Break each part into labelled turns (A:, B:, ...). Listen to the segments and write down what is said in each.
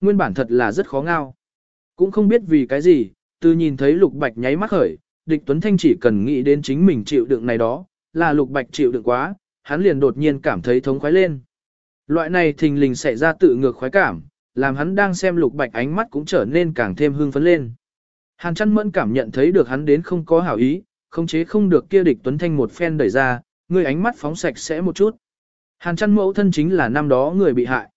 A: nguyên bản thật là rất khó ngao. Cũng không biết vì cái gì, từ nhìn thấy Lục Bạch nháy mắt khởi, địch Tuấn Thanh chỉ cần nghĩ đến chính mình chịu đựng này đó, là Lục Bạch chịu đựng quá, hắn liền đột nhiên cảm thấy thống khoái lên. Loại này thình lình xảy ra tự ngược khoái cảm, làm hắn đang xem Lục Bạch ánh mắt cũng trở nên càng thêm hưng phấn lên. Hàn chăn mẫn cảm nhận thấy được hắn đến không có hảo ý, không chế không được kia địch Tuấn Thanh một phen đẩy ra, người ánh mắt phóng sạch sẽ một chút. Hàn chăn mẫu thân chính là năm đó người bị hại.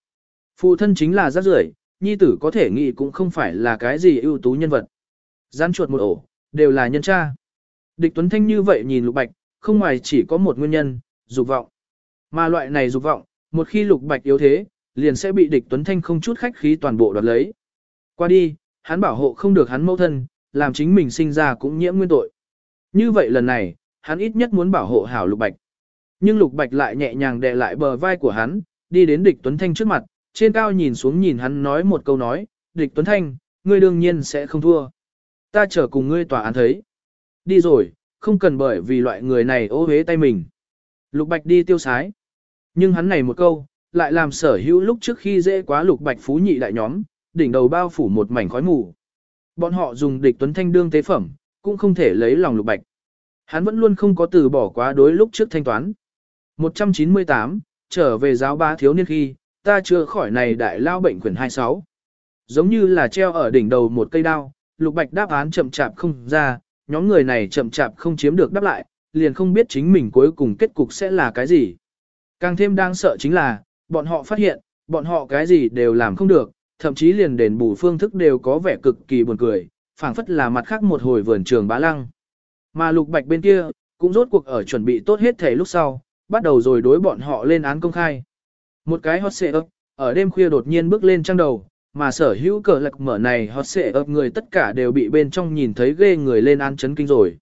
A: Phụ thân chính là rác rưởi, nhi tử có thể nghĩ cũng không phải là cái gì ưu tú nhân vật. Gián chuột một ổ, đều là nhân cha. Địch Tuấn Thanh như vậy nhìn Lục Bạch, không ngoài chỉ có một nguyên nhân, dục vọng. Mà loại này dục vọng, một khi Lục Bạch yếu thế, liền sẽ bị địch Tuấn Thanh không chút khách khí toàn bộ đoạt lấy. Qua đi, hắn bảo hộ không được hắn mẫu thân, làm chính mình sinh ra cũng nhiễm nguyên tội. Như vậy lần này, hắn ít nhất muốn bảo hộ hảo Lục Bạch. Nhưng Lục Bạch lại nhẹ nhàng đè lại bờ vai của hắn, đi đến địch Tuấn Thanh trước mặt, trên cao nhìn xuống nhìn hắn nói một câu nói, địch Tuấn Thanh, ngươi đương nhiên sẽ không thua. Ta chờ cùng ngươi tòa án thấy. Đi rồi, không cần bởi vì loại người này ô hế tay mình. Lục Bạch đi tiêu sái. Nhưng hắn này một câu, lại làm sở hữu lúc trước khi dễ quá Lục Bạch phú nhị đại nhóm, đỉnh đầu bao phủ một mảnh khói mù. Bọn họ dùng địch Tuấn Thanh đương tế phẩm, cũng không thể lấy lòng Lục Bạch. Hắn vẫn luôn không có từ bỏ quá đối lúc trước thanh toán. 198, trở về giáo ba thiếu niên khi, ta chưa khỏi này đại lao bệnh quyển 26. Giống như là treo ở đỉnh đầu một cây đao, lục bạch đáp án chậm chạp không ra, nhóm người này chậm chạp không chiếm được đáp lại, liền không biết chính mình cuối cùng kết cục sẽ là cái gì. Càng thêm đang sợ chính là, bọn họ phát hiện, bọn họ cái gì đều làm không được, thậm chí liền đền bù phương thức đều có vẻ cực kỳ buồn cười, phảng phất là mặt khác một hồi vườn trường bá lăng. Mà lục bạch bên kia, cũng rốt cuộc ở chuẩn bị tốt hết thể lúc sau, bắt đầu rồi đối bọn họ lên án công khai. Một cái hot xệ ấp, ở đêm khuya đột nhiên bước lên trang đầu, mà sở hữu cờ lạc mở này hot xệ ấp người tất cả đều bị bên trong nhìn thấy ghê người lên ăn chấn kinh rồi.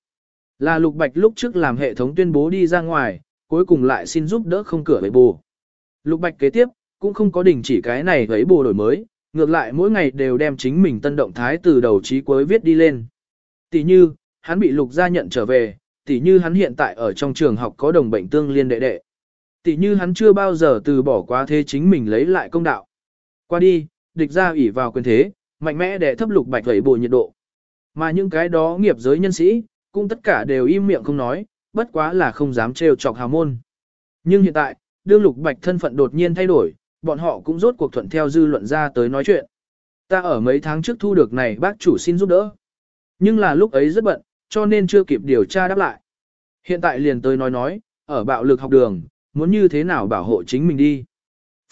A: Là lục bạch lúc trước làm hệ thống tuyên bố đi ra ngoài, cuối cùng lại xin giúp đỡ không cửa với bù. Lục bạch kế tiếp, cũng không có đình chỉ cái này với bù đổi mới, ngược lại mỗi ngày đều đem chính mình tân động thái từ đầu chí cuối viết đi lên. Tỷ như, hắn bị lục gia nhận trở về, tỷ như hắn hiện tại ở trong trường học có đồng bệnh tương liên đệ đệ. Tỷ như hắn chưa bao giờ từ bỏ quá thế chính mình lấy lại công đạo. Qua đi, địch ra ủy vào quyền thế, mạnh mẽ để thấp lục bạch vẩy bộ nhiệt độ. Mà những cái đó nghiệp giới nhân sĩ, cũng tất cả đều im miệng không nói, bất quá là không dám trêu chọc hào môn. Nhưng hiện tại, đương lục bạch thân phận đột nhiên thay đổi, bọn họ cũng rốt cuộc thuận theo dư luận ra tới nói chuyện. Ta ở mấy tháng trước thu được này bác chủ xin giúp đỡ. Nhưng là lúc ấy rất bận, cho nên chưa kịp điều tra đáp lại. Hiện tại liền tới nói nói, ở bạo lực học đường, muốn như thế nào bảo hộ chính mình đi.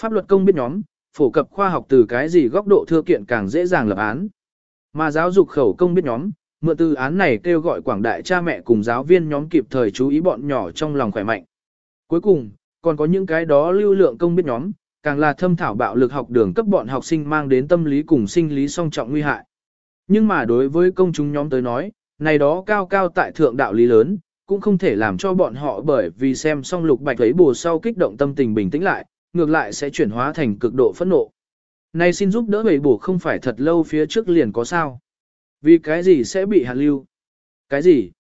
A: Pháp luật công biết nhóm, phổ cập khoa học từ cái gì góc độ thưa kiện càng dễ dàng lập án. Mà giáo dục khẩu công biết nhóm, mượn từ án này kêu gọi quảng đại cha mẹ cùng giáo viên nhóm kịp thời chú ý bọn nhỏ trong lòng khỏe mạnh. Cuối cùng, còn có những cái đó lưu lượng công biết nhóm, càng là thâm thảo bạo lực học đường cấp bọn học sinh mang đến tâm lý cùng sinh lý song trọng nguy hại. Nhưng mà đối với công chúng nhóm tới nói, này đó cao cao tại thượng đạo lý lớn, cũng không thể làm cho bọn họ bởi vì xem xong lục bạch thấy bù sau kích động tâm tình bình tĩnh lại, ngược lại sẽ chuyển hóa thành cực độ phẫn nộ. Này xin giúp đỡ bầy bổ không phải thật lâu phía trước liền có sao. Vì cái gì sẽ bị hạn lưu? Cái gì?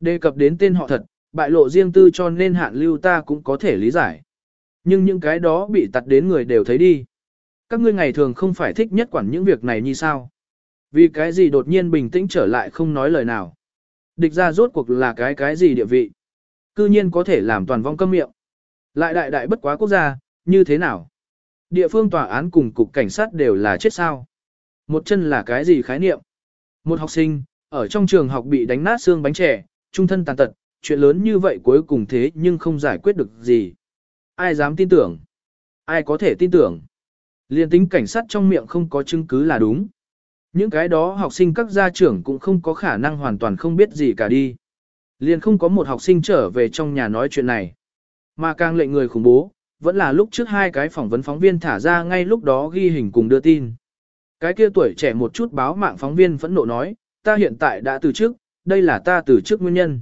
A: Đề cập đến tên họ thật, bại lộ riêng tư cho nên hạn lưu ta cũng có thể lý giải. Nhưng những cái đó bị tặt đến người đều thấy đi. Các ngươi ngày thường không phải thích nhất quản những việc này như sao? Vì cái gì đột nhiên bình tĩnh trở lại không nói lời nào? Địch ra rốt cuộc là cái cái gì địa vị? Cư nhiên có thể làm toàn vong câm miệng. Lại đại đại bất quá quốc gia, như thế nào? Địa phương tòa án cùng cục cảnh sát đều là chết sao? Một chân là cái gì khái niệm? Một học sinh, ở trong trường học bị đánh nát xương bánh trẻ, trung thân tàn tật, chuyện lớn như vậy cuối cùng thế nhưng không giải quyết được gì. Ai dám tin tưởng? Ai có thể tin tưởng? Liên tính cảnh sát trong miệng không có chứng cứ là đúng. Những cái đó học sinh các gia trưởng cũng không có khả năng hoàn toàn không biết gì cả đi. Liền không có một học sinh trở về trong nhà nói chuyện này. Mà càng lệnh người khủng bố, vẫn là lúc trước hai cái phỏng vấn phóng viên thả ra ngay lúc đó ghi hình cùng đưa tin. Cái kia tuổi trẻ một chút báo mạng phóng viên phẫn nộ nói, ta hiện tại đã từ chức, đây là ta từ chức nguyên nhân.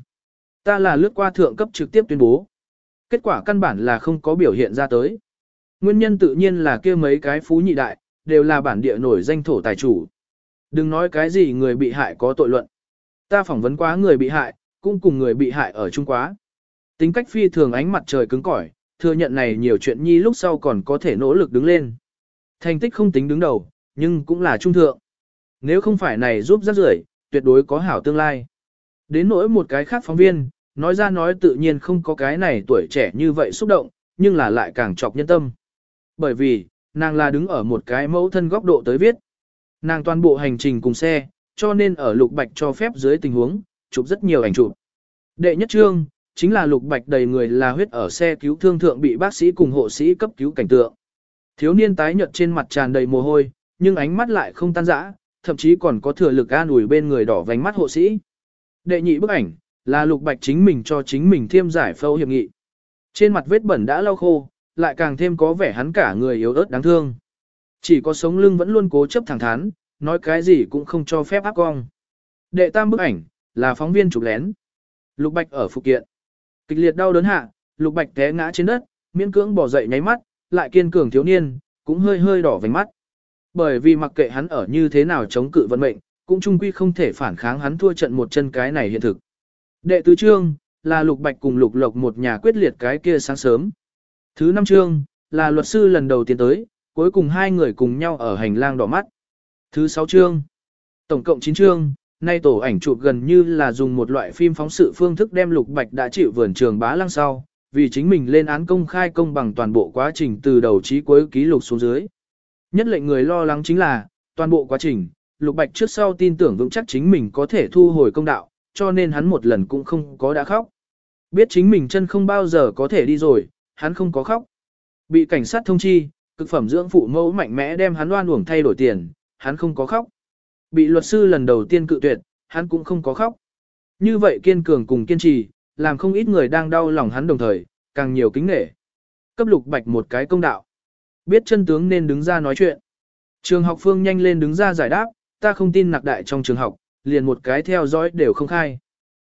A: Ta là lướt qua thượng cấp trực tiếp tuyên bố. Kết quả căn bản là không có biểu hiện ra tới. Nguyên nhân tự nhiên là kia mấy cái phú nhị đại, đều là bản địa nổi danh thổ tài chủ. Đừng nói cái gì người bị hại có tội luận. Ta phỏng vấn quá người bị hại, cũng cùng người bị hại ở chung quá. Tính cách phi thường ánh mặt trời cứng cỏi, thừa nhận này nhiều chuyện nhi lúc sau còn có thể nỗ lực đứng lên. Thành tích không tính đứng đầu, nhưng cũng là trung thượng. Nếu không phải này giúp rất rưởi, tuyệt đối có hảo tương lai. Đến nỗi một cái khác phóng viên, nói ra nói tự nhiên không có cái này tuổi trẻ như vậy xúc động, nhưng là lại càng chọc nhân tâm. Bởi vì, nàng là đứng ở một cái mẫu thân góc độ tới viết. Nàng toàn bộ hành trình cùng xe, cho nên ở lục bạch cho phép dưới tình huống, chụp rất nhiều ảnh chụp. Đệ nhất trương, chính là lục bạch đầy người là huyết ở xe cứu thương thượng bị bác sĩ cùng hộ sĩ cấp cứu cảnh tượng. Thiếu niên tái nhợt trên mặt tràn đầy mồ hôi, nhưng ánh mắt lại không tan rã, thậm chí còn có thừa lực an ủi bên người đỏ vành mắt hộ sĩ. Đệ nhị bức ảnh, là lục bạch chính mình cho chính mình thêm giải phẫu hiệp nghị. Trên mặt vết bẩn đã lau khô, lại càng thêm có vẻ hắn cả người yếu ớt đáng thương. Chỉ có sống lưng vẫn luôn cố chấp thẳng thắn, nói cái gì cũng không cho phép áp cong. Đệ tam bức ảnh, là phóng viên chụp lén. Lục Bạch ở phụ kiện. Kịch liệt đau đớn hạ, Lục Bạch té ngã trên đất, miễn cưỡng bỏ dậy nháy mắt, lại kiên cường thiếu niên, cũng hơi hơi đỏ vành mắt. Bởi vì mặc kệ hắn ở như thế nào chống cự vận mệnh, cũng trung quy không thể phản kháng hắn thua trận một chân cái này hiện thực. Đệ tứ chương, là Lục Bạch cùng Lục Lộc một nhà quyết liệt cái kia sáng sớm. Thứ năm chương, là luật sư lần đầu tiên tới, cuối cùng hai người cùng nhau ở hành lang đỏ mắt. Thứ sáu chương, tổng cộng 9 chương, nay tổ ảnh chụp gần như là dùng một loại phim phóng sự phương thức đem Lục Bạch đã chịu vườn trường bá lăng sau, vì chính mình lên án công khai công bằng toàn bộ quá trình từ đầu chí cuối ký lục xuống dưới. Nhất lệnh người lo lắng chính là, toàn bộ quá trình, Lục Bạch trước sau tin tưởng vững chắc chính mình có thể thu hồi công đạo, cho nên hắn một lần cũng không có đã khóc. Biết chính mình chân không bao giờ có thể đi rồi, hắn không có khóc. Bị cảnh sát thông chi, cực phẩm dưỡng phụ mẫu mạnh mẽ đem hắn oan uổng thay đổi tiền, hắn không có khóc. Bị luật sư lần đầu tiên cự tuyệt, hắn cũng không có khóc. Như vậy kiên cường cùng kiên trì, làm không ít người đang đau lòng hắn đồng thời, càng nhiều kính nể. Cấp lục bạch một cái công đạo. Biết chân tướng nên đứng ra nói chuyện. Trường học phương nhanh lên đứng ra giải đáp, ta không tin nặc đại trong trường học, liền một cái theo dõi đều không khai.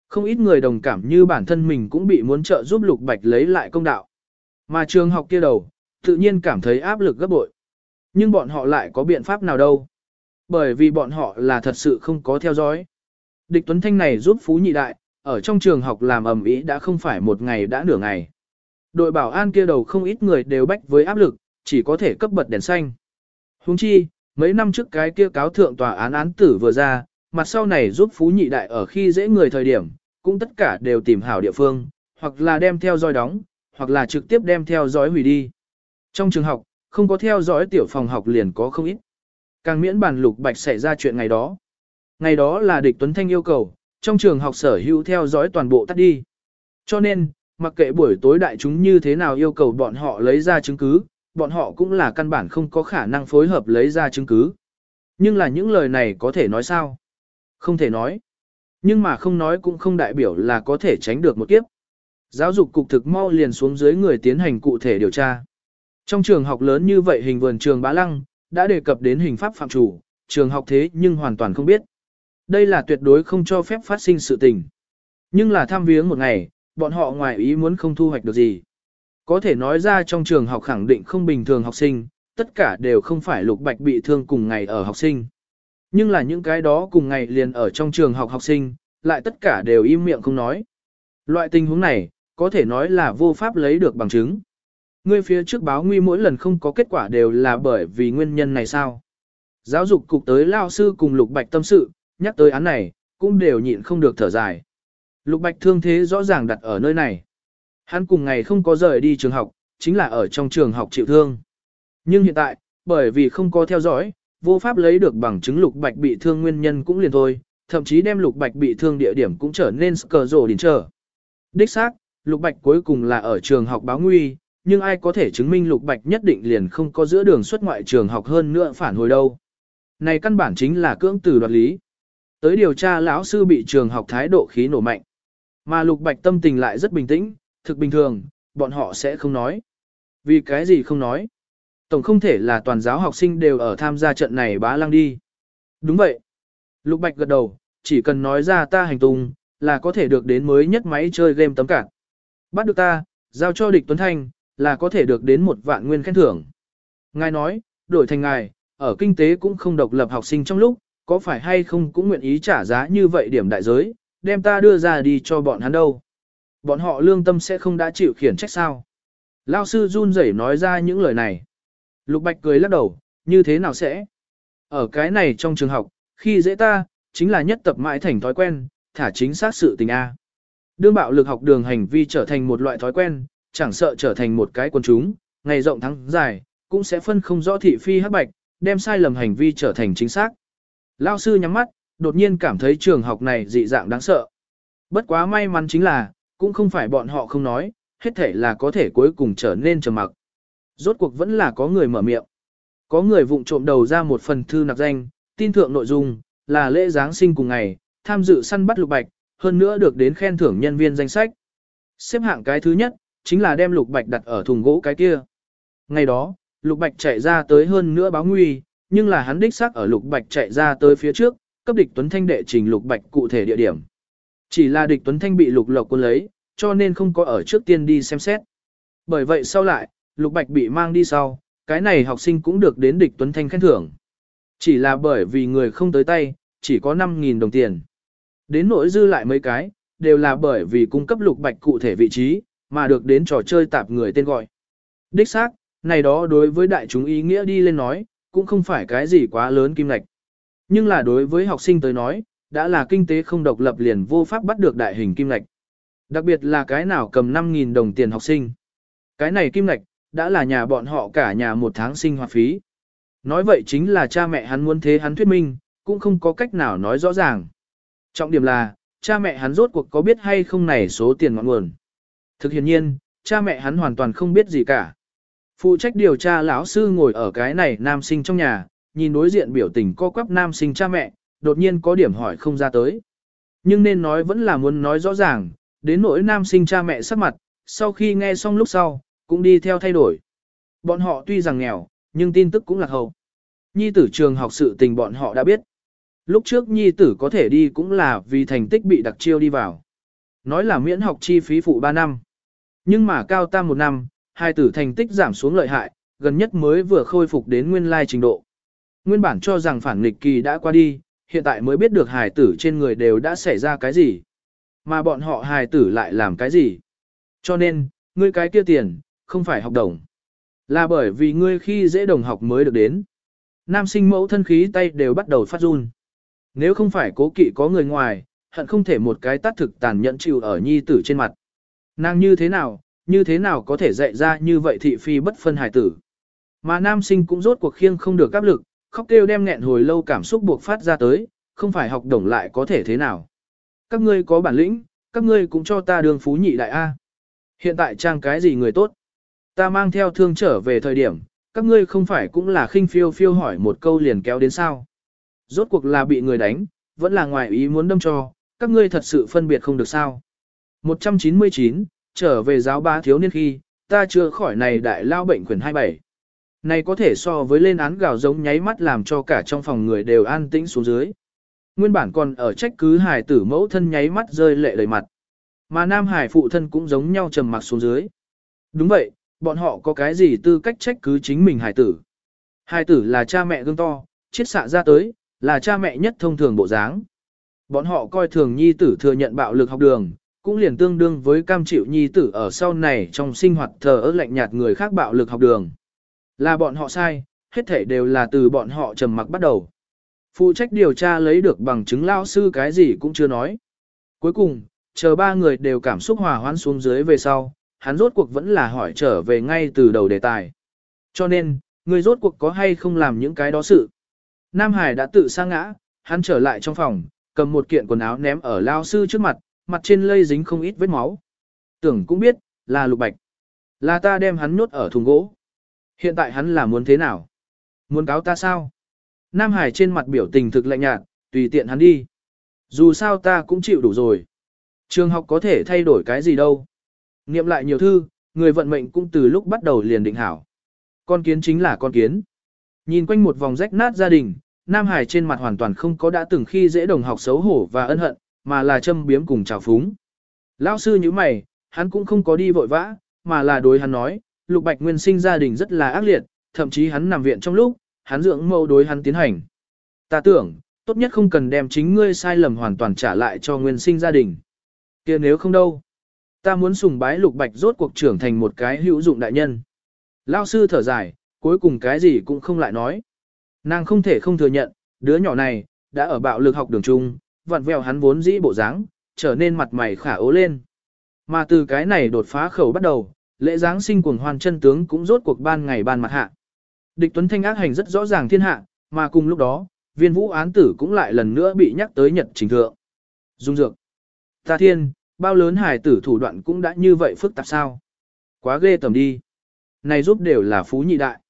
A: Không ít người đồng cảm như bản thân mình cũng bị muốn trợ giúp lục bạch lấy lại công đạo. Mà trường học kia đầu, tự nhiên cảm thấy áp lực gấp bội. Nhưng bọn họ lại có biện pháp nào đâu. Bởi vì bọn họ là thật sự không có theo dõi. Địch Tuấn Thanh này giúp Phú Nhị Đại, ở trong trường học làm ầm ĩ đã không phải một ngày đã nửa ngày. Đội bảo an kia đầu không ít người đều bách với áp lực, chỉ có thể cấp bật đèn xanh. Huống chi, mấy năm trước cái kia cáo thượng tòa án án tử vừa ra, mặt sau này giúp Phú Nhị Đại ở khi dễ người thời điểm, cũng tất cả đều tìm hảo địa phương, hoặc là đem theo dõi đóng, hoặc là trực tiếp đem theo dõi hủy đi. Trong trường học, không có theo dõi tiểu phòng học liền có không ít. Càng miễn bàn lục bạch xảy ra chuyện ngày đó. Ngày đó là địch Tuấn Thanh yêu cầu, trong trường học sở hữu theo dõi toàn bộ tắt đi. Cho nên, mặc kệ buổi tối đại chúng như thế nào yêu cầu bọn họ lấy ra chứng cứ, bọn họ cũng là căn bản không có khả năng phối hợp lấy ra chứng cứ. Nhưng là những lời này có thể nói sao? Không thể nói. Nhưng mà không nói cũng không đại biểu là có thể tránh được một kiếp. Giáo dục cục thực mau liền xuống dưới người tiến hành cụ thể điều tra. Trong trường học lớn như vậy hình vườn trường Bá Lăng, đã đề cập đến hình pháp phạm chủ, trường học thế nhưng hoàn toàn không biết. Đây là tuyệt đối không cho phép phát sinh sự tình. Nhưng là tham viếng một ngày, bọn họ ngoài ý muốn không thu hoạch được gì. Có thể nói ra trong trường học khẳng định không bình thường học sinh, tất cả đều không phải lục bạch bị thương cùng ngày ở học sinh. Nhưng là những cái đó cùng ngày liền ở trong trường học học sinh, lại tất cả đều im miệng không nói. Loại tình huống này, có thể nói là vô pháp lấy được bằng chứng. Ngươi phía trước báo nguy mỗi lần không có kết quả đều là bởi vì nguyên nhân này sao? Giáo dục cục tới lao sư cùng Lục Bạch tâm sự, nhắc tới án này, cũng đều nhịn không được thở dài. Lục Bạch thương thế rõ ràng đặt ở nơi này. Hắn cùng ngày không có rời đi trường học, chính là ở trong trường học chịu thương. Nhưng hiện tại, bởi vì không có theo dõi, vô pháp lấy được bằng chứng Lục Bạch bị thương nguyên nhân cũng liền thôi, thậm chí đem Lục Bạch bị thương địa điểm cũng trở nên cờ rổ đỉnh trở. Đích xác, Lục Bạch cuối cùng là ở trường học báo nguy, nhưng ai có thể chứng minh Lục Bạch nhất định liền không có giữa đường xuất ngoại trường học hơn nữa phản hồi đâu. Này căn bản chính là cưỡng từ đoạt lý. Tới điều tra lão sư bị trường học thái độ khí nổ mạnh. Mà Lục Bạch tâm tình lại rất bình tĩnh, thực bình thường, bọn họ sẽ không nói. Vì cái gì không nói? Tổng không thể là toàn giáo học sinh đều ở tham gia trận này bá lăng đi. Đúng vậy. Lục Bạch gật đầu, chỉ cần nói ra ta hành tung, là có thể được đến mới nhất máy chơi game tấm cản. Bắt được ta, giao cho địch Tuấn Thanh, là có thể được đến một vạn nguyên khen thưởng. Ngài nói, đổi thành ngài, ở kinh tế cũng không độc lập học sinh trong lúc, có phải hay không cũng nguyện ý trả giá như vậy điểm đại giới, đem ta đưa ra đi cho bọn hắn đâu. Bọn họ lương tâm sẽ không đã chịu khiển trách sao. Lao sư run rẩy nói ra những lời này. Lục Bạch cười lắc đầu, như thế nào sẽ? Ở cái này trong trường học, khi dễ ta, chính là nhất tập mãi thành thói quen, thả chính xác sự tình A. Đương bạo lực học đường hành vi trở thành một loại thói quen, chẳng sợ trở thành một cái quần chúng, ngày rộng thắng dài, cũng sẽ phân không rõ thị phi hắc bạch, đem sai lầm hành vi trở thành chính xác. Lao sư nhắm mắt, đột nhiên cảm thấy trường học này dị dạng đáng sợ. Bất quá may mắn chính là, cũng không phải bọn họ không nói, hết thể là có thể cuối cùng trở nên trầm mặc. Rốt cuộc vẫn là có người mở miệng. Có người vụng trộm đầu ra một phần thư nặc danh, tin thượng nội dung, là lễ Giáng sinh cùng ngày, tham dự săn bắt lục bạch, hơn nữa được đến khen thưởng nhân viên danh sách. Xếp hạng cái thứ nhất, chính là đem lục bạch đặt ở thùng gỗ cái kia. Ngày đó, lục bạch chạy ra tới hơn nữa báo nguy, nhưng là hắn đích xác ở lục bạch chạy ra tới phía trước, cấp địch Tuấn Thanh đệ trình lục bạch cụ thể địa điểm. Chỉ là địch Tuấn Thanh bị lục lộc quân lấy, cho nên không có ở trước tiên đi xem xét. Bởi vậy sau lại, lục bạch bị mang đi sau, cái này học sinh cũng được đến địch Tuấn Thanh khen thưởng. Chỉ là bởi vì người không tới tay, chỉ có 5.000 đồng tiền. Đến nỗi dư lại mấy cái, đều là bởi vì cung cấp lục bạch cụ thể vị trí, mà được đến trò chơi tạp người tên gọi. Đích xác, này đó đối với đại chúng ý nghĩa đi lên nói, cũng không phải cái gì quá lớn kim ngạch. Nhưng là đối với học sinh tới nói, đã là kinh tế không độc lập liền vô pháp bắt được đại hình kim ngạch. Đặc biệt là cái nào cầm 5.000 đồng tiền học sinh. Cái này kim ngạch, đã là nhà bọn họ cả nhà một tháng sinh hoạt phí. Nói vậy chính là cha mẹ hắn muốn thế hắn thuyết minh, cũng không có cách nào nói rõ ràng. Trọng điểm là, cha mẹ hắn rốt cuộc có biết hay không này số tiền ngọn nguồn. Thực hiện nhiên, cha mẹ hắn hoàn toàn không biết gì cả. Phụ trách điều tra lão sư ngồi ở cái này nam sinh trong nhà, nhìn đối diện biểu tình co quắp nam sinh cha mẹ, đột nhiên có điểm hỏi không ra tới. Nhưng nên nói vẫn là muốn nói rõ ràng, đến nỗi nam sinh cha mẹ sắc mặt, sau khi nghe xong lúc sau, cũng đi theo thay đổi. Bọn họ tuy rằng nghèo, nhưng tin tức cũng là hậu. Nhi tử trường học sự tình bọn họ đã biết. Lúc trước nhi tử có thể đi cũng là vì thành tích bị đặc chiêu đi vào. Nói là miễn học chi phí phụ 3 năm. Nhưng mà cao tam một năm, hai tử thành tích giảm xuống lợi hại, gần nhất mới vừa khôi phục đến nguyên lai trình độ. Nguyên bản cho rằng phản nghịch kỳ đã qua đi, hiện tại mới biết được hài tử trên người đều đã xảy ra cái gì. Mà bọn họ hài tử lại làm cái gì. Cho nên, ngươi cái kia tiền, không phải học đồng. Là bởi vì ngươi khi dễ đồng học mới được đến. Nam sinh mẫu thân khí tay đều bắt đầu phát run. Nếu không phải cố kỵ có người ngoài, hận không thể một cái tát thực tàn nhẫn chịu ở nhi tử trên mặt. Nàng như thế nào, như thế nào có thể dạy ra như vậy thị phi bất phân hài tử. Mà nam sinh cũng rốt cuộc khiêng không được áp lực, khóc kêu đem nghẹn hồi lâu cảm xúc buộc phát ra tới, không phải học đồng lại có thể thế nào. Các ngươi có bản lĩnh, các ngươi cũng cho ta đường phú nhị đại A. Hiện tại trang cái gì người tốt? Ta mang theo thương trở về thời điểm, các ngươi không phải cũng là khinh phiêu phiêu hỏi một câu liền kéo đến sao. Rốt cuộc là bị người đánh, vẫn là ngoài ý muốn đâm cho, các ngươi thật sự phân biệt không được sao. 199, trở về giáo ba thiếu niên khi, ta chưa khỏi này đại lao bệnh quyển 27. Này có thể so với lên án gào giống nháy mắt làm cho cả trong phòng người đều an tĩnh xuống dưới. Nguyên bản còn ở trách cứ hài tử mẫu thân nháy mắt rơi lệ đầy mặt. Mà nam hải phụ thân cũng giống nhau trầm mặc xuống dưới. Đúng vậy, bọn họ có cái gì tư cách trách cứ chính mình hài tử. Hài tử là cha mẹ gương to, chiết xạ ra tới, là cha mẹ nhất thông thường bộ dáng. Bọn họ coi thường nhi tử thừa nhận bạo lực học đường, cũng liền tương đương với cam chịu nhi tử ở sau này trong sinh hoạt thờ ơ lạnh nhạt người khác bạo lực học đường. Là bọn họ sai, hết thể đều là từ bọn họ trầm mặc bắt đầu. Phụ trách điều tra lấy được bằng chứng lao sư cái gì cũng chưa nói. Cuối cùng, chờ ba người đều cảm xúc hòa hoãn xuống dưới về sau, hắn rốt cuộc vẫn là hỏi trở về ngay từ đầu đề tài. Cho nên, người rốt cuộc có hay không làm những cái đó sự. Nam Hải đã tự sa ngã, hắn trở lại trong phòng, cầm một kiện quần áo ném ở lao sư trước mặt, mặt trên lây dính không ít vết máu. Tưởng cũng biết, là lục bạch. Là ta đem hắn nhốt ở thùng gỗ. Hiện tại hắn là muốn thế nào? Muốn cáo ta sao? Nam Hải trên mặt biểu tình thực lạnh nhạt, tùy tiện hắn đi. Dù sao ta cũng chịu đủ rồi. Trường học có thể thay đổi cái gì đâu. Niệm lại nhiều thư, người vận mệnh cũng từ lúc bắt đầu liền định hảo. Con kiến chính là con kiến. Nhìn quanh một vòng rách nát gia đình, Nam Hải trên mặt hoàn toàn không có đã từng khi dễ đồng học xấu hổ và ân hận, mà là châm biếm cùng trào phúng. Lão sư như mày, hắn cũng không có đi vội vã, mà là đối hắn nói, Lục Bạch Nguyên sinh gia đình rất là ác liệt, thậm chí hắn nằm viện trong lúc, hắn dưỡng mâu đối hắn tiến hành. Ta tưởng, tốt nhất không cần đem chính ngươi sai lầm hoàn toàn trả lại cho nguyên sinh gia đình. kia nếu không đâu. Ta muốn sùng bái Lục Bạch rốt cuộc trưởng thành một cái hữu dụng đại nhân. Lão sư thở dài, cuối cùng cái gì cũng không lại nói. Nàng không thể không thừa nhận, đứa nhỏ này, đã ở bạo lực học đường trung, vặn vẹo hắn vốn dĩ bộ dáng, trở nên mặt mày khả ố lên. Mà từ cái này đột phá khẩu bắt đầu, lễ giáng sinh cuồng hoàn chân tướng cũng rốt cuộc ban ngày ban mặt hạ. Địch Tuấn Thanh ác hành rất rõ ràng thiên hạ, mà cùng lúc đó, viên vũ án tử cũng lại lần nữa bị nhắc tới nhật trình thượng. Dung dược. Ta thiên, bao lớn hải tử thủ đoạn cũng đã như vậy phức tạp sao. Quá ghê tầm đi. Này giúp đều là phú nhị đại.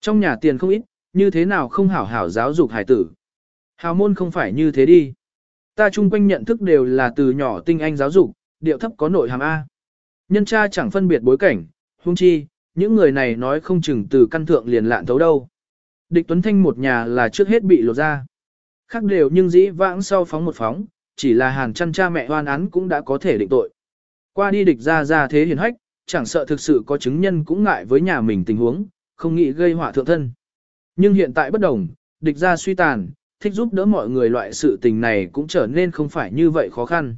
A: Trong nhà tiền không ít, như thế nào không hảo hảo giáo dục hải tử. Hào môn không phải như thế đi. Ta chung quanh nhận thức đều là từ nhỏ tinh anh giáo dục, điệu thấp có nội hàm A. Nhân cha chẳng phân biệt bối cảnh, huống chi, những người này nói không chừng từ căn thượng liền lạn thấu đâu. Địch Tuấn Thanh một nhà là trước hết bị lột ra. Khác đều nhưng dĩ vãng sau phóng một phóng, chỉ là hàng chăn cha mẹ hoan án cũng đã có thể định tội. Qua đi địch ra ra thế hiền hách, chẳng sợ thực sự có chứng nhân cũng ngại với nhà mình tình huống, không nghĩ gây họa thượng thân. Nhưng hiện tại bất đồng, địch ra suy tàn, thích giúp đỡ mọi người loại sự tình này cũng trở nên không phải như vậy khó khăn.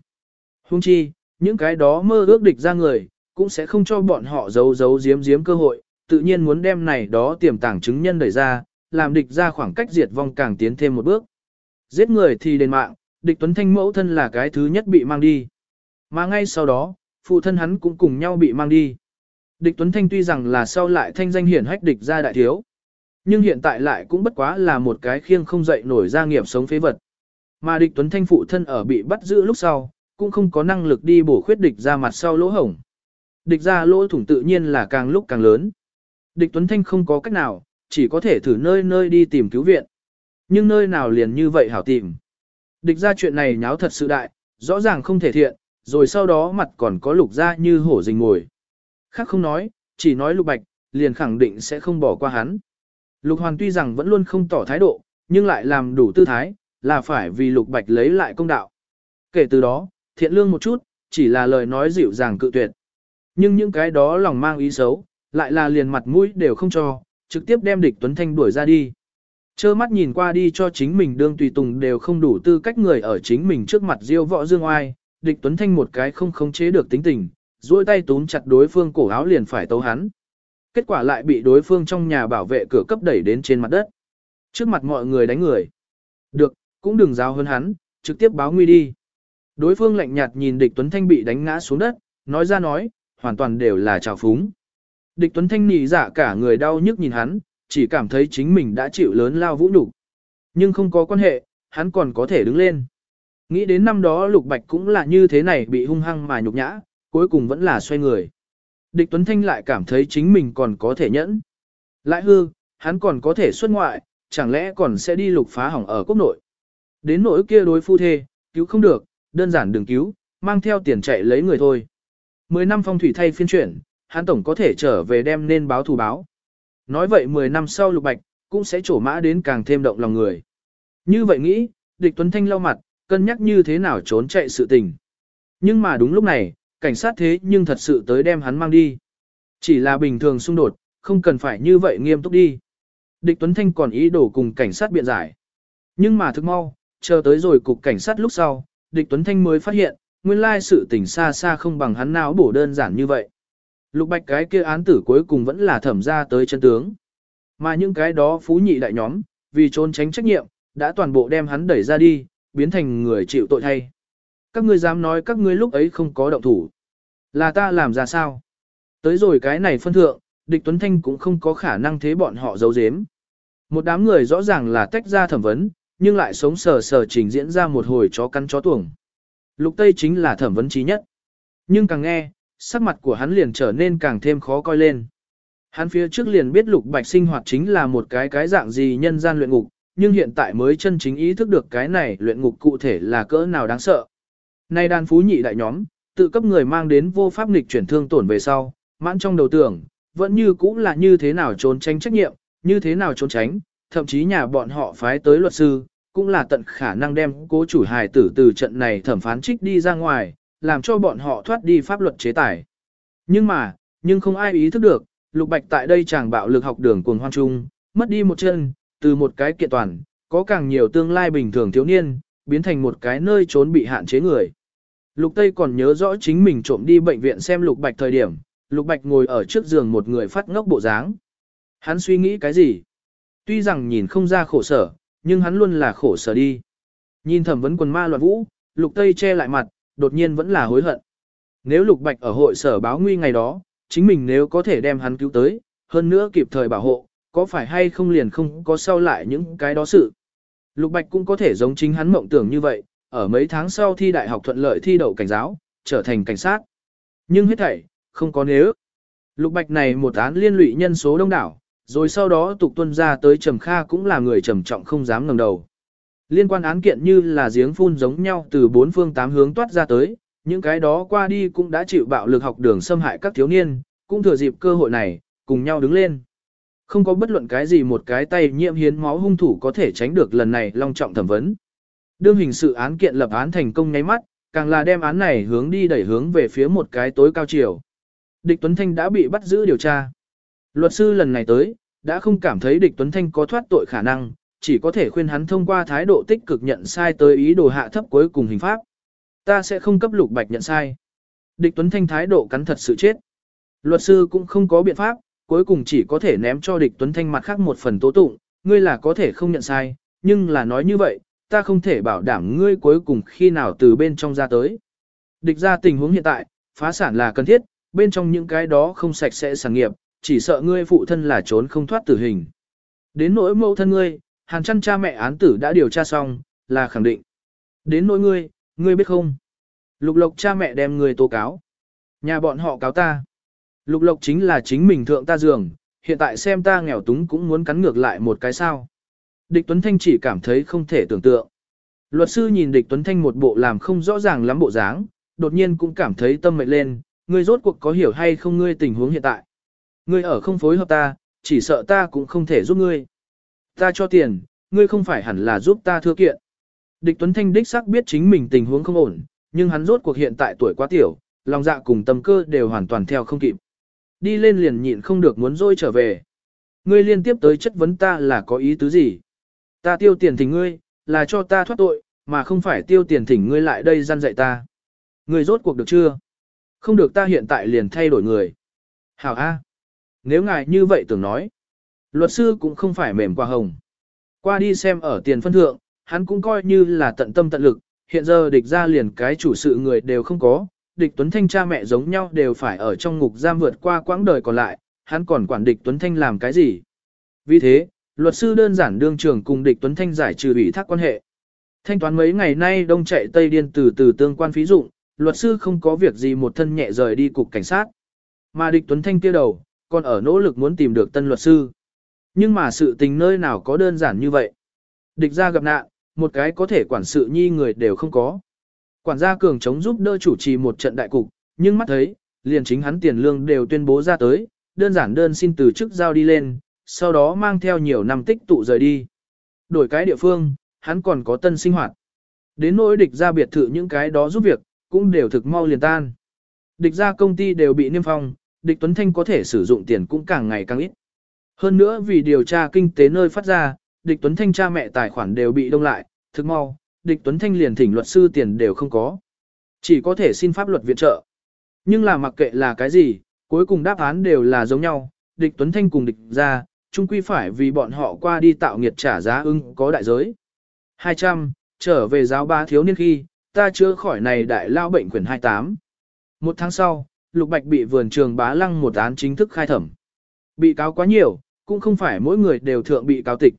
A: Hung chi, những cái đó mơ ước địch ra người, cũng sẽ không cho bọn họ giấu giấu giếm giếm cơ hội, tự nhiên muốn đem này đó tiềm tàng chứng nhân đẩy ra, làm địch ra khoảng cách diệt vong càng tiến thêm một bước. Giết người thì đền mạng, địch tuấn thanh mẫu thân là cái thứ nhất bị mang đi. Mà ngay sau đó, phụ thân hắn cũng cùng nhau bị mang đi. Địch tuấn thanh tuy rằng là sau lại thanh danh hiển hách địch ra đại thiếu. Nhưng hiện tại lại cũng bất quá là một cái khiêng không dậy nổi ra nghiệp sống phế vật. Mà địch tuấn thanh phụ thân ở bị bắt giữ lúc sau, cũng không có năng lực đi bổ khuyết địch ra mặt sau lỗ hổng. Địch ra lỗ thủng tự nhiên là càng lúc càng lớn. Địch tuấn thanh không có cách nào, chỉ có thể thử nơi nơi đi tìm cứu viện. Nhưng nơi nào liền như vậy hảo tìm. Địch ra chuyện này nháo thật sự đại, rõ ràng không thể thiện, rồi sau đó mặt còn có lục ra như hổ rình ngồi. Khác không nói, chỉ nói lục bạch, liền khẳng định sẽ không bỏ qua hắn. Lục hoàn tuy rằng vẫn luôn không tỏ thái độ, nhưng lại làm đủ tư thái, là phải vì lục bạch lấy lại công đạo. Kể từ đó, thiện lương một chút, chỉ là lời nói dịu dàng cự tuyệt. Nhưng những cái đó lòng mang ý xấu, lại là liền mặt mũi đều không cho, trực tiếp đem địch Tuấn Thanh đuổi ra đi. Chơ mắt nhìn qua đi cho chính mình đương tùy tùng đều không đủ tư cách người ở chính mình trước mặt diêu võ dương oai, địch Tuấn Thanh một cái không khống chế được tính tình, duỗi tay túm chặt đối phương cổ áo liền phải tấu hắn. Kết quả lại bị đối phương trong nhà bảo vệ cửa cấp đẩy đến trên mặt đất. Trước mặt mọi người đánh người. Được, cũng đừng giáo hơn hắn, trực tiếp báo nguy đi. Đối phương lạnh nhạt nhìn địch Tuấn Thanh bị đánh ngã xuống đất, nói ra nói, hoàn toàn đều là trào phúng. Địch Tuấn Thanh nỉ giả dạ cả người đau nhức nhìn hắn, chỉ cảm thấy chính mình đã chịu lớn lao vũ nhục. Nhưng không có quan hệ, hắn còn có thể đứng lên. Nghĩ đến năm đó Lục Bạch cũng là như thế này bị hung hăng mà nhục nhã, cuối cùng vẫn là xoay người. Địch Tuấn Thanh lại cảm thấy chính mình còn có thể nhẫn. Lại hư, hắn còn có thể xuất ngoại, chẳng lẽ còn sẽ đi lục phá hỏng ở quốc nội. Đến nỗi kia đối phu thê, cứu không được, đơn giản đừng cứu, mang theo tiền chạy lấy người thôi. Mười năm phong thủy thay phiên chuyển, hắn tổng có thể trở về đem nên báo thù báo. Nói vậy 10 năm sau lục bạch, cũng sẽ trổ mã đến càng thêm động lòng người. Như vậy nghĩ, địch Tuấn Thanh lau mặt, cân nhắc như thế nào trốn chạy sự tình. Nhưng mà đúng lúc này, cảnh sát thế nhưng thật sự tới đem hắn mang đi. Chỉ là bình thường xung đột, không cần phải như vậy nghiêm túc đi. Địch Tuấn Thanh còn ý đồ cùng cảnh sát biện giải. Nhưng mà thức mau, chờ tới rồi cục cảnh sát lúc sau, địch Tuấn Thanh mới phát hiện, nguyên lai sự tình xa xa không bằng hắn nào bổ đơn giản như vậy. Lục bạch cái kia án tử cuối cùng vẫn là thẩm ra tới chân tướng. Mà những cái đó phú nhị đại nhóm, vì trốn tránh trách nhiệm, đã toàn bộ đem hắn đẩy ra đi, biến thành người chịu tội thay. Các ngươi dám nói các ngươi lúc ấy không có động thủ. Là ta làm ra sao? Tới rồi cái này phân thượng, địch Tuấn Thanh cũng không có khả năng thế bọn họ giấu giếm. Một đám người rõ ràng là tách ra thẩm vấn, nhưng lại sống sờ sờ trình diễn ra một hồi chó cắn chó tuồng. Lục Tây chính là thẩm vấn trí nhất. Nhưng càng nghe, sắc mặt của hắn liền trở nên càng thêm khó coi lên. Hắn phía trước liền biết lục bạch sinh hoạt chính là một cái cái dạng gì nhân gian luyện ngục, nhưng hiện tại mới chân chính ý thức được cái này luyện ngục cụ thể là cỡ nào đáng sợ. Nay đàn phú nhị đại nhóm, tự cấp người mang đến vô pháp nghịch chuyển thương tổn về sau, mãn trong đầu tưởng, vẫn như cũ là như thế nào trốn tránh trách nhiệm, như thế nào trốn tránh, thậm chí nhà bọn họ phái tới luật sư, cũng là tận khả năng đem cố chủ hài tử từ trận này thẩm phán trích đi ra ngoài, làm cho bọn họ thoát đi pháp luật chế tài. Nhưng mà, nhưng không ai ý thức được, Lục Bạch tại đây chàng bạo lực học đường cuồng hoan trung, mất đi một chân, từ một cái kiện toàn, có càng nhiều tương lai bình thường thiếu niên, biến thành một cái nơi trốn bị hạn chế người. Lục Tây còn nhớ rõ chính mình trộm đi bệnh viện xem Lục Bạch thời điểm, Lục Bạch ngồi ở trước giường một người phát ngốc bộ dáng. Hắn suy nghĩ cái gì? Tuy rằng nhìn không ra khổ sở, nhưng hắn luôn là khổ sở đi. Nhìn thẩm vấn quần ma loạn vũ, lục tây che lại mặt, đột nhiên vẫn là hối hận. Nếu lục bạch ở hội sở báo nguy ngày đó, chính mình nếu có thể đem hắn cứu tới, hơn nữa kịp thời bảo hộ, có phải hay không liền không có sau lại những cái đó sự. Lục bạch cũng có thể giống chính hắn mộng tưởng như vậy, ở mấy tháng sau thi đại học thuận lợi thi đậu cảnh giáo, trở thành cảnh sát. Nhưng hết thảy, không có nếu. Lục bạch này một án liên lụy nhân số đông đảo, rồi sau đó tục tuân ra tới Trầm Kha cũng là người trầm trọng không dám ngẩng đầu. Liên quan án kiện như là giếng phun giống nhau từ bốn phương tám hướng toát ra tới, những cái đó qua đi cũng đã chịu bạo lực học đường xâm hại các thiếu niên, cũng thừa dịp cơ hội này, cùng nhau đứng lên. Không có bất luận cái gì một cái tay nhiễm hiến máu hung thủ có thể tránh được lần này long trọng thẩm vấn. Đương hình sự án kiện lập án thành công nháy mắt, càng là đem án này hướng đi đẩy hướng về phía một cái tối cao chiều. Địch Tuấn Thanh đã bị bắt giữ điều tra. Luật sư lần này tới, đã không cảm thấy địch Tuấn Thanh có thoát tội khả năng, chỉ có thể khuyên hắn thông qua thái độ tích cực nhận sai tới ý đồ hạ thấp cuối cùng hình pháp. Ta sẽ không cấp lục bạch nhận sai. Địch Tuấn Thanh thái độ cắn thật sự chết. Luật sư cũng không có biện pháp, cuối cùng chỉ có thể ném cho địch Tuấn Thanh mặt khác một phần tố tụng, ngươi là có thể không nhận sai, nhưng là nói như vậy, ta không thể bảo đảm ngươi cuối cùng khi nào từ bên trong ra tới. Địch ra tình huống hiện tại, phá sản là cần thiết, bên trong những cái đó không sạch sẽ sản nghiệp, chỉ sợ ngươi phụ thân là trốn không thoát tử hình. Đến nỗi mẫu thân ngươi, hàng chăn cha mẹ án tử đã điều tra xong, là khẳng định. Đến nỗi ngươi, ngươi biết không? Lục lộc cha mẹ đem ngươi tố cáo. Nhà bọn họ cáo ta. Lục lộc chính là chính mình thượng ta giường, hiện tại xem ta nghèo túng cũng muốn cắn ngược lại một cái sao. Địch Tuấn Thanh chỉ cảm thấy không thể tưởng tượng. Luật sư nhìn Địch Tuấn Thanh một bộ làm không rõ ràng lắm bộ dáng, đột nhiên cũng cảm thấy tâm mệnh lên, ngươi rốt cuộc có hiểu hay không ngươi tình huống hiện tại. Ngươi ở không phối hợp ta, chỉ sợ ta cũng không thể giúp ngươi. Ta cho tiền, ngươi không phải hẳn là giúp ta thưa kiện. Địch Tuấn Thanh đích xác biết chính mình tình huống không ổn, nhưng hắn rốt cuộc hiện tại tuổi quá tiểu, lòng dạ cùng tâm cơ đều hoàn toàn theo không kịp. Đi lên liền nhịn không được muốn dôi trở về. Ngươi liên tiếp tới chất vấn ta là có ý tứ gì? Ta tiêu tiền thỉnh ngươi, là cho ta thoát tội, mà không phải tiêu tiền thỉnh ngươi lại đây gian dạy ta. Ngươi rốt cuộc được chưa? Không được ta hiện tại liền thay đổi người. Hảo A. Nếu ngài như vậy tưởng nói, luật sư cũng không phải mềm qua hồng. Qua đi xem ở tiền phân thượng, hắn cũng coi như là tận tâm tận lực, hiện giờ địch ra liền cái chủ sự người đều không có, địch Tuấn Thanh cha mẹ giống nhau đều phải ở trong ngục giam vượt qua quãng đời còn lại, hắn còn quản địch Tuấn Thanh làm cái gì. Vì thế, luật sư đơn giản đương trường cùng địch Tuấn Thanh giải trừ ủy thác quan hệ. Thanh toán mấy ngày nay đông chạy tây điên từ từ tương quan phí dụng, luật sư không có việc gì một thân nhẹ rời đi cục cảnh sát. Mà địch Tuấn Thanh kia đầu, còn ở nỗ lực muốn tìm được tân luật sư. Nhưng mà sự tình nơi nào có đơn giản như vậy. Địch ra gặp nạn, một cái có thể quản sự nhi người đều không có. Quản gia cường chống giúp đỡ chủ trì một trận đại cục, nhưng mắt thấy, liền chính hắn tiền lương đều tuyên bố ra tới, đơn giản đơn xin từ chức giao đi lên, sau đó mang theo nhiều năm tích tụ rời đi. Đổi cái địa phương, hắn còn có tân sinh hoạt. Đến nỗi địch ra biệt thự những cái đó giúp việc, cũng đều thực mau liền tan. Địch ra công ty đều bị niêm phong, địch Tuấn Thanh có thể sử dụng tiền cũng càng ngày càng ít. Hơn nữa vì điều tra kinh tế nơi phát ra, địch Tuấn Thanh cha mẹ tài khoản đều bị đông lại, thực mau, địch Tuấn Thanh liền thỉnh luật sư tiền đều không có. Chỉ có thể xin pháp luật viện trợ. Nhưng là mặc kệ là cái gì, cuối cùng đáp án đều là giống nhau, địch Tuấn Thanh cùng địch ra, chung quy phải vì bọn họ qua đi tạo nghiệt trả giá ưng có đại giới. 200, trở về giáo ba thiếu niên khi, ta chưa khỏi này đại lao bệnh quyển 28. Một tháng sau, Lục Bạch bị vườn trường bá lăng một án chính thức khai thẩm. Bị cáo quá nhiều, cũng không phải mỗi người đều thượng bị cáo tịch.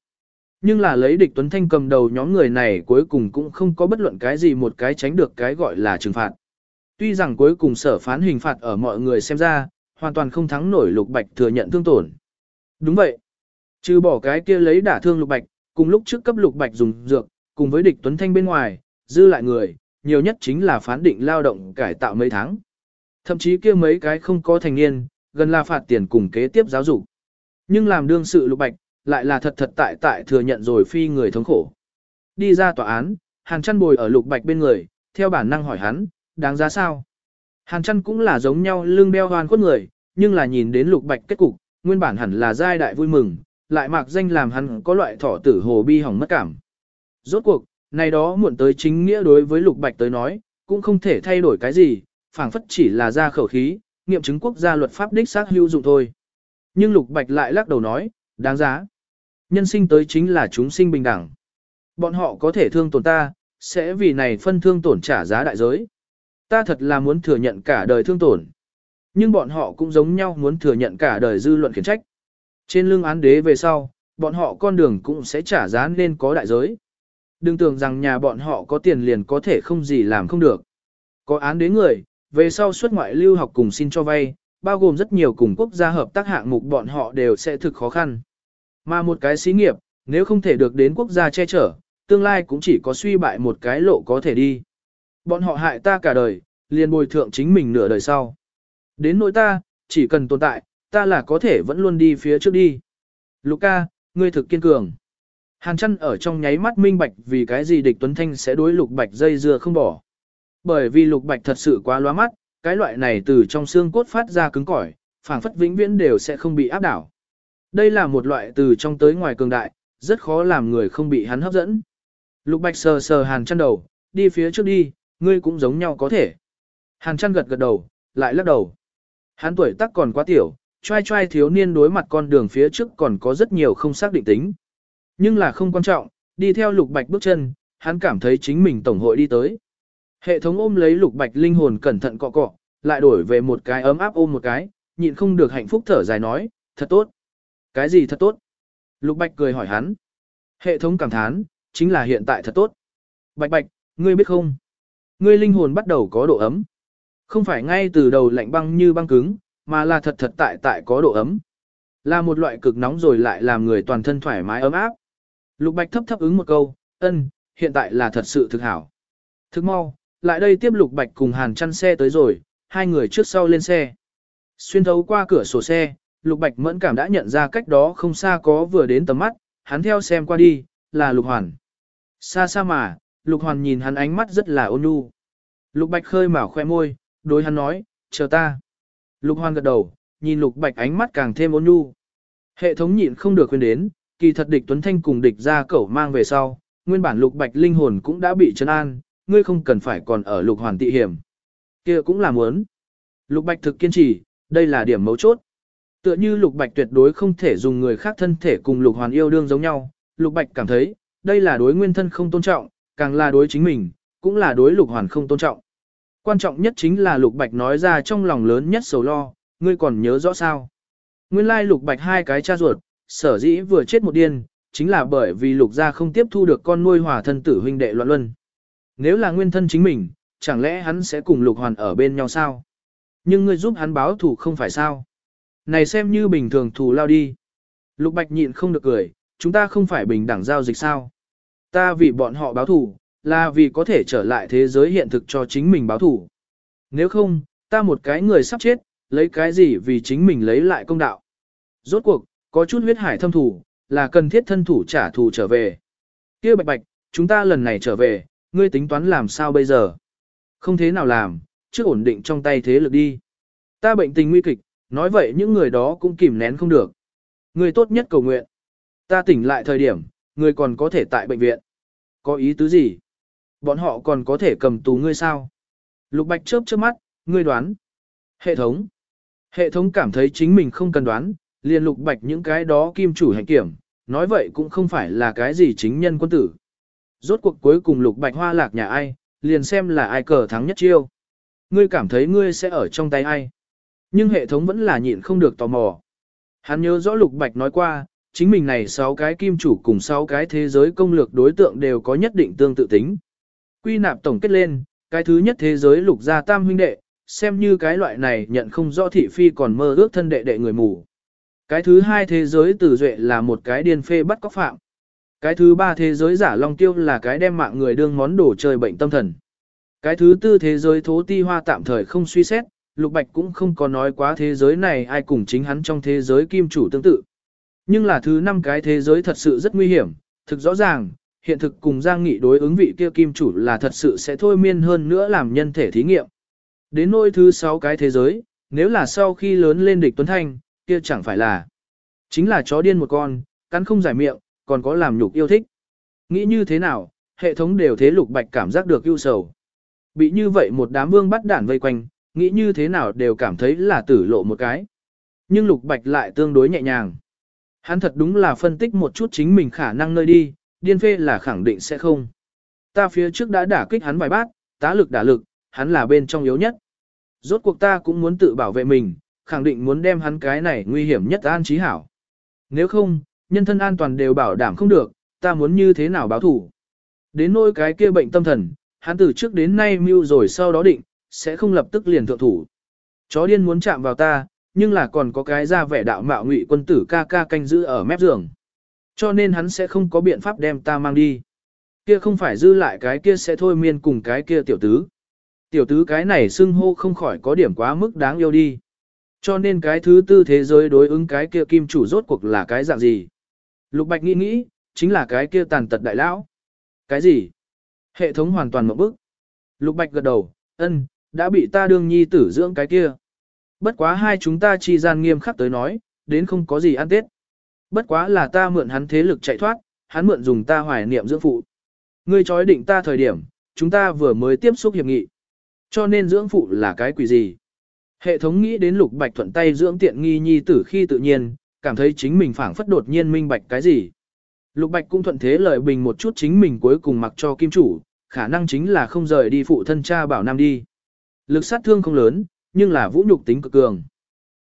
A: Nhưng là lấy địch Tuấn Thanh cầm đầu nhóm người này cuối cùng cũng không có bất luận cái gì một cái tránh được cái gọi là trừng phạt. Tuy rằng cuối cùng sở phán hình phạt ở mọi người xem ra, hoàn toàn không thắng nổi Lục Bạch thừa nhận thương tổn. Đúng vậy. Trừ bỏ cái kia lấy đả thương Lục Bạch, cùng lúc trước cấp Lục Bạch dùng dược, cùng với địch Tuấn Thanh bên ngoài, dư lại người, nhiều nhất chính là phán định lao động cải tạo mấy tháng. Thậm chí kia mấy cái không có thành niên, gần là phạt tiền cùng kế tiếp giáo dục. Nhưng làm đương sự Lục Bạch, lại là thật thật tại tại thừa nhận rồi phi người thống khổ. Đi ra tòa án, Hàn chăn bồi ở Lục Bạch bên người, theo bản năng hỏi hắn, đáng giá sao? Hàn chăn cũng là giống nhau lưng đeo hoan khuất người, nhưng là nhìn đến Lục Bạch kết cục, nguyên bản hẳn là giai đại vui mừng, lại mạc danh làm hắn có loại thỏ tử hồ bi hỏng mất cảm. Rốt cuộc, này đó muộn tới chính nghĩa đối với Lục Bạch tới nói, cũng không thể thay đổi cái gì, phảng phất chỉ là ra khẩu khí, nghiệm chứng quốc gia luật pháp đích xác hữu dụng thôi. Nhưng Lục Bạch lại lắc đầu nói, đáng giá. Nhân sinh tới chính là chúng sinh bình đẳng. Bọn họ có thể thương tổn ta, sẽ vì này phân thương tổn trả giá đại giới. Ta thật là muốn thừa nhận cả đời thương tổn. Nhưng bọn họ cũng giống nhau muốn thừa nhận cả đời dư luận khiển trách. Trên lưng án đế về sau, bọn họ con đường cũng sẽ trả giá nên có đại giới. Đừng tưởng rằng nhà bọn họ có tiền liền có thể không gì làm không được. Có án đế người, về sau xuất ngoại lưu học cùng xin cho vay, bao gồm rất nhiều cùng quốc gia hợp tác hạng mục bọn họ đều sẽ thực khó khăn. Mà một cái xí nghiệp, nếu không thể được đến quốc gia che chở, tương lai cũng chỉ có suy bại một cái lộ có thể đi. Bọn họ hại ta cả đời, liền bồi thượng chính mình nửa đời sau. Đến nỗi ta, chỉ cần tồn tại, ta là có thể vẫn luôn đi phía trước đi. Luca, ngươi thực kiên cường. Hàn chăn ở trong nháy mắt minh bạch vì cái gì địch Tuấn Thanh sẽ đối lục bạch dây dưa không bỏ. Bởi vì lục bạch thật sự quá loa mắt, cái loại này từ trong xương cốt phát ra cứng cỏi, phảng phất vĩnh viễn đều sẽ không bị áp đảo. Đây là một loại từ trong tới ngoài cường đại, rất khó làm người không bị hắn hấp dẫn. Lục bạch sờ sờ hàn chăn đầu, đi phía trước đi, ngươi cũng giống nhau có thể. Hàn chăn gật gật đầu, lại lắc đầu. Hắn tuổi tác còn quá tiểu, trai trai thiếu niên đối mặt con đường phía trước còn có rất nhiều không xác định tính. Nhưng là không quan trọng, đi theo lục bạch bước chân, hắn cảm thấy chính mình tổng hội đi tới. Hệ thống ôm lấy lục bạch linh hồn cẩn thận cọ cọ, lại đổi về một cái ấm áp ôm một cái, nhịn không được hạnh phúc thở dài nói, thật tốt. Cái gì thật tốt? Lục bạch cười hỏi hắn. Hệ thống cảm thán, chính là hiện tại thật tốt. Bạch bạch, ngươi biết không? Ngươi linh hồn bắt đầu có độ ấm. Không phải ngay từ đầu lạnh băng như băng cứng, mà là thật thật tại tại có độ ấm. Là một loại cực nóng rồi lại làm người toàn thân thoải mái ấm áp. Lục Bạch thấp thấp ứng một câu, ân, hiện tại là thật sự thực hảo. Thức mau, lại đây tiếp Lục Bạch cùng Hàn chăn xe tới rồi, hai người trước sau lên xe. Xuyên thấu qua cửa sổ xe, Lục Bạch mẫn cảm đã nhận ra cách đó không xa có vừa đến tầm mắt, hắn theo xem qua đi, là Lục Hoàn. Xa xa mà, Lục Hoàn nhìn hắn ánh mắt rất là ôn nhu. Lục Bạch khơi mào khoe môi, đối hắn nói, chờ ta. Lục Hoan gật đầu, nhìn Lục Bạch ánh mắt càng thêm ôn nhu. Hệ thống nhịn không được khuyên đến, kỳ thật địch Tuấn Thanh cùng địch ra cẩu mang về sau, nguyên bản Lục Bạch linh hồn cũng đã bị trấn an, ngươi không cần phải còn ở Lục Hoàn tị hiểm. kia cũng là muốn. Lục Bạch thực kiên trì, đây là điểm mấu chốt. Tựa như Lục Bạch tuyệt đối không thể dùng người khác thân thể cùng Lục Hoàn yêu đương giống nhau, Lục Bạch cảm thấy, đây là đối nguyên thân không tôn trọng, càng là đối chính mình, cũng là đối Lục Hoàn không tôn trọng. Quan trọng nhất chính là Lục Bạch nói ra trong lòng lớn nhất sầu lo, ngươi còn nhớ rõ sao. Nguyên lai Lục Bạch hai cái cha ruột, sở dĩ vừa chết một điên, chính là bởi vì Lục gia không tiếp thu được con nuôi hòa thân tử huynh đệ loạn luân. Nếu là nguyên thân chính mình, chẳng lẽ hắn sẽ cùng Lục Hoàn ở bên nhau sao? Nhưng ngươi giúp hắn báo thù không phải sao? Này xem như bình thường thù lao đi. Lục Bạch nhịn không được cười, chúng ta không phải bình đẳng giao dịch sao? Ta vì bọn họ báo thù, là vì có thể trở lại thế giới hiện thực cho chính mình báo thủ. Nếu không, ta một cái người sắp chết, lấy cái gì vì chính mình lấy lại công đạo. Rốt cuộc, có chút huyết hải thâm thủ, là cần thiết thân thủ trả thù trở về. kia bạch bạch, chúng ta lần này trở về, ngươi tính toán làm sao bây giờ? Không thế nào làm, trước ổn định trong tay thế lực đi. Ta bệnh tình nguy kịch, nói vậy những người đó cũng kìm nén không được. Ngươi tốt nhất cầu nguyện. Ta tỉnh lại thời điểm, ngươi còn có thể tại bệnh viện. Có ý tứ gì? Bọn họ còn có thể cầm tù ngươi sao? Lục Bạch chớp chớp mắt, ngươi đoán. Hệ thống. Hệ thống cảm thấy chính mình không cần đoán, liền Lục Bạch những cái đó kim chủ hành kiểm, nói vậy cũng không phải là cái gì chính nhân quân tử. Rốt cuộc cuối cùng Lục Bạch hoa lạc nhà ai, liền xem là ai cờ thắng nhất chiêu. Ngươi cảm thấy ngươi sẽ ở trong tay ai. Nhưng hệ thống vẫn là nhịn không được tò mò. Hắn nhớ rõ Lục Bạch nói qua, chính mình này 6 cái kim chủ cùng 6 cái thế giới công lược đối tượng đều có nhất định tương tự tính. Quy nạp tổng kết lên, cái thứ nhất thế giới lục gia tam huynh đệ, xem như cái loại này nhận không rõ thị phi còn mơ ước thân đệ đệ người mù. Cái thứ hai thế giới tử duệ là một cái điên phê bắt cóc phạm. Cái thứ ba thế giới giả long tiêu là cái đem mạng người đương món đồ chơi bệnh tâm thần. Cái thứ tư thế giới thố ti hoa tạm thời không suy xét, Lục Bạch cũng không có nói quá thế giới này ai cùng chính hắn trong thế giới kim chủ tương tự. Nhưng là thứ năm cái thế giới thật sự rất nguy hiểm, thực rõ ràng, hiện thực cùng Giang Nghị đối ứng vị kia kim chủ là thật sự sẽ thôi miên hơn nữa làm nhân thể thí nghiệm. Đến nỗi thứ sáu cái thế giới, nếu là sau khi lớn lên địch Tuấn Thanh, kia chẳng phải là chính là chó điên một con, cắn không giải miệng, còn có làm nhục yêu thích. Nghĩ như thế nào, hệ thống đều thế lục bạch cảm giác được ưu sầu. Bị như vậy một đám vương bắt đản vây quanh, nghĩ như thế nào đều cảm thấy là tử lộ một cái. Nhưng lục bạch lại tương đối nhẹ nhàng. Hắn thật đúng là phân tích một chút chính mình khả năng nơi đi, điên phê là khẳng định sẽ không. Ta phía trước đã đả kích hắn vài bát, tá lực đả lực, hắn là bên trong yếu nhất. Rốt cuộc ta cũng muốn tự bảo vệ mình, khẳng định muốn đem hắn cái này nguy hiểm nhất an trí hảo. Nếu không, nhân thân an toàn đều bảo đảm không được, ta muốn như thế nào báo thủ. Đến nỗi cái kia bệnh tâm thần, hắn từ trước đến nay mưu rồi sau đó định, sẽ không lập tức liền thượng thủ. Chó điên muốn chạm vào ta, nhưng là còn có cái ra vẻ đạo mạo ngụy quân tử ca ca canh giữ ở mép giường. Cho nên hắn sẽ không có biện pháp đem ta mang đi. Kia không phải dư lại cái kia sẽ thôi miên cùng cái kia tiểu tứ. Tiểu tứ cái này xưng hô không khỏi có điểm quá mức đáng yêu đi. Cho nên cái thứ tư thế giới đối ứng cái kia kim chủ rốt cuộc là cái dạng gì. Lục Bạch nghĩ nghĩ, chính là cái kia tàn tật đại lão. Cái gì? Hệ thống hoàn toàn một bức. Lục Bạch gật đầu, ân, đã bị ta đương nhi tử dưỡng cái kia. Bất quá hai chúng ta chi gian nghiêm khắc tới nói, đến không có gì ăn tết. Bất quá là ta mượn hắn thế lực chạy thoát, hắn mượn dùng ta hoài niệm dưỡng phụ. Ngươi trói định ta thời điểm, chúng ta vừa mới tiếp xúc hiệp nghị. Cho nên dưỡng phụ là cái quỷ gì? Hệ thống nghĩ đến lục bạch thuận tay dưỡng tiện nghi nhi tử khi tự nhiên, cảm thấy chính mình phảng phất đột nhiên minh bạch cái gì. Lục bạch cũng thuận thế lợi bình một chút chính mình cuối cùng mặc cho kim chủ, khả năng chính là không rời đi phụ thân cha bảo nam đi. Lực sát thương không lớn, nhưng là vũ nhục tính cực cường.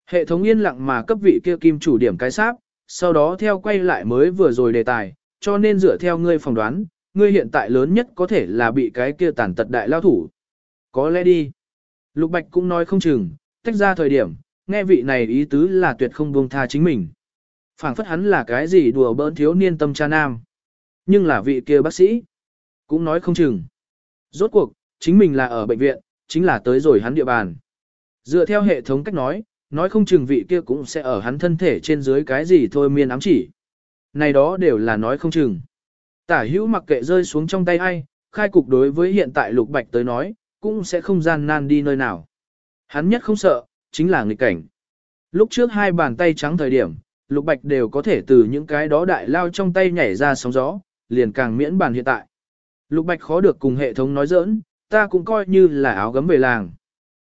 A: Hệ thống yên lặng mà cấp vị kia kim chủ điểm cái sáp, sau đó theo quay lại mới vừa rồi đề tài, cho nên dựa theo ngươi phỏng đoán, ngươi hiện tại lớn nhất có thể là bị cái kia tàn tật đại lao thủ. Có lẽ đi. Lục Bạch cũng nói không chừng, tách ra thời điểm, nghe vị này ý tứ là tuyệt không buông tha chính mình. phảng phất hắn là cái gì đùa bỡn thiếu niên tâm cha nam. Nhưng là vị kia bác sĩ. Cũng nói không chừng. Rốt cuộc, chính mình là ở bệnh viện, chính là tới rồi hắn địa bàn. Dựa theo hệ thống cách nói, nói không chừng vị kia cũng sẽ ở hắn thân thể trên dưới cái gì thôi miên ám chỉ. Này đó đều là nói không chừng. Tả hữu mặc kệ rơi xuống trong tay ai, khai cục đối với hiện tại lục bạch tới nói, cũng sẽ không gian nan đi nơi nào. Hắn nhất không sợ, chính là nghịch cảnh. Lúc trước hai bàn tay trắng thời điểm, lục bạch đều có thể từ những cái đó đại lao trong tay nhảy ra sóng gió, liền càng miễn bàn hiện tại. Lục bạch khó được cùng hệ thống nói giỡn, ta cũng coi như là áo gấm về làng.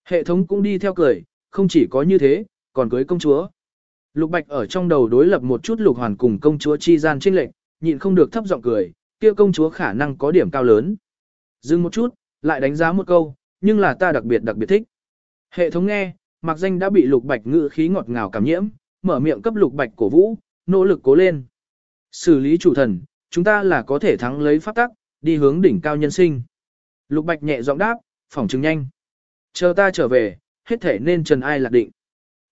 A: Hệ thống cũng đi theo cười, không chỉ có như thế, còn cưới công chúa. Lục Bạch ở trong đầu đối lập một chút lục hoàn cùng công chúa chi gian trinh lệnh, nhịn không được thấp giọng cười, kia công chúa khả năng có điểm cao lớn. Dừng một chút, lại đánh giá một câu, nhưng là ta đặc biệt đặc biệt thích. Hệ thống nghe, mặc danh đã bị lục bạch ngự khí ngọt ngào cảm nhiễm, mở miệng cấp lục bạch cổ vũ, nỗ lực cố lên. Xử lý chủ thần, chúng ta là có thể thắng lấy pháp tắc, đi hướng đỉnh cao nhân sinh. Lục bạch nhẹ giọng đáp, phỏng chứng nhanh. Chờ ta trở về, hết thể nên trần ai lạc định.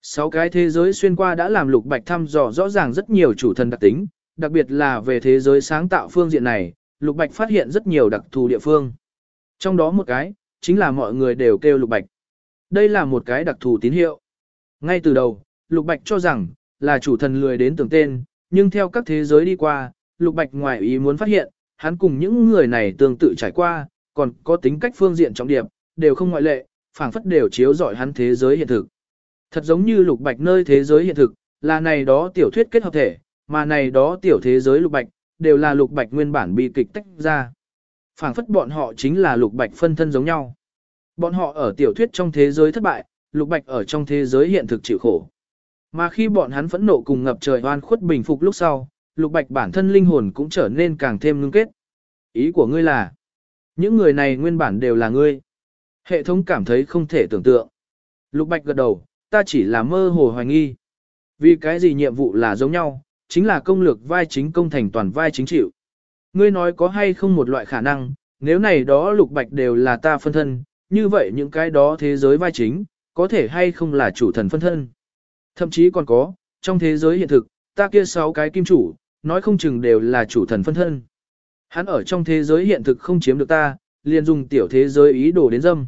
A: Sáu cái thế giới xuyên qua đã làm lục bạch thăm dò rõ ràng rất nhiều chủ thần đặc tính, đặc biệt là về thế giới sáng tạo phương diện này, lục bạch phát hiện rất nhiều đặc thù địa phương. Trong đó một cái, chính là mọi người đều kêu lục bạch. Đây là một cái đặc thù tín hiệu. Ngay từ đầu, lục bạch cho rằng, là chủ thần lười đến tưởng tên, nhưng theo các thế giới đi qua, lục bạch ngoài ý muốn phát hiện, hắn cùng những người này tương tự trải qua, còn có tính cách phương diện trọng điểm, đều không ngoại lệ, phảng phất đều chiếu rọi hắn thế giới hiện thực. Thật giống như lục bạch nơi thế giới hiện thực, là này đó tiểu thuyết kết hợp thể, mà này đó tiểu thế giới lục bạch, đều là lục bạch nguyên bản bị kịch tách ra. phảng phất bọn họ chính là lục bạch phân thân giống nhau. Bọn họ ở tiểu thuyết trong thế giới thất bại, lục bạch ở trong thế giới hiện thực chịu khổ. Mà khi bọn hắn phẫn nộ cùng ngập trời oan khuất bình phục lúc sau, lục bạch bản thân linh hồn cũng trở nên càng thêm ngưng kết. Ý của ngươi là, những người này nguyên bản đều là ngươi. Hệ thống cảm thấy không thể tưởng tượng. Lục Bạch gật đầu, ta chỉ là mơ hồ hoài nghi. Vì cái gì nhiệm vụ là giống nhau, chính là công lược vai chính công thành toàn vai chính chịu. Ngươi nói có hay không một loại khả năng, nếu này đó Lục Bạch đều là ta phân thân, như vậy những cái đó thế giới vai chính, có thể hay không là chủ thần phân thân. Thậm chí còn có, trong thế giới hiện thực, ta kia sáu cái kim chủ, nói không chừng đều là chủ thần phân thân. Hắn ở trong thế giới hiện thực không chiếm được ta, liền dùng tiểu thế giới ý đồ đến dâm.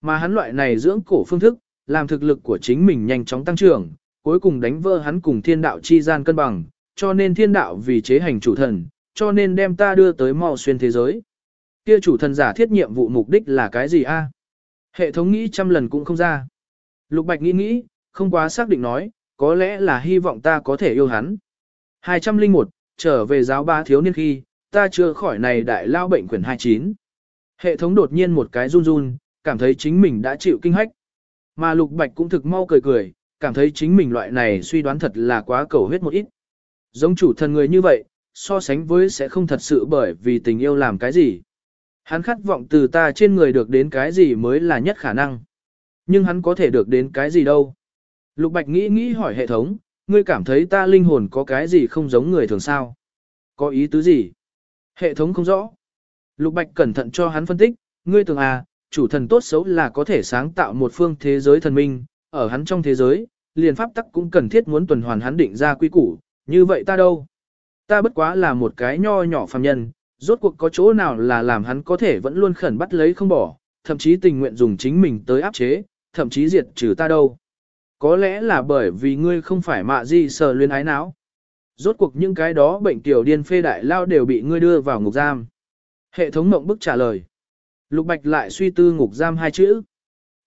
A: Mà hắn loại này dưỡng cổ phương thức, làm thực lực của chính mình nhanh chóng tăng trưởng, cuối cùng đánh vỡ hắn cùng thiên đạo chi gian cân bằng, cho nên thiên đạo vì chế hành chủ thần, cho nên đem ta đưa tới mau xuyên thế giới. Kia chủ thần giả thiết nhiệm vụ mục đích là cái gì a? Hệ thống nghĩ trăm lần cũng không ra. Lục Bạch nghĩ nghĩ, không quá xác định nói, có lẽ là hy vọng ta có thể yêu hắn. 201, trở về giáo ba thiếu niên khi, ta chưa khỏi này đại lao bệnh quyển 29. Hệ thống đột nhiên một cái run run, cảm thấy chính mình đã chịu kinh hách. Mà Lục Bạch cũng thực mau cười cười, cảm thấy chính mình loại này suy đoán thật là quá cầu huyết một ít. Giống chủ thần người như vậy, so sánh với sẽ không thật sự bởi vì tình yêu làm cái gì. Hắn khát vọng từ ta trên người được đến cái gì mới là nhất khả năng. Nhưng hắn có thể được đến cái gì đâu. Lục Bạch nghĩ nghĩ hỏi hệ thống, ngươi cảm thấy ta linh hồn có cái gì không giống người thường sao? Có ý tứ gì? Hệ thống không rõ. Lục Bạch cẩn thận cho hắn phân tích, ngươi tưởng à, chủ thần tốt xấu là có thể sáng tạo một phương thế giới thần minh, ở hắn trong thế giới, liền pháp tắc cũng cần thiết muốn tuần hoàn hắn định ra quy củ, như vậy ta đâu? Ta bất quá là một cái nho nhỏ phàm nhân, rốt cuộc có chỗ nào là làm hắn có thể vẫn luôn khẩn bắt lấy không bỏ, thậm chí tình nguyện dùng chính mình tới áp chế, thậm chí diệt trừ ta đâu. Có lẽ là bởi vì ngươi không phải mạ gì sờ luyến ái não. Rốt cuộc những cái đó bệnh tiểu điên phê đại lao đều bị ngươi đưa vào ngục giam. Hệ thống mộng bức trả lời. Lục Bạch lại suy tư ngục giam hai chữ.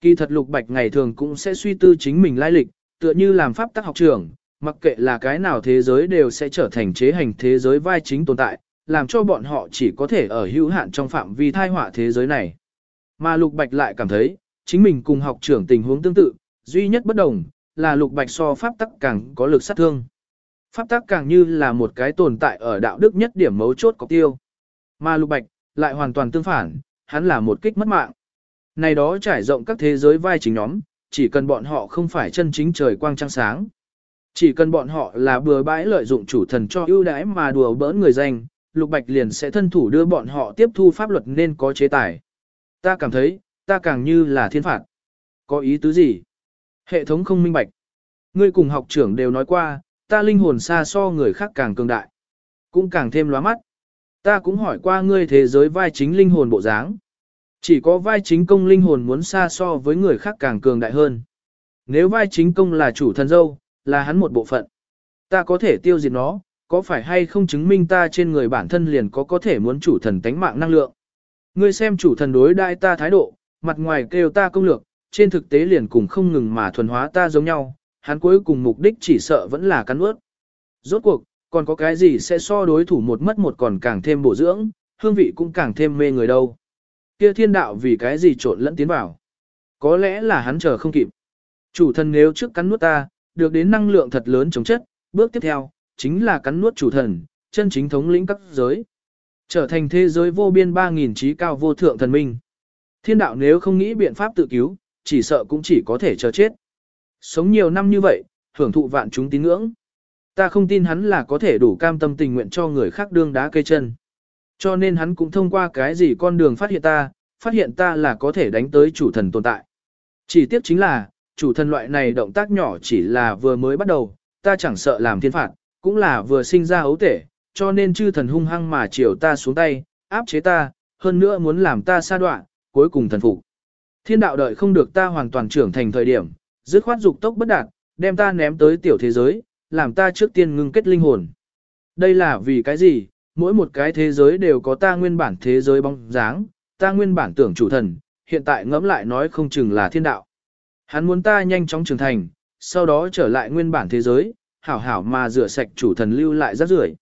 A: Kỳ thật Lục Bạch ngày thường cũng sẽ suy tư chính mình lai lịch, tựa như làm pháp tắc học trưởng, mặc kệ là cái nào thế giới đều sẽ trở thành chế hành thế giới vai chính tồn tại, làm cho bọn họ chỉ có thể ở hữu hạn trong phạm vi thai họa thế giới này. Mà Lục Bạch lại cảm thấy, chính mình cùng học trưởng tình huống tương tự, duy nhất bất đồng, là Lục Bạch so pháp tắc càng có lực sát thương. Pháp tắc càng như là một cái tồn tại ở đạo đức nhất điểm mấu chốt cọc tiêu. Mà Lục Bạch, lại hoàn toàn tương phản, hắn là một kích mất mạng. Này đó trải rộng các thế giới vai chính nhóm, chỉ cần bọn họ không phải chân chính trời quang trăng sáng. Chỉ cần bọn họ là bừa bãi lợi dụng chủ thần cho ưu đãi mà đùa bỡn người danh, Lục Bạch liền sẽ thân thủ đưa bọn họ tiếp thu pháp luật nên có chế tài. Ta cảm thấy, ta càng như là thiên phạt. Có ý tứ gì? Hệ thống không minh bạch. Ngươi cùng học trưởng đều nói qua, ta linh hồn xa so người khác càng cường đại. Cũng càng thêm lóa mắt. Ta cũng hỏi qua ngươi thế giới vai chính linh hồn bộ dáng. Chỉ có vai chính công linh hồn muốn xa so với người khác càng cường đại hơn. Nếu vai chính công là chủ thần dâu, là hắn một bộ phận. Ta có thể tiêu diệt nó, có phải hay không chứng minh ta trên người bản thân liền có có thể muốn chủ thần tánh mạng năng lượng. Ngươi xem chủ thần đối đại ta thái độ, mặt ngoài kêu ta công lược, trên thực tế liền cùng không ngừng mà thuần hóa ta giống nhau, hắn cuối cùng mục đích chỉ sợ vẫn là cắn ướt. Rốt cuộc, còn có cái gì sẽ so đối thủ một mất một còn càng thêm bổ dưỡng, hương vị cũng càng thêm mê người đâu. Kia thiên đạo vì cái gì trộn lẫn tiến vào. Có lẽ là hắn chờ không kịp. Chủ thần nếu trước cắn nuốt ta, được đến năng lượng thật lớn chống chất, bước tiếp theo, chính là cắn nuốt chủ thần, chân chính thống lĩnh các giới. Trở thành thế giới vô biên 3.000 trí cao vô thượng thần minh. Thiên đạo nếu không nghĩ biện pháp tự cứu, chỉ sợ cũng chỉ có thể chờ chết. Sống nhiều năm như vậy, hưởng thụ vạn chúng tín ngưỡng. Ta không tin hắn là có thể đủ cam tâm tình nguyện cho người khác đương đá cây chân. Cho nên hắn cũng thông qua cái gì con đường phát hiện ta, phát hiện ta là có thể đánh tới chủ thần tồn tại. Chỉ tiếc chính là, chủ thần loại này động tác nhỏ chỉ là vừa mới bắt đầu, ta chẳng sợ làm thiên phạt, cũng là vừa sinh ra ấu tể, cho nên chư thần hung hăng mà chiều ta xuống tay, áp chế ta, hơn nữa muốn làm ta sa đoạn, cuối cùng thần phục. Thiên đạo đợi không được ta hoàn toàn trưởng thành thời điểm, dứt khoát dục tốc bất đạt, đem ta ném tới tiểu thế giới, làm ta trước tiên ngưng kết linh hồn. Đây là vì cái gì? Mỗi một cái thế giới đều có ta nguyên bản thế giới bóng dáng, ta nguyên bản tưởng chủ thần, hiện tại ngẫm lại nói không chừng là thiên đạo. Hắn muốn ta nhanh chóng trưởng thành, sau đó trở lại nguyên bản thế giới, hảo hảo mà rửa sạch chủ thần lưu lại rác rưởi.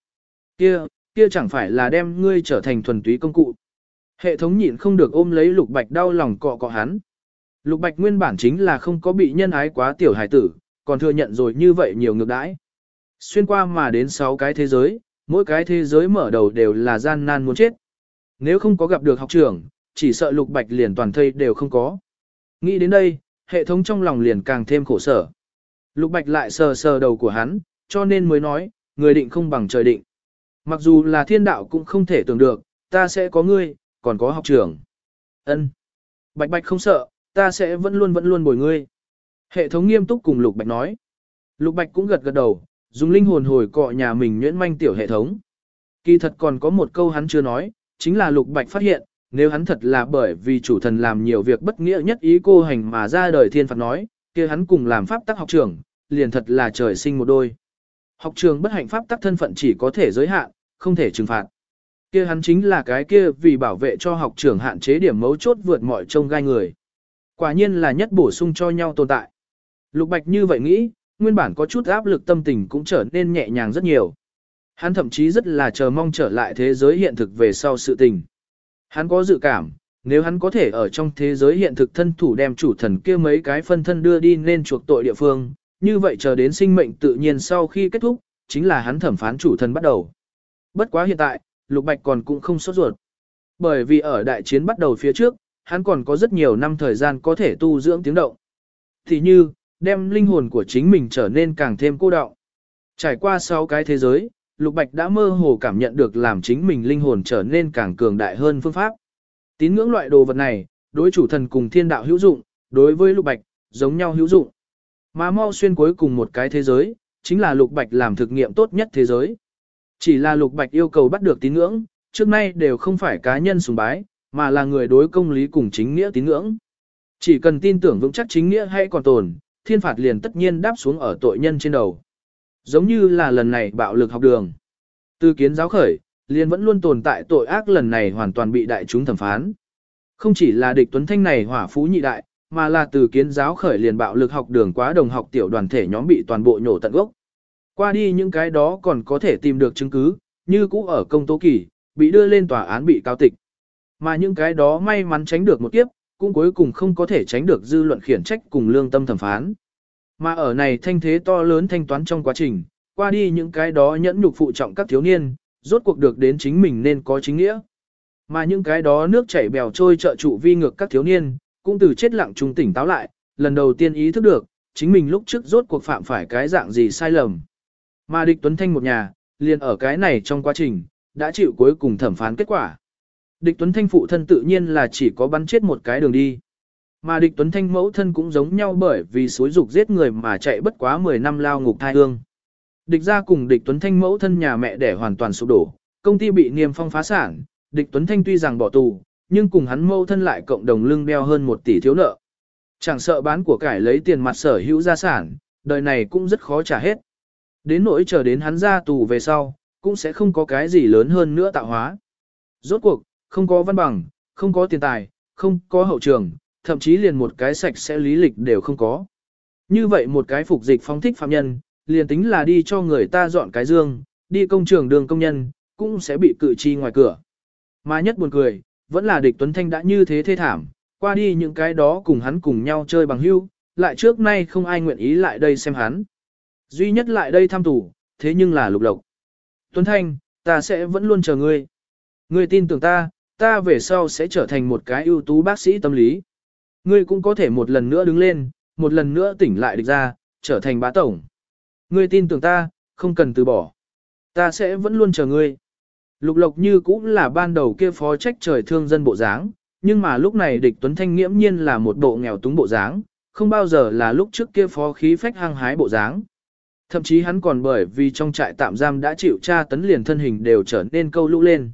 A: Kia, kia chẳng phải là đem ngươi trở thành thuần túy công cụ. Hệ thống nhịn không được ôm lấy lục bạch đau lòng cọ cọ hắn. Lục bạch nguyên bản chính là không có bị nhân ái quá tiểu hải tử, còn thừa nhận rồi như vậy nhiều ngược đãi. Xuyên qua mà đến 6 cái thế giới, mỗi cái thế giới mở đầu đều là gian nan muốn chết. Nếu không có gặp được học trưởng, chỉ sợ lục bạch liền toàn thây đều không có. Nghĩ đến đây, hệ thống trong lòng liền càng thêm khổ sở. Lục bạch lại sờ sờ đầu của hắn, cho nên mới nói, người định không bằng trời định. Mặc dù là thiên đạo cũng không thể tưởng được, ta sẽ có ngươi, còn có học trưởng. Ân. Bạch bạch không sợ, ta sẽ vẫn luôn vẫn luôn bồi ngươi. Hệ thống nghiêm túc cùng Lục Bạch nói. Lục Bạch cũng gật gật đầu, dùng linh hồn hồi cọ nhà mình nhuyễn manh tiểu hệ thống. Kỳ thật còn có một câu hắn chưa nói, chính là Lục Bạch phát hiện, nếu hắn thật là bởi vì chủ thần làm nhiều việc bất nghĩa nhất ý cô hành mà ra đời thiên phạt nói, kia hắn cùng làm pháp tắc học trưởng, liền thật là trời sinh một đôi. Học trường bất hạnh pháp tắc thân phận chỉ có thể giới hạn, không thể trừng phạt. Kia hắn chính là cái kia vì bảo vệ cho học trưởng hạn chế điểm mấu chốt vượt mọi trông gai người. Quả nhiên là nhất bổ sung cho nhau tồn tại. Lục Bạch như vậy nghĩ, nguyên bản có chút áp lực tâm tình cũng trở nên nhẹ nhàng rất nhiều. Hắn thậm chí rất là chờ mong trở lại thế giới hiện thực về sau sự tình. Hắn có dự cảm, nếu hắn có thể ở trong thế giới hiện thực thân thủ đem chủ thần kia mấy cái phân thân đưa đi nên chuộc tội địa phương, như vậy chờ đến sinh mệnh tự nhiên sau khi kết thúc, chính là hắn thẩm phán chủ thần bắt đầu. Bất quá hiện tại, Lục Bạch còn cũng không sốt ruột. Bởi vì ở đại chiến bắt đầu phía trước, hắn còn có rất nhiều năm thời gian có thể tu dưỡng tiếng động. Thì như, đem linh hồn của chính mình trở nên càng thêm cô đọng. Trải qua sáu cái thế giới, Lục Bạch đã mơ hồ cảm nhận được làm chính mình linh hồn trở nên càng cường đại hơn phương pháp. Tín ngưỡng loại đồ vật này, đối chủ thần cùng thiên đạo hữu dụng, đối với Lục Bạch, giống nhau hữu dụng. Mà mau xuyên cuối cùng một cái thế giới, chính là Lục Bạch làm thực nghiệm tốt nhất thế giới. Chỉ là Lục Bạch yêu cầu bắt được tín ngưỡng, trước nay đều không phải cá nhân sùng bái, mà là người đối công lý cùng chính nghĩa tín ngưỡng. Chỉ cần tin tưởng vững chắc chính nghĩa hay còn tồn, thiên phạt liền tất nhiên đáp xuống ở tội nhân trên đầu. Giống như là lần này bạo lực học đường. Từ kiến giáo khởi, liền vẫn luôn tồn tại tội ác lần này hoàn toàn bị đại chúng thẩm phán. Không chỉ là địch tuấn thanh này hỏa phú nhị đại, mà là từ kiến giáo khởi liền bạo lực học đường quá đồng học tiểu đoàn thể nhóm bị toàn bộ nhổ tận gốc. Qua đi những cái đó còn có thể tìm được chứng cứ, như cũ ở công tố kỳ, bị đưa lên tòa án bị cáo tịch. Mà những cái đó may mắn tránh được một kiếp, cũng cuối cùng không có thể tránh được dư luận khiển trách cùng lương tâm thẩm phán. Mà ở này thanh thế to lớn thanh toán trong quá trình, qua đi những cái đó nhẫn nhục phụ trọng các thiếu niên, rốt cuộc được đến chính mình nên có chính nghĩa. Mà những cái đó nước chảy bèo trôi trợ trụ vi ngược các thiếu niên, cũng từ chết lặng trung tỉnh táo lại, lần đầu tiên ý thức được, chính mình lúc trước rốt cuộc phạm phải cái dạng gì sai lầm. Mà địch Tuấn Thanh một nhà, liền ở cái này trong quá trình, đã chịu cuối cùng thẩm phán kết quả. Địch Tuấn Thanh phụ thân tự nhiên là chỉ có bắn chết một cái đường đi. Mà địch Tuấn Thanh mẫu thân cũng giống nhau bởi vì suối dục giết người mà chạy bất quá 10 năm lao ngục thai hương. Địch ra cùng địch Tuấn Thanh mẫu thân nhà mẹ đẻ hoàn toàn sụp đổ, công ty bị niêm phong phá sản, địch Tuấn Thanh tuy rằng bỏ tù, nhưng cùng hắn mẫu thân lại cộng đồng lưng đeo hơn một tỷ thiếu nợ. Chẳng sợ bán của cải lấy tiền mặt sở hữu gia sản, đời này cũng rất khó trả hết. Đến nỗi chờ đến hắn ra tù về sau, cũng sẽ không có cái gì lớn hơn nữa tạo hóa. Rốt cuộc, không có văn bằng, không có tiền tài, không có hậu trường, thậm chí liền một cái sạch sẽ lý lịch đều không có. Như vậy một cái phục dịch phong thích phạm nhân, liền tính là đi cho người ta dọn cái dương, đi công trường đường công nhân, cũng sẽ bị cự chi ngoài cửa. Mà nhất buồn cười, vẫn là địch Tuấn Thanh đã như thế thê thảm, qua đi những cái đó cùng hắn cùng nhau chơi bằng hưu, lại trước nay không ai nguyện ý lại đây xem hắn. Duy nhất lại đây thăm tủ, thế nhưng là lục lộc. Tuấn Thanh, ta sẽ vẫn luôn chờ ngươi. Ngươi tin tưởng ta, ta về sau sẽ trở thành một cái ưu tú bác sĩ tâm lý. Ngươi cũng có thể một lần nữa đứng lên, một lần nữa tỉnh lại địch ra, trở thành bá tổng. Ngươi tin tưởng ta, không cần từ bỏ. Ta sẽ vẫn luôn chờ ngươi. Lục lộc như cũng là ban đầu kia phó trách trời thương dân bộ dáng, nhưng mà lúc này địch Tuấn Thanh nghiễm nhiên là một bộ nghèo túng bộ dáng, không bao giờ là lúc trước kia phó khí phách hăng hái bộ dáng. Thậm chí hắn còn bởi vì trong trại tạm giam đã chịu tra tấn liền thân hình đều trở nên câu lũ lên.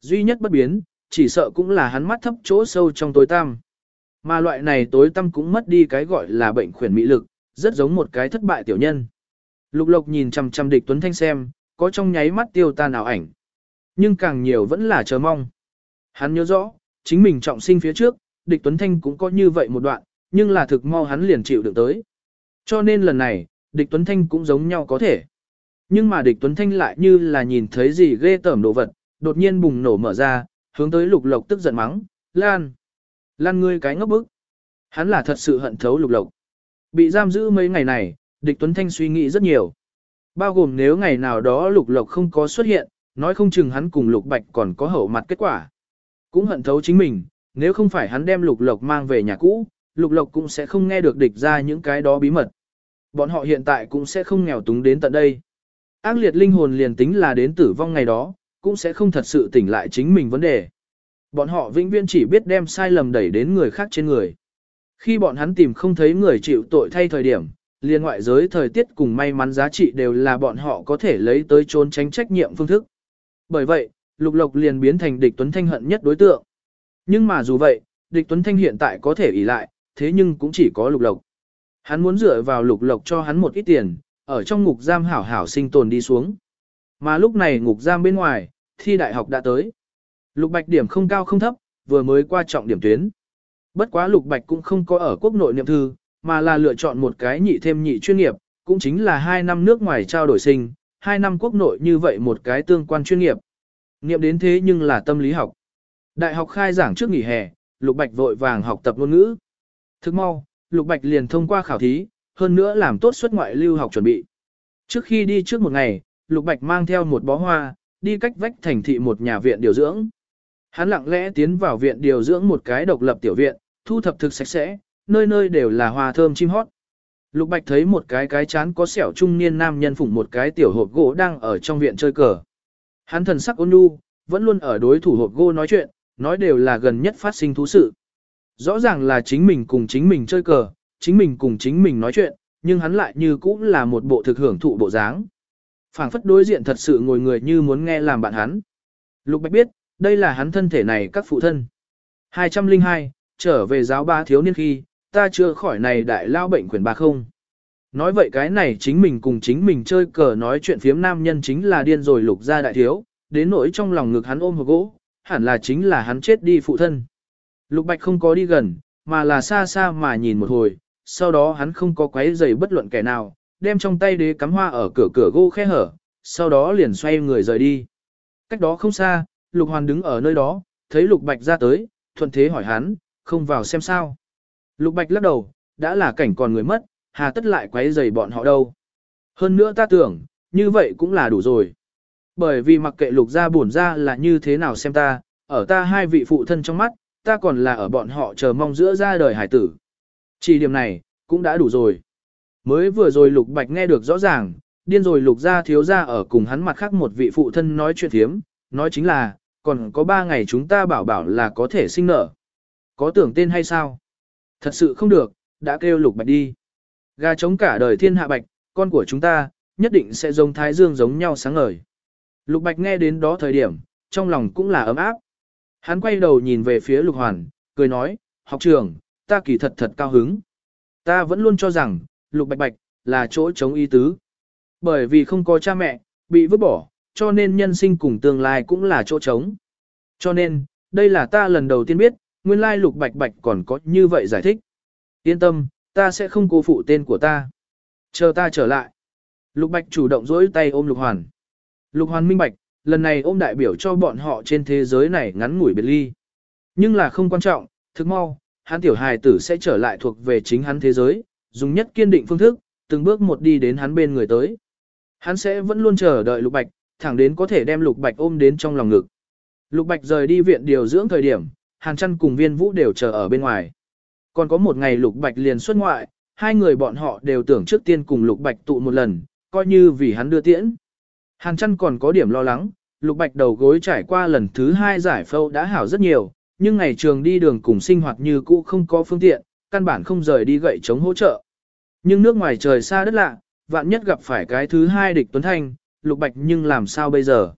A: Duy nhất bất biến, chỉ sợ cũng là hắn mắt thấp chỗ sâu trong tối tăm. Mà loại này tối tăm cũng mất đi cái gọi là bệnh khuyển mỹ lực, rất giống một cái thất bại tiểu nhân. Lục lộc nhìn chằm chằm địch Tuấn Thanh xem, có trong nháy mắt tiêu tan nào ảnh. Nhưng càng nhiều vẫn là chờ mong. Hắn nhớ rõ, chính mình trọng sinh phía trước, địch Tuấn Thanh cũng có như vậy một đoạn, nhưng là thực mau hắn liền chịu được tới. Cho nên lần này, địch Tuấn Thanh cũng giống nhau có thể. Nhưng mà địch Tuấn Thanh lại như là nhìn thấy gì ghê tởm đồ vật, đột nhiên bùng nổ mở ra, hướng tới lục lộc tức giận mắng, Lan. Lan ngươi cái ngốc bức. Hắn là thật sự hận thấu lục lộc. Bị giam giữ mấy ngày này, địch Tuấn Thanh suy nghĩ rất nhiều. Bao gồm nếu ngày nào đó lục lộc không có xuất hiện, nói không chừng hắn cùng lục bạch còn có hậu mặt kết quả. Cũng hận thấu chính mình, nếu không phải hắn đem lục lộc mang về nhà cũ, lục lộc cũng sẽ không nghe được địch ra những cái đó bí mật. Bọn họ hiện tại cũng sẽ không nghèo túng đến tận đây. Ác liệt linh hồn liền tính là đến tử vong ngày đó, cũng sẽ không thật sự tỉnh lại chính mình vấn đề. Bọn họ vĩnh viễn chỉ biết đem sai lầm đẩy đến người khác trên người. Khi bọn hắn tìm không thấy người chịu tội thay thời điểm, liên ngoại giới thời tiết cùng may mắn giá trị đều là bọn họ có thể lấy tới trốn tránh trách nhiệm phương thức. Bởi vậy, Lục Lộc liền biến thành địch Tuấn Thanh hận nhất đối tượng. Nhưng mà dù vậy, địch Tuấn Thanh hiện tại có thể ỷ lại, thế nhưng cũng chỉ có Lục Lộc. Hắn muốn dựa vào Lục Lộc cho hắn một ít tiền, ở trong ngục giam hảo hảo sinh tồn đi xuống. Mà lúc này ngục giam bên ngoài, thi đại học đã tới. Lục Bạch điểm không cao không thấp, vừa mới qua trọng điểm tuyến. Bất quá Lục Bạch cũng không có ở quốc nội niệm thư, mà là lựa chọn một cái nhị thêm nhị chuyên nghiệp, cũng chính là 2 năm nước ngoài trao đổi sinh, 2 năm quốc nội như vậy một cái tương quan chuyên nghiệp. Niệm đến thế nhưng là tâm lý học. Đại học khai giảng trước nghỉ hè, Lục Bạch vội vàng học tập ngôn ngữ. Thức mau, Lục Bạch liền thông qua khảo thí, hơn nữa làm tốt xuất ngoại lưu học chuẩn bị. Trước khi đi trước một ngày, Lục Bạch mang theo một bó hoa, đi cách vách thành thị một nhà viện điều dưỡng. Hắn lặng lẽ tiến vào viện điều dưỡng một cái độc lập tiểu viện, thu thập thực sạch sẽ, nơi nơi đều là hoa thơm chim hót. Lục Bạch thấy một cái cái chán có sẹo trung niên nam nhân phụng một cái tiểu hộp gỗ đang ở trong viện chơi cờ. Hắn thần sắc ôn nhu, vẫn luôn ở đối thủ hộp gỗ nói chuyện, nói đều là gần nhất phát sinh thú sự. Rõ ràng là chính mình cùng chính mình chơi cờ, chính mình cùng chính mình nói chuyện, nhưng hắn lại như cũng là một bộ thực hưởng thụ bộ dáng phảng phất đối diện thật sự ngồi người như muốn nghe làm bạn hắn. Lục Bạch biết, đây là hắn thân thể này các phụ thân. 202, trở về giáo ba thiếu niên khi, ta chưa khỏi này đại lao bệnh quyền ba không. Nói vậy cái này chính mình cùng chính mình chơi cờ nói chuyện phiếm nam nhân chính là điên rồi lục ra đại thiếu, đến nỗi trong lòng ngực hắn ôm hộp gỗ, hẳn là chính là hắn chết đi phụ thân. Lục Bạch không có đi gần, mà là xa xa mà nhìn một hồi, sau đó hắn không có quấy giày bất luận kẻ nào, đem trong tay đế cắm hoa ở cửa cửa gỗ khe hở, sau đó liền xoay người rời đi. Cách đó không xa, Lục Hoàn đứng ở nơi đó, thấy Lục Bạch ra tới, thuận thế hỏi hắn, không vào xem sao. Lục Bạch lắc đầu, đã là cảnh còn người mất, hà tất lại quấy rầy bọn họ đâu. Hơn nữa ta tưởng, như vậy cũng là đủ rồi. Bởi vì mặc kệ lục gia buồn ra là như thế nào xem ta, ở ta hai vị phụ thân trong mắt, ta còn là ở bọn họ chờ mong giữa ra đời hải tử. Chỉ điểm này, cũng đã đủ rồi. Mới vừa rồi lục bạch nghe được rõ ràng, điên rồi lục gia thiếu gia ở cùng hắn mặt khác một vị phụ thân nói chuyện thiếm, nói chính là, còn có ba ngày chúng ta bảo bảo là có thể sinh nở. Có tưởng tên hay sao? Thật sự không được, đã kêu lục bạch đi. Gà chống cả đời thiên hạ bạch, con của chúng ta, nhất định sẽ giống thái dương giống nhau sáng ngời. Lục bạch nghe đến đó thời điểm, trong lòng cũng là ấm áp. Hắn quay đầu nhìn về phía lục hoàn, cười nói, học trưởng, ta kỳ thật thật cao hứng. Ta vẫn luôn cho rằng, lục bạch bạch, là chỗ chống y tứ. Bởi vì không có cha mẹ, bị vứt bỏ, cho nên nhân sinh cùng tương lai cũng là chỗ trống. Cho nên, đây là ta lần đầu tiên biết, nguyên lai lục bạch bạch còn có như vậy giải thích. Yên tâm, ta sẽ không cố phụ tên của ta. Chờ ta trở lại. Lục bạch chủ động dỗi tay ôm lục hoàn. Lục hoàn minh bạch, lần này ôm đại biểu cho bọn họ trên thế giới này ngắn ngủi biệt ly. Nhưng là không quan trọng, thực mau, hắn tiểu hài tử sẽ trở lại thuộc về chính hắn thế giới, dùng nhất kiên định phương thức, từng bước một đi đến hắn bên người tới. Hắn sẽ vẫn luôn chờ đợi lục bạch, thẳng đến có thể đem lục bạch ôm đến trong lòng ngực. Lục bạch rời đi viện điều dưỡng thời điểm, Hàn Chân cùng viên vũ đều chờ ở bên ngoài. Còn có một ngày Lục Bạch liền xuất ngoại, hai người bọn họ đều tưởng trước tiên cùng Lục Bạch tụ một lần, coi như vì hắn đưa tiễn. Hàn Chân còn có điểm lo lắng, Lục Bạch đầu gối trải qua lần thứ hai giải phẫu đã hảo rất nhiều, nhưng ngày trường đi đường cùng sinh hoạt như cũ không có phương tiện, căn bản không rời đi gậy chống hỗ trợ. Nhưng nước ngoài trời xa đất lạ, vạn nhất gặp phải cái thứ hai địch Tuấn Thanh, Lục Bạch nhưng làm sao bây giờ?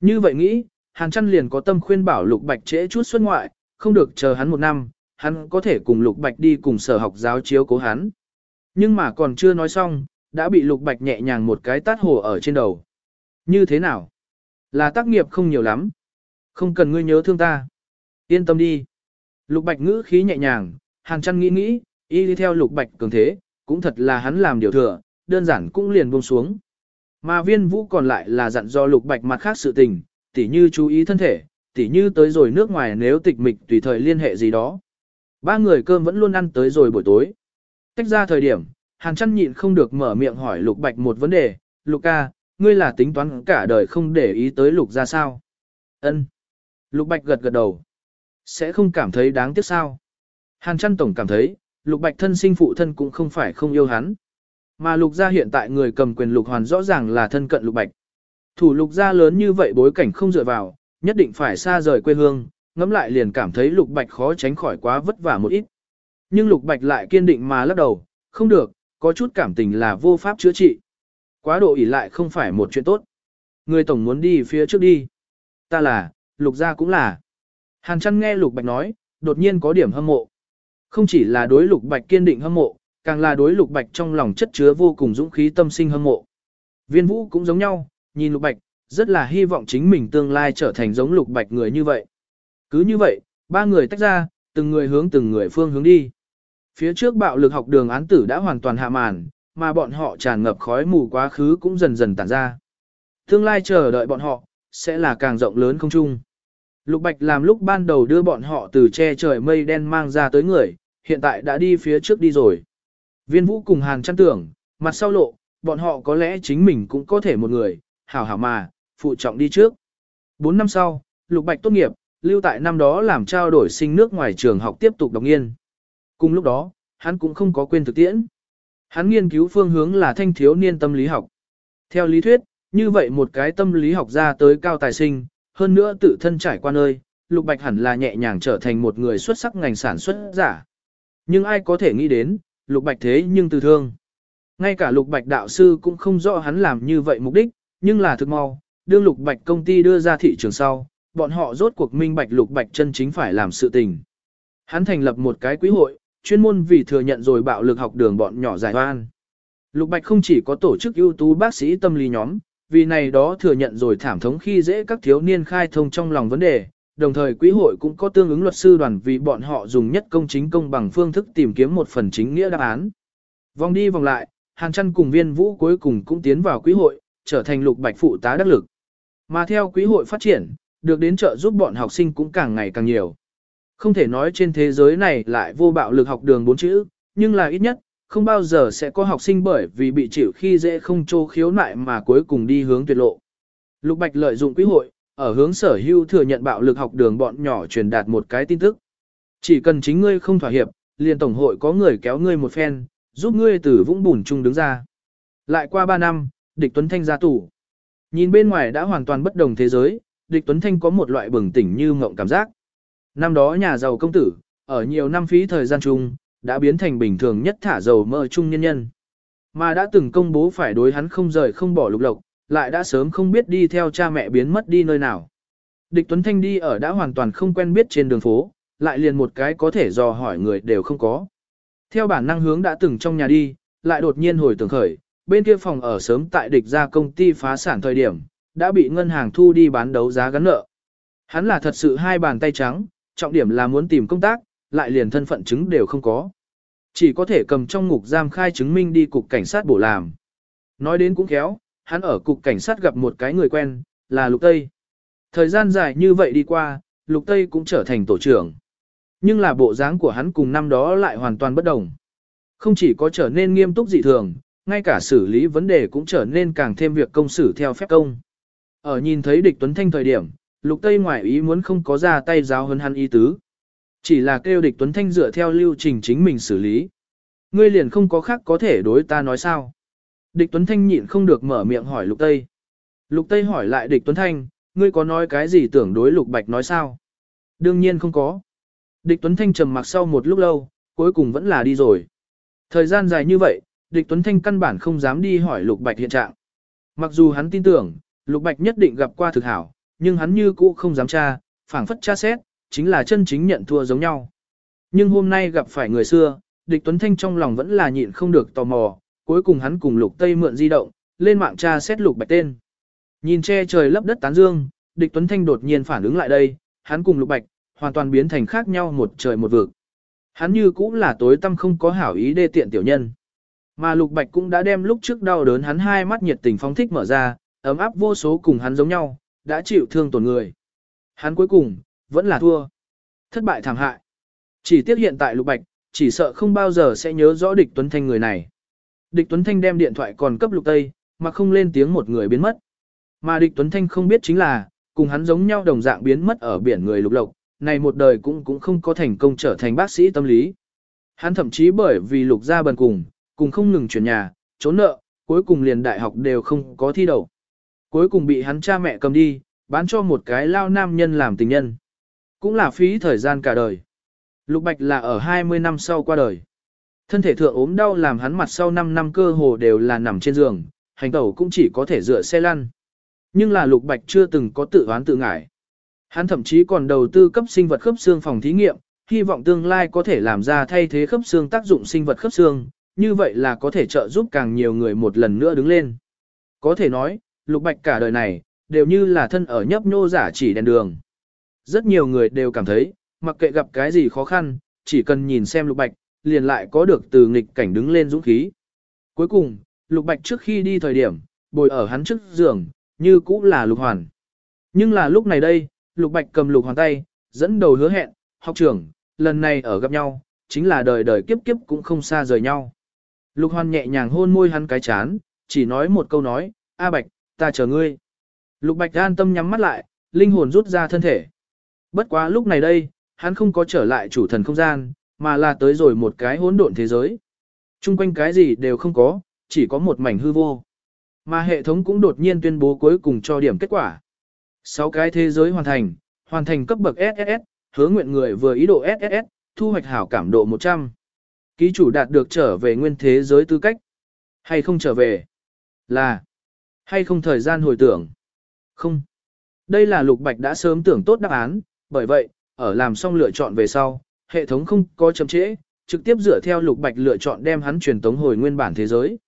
A: Như vậy nghĩ, Hàn Trăn liền có tâm khuyên bảo Lục Bạch trễ chút xuất ngoại, không được chờ hắn một năm, hắn có thể cùng Lục Bạch đi cùng sở học giáo chiếu cố hắn. Nhưng mà còn chưa nói xong, đã bị Lục Bạch nhẹ nhàng một cái tát hồ ở trên đầu. Như thế nào? Là tác nghiệp không nhiều lắm. Không cần ngươi nhớ thương ta. Yên tâm đi. Lục Bạch ngữ khí nhẹ nhàng, hàng chăn nghĩ nghĩ, y đi theo Lục Bạch cường thế, cũng thật là hắn làm điều thừa, đơn giản cũng liền buông xuống. Mà viên vũ còn lại là dặn do Lục Bạch mặt khác sự tình, tỉ như chú ý thân thể, tỉ như tới rồi nước ngoài nếu tịch mịch tùy thời liên hệ gì đó. Ba người cơm vẫn luôn ăn tới rồi buổi tối. Tách ra thời điểm, Hàn chăn nhịn không được mở miệng hỏi Lục Bạch một vấn đề, Lục ca, ngươi là tính toán cả đời không để ý tới Lục ra sao? Ân. Lục Bạch gật gật đầu. Sẽ không cảm thấy đáng tiếc sao? Hàn chăn tổng cảm thấy, Lục Bạch thân sinh phụ thân cũng không phải không yêu hắn. Mà Lục gia hiện tại người cầm quyền Lục Hoàn rõ ràng là thân cận Lục Bạch. Thủ Lục gia lớn như vậy bối cảnh không dựa vào, nhất định phải xa rời quê hương, ngẫm lại liền cảm thấy Lục Bạch khó tránh khỏi quá vất vả một ít. Nhưng Lục Bạch lại kiên định mà lắc đầu, không được, có chút cảm tình là vô pháp chữa trị. Quá độ ỉ lại không phải một chuyện tốt. Người tổng muốn đi phía trước đi. Ta là, Lục gia cũng là. Hàn chăn nghe Lục Bạch nói, đột nhiên có điểm hâm mộ. Không chỉ là đối Lục Bạch kiên định hâm mộ, càng là đối Lục Bạch trong lòng chất chứa vô cùng dũng khí tâm sinh hâm mộ. Viên Vũ cũng giống nhau, nhìn Lục Bạch, rất là hy vọng chính mình tương lai trở thành giống lục bạch người như vậy. Cứ như vậy, ba người tách ra, từng người hướng từng người phương hướng đi. Phía trước bạo lực học đường án tử đã hoàn toàn hạ màn, mà bọn họ tràn ngập khói mù quá khứ cũng dần dần tản ra. Tương lai chờ đợi bọn họ, sẽ là càng rộng lớn không chung. Lục Bạch làm lúc ban đầu đưa bọn họ từ che trời mây đen mang ra tới người, hiện tại đã đi phía trước đi rồi. Viên vũ cùng hàng chăn tưởng, mặt sau lộ, bọn họ có lẽ chính mình cũng có thể một người, hảo hảo mà, phụ trọng đi trước. 4 năm sau, Lục Bạch tốt nghiệp, lưu tại năm đó làm trao đổi sinh nước ngoài trường học tiếp tục đọc nghiên. Cùng lúc đó, hắn cũng không có quên thực tiễn. Hắn nghiên cứu phương hướng là thanh thiếu niên tâm lý học. Theo lý thuyết, như vậy một cái tâm lý học ra tới cao tài sinh, hơn nữa tự thân trải qua nơi, Lục Bạch hẳn là nhẹ nhàng trở thành một người xuất sắc ngành sản xuất giả. Nhưng ai có thể nghĩ đến, Lục Bạch thế nhưng từ thương. Ngay cả Lục Bạch đạo sư cũng không rõ hắn làm như vậy mục đích, nhưng là thực mau, đương Lục Bạch công ty đưa ra thị trường sau, bọn họ rốt cuộc minh bạch Lục Bạch chân chính phải làm sự tình. Hắn thành lập một cái quỹ hội, chuyên môn vì thừa nhận rồi bạo lực học đường bọn nhỏ giải oan. Lục Bạch không chỉ có tổ chức ưu tú bác sĩ tâm lý nhóm, vì này đó thừa nhận rồi thảm thống khi dễ các thiếu niên khai thông trong lòng vấn đề, đồng thời quỹ hội cũng có tương ứng luật sư đoàn vì bọn họ dùng nhất công chính công bằng phương thức tìm kiếm một phần chính nghĩa đáp án. Vòng đi vòng lại, Hàn Trăn cùng viên vũ cuối cùng cũng tiến vào quỹ hội, trở thành lục bạch phụ tá đắc lực. Mà theo quỹ hội phát triển, được đến trợ giúp bọn học sinh cũng càng ngày càng nhiều. Không thể nói trên thế giới này lại vô bạo lực học đường bốn chữ, nhưng là ít nhất, không bao giờ sẽ có học sinh bởi vì bị chịu khi dễ không trô khiếu nại mà cuối cùng đi hướng tuyệt lộ. Lục Bạch lợi dụng quỹ hội, ở hướng sở hưu thừa nhận bạo lực học đường bọn nhỏ truyền đạt một cái tin tức. Chỉ cần chính ngươi không thỏa hiệp, liền tổng hội có người kéo ngươi một phen, giúp ngươi từ vũng bùn chung đứng ra. Lại qua 3 năm, địch Tuấn Thanh ra tù. Nhìn bên ngoài đã hoàn toàn bất đồng thế giới, địch Tuấn Thanh có một loại bừng tỉnh như ngộng cảm giác. Năm đó nhà giàu công tử, ở nhiều năm phí thời gian chung, đã biến thành bình thường nhất thả dầu mơ chung nhân nhân. Mà đã từng công bố phải đối hắn không rời không bỏ lục lộc, lại đã sớm không biết đi theo cha mẹ biến mất đi nơi nào. Địch Tuấn Thanh đi ở đã hoàn toàn không quen biết trên đường phố, lại liền một cái có thể dò hỏi người đều không có. Theo bản năng hướng đã từng trong nhà đi, lại đột nhiên hồi tưởng khởi, bên kia phòng ở sớm tại địch ra công ty phá sản thời điểm, đã bị ngân hàng thu đi bán đấu giá gắn nợ. Hắn là thật sự hai bàn tay trắng, trọng điểm là muốn tìm công tác, lại liền thân phận chứng đều không có. Chỉ có thể cầm trong ngục giam khai chứng minh đi cục cảnh sát bổ làm. Nói đến cũng khéo, hắn ở cục cảnh sát gặp một cái người quen, là Lục Tây. Thời gian dài như vậy đi qua, Lục Tây cũng trở thành tổ trưởng. Nhưng là bộ dáng của hắn cùng năm đó lại hoàn toàn bất đồng. Không chỉ có trở nên nghiêm túc dị thường, ngay cả xử lý vấn đề cũng trở nên càng thêm việc công xử theo phép công. Ở nhìn thấy địch Tuấn Thanh thời điểm, Lục Tây ngoại ý muốn không có ra tay giáo hơn hắn ý tứ. Chỉ là kêu địch Tuấn Thanh dựa theo lưu trình chính mình xử lý. Ngươi liền không có khác có thể đối ta nói sao. Địch Tuấn Thanh nhịn không được mở miệng hỏi Lục Tây. Lục Tây hỏi lại địch Tuấn Thanh, ngươi có nói cái gì tưởng đối Lục Bạch nói sao? Đương nhiên không có. Địch Tuấn Thanh trầm mặc sau một lúc lâu, cuối cùng vẫn là đi rồi. Thời gian dài như vậy, địch Tuấn Thanh căn bản không dám đi hỏi Lục Bạch hiện trạng. Mặc dù hắn tin tưởng, Lục Bạch nhất định gặp qua thực hảo, nhưng hắn như cũ không dám tra, phảng phất tra xét, chính là chân chính nhận thua giống nhau. Nhưng hôm nay gặp phải người xưa, địch Tuấn Thanh trong lòng vẫn là nhịn không được tò mò, cuối cùng hắn cùng Lục Tây mượn di động, lên mạng tra xét Lục Bạch tên. Nhìn che trời lấp đất tán dương, địch Tuấn Thanh đột nhiên phản ứng lại đây, hắn cùng Lục Bạch, hoàn toàn biến thành khác nhau một trời một vực. Hắn như cũng là tối tâm không có hảo ý đê tiện tiểu nhân. Mà Lục Bạch cũng đã đem lúc trước đau đớn hắn hai mắt nhiệt tình phóng thích mở ra, ấm áp vô số cùng hắn giống nhau, đã chịu thương tổn người. Hắn cuối cùng, vẫn là thua. Thất bại thảm hại. Chỉ tiếc hiện tại Lục Bạch, chỉ sợ không bao giờ sẽ nhớ rõ địch Tuấn Thanh người này. Địch Tuấn Thanh đem điện thoại còn cấp Lục Tây, mà không lên tiếng một người biến mất. Mà địch Tuấn Thanh không biết chính là, cùng hắn giống nhau đồng dạng biến mất ở biển người Lục Lộc, này một đời cũng cũng không có thành công trở thành bác sĩ tâm lý. Hắn thậm chí bởi vì Lục gia bần cùng, cùng không ngừng chuyển nhà, trốn nợ, cuối cùng liền đại học đều không có thi đậu. Cuối cùng bị hắn cha mẹ cầm đi, bán cho một cái lao nam nhân làm tình nhân. Cũng là phí thời gian cả đời. Lục Bạch là ở 20 năm sau qua đời. Thân thể thượng ốm đau làm hắn mặt sau 5 năm cơ hồ đều là nằm trên giường, hành tẩu cũng chỉ có thể dựa xe lăn. Nhưng là Lục Bạch chưa từng có tự oán tự ngại. Hắn thậm chí còn đầu tư cấp sinh vật khớp xương phòng thí nghiệm, hy vọng tương lai có thể làm ra thay thế khớp xương tác dụng sinh vật khớp xương, như vậy là có thể trợ giúp càng nhiều người một lần nữa đứng lên. Có thể nói, Lục Bạch cả đời này, đều như là thân ở nhấp nhô giả chỉ đèn đường. Rất nhiều người đều cảm thấy, mặc kệ gặp cái gì khó khăn, chỉ cần nhìn xem Lục Bạch, liền lại có được từ nghịch cảnh đứng lên dũng khí. Cuối cùng, Lục Bạch trước khi đi thời điểm, bồi ở hắn trước giường, như cũ là Lục Hoàn. Nhưng là lúc này đây, Lục Bạch cầm Lục Hoàn tay, dẫn đầu hứa hẹn, học trưởng, lần này ở gặp nhau, chính là đời đời kiếp kiếp cũng không xa rời nhau. Lục Hoàn nhẹ nhàng hôn môi hắn cái chán, chỉ nói một câu nói, A Bạch, ta chờ ngươi. Lục Bạch an tâm nhắm mắt lại, linh hồn rút ra thân thể. Bất quá lúc này đây, hắn không có trở lại chủ thần không gian, mà là tới rồi một cái hỗn độn thế giới. Trung quanh cái gì đều không có, chỉ có một mảnh hư vô. Mà hệ thống cũng đột nhiên tuyên bố cuối cùng cho điểm kết quả. 6 cái thế giới hoàn thành, hoàn thành cấp bậc SSS, hứa nguyện người vừa ý độ SSS, thu hoạch hảo cảm độ 100. Ký chủ đạt được trở về nguyên thế giới tư cách. Hay không trở về? Là. Hay không thời gian hồi tưởng? Không. Đây là Lục Bạch đã sớm tưởng tốt đáp án, bởi vậy, ở làm xong lựa chọn về sau, hệ thống không có chậm trễ, trực tiếp dựa theo Lục Bạch lựa chọn đem hắn truyền tống hồi nguyên bản thế giới.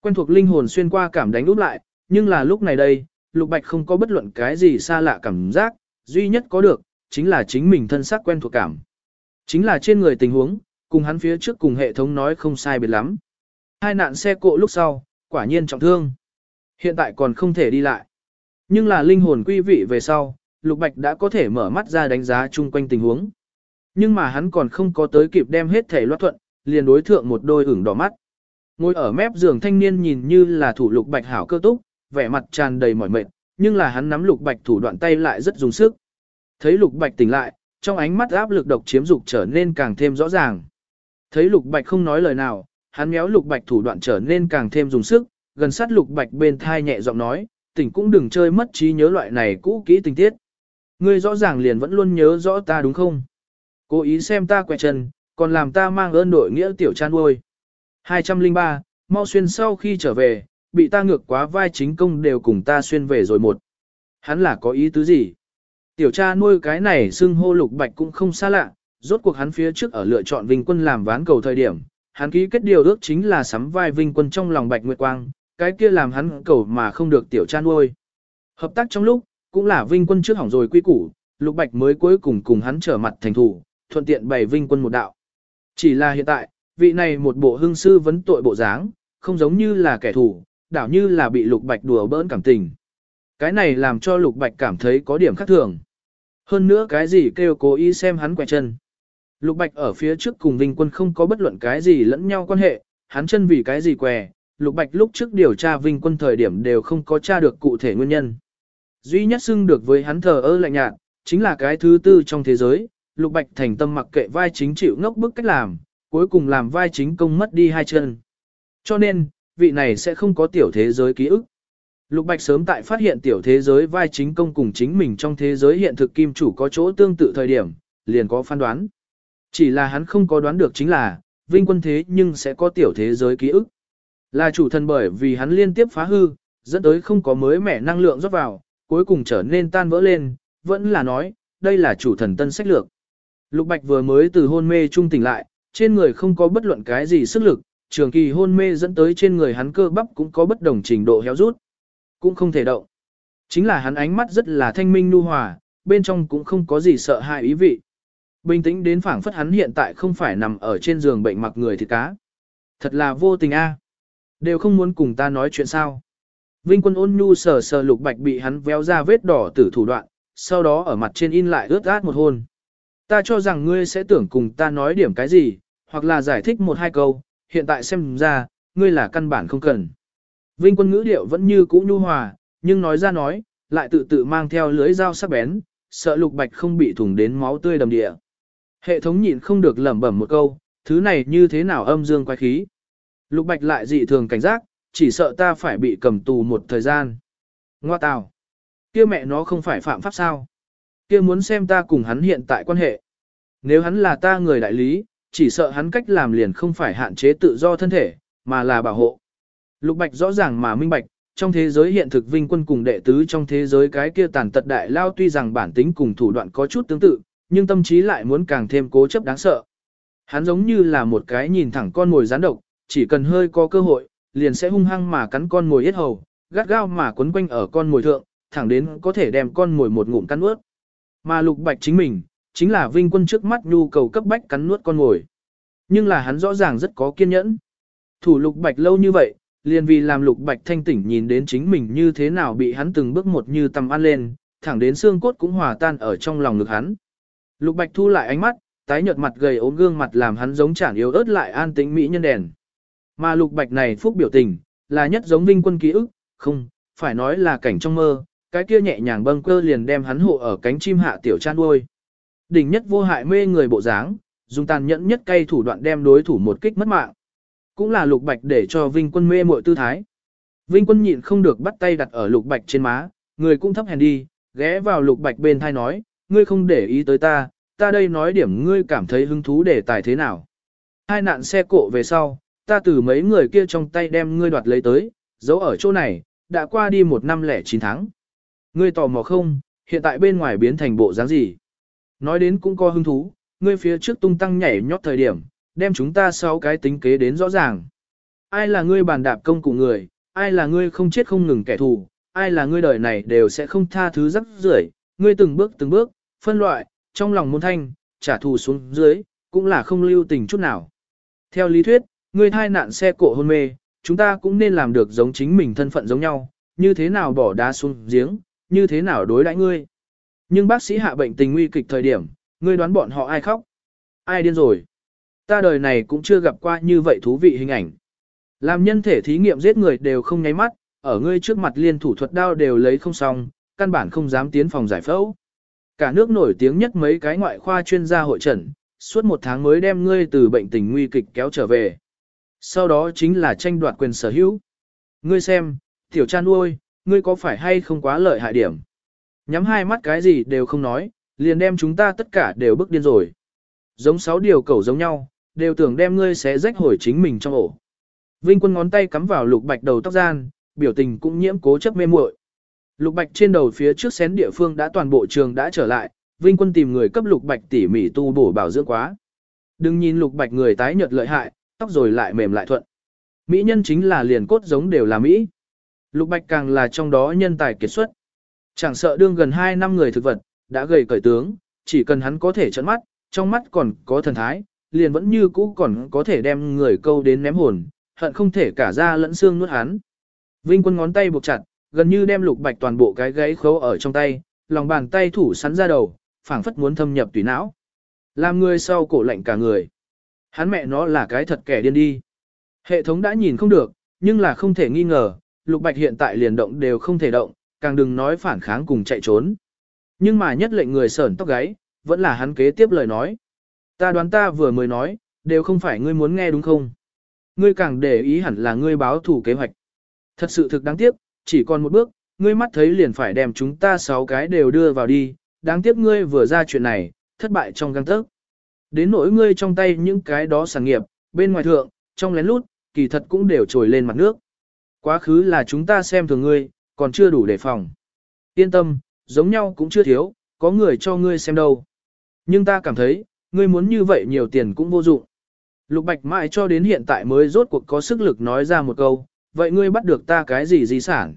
A: Quen thuộc linh hồn xuyên qua cảm đánh úp lại, nhưng là lúc này đây, Lục Bạch không có bất luận cái gì xa lạ cảm giác, duy nhất có được, chính là chính mình thân xác quen thuộc cảm. Chính là trên người tình huống, cùng hắn phía trước cùng hệ thống nói không sai biệt lắm. Hai nạn xe cộ lúc sau, quả nhiên trọng thương. Hiện tại còn không thể đi lại. Nhưng là linh hồn quy vị về sau, Lục Bạch đã có thể mở mắt ra đánh giá chung quanh tình huống. Nhưng mà hắn còn không có tới kịp đem hết thể loát thuận, liền đối thượng một đôi ửng đỏ mắt. Ngồi ở mép giường thanh niên nhìn như là thủ Lục Bạch hảo cơ túc, vẻ mặt tràn đầy mỏi mệt, nhưng là hắn nắm Lục Bạch thủ đoạn tay lại rất dùng sức. Thấy Lục Bạch tỉnh lại, trong ánh mắt áp lực độc chiếm dục trở nên càng thêm rõ ràng. Thấy Lục Bạch không nói lời nào, hắn méo Lục Bạch thủ đoạn trở nên càng thêm dùng sức, gần sát Lục Bạch bên thai nhẹ giọng nói, tỉnh cũng đừng chơi mất trí nhớ loại này cũ kỹ tình tiết. Ngươi rõ ràng liền vẫn luôn nhớ rõ ta đúng không? Cố ý xem ta quẹt chân, còn làm ta mang ơn đội nghĩa tiểu chan uôi. 203, mau xuyên sau khi trở về, bị ta ngược quá vai chính công đều cùng ta xuyên về rồi một. Hắn là có ý tứ gì? Tiểu cha nuôi cái này xưng hô lục bạch cũng không xa lạ, rốt cuộc hắn phía trước ở lựa chọn Vinh Quân làm ván cầu thời điểm, hắn ký kết điều ước chính là sắm vai Vinh Quân trong lòng Bạch Nguyệt Quang, cái kia làm hắn cầu mà không được tiểu cha nuôi. Hợp tác trong lúc, cũng là Vinh Quân trước hỏng rồi quy củ, Lục Bạch mới cuối cùng cùng hắn trở mặt thành thủ, thuận tiện bày Vinh Quân một đạo. Chỉ là hiện tại, vị này một bộ hương sư vấn tội bộ dáng, không giống như là kẻ thù, đảo như là bị Lục Bạch đùa bỡn cảm tình. Cái này làm cho Lục Bạch cảm thấy có điểm khác thường. Hơn nữa cái gì kêu cố ý xem hắn quẹt chân. Lục Bạch ở phía trước cùng Vinh Quân không có bất luận cái gì lẫn nhau quan hệ, hắn chân vì cái gì què, Lục Bạch lúc trước điều tra Vinh Quân thời điểm đều không có tra được cụ thể nguyên nhân. Duy nhất xưng được với hắn thờ ơ lạnh nhạt, chính là cái thứ tư trong thế giới, Lục Bạch thành tâm mặc kệ vai chính chịu ngốc bức cách làm, cuối cùng làm vai chính công mất đi hai chân. Cho nên, vị này sẽ không có tiểu thế giới ký ức. Lục Bạch sớm tại phát hiện tiểu thế giới vai chính công cùng chính mình trong thế giới hiện thực kim chủ có chỗ tương tự thời điểm, liền có phán đoán. Chỉ là hắn không có đoán được chính là, vinh quân thế nhưng sẽ có tiểu thế giới ký ức. Là chủ thần bởi vì hắn liên tiếp phá hư, dẫn tới không có mới mẻ năng lượng rót vào, cuối cùng trở nên tan vỡ lên, vẫn là nói, đây là chủ thần tân sách lược. Lục Bạch vừa mới từ hôn mê trung tỉnh lại, trên người không có bất luận cái gì sức lực, trường kỳ hôn mê dẫn tới trên người hắn cơ bắp cũng có bất đồng trình độ héo rút. Cũng không thể động. Chính là hắn ánh mắt rất là thanh minh nu hòa, bên trong cũng không có gì sợ hãi ý vị. Bình tĩnh đến phảng phất hắn hiện tại không phải nằm ở trên giường bệnh mặc người thịt cá. Thật là vô tình a. Đều không muốn cùng ta nói chuyện sao. Vinh quân ôn nhu sờ sờ lục bạch bị hắn véo ra vết đỏ tử thủ đoạn, sau đó ở mặt trên in lại ướt át một hôn. Ta cho rằng ngươi sẽ tưởng cùng ta nói điểm cái gì, hoặc là giải thích một hai câu, hiện tại xem ra, ngươi là căn bản không cần. Vinh quân ngữ điệu vẫn như cũ nhu hòa, nhưng nói ra nói, lại tự tự mang theo lưới dao sắc bén, sợ lục bạch không bị thủng đến máu tươi đầm địa. Hệ thống nhịn không được lẩm bẩm một câu, thứ này như thế nào âm dương quái khí. Lục bạch lại dị thường cảnh giác, chỉ sợ ta phải bị cầm tù một thời gian. Ngoa tào. kia mẹ nó không phải phạm pháp sao kia muốn xem ta cùng hắn hiện tại quan hệ. Nếu hắn là ta người đại lý, chỉ sợ hắn cách làm liền không phải hạn chế tự do thân thể, mà là bảo hộ. Lục Bạch rõ ràng mà minh bạch, trong thế giới hiện thực vinh quân cùng đệ tứ trong thế giới cái kia tàn tật đại lao tuy rằng bản tính cùng thủ đoạn có chút tương tự, nhưng tâm trí lại muốn càng thêm cố chấp đáng sợ. Hắn giống như là một cái nhìn thẳng con mồi rắn độc, chỉ cần hơi có cơ hội, liền sẽ hung hăng mà cắn con mồi yết hầu, gắt gao mà quấn quanh ở con mồi thượng, thẳng đến có thể đem con mồi một ngụm cắn nuốt. Mà lục bạch chính mình, chính là vinh quân trước mắt nhu cầu cấp bách cắn nuốt con ngồi Nhưng là hắn rõ ràng rất có kiên nhẫn. Thủ lục bạch lâu như vậy, liền vì làm lục bạch thanh tỉnh nhìn đến chính mình như thế nào bị hắn từng bước một như tầm ăn lên, thẳng đến xương cốt cũng hòa tan ở trong lòng ngực hắn. Lục bạch thu lại ánh mắt, tái nhợt mặt gầy ốm gương mặt làm hắn giống chản yếu ớt lại an tĩnh mỹ nhân đèn. Mà lục bạch này phúc biểu tình, là nhất giống vinh quân ký ức, không, phải nói là cảnh trong mơ, cái kia nhẹ nhàng bâng cơ liền đem hắn hộ ở cánh chim hạ tiểu chan nuôi. Đỉnh nhất vô hại mê người bộ dáng, dùng tàn nhẫn nhất cây thủ đoạn đem đối thủ một kích mất mạng. Cũng là lục bạch để cho Vinh quân mê muội tư thái. Vinh quân nhịn không được bắt tay đặt ở lục bạch trên má, người cũng thấp hèn đi, ghé vào lục bạch bên thai nói, ngươi không để ý tới ta, ta đây nói điểm ngươi cảm thấy hứng thú để tài thế nào. Hai nạn xe cộ về sau, ta từ mấy người kia trong tay đem ngươi đoạt lấy tới, giấu ở chỗ này, đã qua đi một năm lẻ chín tháng. Ngươi tò mò không, hiện tại bên ngoài biến thành bộ dáng gì? Nói đến cũng có hứng thú, ngươi phía trước tung tăng nhảy nhót thời điểm, đem chúng ta sáu cái tính kế đến rõ ràng. Ai là ngươi bàn đạp công cụ người, ai là ngươi không chết không ngừng kẻ thù, ai là ngươi đời này đều sẽ không tha thứ rắc rưởi, ngươi từng bước từng bước, phân loại, trong lòng môn thanh, trả thù xuống dưới, cũng là không lưu tình chút nào. Theo lý thuyết, ngươi thai nạn xe cộ hôn mê, chúng ta cũng nên làm được giống chính mình thân phận giống nhau, như thế nào bỏ đá xuống giếng, như thế nào đối đãi ngươi. Nhưng bác sĩ hạ bệnh tình nguy kịch thời điểm, ngươi đoán bọn họ ai khóc? Ai điên rồi? Ta đời này cũng chưa gặp qua như vậy thú vị hình ảnh. Làm nhân thể thí nghiệm giết người đều không nháy mắt, ở ngươi trước mặt liên thủ thuật đao đều lấy không xong, căn bản không dám tiến phòng giải phẫu. Cả nước nổi tiếng nhất mấy cái ngoại khoa chuyên gia hội trần, suốt một tháng mới đem ngươi từ bệnh tình nguy kịch kéo trở về. Sau đó chính là tranh đoạt quyền sở hữu. Ngươi xem, tiểu cha nuôi, ngươi có phải hay không quá lợi hại điểm. Nhắm hai mắt cái gì đều không nói, liền đem chúng ta tất cả đều bức điên rồi. Giống sáu điều cầu giống nhau, đều tưởng đem ngươi sẽ rách hồi chính mình trong ổ. Vinh quân ngón tay cắm vào lục bạch đầu tóc gian, biểu tình cũng nhiễm cố chấp mê muội. Lục bạch trên đầu phía trước xén địa phương đã toàn bộ trường đã trở lại, Vinh quân tìm người cấp lục bạch tỉ mỉ tu bổ bảo dưỡng quá. Đừng nhìn lục bạch người tái nhợt lợi hại, tóc rồi lại mềm lại thuận. Mỹ nhân chính là liền cốt giống đều là Mỹ. Lục bạch càng là trong đó nhân tài kiệt xuất. Chẳng sợ đương gần 2 năm người thực vật, đã gầy cởi tướng, chỉ cần hắn có thể trận mắt, trong mắt còn có thần thái, liền vẫn như cũ còn có thể đem người câu đến ném hồn, hận không thể cả da lẫn xương nuốt hắn. Vinh quân ngón tay buộc chặt, gần như đem lục bạch toàn bộ cái gáy khấu ở trong tay, lòng bàn tay thủ sắn ra đầu, phảng phất muốn thâm nhập tùy não. Làm người sau cổ lạnh cả người. Hắn mẹ nó là cái thật kẻ điên đi. Hệ thống đã nhìn không được, nhưng là không thể nghi ngờ, lục bạch hiện tại liền động đều không thể động, càng đừng nói phản kháng cùng chạy trốn. Nhưng mà nhất lệnh người sởn tóc gáy, vẫn là hắn kế tiếp lời nói. Ta đoán ta vừa mới nói, đều không phải ngươi muốn nghe đúng không? Ngươi càng để ý hẳn là ngươi báo thủ kế hoạch. Thật sự thực đáng tiếc, chỉ còn một bước, ngươi mắt thấy liền phải đem chúng ta sáu cái đều đưa vào đi, đáng tiếc ngươi vừa ra chuyện này, thất bại trong găng tấc. Đến nỗi ngươi trong tay những cái đó sản nghiệp, bên ngoài thượng, trong lén lút, kỳ thật cũng đều trồi lên mặt nước. Quá khứ là chúng ta xem thường ngươi, còn chưa đủ đề phòng. Yên tâm, giống nhau cũng chưa thiếu, có người cho ngươi xem đâu. Nhưng ta cảm thấy, ngươi muốn như vậy nhiều tiền cũng vô dụng. Lục Bạch mãi cho đến hiện tại mới rốt cuộc có sức lực nói ra một câu, vậy ngươi bắt được ta cái gì di sản?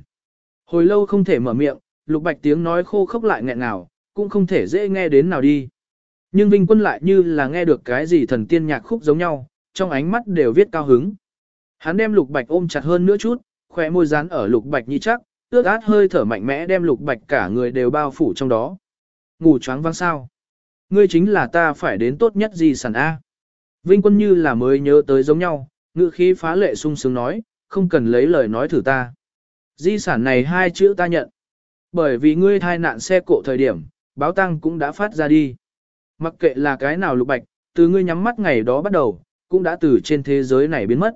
A: Hồi lâu không thể mở miệng, Lục Bạch tiếng nói khô khốc lại nghẹn ngào, cũng không thể dễ nghe đến nào đi. Nhưng Vinh Quân lại như là nghe được cái gì thần tiên nhạc khúc giống nhau, trong ánh mắt đều viết cao hứng. Hắn đem Lục Bạch ôm chặt hơn nữa chút, khóe môi dán ở Lục Bạch như chắc, ước át hơi thở mạnh mẽ đem Lục Bạch cả người đều bao phủ trong đó. Ngủ choáng vang sao? Ngươi chính là ta phải đến tốt nhất gì sản A. Vinh Quân như là mới nhớ tới giống nhau, ngữ khí phá lệ sung sướng nói, không cần lấy lời nói thử ta. Di sản này hai chữ ta nhận. Bởi vì ngươi thai nạn xe cộ thời điểm, báo tăng cũng đã phát ra đi. Mặc kệ là cái nào lục bạch, từ ngươi nhắm mắt ngày đó bắt đầu, cũng đã từ trên thế giới này biến mất.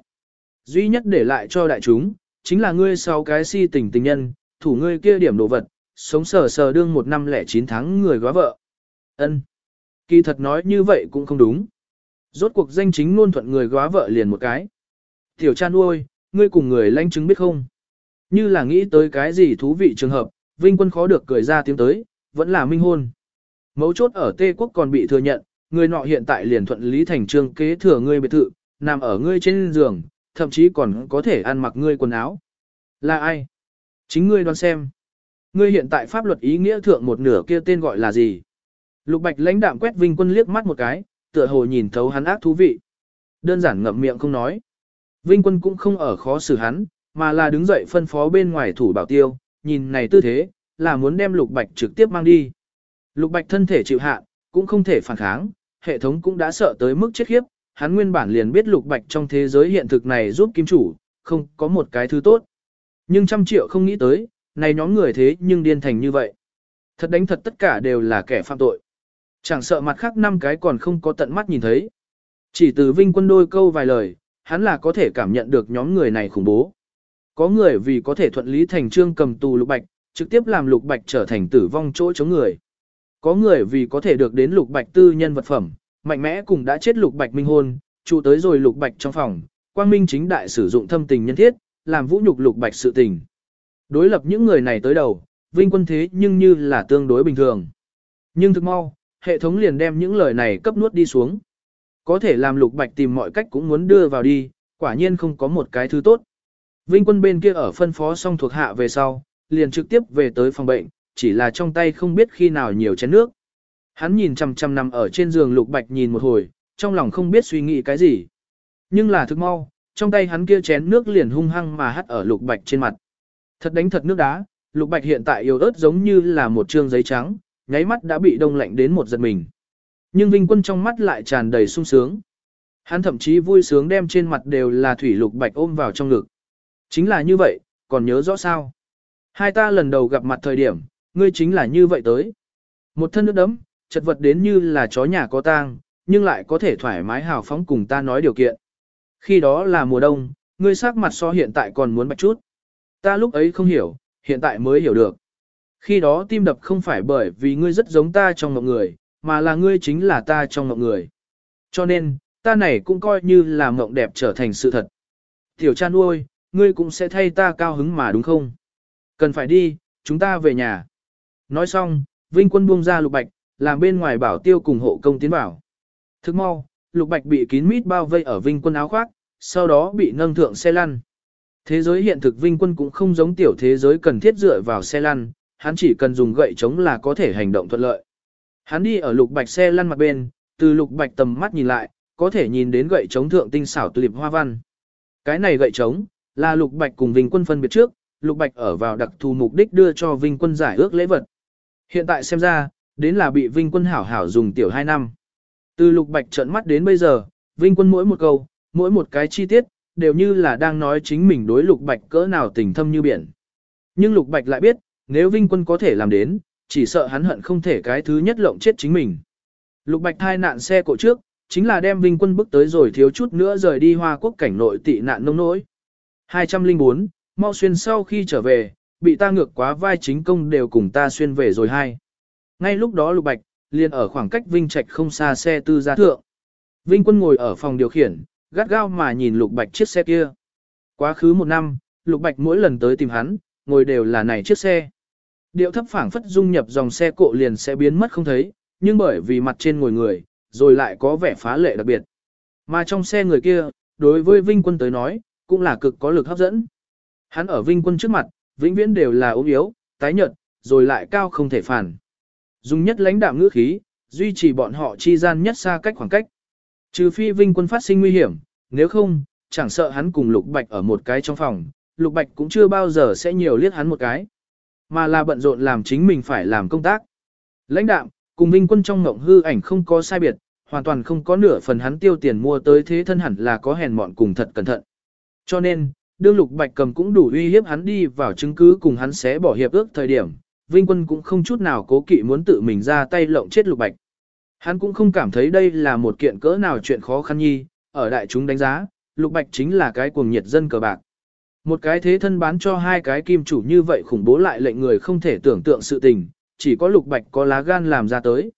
A: Duy nhất để lại cho đại chúng, chính là ngươi sau cái si tình tình nhân, thủ ngươi kia điểm đồ vật, sống sờ sờ đương một năm lẻ chín tháng người góa vợ. ân Kỳ thật nói như vậy cũng không đúng. Rốt cuộc danh chính luôn thuận người góa vợ liền một cái. Tiểu cha nuôi, ngươi cùng người lanh chứng biết không? Như là nghĩ tới cái gì thú vị trường hợp, Vinh quân khó được cười ra tiếng tới, vẫn là minh hôn. Mấu chốt ở Tê quốc còn bị thừa nhận, người nọ hiện tại liền thuận lý thành trương kế thừa ngươi biệt thự, nằm ở ngươi trên giường, thậm chí còn có thể ăn mặc ngươi quần áo. Là ai? Chính ngươi đoán xem. Ngươi hiện tại pháp luật ý nghĩa thượng một nửa kia tên gọi là gì? Lục Bạch lãnh đạm quét Vinh Quân liếc mắt một cái, tựa hồ nhìn thấu hắn ác thú vị. Đơn giản ngậm miệng không nói. Vinh Quân cũng không ở khó xử hắn, mà là đứng dậy phân phó bên ngoài thủ bảo tiêu, nhìn này tư thế, là muốn đem Lục Bạch trực tiếp mang đi. Lục Bạch thân thể chịu hạ, cũng không thể phản kháng, hệ thống cũng đã sợ tới mức chết khiếp, hắn nguyên bản liền biết Lục Bạch trong thế giới hiện thực này giúp kim chủ, không có một cái thứ tốt. Nhưng trăm triệu không nghĩ tới, này nhóm người thế nhưng điên thành như vậy. Thật đánh thật tất cả đều là kẻ phạm tội. Chẳng sợ mặt khác năm cái còn không có tận mắt nhìn thấy. Chỉ từ vinh quân đôi câu vài lời, hắn là có thể cảm nhận được nhóm người này khủng bố. Có người vì có thể thuận lý thành trương cầm tù lục bạch, trực tiếp làm lục bạch trở thành tử vong chỗ chống người. Có người vì có thể được đến lục bạch tư nhân vật phẩm, mạnh mẽ cùng đã chết lục bạch minh hôn, trụ tới rồi lục bạch trong phòng, quang minh chính đại sử dụng thâm tình nhân thiết, làm vũ nhục lục bạch sự tình. Đối lập những người này tới đầu, vinh quân thế nhưng như là tương đối bình thường. Nhưng thực mau, hệ thống liền đem những lời này cấp nuốt đi xuống. Có thể làm lục bạch tìm mọi cách cũng muốn đưa vào đi, quả nhiên không có một cái thứ tốt. Vinh quân bên kia ở phân phó xong thuộc hạ về sau, liền trực tiếp về tới phòng bệnh, chỉ là trong tay không biết khi nào nhiều chén nước. Hắn nhìn chằm chằm nằm ở trên giường lục bạch nhìn một hồi, trong lòng không biết suy nghĩ cái gì. Nhưng là thực mau, trong tay hắn kia chén nước liền hung hăng mà hắt ở lục bạch trên mặt. Thật đánh thật nước đá, lục bạch hiện tại yếu ớt giống như là một trương giấy trắng, nháy mắt đã bị đông lạnh đến một giật mình. Nhưng Vinh Quân trong mắt lại tràn đầy sung sướng. Hắn thậm chí vui sướng đem trên mặt đều là thủy lục bạch ôm vào trong ngực. Chính là như vậy, còn nhớ rõ sao? Hai ta lần đầu gặp mặt thời điểm, ngươi chính là như vậy tới. Một thân nước đấm, chật vật đến như là chó nhà có tang, nhưng lại có thể thoải mái hào phóng cùng ta nói điều kiện. Khi đó là mùa đông, ngươi sắc mặt so hiện tại còn muốn bạch chút. Ta lúc ấy không hiểu, hiện tại mới hiểu được. Khi đó tim đập không phải bởi vì ngươi rất giống ta trong mộng người, mà là ngươi chính là ta trong mộng người. Cho nên, ta này cũng coi như là mộng đẹp trở thành sự thật. Tiểu cha nuôi, ngươi cũng sẽ thay ta cao hứng mà đúng không? Cần phải đi, chúng ta về nhà. Nói xong, Vinh quân buông ra lục bạch, làm bên ngoài bảo tiêu cùng hộ công tiến vào. Thức mau, lục bạch bị kín mít bao vây ở Vinh quân áo khoác, sau đó bị nâng thượng xe lăn. Thế giới hiện thực Vinh quân cũng không giống tiểu thế giới cần thiết dựa vào xe lăn, hắn chỉ cần dùng gậy chống là có thể hành động thuận lợi. Hắn đi ở lục bạch xe lăn mặt bên, từ lục bạch tầm mắt nhìn lại, có thể nhìn đến gậy chống thượng tinh xảo tulip hoa văn. Cái này gậy chống, là lục bạch cùng Vinh quân phân biệt trước, lục bạch ở vào đặc thù mục đích đưa cho Vinh quân giải ước lễ vật. Hiện tại xem ra, đến là bị Vinh quân hảo hảo dùng tiểu 2 năm. Từ lục bạch trợn mắt đến bây giờ, Vinh quân mỗi một câu, mỗi một cái chi tiết, đều như là đang nói chính mình đối lục bạch cỡ nào tình thâm như biển. Nhưng lục bạch lại biết, nếu Vinh quân có thể làm đến, chỉ sợ hắn hận không thể cái thứ nhất lộng chết chính mình. Lục bạch thai nạn xe cộ trước, chính là đem Vinh quân bước tới rồi thiếu chút nữa rời đi hoa quốc cảnh nội tị nạn nông nỗi. 204, mau xuyên sau khi trở về, bị ta ngược quá vai chính công đều cùng ta xuyên về rồi hai. Ngay lúc đó Lục Bạch, liền ở khoảng cách Vinh Trạch không xa xe tư gia thượng. Vinh Quân ngồi ở phòng điều khiển, gắt gao mà nhìn Lục Bạch chiếc xe kia. Quá khứ một năm, Lục Bạch mỗi lần tới tìm hắn, ngồi đều là này chiếc xe. Điệu thấp phảng phất dung nhập dòng xe cộ liền sẽ biến mất không thấy, nhưng bởi vì mặt trên ngồi người, rồi lại có vẻ phá lệ đặc biệt. Mà trong xe người kia, đối với Vinh Quân tới nói, cũng là cực có lực hấp dẫn. Hắn ở Vinh Quân trước mặt, vĩnh viễn đều là ốm yếu, tái nhợt, rồi lại cao không thể phản. Dùng nhất lãnh đạm ngữ khí, duy trì bọn họ chi gian nhất xa cách khoảng cách. Trừ phi Vinh Quân phát sinh nguy hiểm, nếu không, chẳng sợ hắn cùng Lục Bạch ở một cái trong phòng, Lục Bạch cũng chưa bao giờ sẽ nhiều liếc hắn một cái. Mà là bận rộn làm chính mình phải làm công tác. Lãnh đạm, cùng Vinh Quân trong ngộng hư ảnh không có sai biệt, hoàn toàn không có nửa phần hắn tiêu tiền mua tới thế thân hẳn là có hèn mọn cùng thật cẩn thận. Cho nên, đương Lục Bạch cầm cũng đủ uy hiếp hắn đi vào chứng cứ cùng hắn sẽ bỏ hiệp ước thời điểm, Vinh Quân cũng không chút nào cố kỵ muốn tự mình ra tay lộng chết Lục Bạch. Hắn cũng không cảm thấy đây là một kiện cỡ nào chuyện khó khăn nhi, ở đại chúng đánh giá, Lục Bạch chính là cái cuồng nhiệt dân cờ bạc. Một cái thế thân bán cho hai cái kim chủ như vậy khủng bố lại lệnh người không thể tưởng tượng sự tình, chỉ có Lục Bạch có lá gan làm ra tới.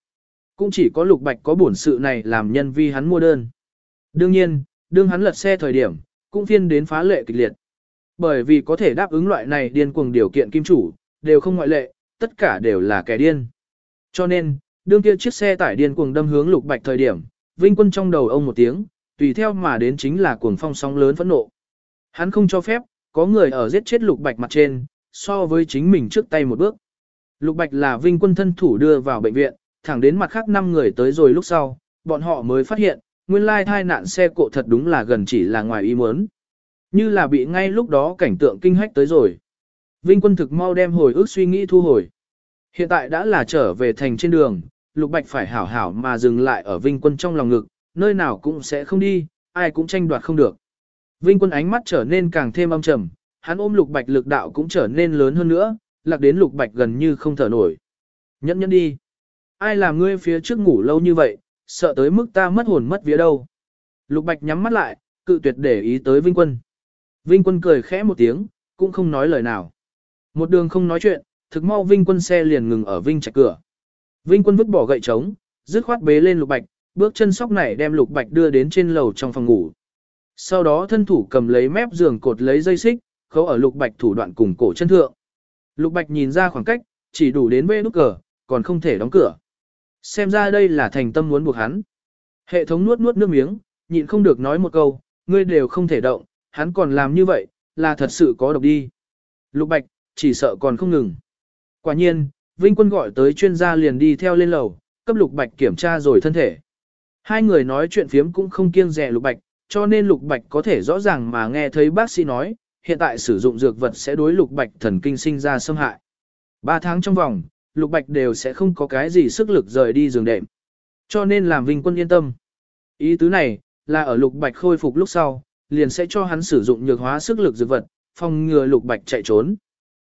A: Cũng chỉ có Lục Bạch có bổn sự này làm nhân vi hắn mua đơn. Đương nhiên, đương hắn lật xe thời điểm, cũng phiên đến phá lệ kịch liệt. Bởi vì có thể đáp ứng loại này điên cuồng điều kiện kim chủ, đều không ngoại lệ, tất cả đều là kẻ điên. Cho nên, đương kia chiếc xe tải điên cuồng đâm hướng lục bạch thời điểm, vinh quân trong đầu ông một tiếng, tùy theo mà đến chính là cuồng phong sóng lớn phẫn nộ. Hắn không cho phép, có người ở giết chết lục bạch mặt trên, so với chính mình trước tay một bước. Lục bạch là vinh quân thân thủ đưa vào bệnh viện, thẳng đến mặt khác 5 người tới rồi lúc sau, bọn họ mới phát hiện, nguyên lai thai nạn xe cộ thật đúng là gần chỉ là ngoài ý muốn. Như là bị ngay lúc đó cảnh tượng kinh hách tới rồi. Vinh quân thực mau đem hồi ức suy nghĩ thu hồi. Hiện tại đã là trở về thành trên đường, Lục Bạch phải hảo hảo mà dừng lại ở Vinh quân trong lòng ngực, nơi nào cũng sẽ không đi, ai cũng tranh đoạt không được. Vinh quân ánh mắt trở nên càng thêm âm trầm, hắn ôm lục bạch lực đạo cũng trở nên lớn hơn nữa, lạc đến lục bạch gần như không thở nổi. Nhẫn nhẫn đi. Ai làm ngươi phía trước ngủ lâu như vậy, sợ tới mức ta mất hồn mất vía đâu. Lục bạch nhắm mắt lại, cự tuyệt để ý tới Vinh quân. Vinh quân cười khẽ một tiếng, cũng không nói lời nào. Một đường không nói chuyện, thực mau Vinh quân xe liền ngừng ở Vinh trạch cửa. Vinh quân vứt bỏ gậy trống, dứt khoát bế lên lục bạch, bước chân sóc này đem lục bạch đưa đến trên lầu trong phòng ngủ. Sau đó thân thủ cầm lấy mép giường cột lấy dây xích, khấu ở lục bạch thủ đoạn cùng cổ chân thượng. Lục bạch nhìn ra khoảng cách, chỉ đủ đến bê nút cờ, còn không thể đóng cửa. Xem ra đây là thành tâm muốn buộc hắn. Hệ thống nuốt nuốt nước miếng, nhịn không được nói một câu, ngươi đều không thể động, hắn còn làm như vậy, là thật sự có độc đi. Lục bạch, chỉ sợ còn không ngừng. Quả nhiên, Vinh Quân gọi tới chuyên gia liền đi theo lên lầu, cấp Lục Bạch kiểm tra rồi thân thể. Hai người nói chuyện phiếm cũng không kiêng dè Lục Bạch, cho nên Lục Bạch có thể rõ ràng mà nghe thấy bác sĩ nói, hiện tại sử dụng dược vật sẽ đối Lục Bạch thần kinh sinh ra xâm hại. Ba tháng trong vòng, Lục Bạch đều sẽ không có cái gì sức lực rời đi giường đệm. Cho nên làm Vinh Quân yên tâm. Ý tứ này, là ở Lục Bạch khôi phục lúc sau, liền sẽ cho hắn sử dụng nhược hóa sức lực dược vật, phòng ngừa Lục Bạch chạy trốn.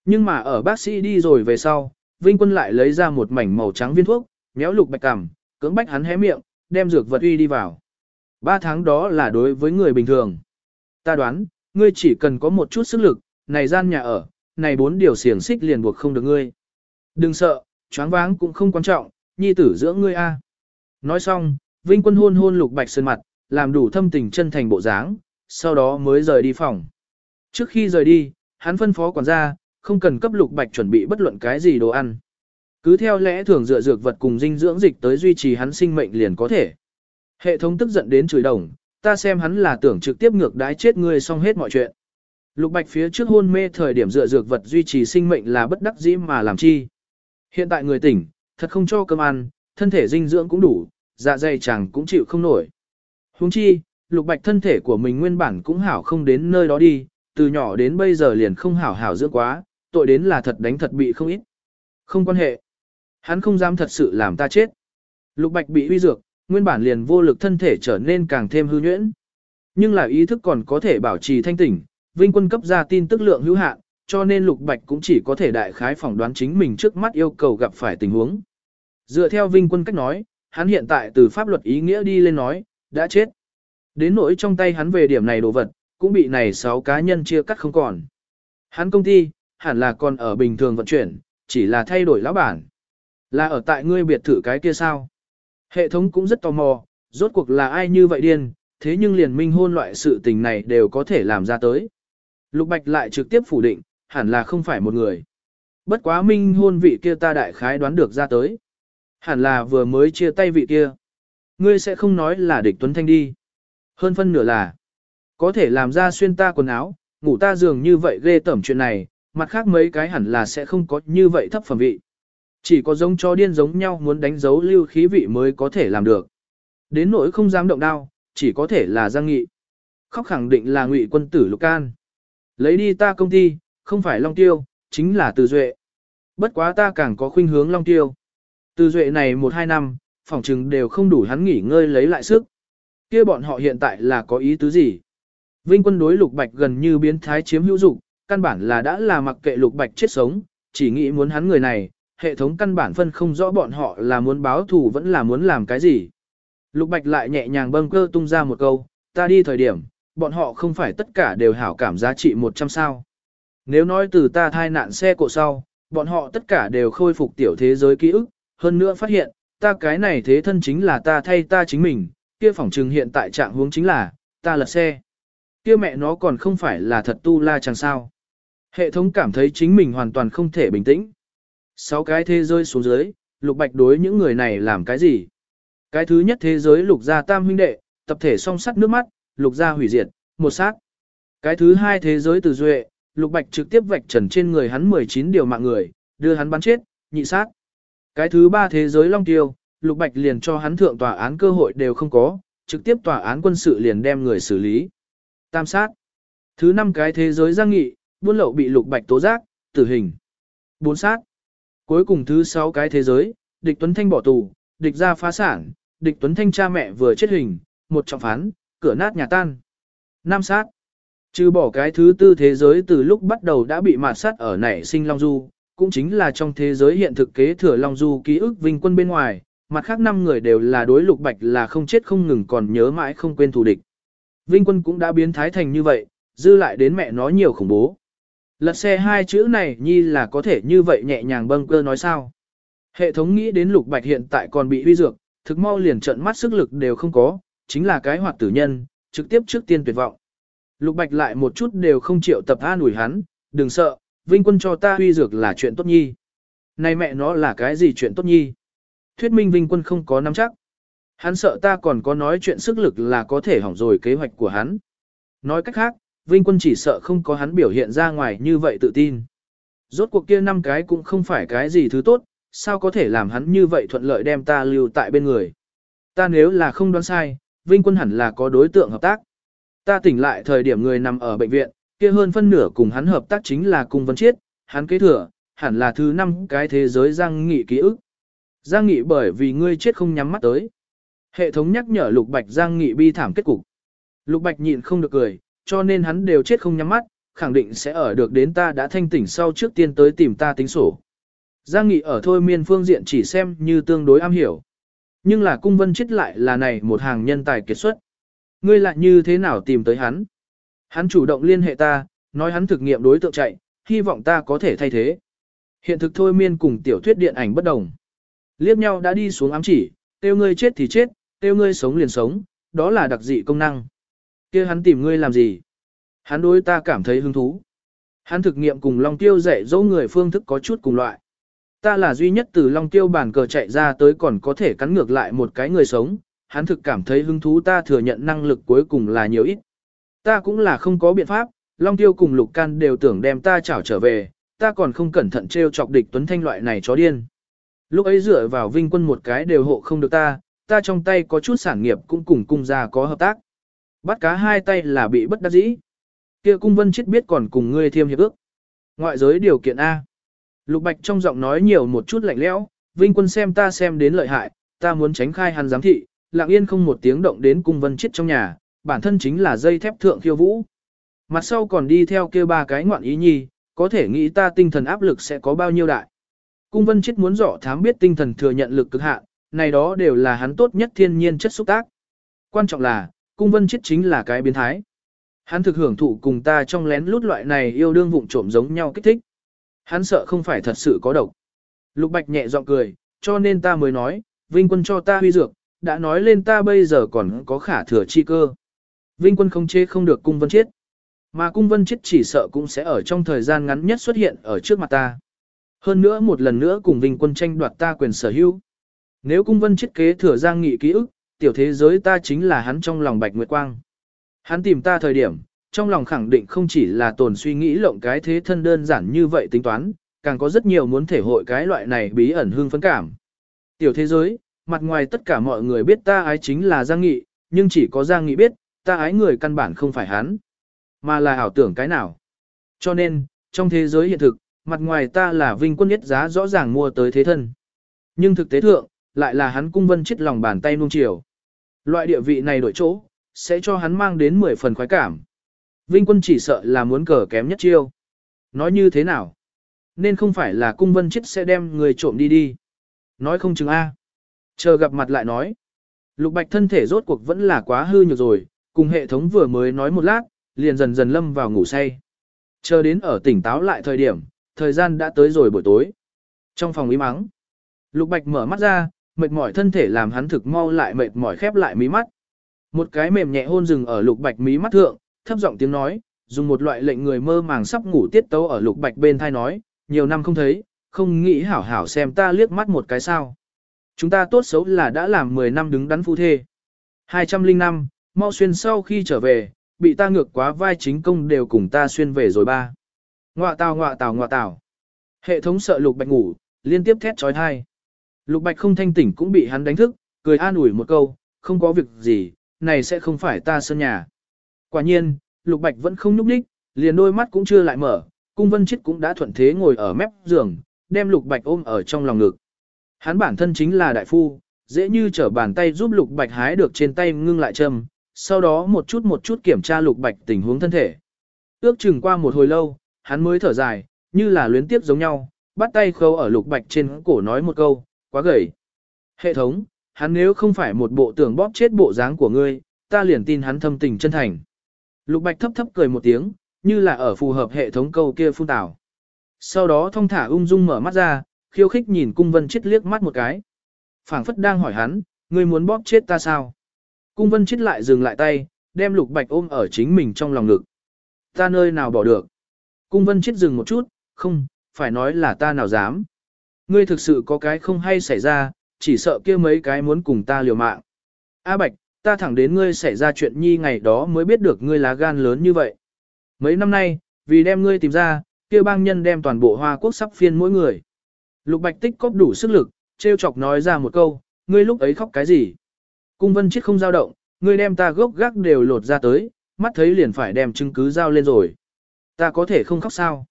A: Nhưng mà ở bác sĩ đi rồi về sau, Vinh Quân lại lấy ra một mảnh màu trắng viên thuốc, méo lục bạch cằm, cưỡng bách hắn hé miệng, đem dược vật uy đi vào. Ba tháng đó là đối với người bình thường. Ta đoán, ngươi chỉ cần có một chút sức lực, này gian nhà ở, này bốn điều xiềng xích liền buộc không được ngươi. Đừng sợ, choáng váng cũng không quan trọng, nhi tử dưỡng ngươi a. Nói xong, Vinh Quân hôn hôn lục bạch sơn mặt, làm đủ thâm tình chân thành bộ dáng, sau đó mới rời đi phòng. Trước khi rời đi, hắn phân phó quản gia, không cần cấp lục bạch chuẩn bị bất luận cái gì đồ ăn. Cứ theo lẽ thường dựa dược vật cùng dinh dưỡng dịch tới duy trì hắn sinh mệnh liền có thể. Hệ thống tức giận đến chửi đồng, ta xem hắn là tưởng trực tiếp ngược đái chết ngươi xong hết mọi chuyện. Lục bạch phía trước hôn mê thời điểm dựa dược vật duy trì sinh mệnh là bất đắc dĩ mà làm chi. Hiện tại người tỉnh, thật không cho cơm ăn, thân thể dinh dưỡng cũng đủ, dạ dày chẳng cũng chịu không nổi. Huống chi, lục bạch thân thể của mình nguyên bản cũng hảo không đến nơi đó đi, từ nhỏ đến bây giờ liền không hảo hảo dưỡng quá, tội đến là thật đánh thật bị không ít. Không quan hệ. Hắn không dám thật sự làm ta chết. Lục Bạch bị uy dược, nguyên bản liền vô lực thân thể trở nên càng thêm hư nhuyễn. Nhưng là ý thức còn có thể bảo trì thanh tỉnh, Vinh quân cấp ra tin tức lượng hữu hạn, cho nên Lục Bạch cũng chỉ có thể đại khái phỏng đoán chính mình trước mắt yêu cầu gặp phải tình huống. Dựa theo Vinh quân cách nói, hắn hiện tại từ pháp luật ý nghĩa đi lên nói, đã chết. Đến nỗi trong tay hắn về điểm này đồ vật, cũng bị này 6 cá nhân chia cắt không còn. Hắn công ty, hẳn là còn ở bình thường vận chuyển, chỉ là thay đổi lão bản. Là ở tại ngươi biệt thự cái kia sao? Hệ thống cũng rất tò mò, rốt cuộc là ai như vậy điên, thế nhưng liền minh hôn loại sự tình này đều có thể làm ra tới. Lục Bạch lại trực tiếp phủ định, hẳn là không phải một người. Bất quá minh hôn vị kia ta đại khái đoán được ra tới. Hẳn là vừa mới chia tay vị kia. Ngươi sẽ không nói là địch Tuấn Thanh đi. Hơn phân nửa là, có thể làm ra xuyên ta quần áo, ngủ ta giường như vậy ghê tẩm chuyện này, mặt khác mấy cái hẳn là sẽ không có như vậy thấp phẩm vị. Chỉ có giống cho điên giống nhau muốn đánh dấu lưu khí vị mới có thể làm được. Đến nỗi không dám động đao, chỉ có thể là Giang Nghị. Khóc khẳng định là ngụy quân tử Lục Can. Lấy đi ta công ty, không phải Long Tiêu, chính là Từ Duệ. Bất quá ta càng có khuynh hướng Long Tiêu. Từ Duệ này một hai năm, phòng trừng đều không đủ hắn nghỉ ngơi lấy lại sức. kia bọn họ hiện tại là có ý tứ gì? Vinh quân đối Lục Bạch gần như biến thái chiếm hữu dụng căn bản là đã là mặc kệ Lục Bạch chết sống, chỉ nghĩ muốn hắn người này, hệ thống căn bản phân không rõ bọn họ là muốn báo thù vẫn là muốn làm cái gì. Lục Bạch lại nhẹ nhàng bâng cơ tung ra một câu, ta đi thời điểm, bọn họ không phải tất cả đều hảo cảm giá trị 100 sao. Nếu nói từ ta thai nạn xe cộ sau, bọn họ tất cả đều khôi phục tiểu thế giới ký ức, hơn nữa phát hiện, ta cái này thế thân chính là ta thay ta chính mình, kia phỏng trừng hiện tại trạng huống chính là, ta lật xe. Kia mẹ nó còn không phải là thật tu la chẳng sao. Hệ thống cảm thấy chính mình hoàn toàn không thể bình tĩnh. Sáu cái thế giới xuống dưới, lục bạch đối những người này làm cái gì? Cái thứ nhất thế giới lục gia tam huynh đệ, tập thể song sắt nước mắt, lục gia hủy diệt, một sát. Cái thứ hai thế giới từ duệ, lục bạch trực tiếp vạch trần trên người hắn 19 điều mạng người, đưa hắn bắn chết, nhị sát. Cái thứ ba thế giới long tiêu, lục bạch liền cho hắn thượng tòa án cơ hội đều không có, trực tiếp tòa án quân sự liền đem người xử lý. Tam sát. Thứ năm cái thế giới giang nghị, buôn lậu bị lục bạch tố giác, tử hình. Bốn sát. Cuối cùng thứ sáu cái thế giới, địch Tuấn Thanh bỏ tù, địch ra phá sản, địch Tuấn Thanh cha mẹ vừa chết hình, một trọng phán, cửa nát nhà tan. Nam sát. Trừ bỏ cái thứ tư thế giới từ lúc bắt đầu đã bị mạt sát ở nảy sinh Long Du, cũng chính là trong thế giới hiện thực kế thừa Long Du ký ức vinh quân bên ngoài, mặt khác năm người đều là đối lục bạch là không chết không ngừng còn nhớ mãi không quên thù địch. Vinh quân cũng đã biến thái thành như vậy, dư lại đến mẹ nó nhiều khủng bố. Lật xe hai chữ này nhi là có thể như vậy nhẹ nhàng bâng cơ nói sao. Hệ thống nghĩ đến lục bạch hiện tại còn bị huy dược, thực mau liền trận mắt sức lực đều không có, chính là cái hoạt tử nhân, trực tiếp trước tiên tuyệt vọng. Lục bạch lại một chút đều không chịu tập an ủi hắn, đừng sợ, vinh quân cho ta huy dược là chuyện tốt nhi. Này mẹ nó là cái gì chuyện tốt nhi? Thuyết minh vinh quân không có nắm chắc. Hắn sợ ta còn có nói chuyện sức lực là có thể hỏng rồi kế hoạch của hắn. Nói cách khác, Vinh quân chỉ sợ không có hắn biểu hiện ra ngoài như vậy tự tin. Rốt cuộc kia năm cái cũng không phải cái gì thứ tốt, sao có thể làm hắn như vậy thuận lợi đem ta lưu tại bên người. Ta nếu là không đoán sai, Vinh quân hẳn là có đối tượng hợp tác. Ta tỉnh lại thời điểm người nằm ở bệnh viện, kia hơn phân nửa cùng hắn hợp tác chính là cung vân chiết, hắn kế thừa, hẳn là thứ năm cái thế giới giang nghị ký ức. Giang nghị bởi vì ngươi chết không nhắm mắt tới. Hệ thống nhắc nhở Lục Bạch Giang Nghị bi thảm kết cục. Lục Bạch nhịn không được cười, cho nên hắn đều chết không nhắm mắt, khẳng định sẽ ở được đến ta đã thanh tỉnh sau trước tiên tới tìm ta tính sổ. Giang Nghị ở thôi miên phương diện chỉ xem như tương đối am hiểu. Nhưng là cung vân chết lại là này một hàng nhân tài kiệt xuất. Ngươi lại như thế nào tìm tới hắn? Hắn chủ động liên hệ ta, nói hắn thực nghiệm đối tượng chạy, hy vọng ta có thể thay thế. Hiện thực thôi miên cùng tiểu thuyết điện ảnh bất đồng. Liếc nhau đã đi xuống ám chỉ, tiêu ngươi chết thì chết, tiêu ngươi sống liền sống, đó là đặc dị công năng kia hắn tìm ngươi làm gì? Hắn đối ta cảm thấy hứng thú. Hắn thực nghiệm cùng Long Tiêu dạy dỗ người phương thức có chút cùng loại. Ta là duy nhất từ Long Tiêu bản cờ chạy ra tới còn có thể cắn ngược lại một cái người sống, hắn thực cảm thấy hứng thú ta thừa nhận năng lực cuối cùng là nhiều ít. Ta cũng là không có biện pháp, Long Tiêu cùng Lục Can đều tưởng đem ta chảo trở về, ta còn không cẩn thận trêu chọc địch Tuấn Thanh loại này chó điên. Lúc ấy dựa vào vinh quân một cái đều hộ không được ta, ta trong tay có chút sản nghiệp cũng cùng cung gia có hợp tác. Bắt cá hai tay là bị bất đắc dĩ. Kia cung vân chết biết còn cùng ngươi thiêm hiệp ước. Ngoại giới điều kiện A. Lục Bạch trong giọng nói nhiều một chút lạnh lẽo, Vinh quân xem ta xem đến lợi hại, ta muốn tránh khai hắn giám thị, lặng yên không một tiếng động đến cung vân chết trong nhà, bản thân chính là dây thép thượng khiêu vũ. Mặt sau còn đi theo kia ba cái ngoạn ý nhi, có thể nghĩ ta tinh thần áp lực sẽ có bao nhiêu đại. Cung vân chết muốn dọ thám biết tinh thần thừa nhận lực cực hạn, này đó đều là hắn tốt nhất thiên nhiên chất xúc tác. Quan trọng là, cung vân chết chính là cái biến thái. Hắn thực hưởng thụ cùng ta trong lén lút loại này yêu đương vụng trộm giống nhau kích thích. Hắn sợ không phải thật sự có độc. Lục Bạch nhẹ giọng cười, cho nên ta mới nói, Vinh quân cho ta huy dược, đã nói lên ta bây giờ còn có khả thừa chi cơ. Vinh quân không chế không được cung vân chết. Mà cung vân chết chỉ sợ cũng sẽ ở trong thời gian ngắn nhất xuất hiện ở trước mặt ta. Hơn nữa một lần nữa cùng Vinh quân tranh đoạt ta quyền sở hữu. Nếu cung vân chết kế thừa giang nghị ký ức, tiểu thế giới ta chính là hắn trong lòng bạch nguyệt quang. Hắn tìm ta thời điểm, trong lòng khẳng định không chỉ là tồn suy nghĩ lộng cái thế thân đơn giản như vậy tính toán, càng có rất nhiều muốn thể hội cái loại này bí ẩn hương phấn cảm. Tiểu thế giới, mặt ngoài tất cả mọi người biết ta ái chính là Giang Nghị, nhưng chỉ có Giang Nghị biết, ta ái người căn bản không phải hắn, mà là ảo tưởng cái nào. Cho nên, trong thế giới hiện thực, mặt ngoài ta là vinh quân nhất giá rõ ràng mua tới thế thân. Nhưng thực tế thượng, lại là hắn cung vân chết lòng bàn tay nung chiều. Loại địa vị này đổi chỗ, sẽ cho hắn mang đến 10 phần khoái cảm. Vinh quân chỉ sợ là muốn cờ kém nhất chiêu. Nói như thế nào? Nên không phải là cung vân chết sẽ đem người trộm đi đi. Nói không chừng A. Chờ gặp mặt lại nói. Lục bạch thân thể rốt cuộc vẫn là quá hư nhược rồi, cùng hệ thống vừa mới nói một lát, liền dần dần lâm vào ngủ say. Chờ đến ở tỉnh táo lại thời điểm, thời gian đã tới rồi buổi tối. Trong phòng im mắng, Lục Bạch mở mắt ra, mệt mỏi thân thể làm hắn thực mau lại mệt mỏi khép lại mí mắt. Một cái mềm nhẹ hôn rừng ở Lục Bạch mí mắt thượng, thấp giọng tiếng nói, dùng một loại lệnh người mơ màng sắp ngủ tiết tấu ở Lục Bạch bên thai nói, nhiều năm không thấy, không nghĩ hảo hảo xem ta liếc mắt một cái sao. Chúng ta tốt xấu là đã làm 10 năm đứng đắn phu thê. 205, mau xuyên sau khi trở về, bị ta ngược quá vai chính công đều cùng ta xuyên về rồi ba. Ngoạ tào ngoạ tào ngoạ tào. Hệ thống sợ Lục Bạch ngủ, liên tiếp thét trói thai. Lục Bạch không thanh tỉnh cũng bị hắn đánh thức, cười an ủi một câu, không có việc gì, này sẽ không phải ta sân nhà. Quả nhiên, Lục Bạch vẫn không nhúc đích, liền đôi mắt cũng chưa lại mở, cung vân chết cũng đã thuận thế ngồi ở mép giường, đem Lục Bạch ôm ở trong lòng ngực. Hắn bản thân chính là đại phu, dễ như trở bàn tay giúp Lục Bạch hái được trên tay ngưng lại châm, sau đó một chút một chút kiểm tra Lục Bạch tình huống thân thể. Ước chừng qua một hồi lâu, hắn mới thở dài, như là luyến tiếp giống nhau, bắt tay khâu ở lục bạch trên cổ nói một câu, quá gầy. Hệ thống, hắn nếu không phải một bộ tưởng bóp chết bộ dáng của ngươi, ta liền tin hắn thâm tình chân thành. Lục bạch thấp thấp cười một tiếng, như là ở phù hợp hệ thống câu kia phun tảo. Sau đó thông thả ung dung mở mắt ra, khiêu khích nhìn cung vân chết liếc mắt một cái. phảng phất đang hỏi hắn, ngươi muốn bóp chết ta sao? Cung vân chết lại dừng lại tay, đem lục bạch ôm ở chính mình trong lòng ngực. Ta nơi nào bỏ được? Cung vân chết dừng một chút, không, phải nói là ta nào dám. Ngươi thực sự có cái không hay xảy ra, chỉ sợ kia mấy cái muốn cùng ta liều mạng. A Bạch, ta thẳng đến ngươi xảy ra chuyện nhi ngày đó mới biết được ngươi lá gan lớn như vậy. Mấy năm nay, vì đem ngươi tìm ra, kia bang nhân đem toàn bộ hoa quốc sắp phiên mỗi người. Lục Bạch tích cóp đủ sức lực, trêu chọc nói ra một câu, ngươi lúc ấy khóc cái gì? Cung vân chết không dao động, ngươi đem ta gốc gác đều lột ra tới, mắt thấy liền phải đem chứng cứ giao lên rồi. Ta có thể không khóc sao?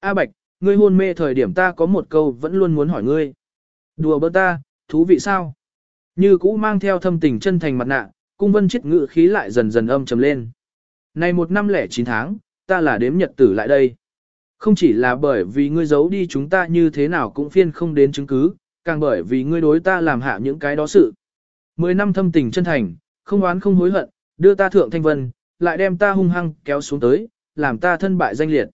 A: A Bạch, ngươi hôn mê thời điểm ta có một câu vẫn luôn muốn hỏi ngươi. Đùa bơ ta, thú vị sao? Như cũ mang theo thâm tình chân thành mặt nạ, cung vân chết ngự khí lại dần dần âm trầm lên. Này một năm lẻ chín tháng, ta là đếm nhật tử lại đây. Không chỉ là bởi vì ngươi giấu đi chúng ta như thế nào cũng phiên không đến chứng cứ, càng bởi vì ngươi đối ta làm hạ những cái đó sự. Mười năm thâm tình chân thành, không oán không hối hận, đưa ta thượng thanh vân, lại đem ta hung hăng kéo xuống tới, làm ta thân bại danh liệt.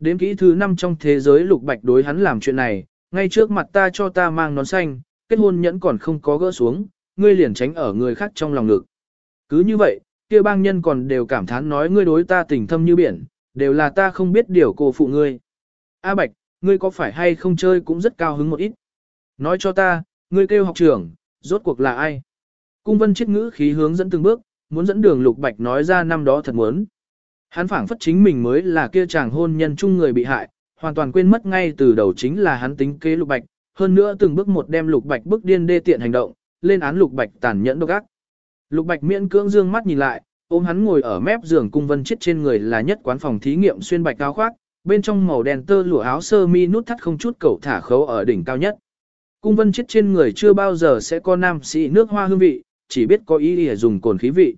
A: Đếm kỹ thứ năm trong thế giới lục bạch đối hắn làm chuyện này, ngay trước mặt ta cho ta mang nón xanh, kết hôn nhẫn còn không có gỡ xuống, ngươi liền tránh ở người khác trong lòng ngực. Cứ như vậy, kia bang nhân còn đều cảm thán nói ngươi đối ta tình thâm như biển, đều là ta không biết điều cô phụ ngươi. A Bạch, ngươi có phải hay không chơi cũng rất cao hứng một ít. Nói cho ta, ngươi kêu học trưởng, rốt cuộc là ai? Cung vân chiết ngữ khí hướng dẫn từng bước, muốn dẫn đường Lục Bạch nói ra năm đó thật muốn. Hắn phảng phất chính mình mới là kia chàng hôn nhân chung người bị hại, hoàn toàn quên mất ngay từ đầu chính là hắn tính kế Lục Bạch, hơn nữa từng bước một đem Lục Bạch bước điên đê tiện hành động, lên án Lục Bạch tàn nhẫn độc ác. Lục Bạch miễn cưỡng dương mắt nhìn lại, ôm hắn ngồi ở mép giường cung vân chết trên người là nhất quán phòng thí nghiệm xuyên bạch cao khoác, bên trong màu đen tơ lụa áo sơ mi nút thắt không chút cầu thả khấu ở đỉnh cao nhất. Cung vân chết trên người chưa bao giờ sẽ có nam sĩ nước hoa hương vị, chỉ biết có ý để dùng cồn khí vị.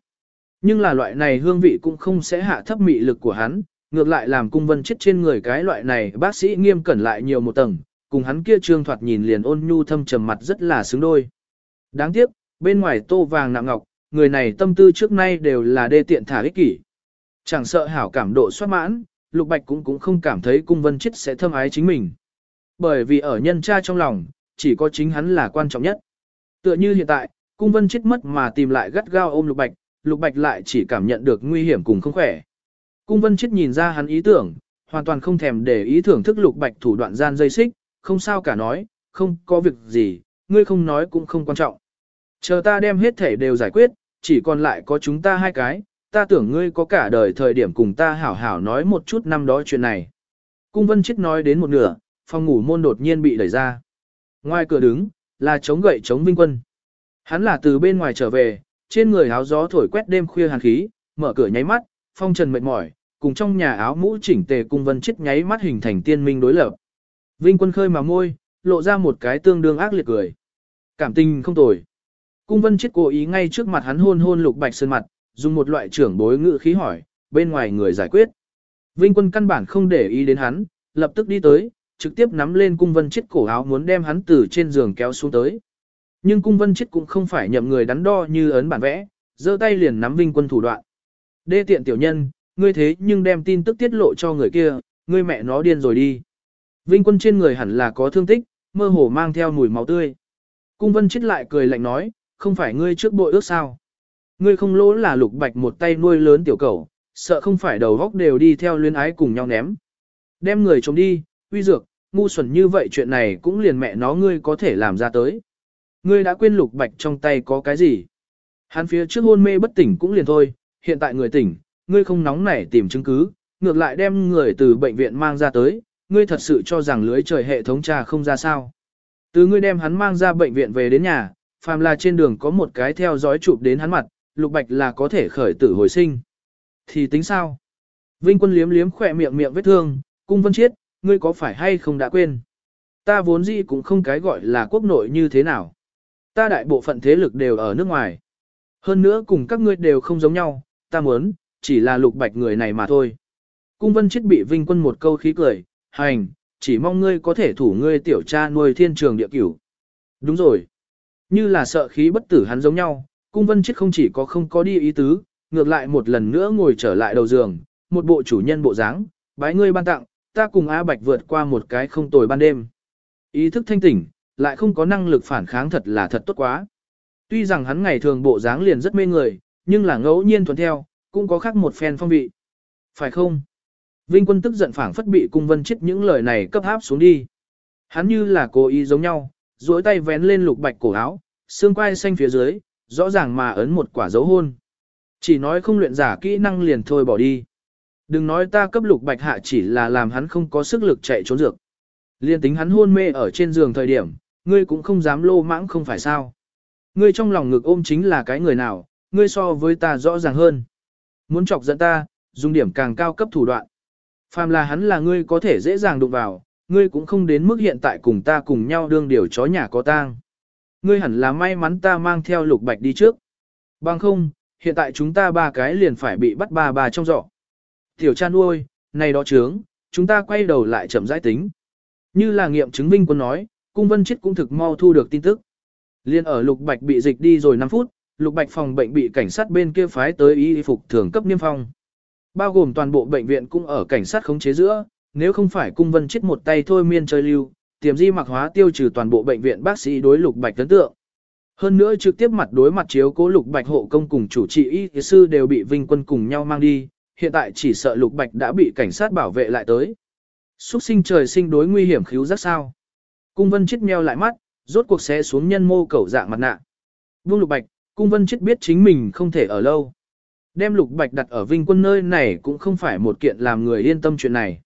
A: Nhưng là loại này hương vị cũng không sẽ hạ thấp mị lực của hắn, ngược lại làm cung vân chết trên người cái loại này bác sĩ nghiêm cẩn lại nhiều một tầng, cùng hắn kia trương thoạt nhìn liền ôn nhu thâm trầm mặt rất là xứng đôi. Đáng tiếc, bên ngoài tô vàng nặng ngọc, người này tâm tư trước nay đều là đê tiện thả ích kỷ. Chẳng sợ hảo cảm độ soát mãn, Lục Bạch cũng cũng không cảm thấy cung vân chết sẽ thâm ái chính mình. Bởi vì ở nhân cha trong lòng, chỉ có chính hắn là quan trọng nhất. Tựa như hiện tại, cung vân chết mất mà tìm lại gắt gao ôm Lục Bạch, Lục Bạch lại chỉ cảm nhận được nguy hiểm cùng không khỏe. Cung vân chết nhìn ra hắn ý tưởng, hoàn toàn không thèm để ý thưởng thức Lục Bạch thủ đoạn gian dây xích, không sao cả nói, không có việc gì, ngươi không nói cũng không quan trọng. Chờ ta đem hết thể đều giải quyết, chỉ còn lại có chúng ta hai cái, ta tưởng ngươi có cả đời thời điểm cùng ta hảo hảo nói một chút năm đó chuyện này. Cung vân chết nói đến một nửa, phòng ngủ môn đột nhiên bị đẩy ra. Ngoài cửa đứng, là chống gậy chống vinh quân. Hắn là từ bên ngoài trở về, trên người áo gió thổi quét đêm khuya hàn khí, mở cửa nháy mắt, phong trần mệt mỏi, cùng trong nhà áo mũ chỉnh tề cung vân chết nháy mắt hình thành tiên minh đối lập. Vinh quân khơi mà môi, lộ ra một cái tương đương ác liệt cười. Cảm tình không tồi. Cung vân chết cố ý ngay trước mặt hắn hôn hôn lục bạch sơn mặt, dùng một loại trưởng bối ngự khí hỏi, bên ngoài người giải quyết. Vinh quân căn bản không để ý đến hắn, lập tức đi tới, trực tiếp nắm lên cung vân chết cổ áo muốn đem hắn từ trên giường kéo xuống tới. Nhưng cung vân chết cũng không phải nhậm người đắn đo như ấn bản vẽ, giơ tay liền nắm Vinh quân thủ đoạn. Đê tiện tiểu nhân, ngươi thế nhưng đem tin tức tiết lộ cho người kia, ngươi mẹ nó điên rồi đi. Vinh quân trên người hẳn là có thương tích, mơ hồ mang theo mùi máu tươi. Cung vân chết lại cười lạnh nói, không phải ngươi trước bội ước sao. Ngươi không lỗ là lục bạch một tay nuôi lớn tiểu cầu, sợ không phải đầu góc đều đi theo luyến ái cùng nhau ném. Đem người trông đi, uy dược, ngu xuẩn như vậy chuyện này cũng liền mẹ nó ngươi có thể làm ra tới. Ngươi đã quên lục bạch trong tay có cái gì. Hắn phía trước hôn mê bất tỉnh cũng liền thôi, hiện tại người tỉnh, ngươi không nóng nảy tìm chứng cứ, ngược lại đem người từ bệnh viện mang ra tới, ngươi thật sự cho rằng lưới trời hệ thống trà không ra sao. Từ ngươi đem hắn mang ra bệnh viện về đến nhà, phàm là trên đường có một cái theo dõi chụp đến hắn mặt, lục bạch là có thể khởi tử hồi sinh. Thì tính sao? Vinh quân liếm liếm khỏe miệng miệng vết thương, cung vân chiết, ngươi có phải hay không đã quên? Ta vốn gì cũng không cái gọi là quốc nội như thế nào. Ta đại bộ phận thế lực đều ở nước ngoài. Hơn nữa cùng các ngươi đều không giống nhau, ta muốn, chỉ là lục bạch người này mà thôi. Cung vân chết bị vinh quân một câu khí cười, hành, chỉ mong ngươi có thể thủ ngươi tiểu cha nuôi thiên trường địa cửu. Đúng rồi. Như là sợ khí bất tử hắn giống nhau, cung vân chết không chỉ có không có đi ý tứ, ngược lại một lần nữa ngồi trở lại đầu giường, một bộ chủ nhân bộ dáng, bái ngươi ban tặng, ta cùng A Bạch vượt qua một cái không tồi ban đêm. Ý thức thanh tỉnh, lại không có năng lực phản kháng thật là thật tốt quá. Tuy rằng hắn ngày thường bộ dáng liền rất mê người, nhưng là ngẫu nhiên thuận theo, cũng có khác một phen phong vị. Phải không? Vinh quân tức giận phảng phất bị cung vân chết những lời này cấp áp xuống đi. Hắn như là cố ý giống nhau, duỗi tay vén lên lục bạch cổ áo, xương quai xanh phía dưới, rõ ràng mà ấn một quả dấu hôn. Chỉ nói không luyện giả kỹ năng liền thôi bỏ đi. Đừng nói ta cấp lục bạch hạ chỉ là làm hắn không có sức lực chạy trốn dược. Liên tính hắn hôn mê ở trên giường thời điểm, ngươi cũng không dám lô mãng không phải sao. Ngươi trong lòng ngực ôm chính là cái người nào, ngươi so với ta rõ ràng hơn. Muốn chọc giận ta, dùng điểm càng cao cấp thủ đoạn. Phàm là hắn là ngươi có thể dễ dàng đụng vào, ngươi cũng không đến mức hiện tại cùng ta cùng nhau đương điều chó nhà có tang. Ngươi hẳn là may mắn ta mang theo lục bạch đi trước. Bằng không, hiện tại chúng ta ba cái liền phải bị bắt ba bà trong giỏ. Tiểu cha nuôi, này đó trướng, chúng ta quay đầu lại chậm rãi tính. Như là nghiệm chứng minh quân nói, cung vân chết cũng thực mau thu được tin tức. Liên ở lục bạch bị dịch đi rồi 5 phút, lục bạch phòng bệnh bị cảnh sát bên kia phái tới y phục thường cấp niêm phong. Bao gồm toàn bộ bệnh viện cũng ở cảnh sát khống chế giữa, nếu không phải cung vân chết một tay thôi miên chơi lưu, tiềm di mặc hóa tiêu trừ toàn bộ bệnh viện bác sĩ đối lục bạch ấn tượng. Hơn nữa trực tiếp mặt đối mặt chiếu cố lục bạch hộ công cùng chủ trị y sư đều bị vinh quân cùng nhau mang đi, hiện tại chỉ sợ lục bạch đã bị cảnh sát bảo vệ lại tới. Xuất sinh trời sinh đối nguy hiểm khíu rất sao. Cung vân chết meo lại mắt, rốt cuộc sẽ xuống nhân mô cẩu dạng mặt nạ. Vương lục bạch, cung vân chết biết chính mình không thể ở lâu. Đem lục bạch đặt ở vinh quân nơi này cũng không phải một kiện làm người yên tâm chuyện này.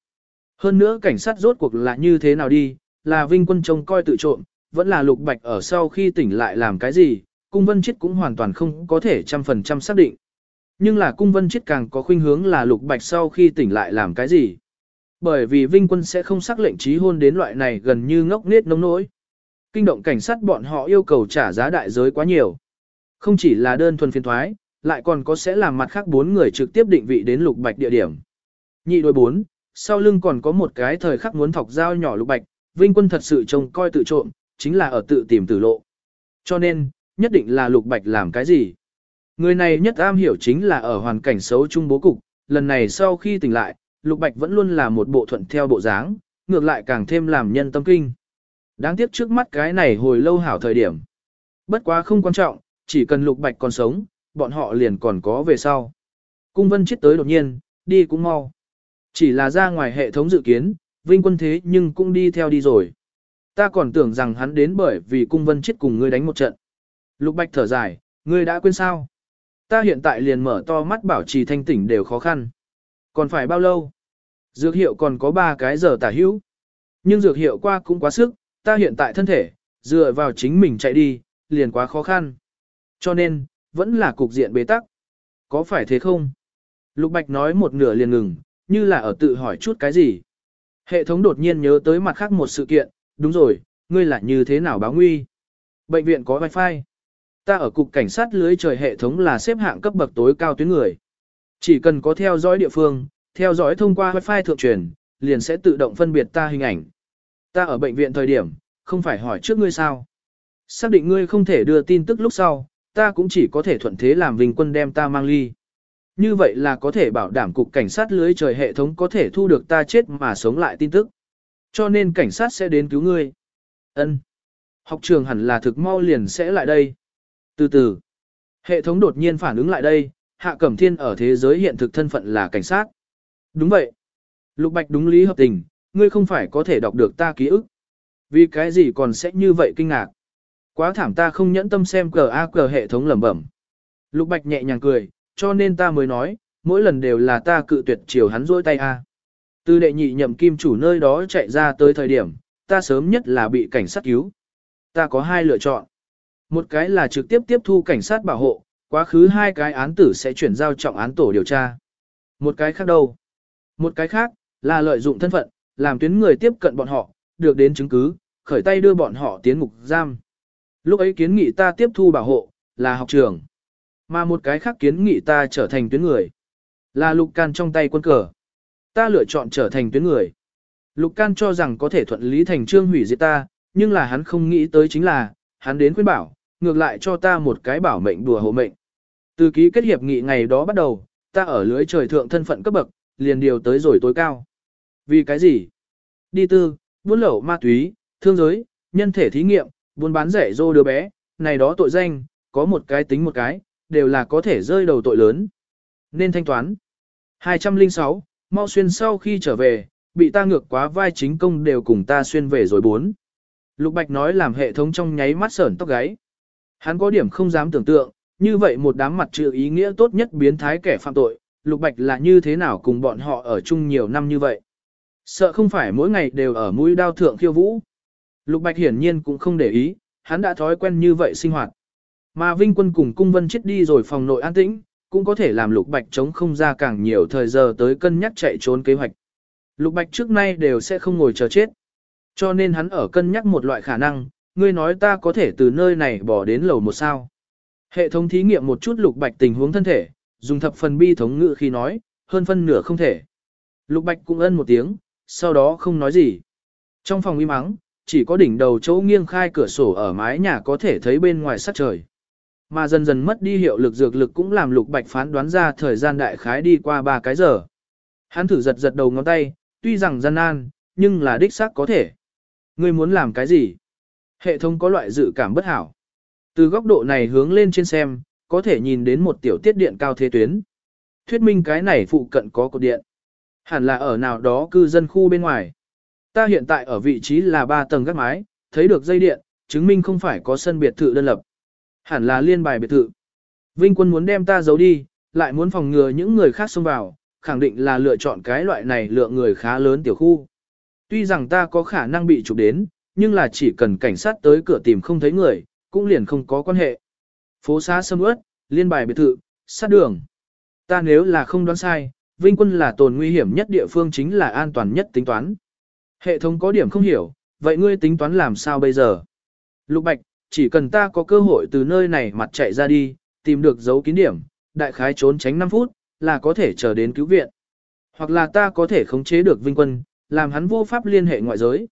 A: Hơn nữa cảnh sát rốt cuộc là như thế nào đi, là vinh quân trông coi tự trộm, vẫn là lục bạch ở sau khi tỉnh lại làm cái gì, cung vân chết cũng hoàn toàn không có thể trăm phần trăm xác định. Nhưng là cung vân chết càng có khuynh hướng là lục bạch sau khi tỉnh lại làm cái gì. Bởi vì vinh quân sẽ không xác lệnh trí hôn đến loại này gần như ngốc nết nông nỗi. Kinh động cảnh sát bọn họ yêu cầu trả giá đại giới quá nhiều. Không chỉ là đơn thuần phiên thoái, lại còn có sẽ làm mặt khác bốn người trực tiếp định vị đến lục bạch địa điểm. Nhị đôi bốn, sau lưng còn có một cái thời khắc muốn thọc dao nhỏ lục bạch, vinh quân thật sự trông coi tự trộm, chính là ở tự tìm tử lộ. Cho nên, nhất định là lục bạch làm cái gì. Người này nhất am hiểu chính là ở hoàn cảnh xấu chung bố cục, lần này sau khi tỉnh lại, lục bạch vẫn luôn là một bộ thuận theo bộ dáng, ngược lại càng thêm làm nhân tâm kinh. Đáng tiếc trước mắt cái này hồi lâu hảo thời điểm. Bất quá không quan trọng, chỉ cần lục bạch còn sống, bọn họ liền còn có về sau. Cung vân chết tới đột nhiên, đi cũng mau. Chỉ là ra ngoài hệ thống dự kiến, vinh quân thế nhưng cũng đi theo đi rồi. Ta còn tưởng rằng hắn đến bởi vì cung vân chết cùng ngươi đánh một trận. Lục bạch thở dài, ngươi đã quên sao? Ta hiện tại liền mở to mắt bảo trì thanh tỉnh đều khó khăn. Còn phải bao lâu? Dược hiệu còn có 3 cái giờ tả hữu. Nhưng dược hiệu qua cũng quá sức, ta hiện tại thân thể, dựa vào chính mình chạy đi, liền quá khó khăn. Cho nên, vẫn là cục diện bế tắc. Có phải thế không? Lục Bạch nói một nửa liền ngừng, như là ở tự hỏi chút cái gì. Hệ thống đột nhiên nhớ tới mặt khác một sự kiện, đúng rồi, ngươi là như thế nào báo nguy? Bệnh viện có wifi. Ta ở cục cảnh sát lưới trời hệ thống là xếp hạng cấp bậc tối cao tuyến người. Chỉ cần có theo dõi địa phương, theo dõi thông qua wifi thượng truyền, liền sẽ tự động phân biệt ta hình ảnh. Ta ở bệnh viện thời điểm, không phải hỏi trước ngươi sao. Xác định ngươi không thể đưa tin tức lúc sau, ta cũng chỉ có thể thuận thế làm vinh quân đem ta mang ly. Như vậy là có thể bảo đảm cục cảnh sát lưới trời hệ thống có thể thu được ta chết mà sống lại tin tức. Cho nên cảnh sát sẽ đến cứu ngươi. Ân. Học trường hẳn là thực mau liền sẽ lại đây. Từ từ, hệ thống đột nhiên phản ứng lại đây, Hạ Cẩm Thiên ở thế giới hiện thực thân phận là cảnh sát. Đúng vậy. Lục Bạch đúng lý hợp tình, ngươi không phải có thể đọc được ta ký ức. Vì cái gì còn sẽ như vậy kinh ngạc. Quá thảm ta không nhẫn tâm xem cờ A cờ hệ thống lẩm bẩm. Lục Bạch nhẹ nhàng cười, cho nên ta mới nói, mỗi lần đều là ta cự tuyệt chiều hắn rỗi tay A. Từ đệ nhị nhậm kim chủ nơi đó chạy ra tới thời điểm, ta sớm nhất là bị cảnh sát cứu. Ta có hai lựa chọn. Một cái là trực tiếp tiếp thu cảnh sát bảo hộ, quá khứ hai cái án tử sẽ chuyển giao trọng án tổ điều tra. Một cái khác đâu? Một cái khác, là lợi dụng thân phận, làm tuyến người tiếp cận bọn họ, được đến chứng cứ, khởi tay đưa bọn họ tiến ngục giam. Lúc ấy kiến nghị ta tiếp thu bảo hộ, là học trường. Mà một cái khác kiến nghị ta trở thành tuyến người. Là lục can trong tay quân cờ. Ta lựa chọn trở thành tuyến người. Lục Can cho rằng có thể thuận lý thành trương hủy diệt ta, nhưng là hắn không nghĩ tới chính là, hắn đến khuyên bảo, ngược lại cho ta một cái bảo mệnh đùa hộ mệnh. Từ ký kết hiệp nghị ngày đó bắt đầu, ta ở lưới trời thượng thân phận cấp bậc, liền điều tới rồi tối cao. Vì cái gì? Đi tư, buôn lậu ma túy, thương giới, nhân thể thí nghiệm, buôn bán rẻ rô đứa bé, này đó tội danh, có một cái tính một cái, đều là có thể rơi đầu tội lớn. Nên thanh toán. 206, mau xuyên sau khi trở về, bị ta ngược quá vai chính công đều cùng ta xuyên về rồi bốn. Lục Bạch nói làm hệ thống trong nháy mắt sởn tóc gáy. Hắn có điểm không dám tưởng tượng, như vậy một đám mặt trừ ý nghĩa tốt nhất biến thái kẻ phạm tội, Lục Bạch là như thế nào cùng bọn họ ở chung nhiều năm như vậy. Sợ không phải mỗi ngày đều ở mũi đao thượng khiêu vũ. Lục Bạch hiển nhiên cũng không để ý, hắn đã thói quen như vậy sinh hoạt. Mà Vinh Quân cùng Cung Vân chết đi rồi phòng nội an tĩnh, cũng có thể làm Lục Bạch chống không ra càng nhiều thời giờ tới cân nhắc chạy trốn kế hoạch. Lục Bạch trước nay đều sẽ không ngồi chờ chết. Cho nên hắn ở cân nhắc một loại khả năng, ngươi nói ta có thể từ nơi này bỏ đến lầu một sao. Hệ thống thí nghiệm một chút Lục Bạch tình huống thân thể, dùng thập phần bi thống ngữ khi nói, hơn phân nửa không thể. Lục Bạch cũng ân một tiếng, sau đó không nói gì. Trong phòng im mắng, chỉ có đỉnh đầu chỗ nghiêng khai cửa sổ ở mái nhà có thể thấy bên ngoài sắc trời. Mà dần dần mất đi hiệu lực dược lực cũng làm Lục Bạch phán đoán ra thời gian đại khái đi qua 3 cái giờ. Hắn thử giật giật đầu ngón tay, tuy rằng gian nan, nhưng là đích xác có thể. Ngươi muốn làm cái gì? Hệ thống có loại dự cảm bất hảo. Từ góc độ này hướng lên trên xem, có thể nhìn đến một tiểu tiết điện cao thế tuyến. Thuyết minh cái này phụ cận có cột điện. Hẳn là ở nào đó cư dân khu bên ngoài. Ta hiện tại ở vị trí là 3 tầng gác mái, thấy được dây điện, chứng minh không phải có sân biệt thự đơn lập. Hẳn là liên bài biệt thự. Vinh quân muốn đem ta giấu đi, lại muốn phòng ngừa những người khác xông vào, khẳng định là lựa chọn cái loại này lượng người khá lớn tiểu khu. Tuy rằng ta có khả năng bị chụp đến, nhưng là chỉ cần cảnh sát tới cửa tìm không thấy người, cũng liền không có quan hệ. Phố xá sâm ướt, liên bài biệt thự, sát đường. Ta nếu là không đoán sai, Vinh quân là tồn nguy hiểm nhất địa phương chính là an toàn nhất tính toán. Hệ thống có điểm không hiểu, vậy ngươi tính toán làm sao bây giờ? Lục Bạch, chỉ cần ta có cơ hội từ nơi này mặt chạy ra đi, tìm được dấu kín điểm, đại khái trốn tránh 5 phút, là có thể chờ đến cứu viện. Hoặc là ta có thể khống chế được Vinh quân, làm hắn vô pháp liên hệ ngoại giới.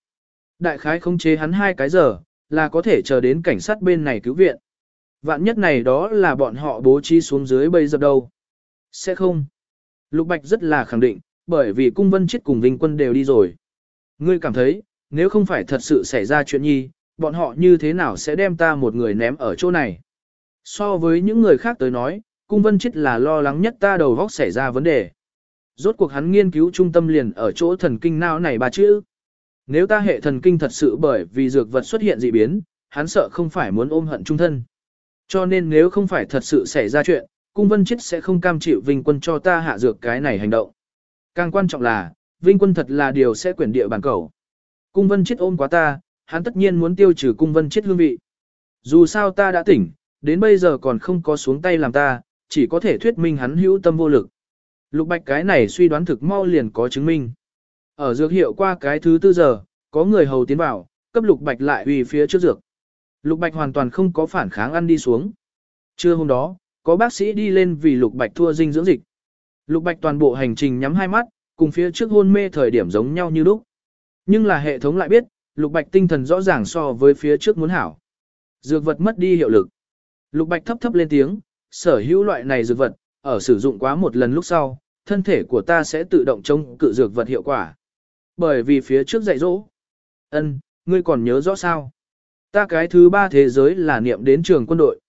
A: Đại khái khống chế hắn hai cái giờ, là có thể chờ đến cảnh sát bên này cứu viện. Vạn nhất này đó là bọn họ bố trí xuống dưới bây giờ đâu. Sẽ không. Lục Bạch rất là khẳng định, bởi vì cung vân chết cùng Vinh quân đều đi rồi. Ngươi cảm thấy, nếu không phải thật sự xảy ra chuyện nhi, bọn họ như thế nào sẽ đem ta một người ném ở chỗ này? So với những người khác tới nói, cung vân chết là lo lắng nhất ta đầu vóc xảy ra vấn đề. Rốt cuộc hắn nghiên cứu trung tâm liền ở chỗ thần kinh não này ba chữ. Nếu ta hệ thần kinh thật sự bởi vì dược vật xuất hiện dị biến, hắn sợ không phải muốn ôm hận trung thân. Cho nên nếu không phải thật sự xảy ra chuyện, cung vân chết sẽ không cam chịu vinh quân cho ta hạ dược cái này hành động. Càng quan trọng là, vinh quân thật là điều sẽ quyển địa bản cầu. Cung vân chết ôm quá ta, hắn tất nhiên muốn tiêu trừ cung vân chết hương vị. Dù sao ta đã tỉnh, đến bây giờ còn không có xuống tay làm ta, chỉ có thể thuyết minh hắn hữu tâm vô lực. Lục bạch cái này suy đoán thực mau liền có chứng minh. Ở dược hiệu qua cái thứ tư giờ, có người hầu tiến vào, cấp lục bạch lại uy phía trước dược. Lục bạch hoàn toàn không có phản kháng ăn đi xuống. Trưa hôm đó, có bác sĩ đi lên vì lục bạch thua dinh dưỡng dịch. Lục bạch toàn bộ hành trình nhắm hai mắt, cùng phía trước hôn mê thời điểm giống nhau như lúc. Nhưng là hệ thống lại biết, lục bạch tinh thần rõ ràng so với phía trước muốn hảo. Dược vật mất đi hiệu lực. Lục bạch thấp thấp lên tiếng, sở hữu loại này dược vật, ở sử dụng quá một lần lúc sau, thân thể của ta sẽ tự động chống cự dược vật hiệu quả. Bởi vì phía trước dạy dỗ. ân ngươi còn nhớ rõ sao? Ta cái thứ ba thế giới là niệm đến trường quân đội.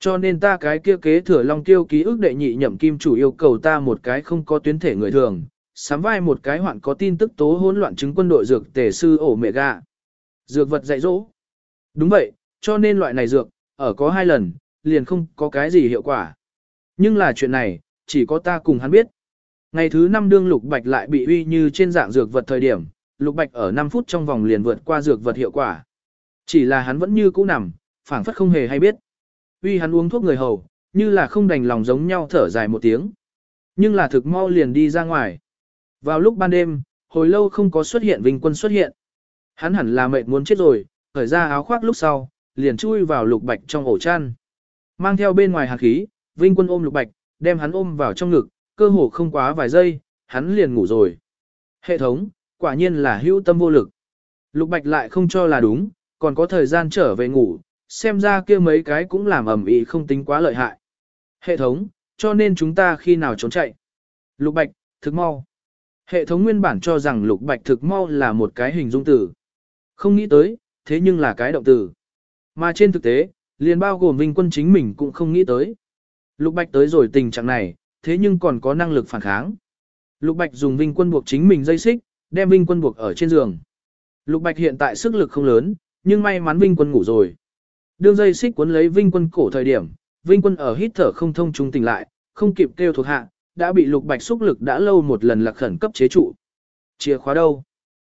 A: Cho nên ta cái kia kế thừa long tiêu ký ức đệ nhị nhậm kim chủ yêu cầu ta một cái không có tuyến thể người thường, sắm vai một cái hoạn có tin tức tố hỗn loạn chứng quân đội dược tề sư ổ mẹ gà. Dược vật dạy dỗ. Đúng vậy, cho nên loại này dược, ở có hai lần, liền không có cái gì hiệu quả. Nhưng là chuyện này, chỉ có ta cùng hắn biết. Ngày thứ năm đương Lục Bạch lại bị uy như trên dạng dược vật thời điểm, Lục Bạch ở 5 phút trong vòng liền vượt qua dược vật hiệu quả. Chỉ là hắn vẫn như cũ nằm, phảng phất không hề hay biết. Uy hắn uống thuốc người hầu, như là không đành lòng giống nhau thở dài một tiếng. Nhưng là thực mau liền đi ra ngoài. Vào lúc ban đêm, hồi lâu không có xuất hiện Vinh Quân xuất hiện. Hắn hẳn là mệt muốn chết rồi, khởi ra áo khoác lúc sau, liền chui vào Lục Bạch trong ổ chăn. Mang theo bên ngoài hạt khí, Vinh Quân ôm Lục Bạch, đem hắn ôm vào trong ngực, cơ hồ không quá vài giây, hắn liền ngủ rồi. Hệ thống, quả nhiên là hữu tâm vô lực. Lục Bạch lại không cho là đúng, còn có thời gian trở về ngủ, xem ra kia mấy cái cũng làm ẩm ý không tính quá lợi hại. Hệ thống, cho nên chúng ta khi nào trốn chạy. Lục Bạch, thực mau. Hệ thống nguyên bản cho rằng Lục Bạch thực mau là một cái hình dung từ. Không nghĩ tới, thế nhưng là cái động từ. Mà trên thực tế, liền bao gồm Vinh Quân chính mình cũng không nghĩ tới. Lục Bạch tới rồi tình trạng này, thế nhưng còn có năng lực phản kháng. Lục Bạch dùng Vinh Quân buộc chính mình dây xích, đem Vinh Quân buộc ở trên giường. Lục Bạch hiện tại sức lực không lớn, nhưng may mắn Vinh Quân ngủ rồi. Đường dây xích cuốn lấy Vinh Quân cổ thời điểm, Vinh Quân ở hít thở không thông trung tỉnh lại, không kịp kêu thuộc hạ, đã bị Lục Bạch xúc lực đã lâu một lần lạc khẩn cấp chế trụ. Chìa khóa đâu?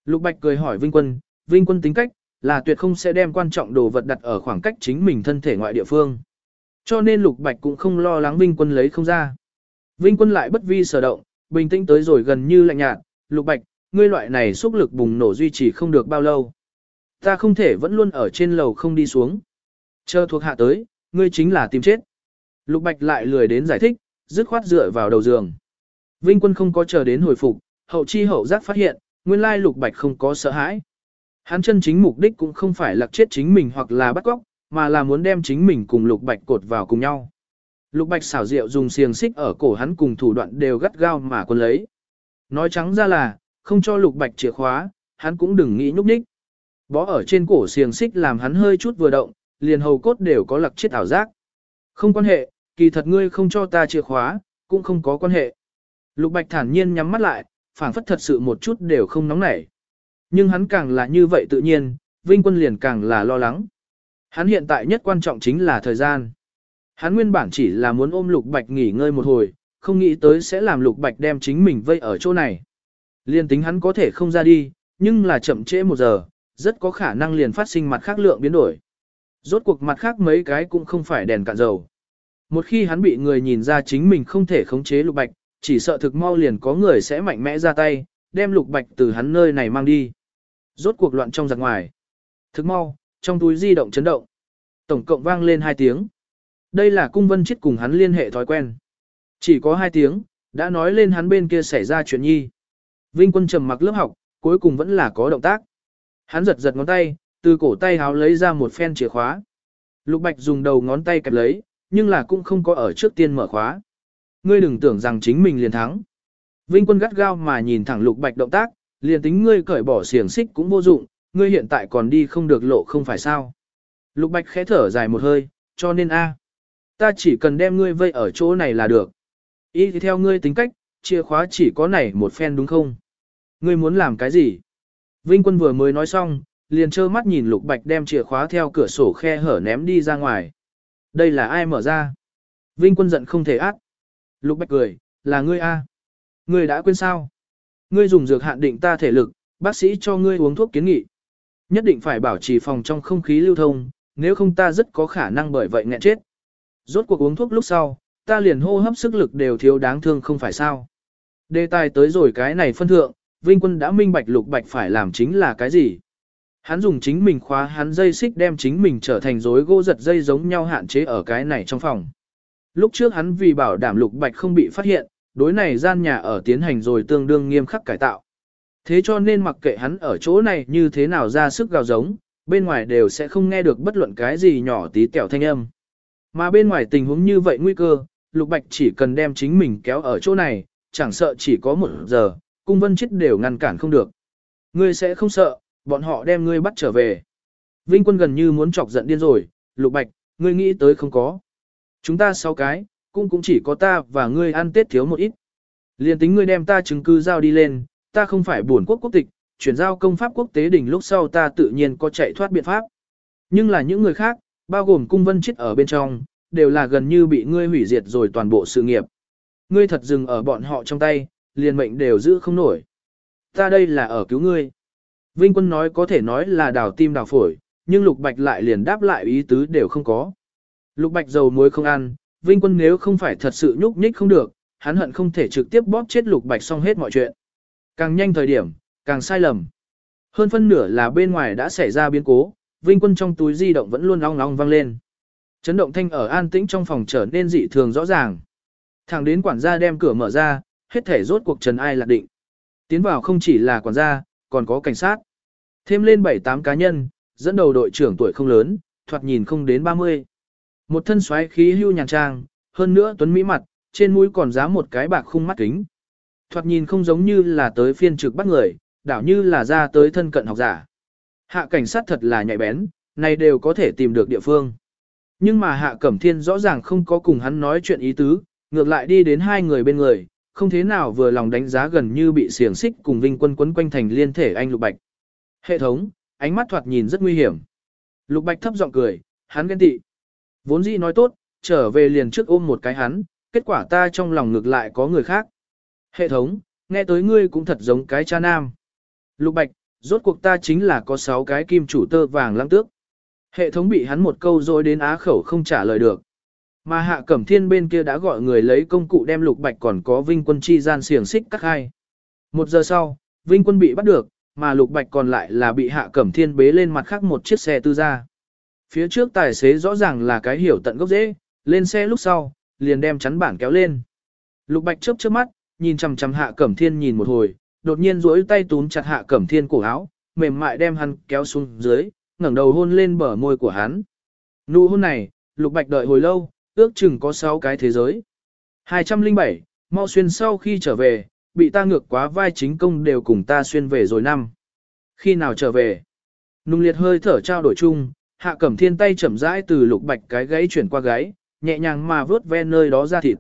A: Lục Bạch cười hỏi Vinh Quân, Vinh Quân tính cách, là tuyệt không sẽ đem quan trọng đồ vật đặt ở khoảng cách chính mình thân thể ngoại địa phương. Cho nên Lục Bạch cũng không lo lắng Vinh Quân lấy không ra. Vinh Quân lại bất vi sở động, bình tĩnh tới rồi gần như lạnh nhạt, Lục Bạch, ngươi loại này xúc lực bùng nổ duy trì không được bao lâu. Ta không thể vẫn luôn ở trên lầu không đi xuống. Chờ thuộc hạ tới, ngươi chính là tìm chết. Lục Bạch lại lười đến giải thích, dứt khoát dựa vào đầu giường. Vinh Quân không có chờ đến hồi phục, hậu chi hậu giác phát hiện, nguyên lai Lục Bạch không có sợ hãi. Hắn chân chính mục đích cũng không phải lạc chết chính mình hoặc là bắt cóc, mà là muốn đem chính mình cùng Lục Bạch cột vào cùng nhau. Lục Bạch xảo diệu dùng xiềng xích ở cổ hắn cùng thủ đoạn đều gắt gao mà quân lấy. Nói trắng ra là, không cho Lục Bạch chìa khóa, hắn cũng đừng nghĩ nhúc nhích. Bó ở trên cổ xiềng xích làm hắn hơi chút vừa động, liền hầu cốt đều có lặc chết ảo giác. Không quan hệ, kỳ thật ngươi không cho ta chìa khóa, cũng không có quan hệ. Lục Bạch thản nhiên nhắm mắt lại, phảng phất thật sự một chút đều không nóng nảy. Nhưng hắn càng là như vậy tự nhiên, Vinh Quân liền càng là lo lắng. Hắn hiện tại nhất quan trọng chính là thời gian. Hắn nguyên bản chỉ là muốn ôm Lục Bạch nghỉ ngơi một hồi, không nghĩ tới sẽ làm Lục Bạch đem chính mình vây ở chỗ này. Liên tính hắn có thể không ra đi, nhưng là chậm trễ một giờ, rất có khả năng liền phát sinh mặt khác lượng biến đổi. Rốt cuộc mặt khác mấy cái cũng không phải đèn cạn dầu. Một khi hắn bị người nhìn ra chính mình không thể khống chế Lục Bạch, chỉ sợ thực mau liền có người sẽ mạnh mẽ ra tay, đem Lục Bạch từ hắn nơi này mang đi. Rốt cuộc loạn trong giặc ngoài. Thực mau, trong túi di động chấn động. Tổng cộng vang lên hai tiếng. Đây là cung vân chết cùng hắn liên hệ thói quen. Chỉ có hai tiếng, đã nói lên hắn bên kia xảy ra chuyện nhi. Vinh quân trầm mặc lớp học, cuối cùng vẫn là có động tác. Hắn giật giật ngón tay, từ cổ tay háo lấy ra một phen chìa khóa. Lục Bạch dùng đầu ngón tay kẹp lấy, nhưng là cũng không có ở trước tiên mở khóa. Ngươi đừng tưởng rằng chính mình liền thắng. Vinh quân gắt gao mà nhìn thẳng Lục Bạch động tác, liền tính ngươi cởi bỏ xiềng xích cũng vô dụng, ngươi hiện tại còn đi không được lộ không phải sao. Lục Bạch khẽ thở dài một hơi, cho nên a, ta chỉ cần đem ngươi vây ở chỗ này là được. Ý thì theo ngươi tính cách, chìa khóa chỉ có này một phen đúng không? Ngươi muốn làm cái gì? Vinh quân vừa mới nói xong, liền trơ mắt nhìn Lục Bạch đem chìa khóa theo cửa sổ khe hở ném đi ra ngoài. Đây là ai mở ra? Vinh quân giận không thể át. Lục Bạch cười, là ngươi a. Ngươi đã quên sao? Ngươi dùng dược hạn định ta thể lực, bác sĩ cho ngươi uống thuốc kiến nghị. Nhất định phải bảo trì phòng trong không khí lưu thông, nếu không ta rất có khả năng bởi vậy nghẹn chết. Rốt cuộc uống thuốc lúc sau, ta liền hô hấp sức lực đều thiếu đáng thương không phải sao. Đề tài tới rồi cái này phân thượng, Vinh Quân đã minh bạch lục bạch phải làm chính là cái gì. Hắn dùng chính mình khóa hắn dây xích đem chính mình trở thành rối gỗ giật dây giống nhau hạn chế ở cái này trong phòng. Lúc trước hắn vì bảo đảm lục bạch không bị phát hiện, đối này gian nhà ở tiến hành rồi tương đương nghiêm khắc cải tạo. Thế cho nên mặc kệ hắn ở chỗ này như thế nào ra sức gào giống, bên ngoài đều sẽ không nghe được bất luận cái gì nhỏ tí tẹo thanh âm. Mà bên ngoài tình huống như vậy nguy cơ, Lục Bạch chỉ cần đem chính mình kéo ở chỗ này, chẳng sợ chỉ có một giờ, cung vân chết đều ngăn cản không được. Ngươi sẽ không sợ, bọn họ đem ngươi bắt trở về. Vinh quân gần như muốn chọc giận điên rồi, Lục Bạch, ngươi nghĩ tới không có. Chúng ta sáu cái, cũng cũng chỉ có ta và ngươi ăn tết thiếu một ít. Liên tính ngươi đem ta chứng cứ giao đi lên, ta không phải buồn quốc quốc tịch, chuyển giao công pháp quốc tế đỉnh lúc sau ta tự nhiên có chạy thoát biện pháp. Nhưng là những người khác, bao gồm cung vân chết ở bên trong, đều là gần như bị ngươi hủy diệt rồi toàn bộ sự nghiệp. Ngươi thật dừng ở bọn họ trong tay, liền mệnh đều giữ không nổi. Ta đây là ở cứu ngươi. Vinh quân nói có thể nói là đào tim đào phổi, nhưng lục bạch lại liền đáp lại ý tứ đều không có. Lục bạch dầu muối không ăn, Vinh quân nếu không phải thật sự nhúc nhích không được, hắn hận không thể trực tiếp bóp chết lục bạch xong hết mọi chuyện. Càng nhanh thời điểm, càng sai lầm. Hơn phân nửa là bên ngoài đã xảy ra biến cố, Vinh quân trong túi di động vẫn luôn long long vang lên. Chấn động thanh ở an tĩnh trong phòng trở nên dị thường rõ ràng. Thằng đến quản gia đem cửa mở ra, hết thể rốt cuộc trần ai lạc định. Tiến vào không chỉ là quản gia, còn có cảnh sát. Thêm lên 7-8 cá nhân, dẫn đầu đội trưởng tuổi không lớn, thoạt nhìn không đến 30. Một thân xoáy khí hưu nhàn trang, hơn nữa tuấn mỹ mặt, trên mũi còn dám một cái bạc khung mắt kính. Thoạt nhìn không giống như là tới phiên trực bắt người, đảo như là ra tới thân cận học giả. Hạ cảnh sát thật là nhạy bén, này đều có thể tìm được địa phương. Nhưng mà Hạ Cẩm Thiên rõ ràng không có cùng hắn nói chuyện ý tứ, ngược lại đi đến hai người bên người, không thế nào vừa lòng đánh giá gần như bị xiềng xích cùng Vinh Quân quấn quanh thành liên thể anh Lục Bạch. Hệ thống, ánh mắt thoạt nhìn rất nguy hiểm. Lục Bạch thấp giọng cười, hắn ghen tị. Vốn dĩ nói tốt, trở về liền trước ôm một cái hắn, kết quả ta trong lòng ngược lại có người khác. Hệ thống, nghe tới ngươi cũng thật giống cái cha nam. Lục Bạch, rốt cuộc ta chính là có 6 cái kim chủ tơ vàng lăng tước. Hệ thống bị hắn một câu rồi đến á khẩu không trả lời được. Mà hạ cẩm thiên bên kia đã gọi người lấy công cụ đem lục bạch còn có vinh quân chi gian xiềng xích các hai. Một giờ sau, vinh quân bị bắt được, mà lục bạch còn lại là bị hạ cẩm thiên bế lên mặt khác một chiếc xe tư gia. Phía trước tài xế rõ ràng là cái hiểu tận gốc dễ, lên xe lúc sau, liền đem chắn bảng kéo lên. Lục bạch chớp chớp mắt, nhìn chằm chằm hạ cẩm thiên nhìn một hồi, đột nhiên duỗi tay túm chặt hạ cẩm thiên cổ áo, mềm mại đem hắn kéo xuống dưới, ngẩng đầu hôn lên bờ môi của hắn. Nụ hôn này, lục bạch đợi hồi lâu, ước chừng có 6 cái thế giới. 207, mau xuyên sau khi trở về, bị ta ngược quá vai chính công đều cùng ta xuyên về rồi năm. Khi nào trở về? Nung liệt hơi thở trao đổi chung, hạ cẩm thiên tay chậm rãi từ lục bạch cái gáy chuyển qua gáy, nhẹ nhàng mà vớt ve nơi đó ra thịt.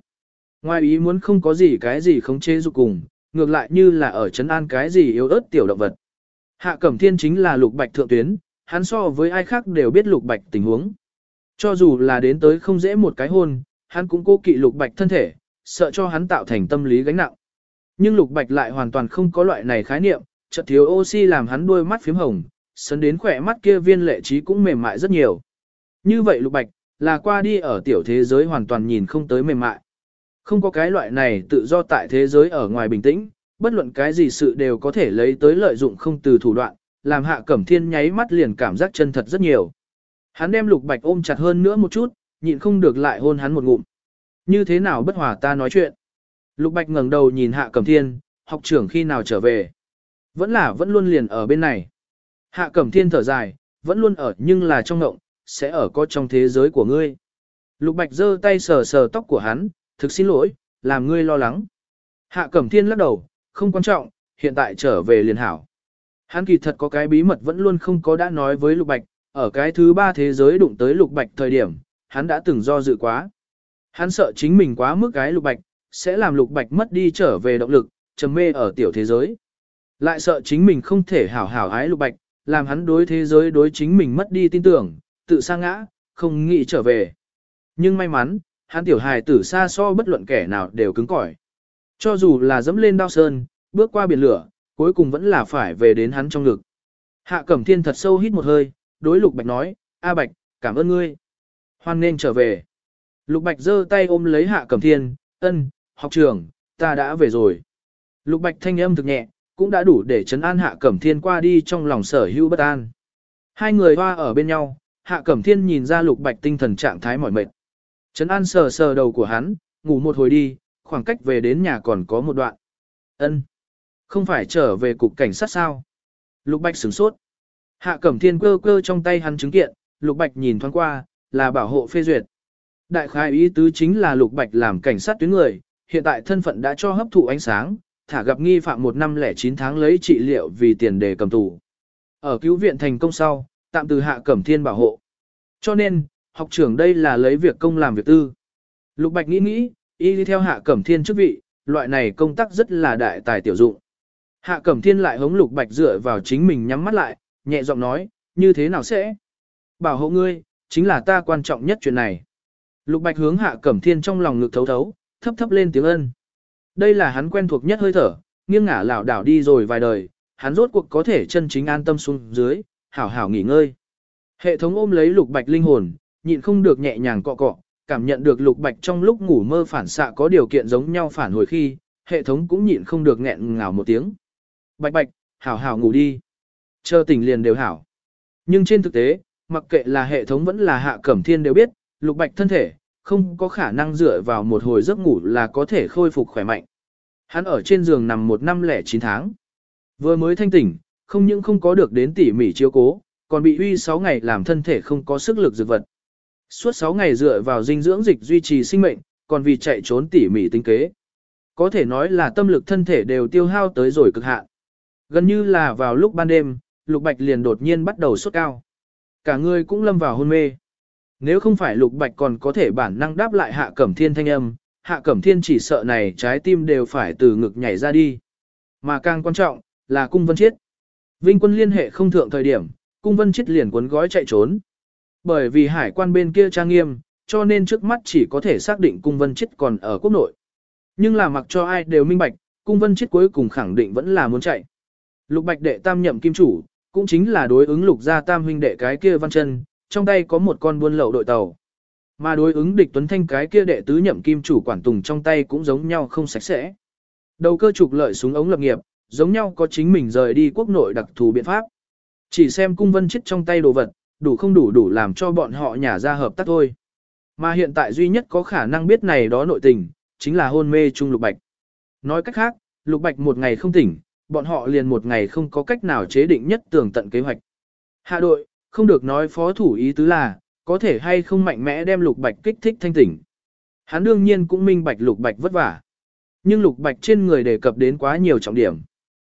A: Ngoài ý muốn không có gì cái gì khống chế dục cùng, ngược lại như là ở chấn an cái gì yếu ớt tiểu động vật. Hạ cẩm thiên chính là lục bạch thượng tuyến, hắn so với ai khác đều biết lục bạch tình huống. Cho dù là đến tới không dễ một cái hôn, hắn cũng cố kỵ lục bạch thân thể, sợ cho hắn tạo thành tâm lý gánh nặng. Nhưng lục bạch lại hoàn toàn không có loại này khái niệm, chợt thiếu oxy làm hắn đôi mắt phím hồng, sấn đến khỏe mắt kia viên lệ trí cũng mềm mại rất nhiều. Như vậy lục bạch, là qua đi ở tiểu thế giới hoàn toàn nhìn không tới mềm mại. Không có cái loại này tự do tại thế giới ở ngoài bình tĩnh, bất luận cái gì sự đều có thể lấy tới lợi dụng không từ thủ đoạn, làm hạ cẩm thiên nháy mắt liền cảm giác chân thật rất nhiều. Hắn đem lục bạch ôm chặt hơn nữa một chút, nhịn không được lại hôn hắn một ngụm. Như thế nào bất hòa ta nói chuyện? Lục bạch ngẩng đầu nhìn hạ cẩm thiên, học trưởng khi nào trở về? Vẫn là vẫn luôn liền ở bên này. Hạ cẩm thiên thở dài, vẫn luôn ở nhưng là trong ngộng, sẽ ở có trong thế giới của ngươi. Lục bạch giơ tay sờ sờ tóc của hắn, thực xin lỗi, làm ngươi lo lắng. Hạ cẩm thiên lắc đầu, không quan trọng, hiện tại trở về liền hảo. Hắn kỳ thật có cái bí mật vẫn luôn không có đã nói với Lục Bạch, ở cái thứ ba thế giới đụng tới Lục Bạch thời điểm, hắn đã từng do dự quá. Hắn sợ chính mình quá mức cái Lục Bạch, sẽ làm Lục Bạch mất đi trở về động lực, trầm mê ở tiểu thế giới. Lại sợ chính mình không thể hảo hảo ái Lục Bạch, làm hắn đối thế giới đối chính mình mất đi tin tưởng, tự sa ngã, không nghĩ trở về. Nhưng may mắn, hắn tiểu hài tử xa so bất luận kẻ nào đều cứng cỏi. Cho dù là dẫm lên đao sơn, bước qua biển lửa, cuối cùng vẫn là phải về đến hắn trong ngực. Hạ Cẩm Thiên thật sâu hít một hơi, đối Lục Bạch nói, A Bạch, cảm ơn ngươi. Hoan nên trở về. Lục Bạch giơ tay ôm lấy Hạ Cẩm Thiên, ân, học trưởng, ta đã về rồi. Lục Bạch thanh âm thực nhẹ, cũng đã đủ để chấn an Hạ Cẩm Thiên qua đi trong lòng sở hữu bất an. Hai người hoa ở bên nhau, Hạ Cẩm Thiên nhìn ra Lục Bạch tinh thần trạng thái mỏi mệt. Chấn an sờ sờ đầu của hắn, ngủ một hồi đi, khoảng cách về đến nhà còn có một đoạn. Ân. Không phải trở về cục cảnh sát sao? Lục Bạch sửng sốt. Hạ Cẩm Thiên cơ cơ trong tay hắn chứng kiện, Lục Bạch nhìn thoáng qua, là bảo hộ phê duyệt. Đại khái ý tứ chính là Lục Bạch làm cảnh sát tuyến người, hiện tại thân phận đã cho hấp thụ ánh sáng, thả gặp nghi phạm một năm lẻ chín tháng lấy trị liệu vì tiền đề cầm tù. Ở cứu viện thành công sau, tạm từ Hạ Cẩm Thiên bảo hộ. Cho nên, học trưởng đây là lấy việc công làm việc tư. Lục Bạch nghĩ nghĩ, y đi theo Hạ Cẩm Thiên chức vị, loại này công tác rất là đại tài tiểu dụng. Hạ Cẩm Thiên lại hống Lục Bạch dựa vào chính mình nhắm mắt lại, nhẹ giọng nói, như thế nào sẽ? Bảo hộ ngươi, chính là ta quan trọng nhất chuyện này. Lục Bạch hướng Hạ Cẩm Thiên trong lòng ngực thấu thấu, thấp thấp lên tiếng ân. Đây là hắn quen thuộc nhất hơi thở, nghiêng ngả lảo đảo đi rồi vài đời, hắn rốt cuộc có thể chân chính an tâm xuống dưới, hảo hảo nghỉ ngơi. Hệ thống ôm lấy Lục Bạch linh hồn, nhịn không được nhẹ nhàng cọ cọ, cảm nhận được Lục Bạch trong lúc ngủ mơ phản xạ có điều kiện giống nhau phản hồi khi, hệ thống cũng nhịn không được nghẹn ngào một tiếng. Bạch bạch, hảo hảo ngủ đi. Chờ tỉnh liền đều hảo. Nhưng trên thực tế, mặc kệ là hệ thống vẫn là hạ cẩm thiên đều biết, lục bạch thân thể, không có khả năng dựa vào một hồi giấc ngủ là có thể khôi phục khỏe mạnh. Hắn ở trên giường nằm một năm lẻ chín tháng. Vừa mới thanh tỉnh, không những không có được đến tỉ mỉ chiếu cố, còn bị uy 6 ngày làm thân thể không có sức lực dược vật. Suốt 6 ngày dựa vào dinh dưỡng dịch duy trì sinh mệnh, còn vì chạy trốn tỉ mỉ tính kế. Có thể nói là tâm lực thân thể đều tiêu hao tới rồi cực hạn. Gần như là vào lúc ban đêm, Lục Bạch liền đột nhiên bắt đầu sốt cao. Cả người cũng lâm vào hôn mê. Nếu không phải Lục Bạch còn có thể bản năng đáp lại Hạ Cẩm Thiên thanh âm, Hạ Cẩm Thiên chỉ sợ này trái tim đều phải từ ngực nhảy ra đi. Mà càng quan trọng, là cung vân chiết. Vinh quân liên hệ không thượng thời điểm, cung vân chiết liền cuốn gói chạy trốn. Bởi vì hải quan bên kia trang nghiêm, cho nên trước mắt chỉ có thể xác định cung vân chiết còn ở quốc nội. Nhưng là mặc cho ai đều minh bạch, cung vân chiết cuối cùng khẳng định vẫn là muốn chạy. Lục bạch đệ tam nhậm kim chủ, cũng chính là đối ứng lục gia tam huynh đệ cái kia văn chân, trong tay có một con buôn lậu đội tàu. Mà đối ứng địch tuấn thanh cái kia đệ tứ nhậm kim chủ quản tùng trong tay cũng giống nhau không sạch sẽ. Đầu cơ trục lợi súng ống lập nghiệp, giống nhau có chính mình rời đi quốc nội đặc thù biện pháp. Chỉ xem cung vân chết trong tay đồ vật, đủ không đủ đủ làm cho bọn họ nhả ra hợp tác thôi. Mà hiện tại duy nhất có khả năng biết này đó nội tình, chính là hôn mê chung lục bạch. Nói cách khác, lục bạch một ngày không tỉnh, bọn họ liền một ngày không có cách nào chế định nhất tường tận kế hoạch. Hạ đội, không được nói phó thủ ý tứ là, có thể hay không mạnh mẽ đem lục bạch kích thích thanh tỉnh. Hắn đương nhiên cũng minh bạch lục bạch vất vả. Nhưng lục bạch trên người đề cập đến quá nhiều trọng điểm.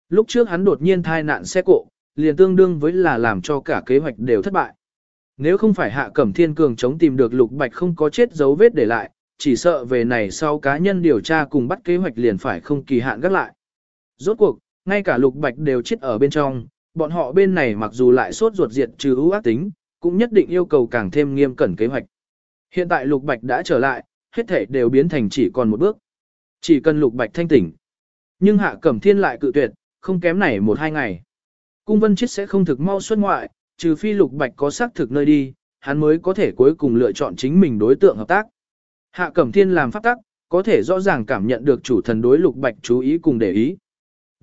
A: Lúc trước hắn đột nhiên thai nạn xe cộ, liền tương đương với là làm cho cả kế hoạch đều thất bại. Nếu không phải hạ cẩm thiên cường chống tìm được lục bạch không có chết dấu vết để lại, chỉ sợ về này sau cá nhân điều tra cùng bắt kế hoạch liền phải không kỳ hạn gác lại. Rốt cuộc, ngay cả lục bạch đều chết ở bên trong, bọn họ bên này mặc dù lại sốt ruột diệt trừ ưu ác tính, cũng nhất định yêu cầu càng thêm nghiêm cẩn kế hoạch. Hiện tại lục bạch đã trở lại, hết thể đều biến thành chỉ còn một bước. Chỉ cần lục bạch thanh tỉnh. Nhưng hạ cẩm thiên lại cự tuyệt, không kém này một hai ngày. Cung vân chết sẽ không thực mau xuất ngoại, trừ phi lục bạch có xác thực nơi đi, hắn mới có thể cuối cùng lựa chọn chính mình đối tượng hợp tác. Hạ cẩm thiên làm pháp tắc, có thể rõ ràng cảm nhận được chủ thần đối lục bạch chú ý cùng để ý.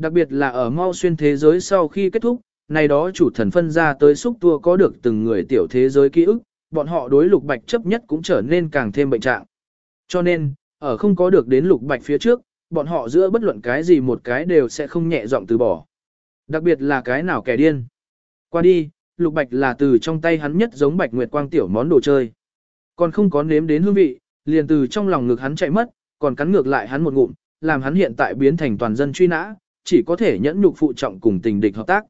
A: Đặc biệt là ở mau xuyên thế giới sau khi kết thúc, này đó chủ thần phân ra tới xúc tua có được từng người tiểu thế giới ký ức, bọn họ đối lục bạch chấp nhất cũng trở nên càng thêm bệnh trạng. Cho nên, ở không có được đến lục bạch phía trước, bọn họ giữa bất luận cái gì một cái đều sẽ không nhẹ giọng từ bỏ. Đặc biệt là cái nào kẻ điên. Qua đi, lục bạch là từ trong tay hắn nhất giống bạch nguyệt quang tiểu món đồ chơi. Còn không có nếm đến hương vị, liền từ trong lòng ngực hắn chạy mất, còn cắn ngược lại hắn một ngụm, làm hắn hiện tại biến thành toàn dân truy nã, chỉ có thể nhẫn nhục phụ trọng cùng tình địch hợp tác.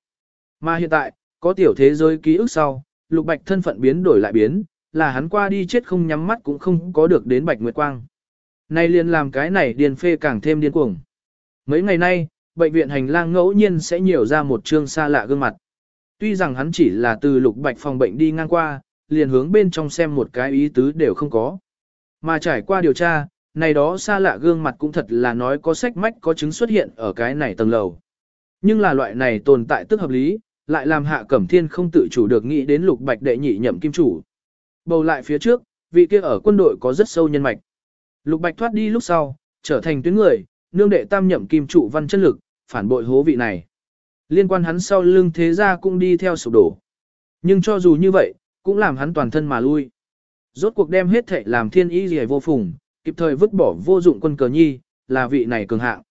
A: Mà hiện tại, có tiểu thế giới ký ức sau, lục bạch thân phận biến đổi lại biến, là hắn qua đi chết không nhắm mắt cũng không có được đến bạch nguyệt quang. Nay liền làm cái này điên phê càng thêm điên cuồng. Mấy ngày nay, bệnh viện hành lang ngẫu nhiên sẽ nhiều ra một trương xa lạ gương mặt. Tuy rằng hắn chỉ là từ lục bạch phòng bệnh đi ngang qua, liền hướng bên trong xem một cái ý tứ đều không có. Mà trải qua điều tra, này đó xa lạ gương mặt cũng thật là nói có sách mách có chứng xuất hiện ở cái này tầng lầu. Nhưng là loại này tồn tại tức hợp lý, lại làm hạ cẩm thiên không tự chủ được nghĩ đến lục bạch đệ nhị nhậm kim chủ. Bầu lại phía trước, vị kia ở quân đội có rất sâu nhân mạch. Lục bạch thoát đi lúc sau, trở thành tuyến người, nương đệ tam nhậm kim chủ văn chân lực, phản bội hố vị này. Liên quan hắn sau lưng thế gia cũng đi theo sụp đổ. Nhưng cho dù như vậy, cũng làm hắn toàn thân mà lui. Rốt cuộc đem hết thệ làm thiên ý gì vô phùng, kịp thời vứt bỏ vô dụng quân cờ nhi, là vị này cường hạng.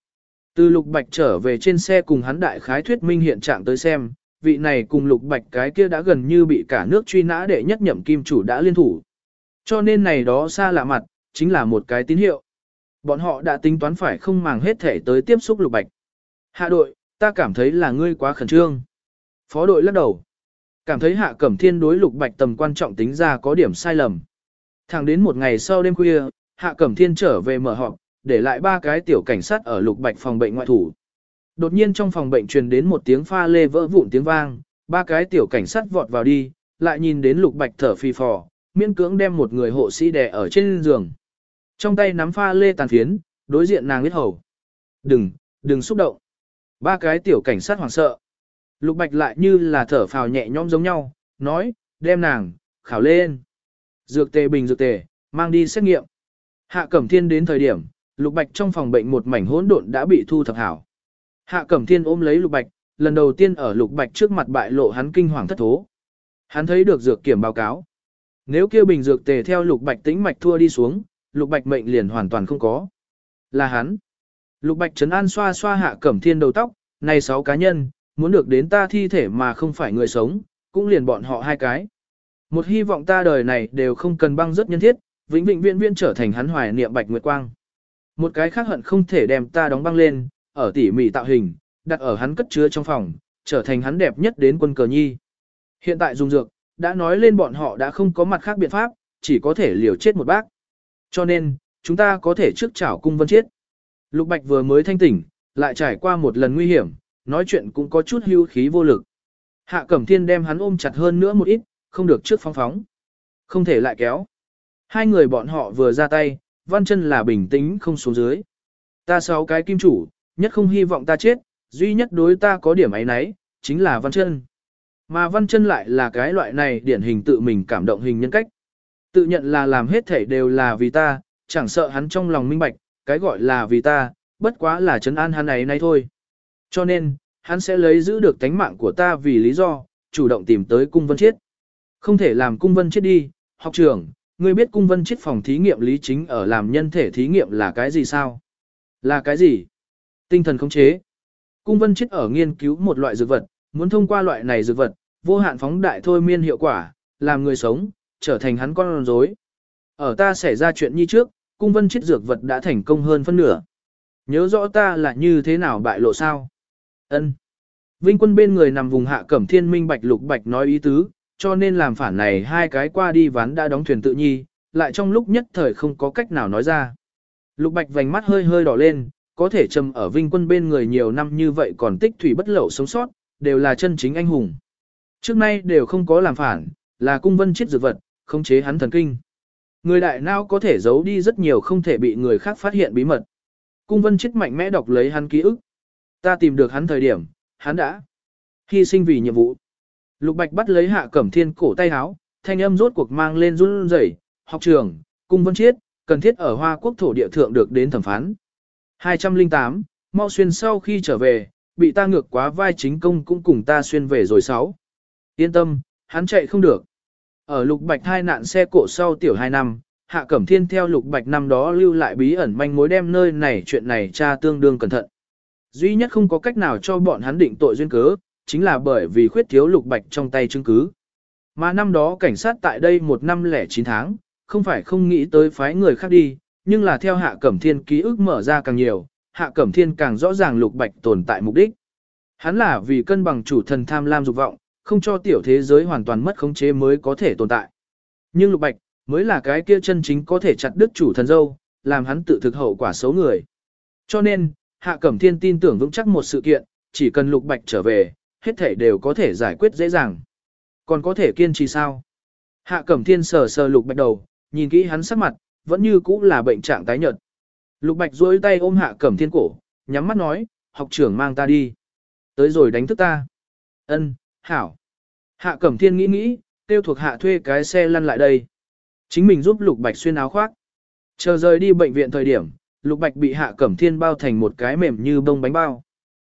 A: Từ Lục Bạch trở về trên xe cùng hắn đại khái thuyết minh hiện trạng tới xem, vị này cùng Lục Bạch cái kia đã gần như bị cả nước truy nã để nhất nhậm kim chủ đã liên thủ. Cho nên này đó xa lạ mặt, chính là một cái tín hiệu. Bọn họ đã tính toán phải không màng hết thể tới tiếp xúc Lục Bạch. Hạ đội, ta cảm thấy là ngươi quá khẩn trương. Phó đội lắc đầu. Cảm thấy Hạ Cẩm Thiên đối Lục Bạch tầm quan trọng tính ra có điểm sai lầm. Thẳng đến một ngày sau đêm khuya, Hạ Cẩm Thiên trở về mở họp, để lại ba cái tiểu cảnh sát ở lục bạch phòng bệnh ngoại thủ. Đột nhiên trong phòng bệnh truyền đến một tiếng pha lê vỡ vụn tiếng vang, ba cái tiểu cảnh sát vọt vào đi, lại nhìn đến lục bạch thở phì phò, miễn cưỡng đem một người hộ sĩ đè ở trên giường. Trong tay nắm pha lê tàn phiến, đối diện nàng biết hầu. Đừng, đừng xúc động. Ba cái tiểu cảnh sát hoảng sợ. Lục bạch lại như là thở phào nhẹ nhõm giống nhau, nói, đem nàng, khảo lên. Dược tề bình dược tề, mang đi xét nghiệm. Hạ Cẩm Thiên đến thời điểm, Lục Bạch trong phòng bệnh một mảnh hỗn độn đã bị thu thập hảo. Hạ Cẩm Thiên ôm lấy Lục Bạch, lần đầu tiên ở Lục Bạch trước mặt bại lộ hắn kinh hoàng thất thố. Hắn thấy được dược kiểm báo cáo. Nếu kia bình dược tề theo Lục Bạch tĩnh mạch thua đi xuống, Lục Bạch mệnh liền hoàn toàn không có. Là hắn. Lục Bạch trấn an xoa xoa Hạ Cẩm Thiên đầu tóc, này sáu cá nhân, muốn được đến ta thi thể mà không phải người sống, cũng liền bọn họ hai cái. Một hy vọng ta đời này đều không cần băng rất nhân thiết, vĩnh vĩnh viễn viễn trở thành hắn hoài niệm bạch nguyệt quang. Một cái khác hận không thể đem ta đóng băng lên, ở tỉ mỉ tạo hình, đặt ở hắn cất chứa trong phòng, trở thành hắn đẹp nhất đến quân cờ nhi. Hiện tại dùng dược, đã nói lên bọn họ đã không có mặt khác biện pháp, chỉ có thể liều chết một bác. Cho nên, chúng ta có thể trước chảo cung vân chết. Lục Bạch vừa mới thanh tỉnh, lại trải qua một lần nguy hiểm, nói chuyện cũng có chút hưu khí vô lực. Hạ Cẩm Thiên đem hắn ôm chặt hơn nữa một ít, không được trước phóng phóng. Không thể lại kéo. Hai người bọn họ vừa ra tay, văn chân là bình tĩnh không xuống dưới. Ta sáu cái kim chủ, nhất không hy vọng ta chết, duy nhất đối ta có điểm ấy nấy, chính là văn chân. Mà văn chân lại là cái loại này điển hình tự mình cảm động hình nhân cách. Tự nhận là làm hết thể đều là vì ta, chẳng sợ hắn trong lòng minh bạch, cái gọi là vì ta, bất quá là trấn an hắn ấy nay thôi. Cho nên, hắn sẽ lấy giữ được tánh mạng của ta vì lý do, chủ động tìm tới cung vân chết. Không thể làm cung vân chết đi, học trưởng, ngươi biết cung vân chết phòng thí nghiệm lý chính ở làm nhân thể thí nghiệm là cái gì sao? Là cái gì? Tinh thần khống chế. Cung vân chết ở nghiên cứu một loại dược vật, muốn thông qua loại này dược vật, vô hạn phóng đại thôi miên hiệu quả, làm người sống, trở thành hắn con rối. Ở ta xảy ra chuyện như trước, cung vân chết dược vật đã thành công hơn phân nửa. Nhớ rõ ta là như thế nào bại lộ sao? Ân. Vinh quân bên người nằm vùng hạ cẩm thiên minh bạch lục bạch nói ý tứ, cho nên làm phản này hai cái qua đi ván đã đóng thuyền tự nhi, lại trong lúc nhất thời không có cách nào nói ra. Lục bạch vành mắt hơi hơi đỏ lên, có thể trầm ở vinh quân bên người nhiều năm như vậy còn tích thủy bất lậu sống sót, đều là chân chính anh hùng. Trước nay đều không có làm phản, là cung vân chết dược vật, không chế hắn thần kinh. Người đại nào có thể giấu đi rất nhiều không thể bị người khác phát hiện bí mật. Cung vân chết mạnh mẽ đọc lấy hắn ký ức. Ta tìm được hắn thời điểm, hắn đã hy sinh vì nhiệm vụ. Lục Bạch bắt lấy hạ cẩm thiên cổ tay áo, thanh âm rốt cuộc mang lên run rẩy, học trưởng, cung vân chiết, cần thiết ở Hoa Quốc thổ địa thượng được đến thẩm phán. 208, mau xuyên sau khi trở về, bị ta ngược quá vai chính công cũng cùng ta xuyên về rồi sáu. Yên tâm, hắn chạy không được. Ở Lục Bạch hai nạn xe cộ sau tiểu hai năm, Hạ Cẩm Thiên theo Lục Bạch năm đó lưu lại bí ẩn manh mối đem nơi này chuyện này tra tương đương cẩn thận. Duy nhất không có cách nào cho bọn hắn định tội duyên cớ, chính là bởi vì khuyết thiếu lục bạch trong tay chứng cứ. Mà năm đó cảnh sát tại đây một năm lẻ chín tháng, không phải không nghĩ tới phái người khác đi, nhưng là theo Hạ Cẩm Thiên ký ức mở ra càng nhiều, Hạ Cẩm Thiên càng rõ ràng lục bạch tồn tại mục đích. Hắn là vì cân bằng chủ thần tham lam dục vọng, không cho tiểu thế giới hoàn toàn mất khống chế mới có thể tồn tại. Nhưng lục bạch, mới là cái kia chân chính có thể chặt đứt chủ thần dâu, làm hắn tự thực hậu quả xấu người. Cho nên, Hạ Cẩm Thiên tin tưởng vững chắc một sự kiện, chỉ cần lục bạch trở về, hết thể đều có thể giải quyết dễ dàng. Còn có thể kiên trì sao? Hạ Cẩm Thiên sờ sờ Lục Bạch đầu, nhìn kỹ hắn sắc mặt, vẫn như cũ là bệnh trạng tái nhợt. Lục Bạch duỗi tay ôm Hạ Cẩm Thiên cổ, nhắm mắt nói, học trưởng mang ta đi. Tới rồi đánh thức ta. Ân, hảo. Hạ Cẩm Thiên nghĩ nghĩ, tiêu thuộc hạ thuê cái xe lăn lại đây. Chính mình giúp Lục Bạch xuyên áo khoác. Chờ rời đi bệnh viện thời điểm, Lục Bạch bị Hạ Cẩm Thiên bao thành một cái mềm như bông bánh bao.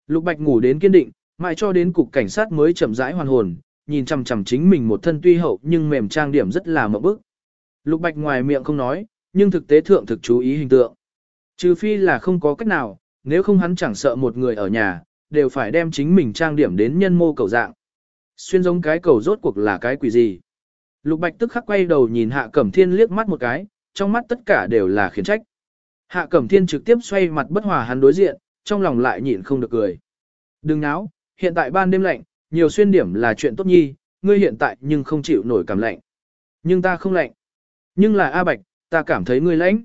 A: Lục Bạch ngủ đến kiên định, mãi cho đến cục cảnh sát mới chậm rãi hoàn hồn, nhìn chằm chằm chính mình một thân tuy hậu nhưng mềm trang điểm rất là mộng bức. Lục Bạch ngoài miệng không nói, nhưng thực tế thượng thực chú ý hình tượng. Trừ phi là không có cách nào, nếu không hắn chẳng sợ một người ở nhà, đều phải đem chính mình trang điểm đến nhân mô cầu dạng. Xuyên giống cái cầu rốt cuộc là cái quỷ gì. Lục Bạch tức khắc quay đầu nhìn Hạ Cẩm Thiên liếc mắt một cái, trong mắt tất cả đều là khiển trách. Hạ Cẩm Thiên trực tiếp xoay mặt bất hòa hắn đối diện, trong lòng lại nhịn không được cười. Đừng náo, hiện tại ban đêm lạnh, nhiều xuyên điểm là chuyện tốt nhi, ngươi hiện tại nhưng không chịu nổi cảm lạnh. Nhưng ta không lạnh. Nhưng là A Bạch, ta cảm thấy ngươi lãnh.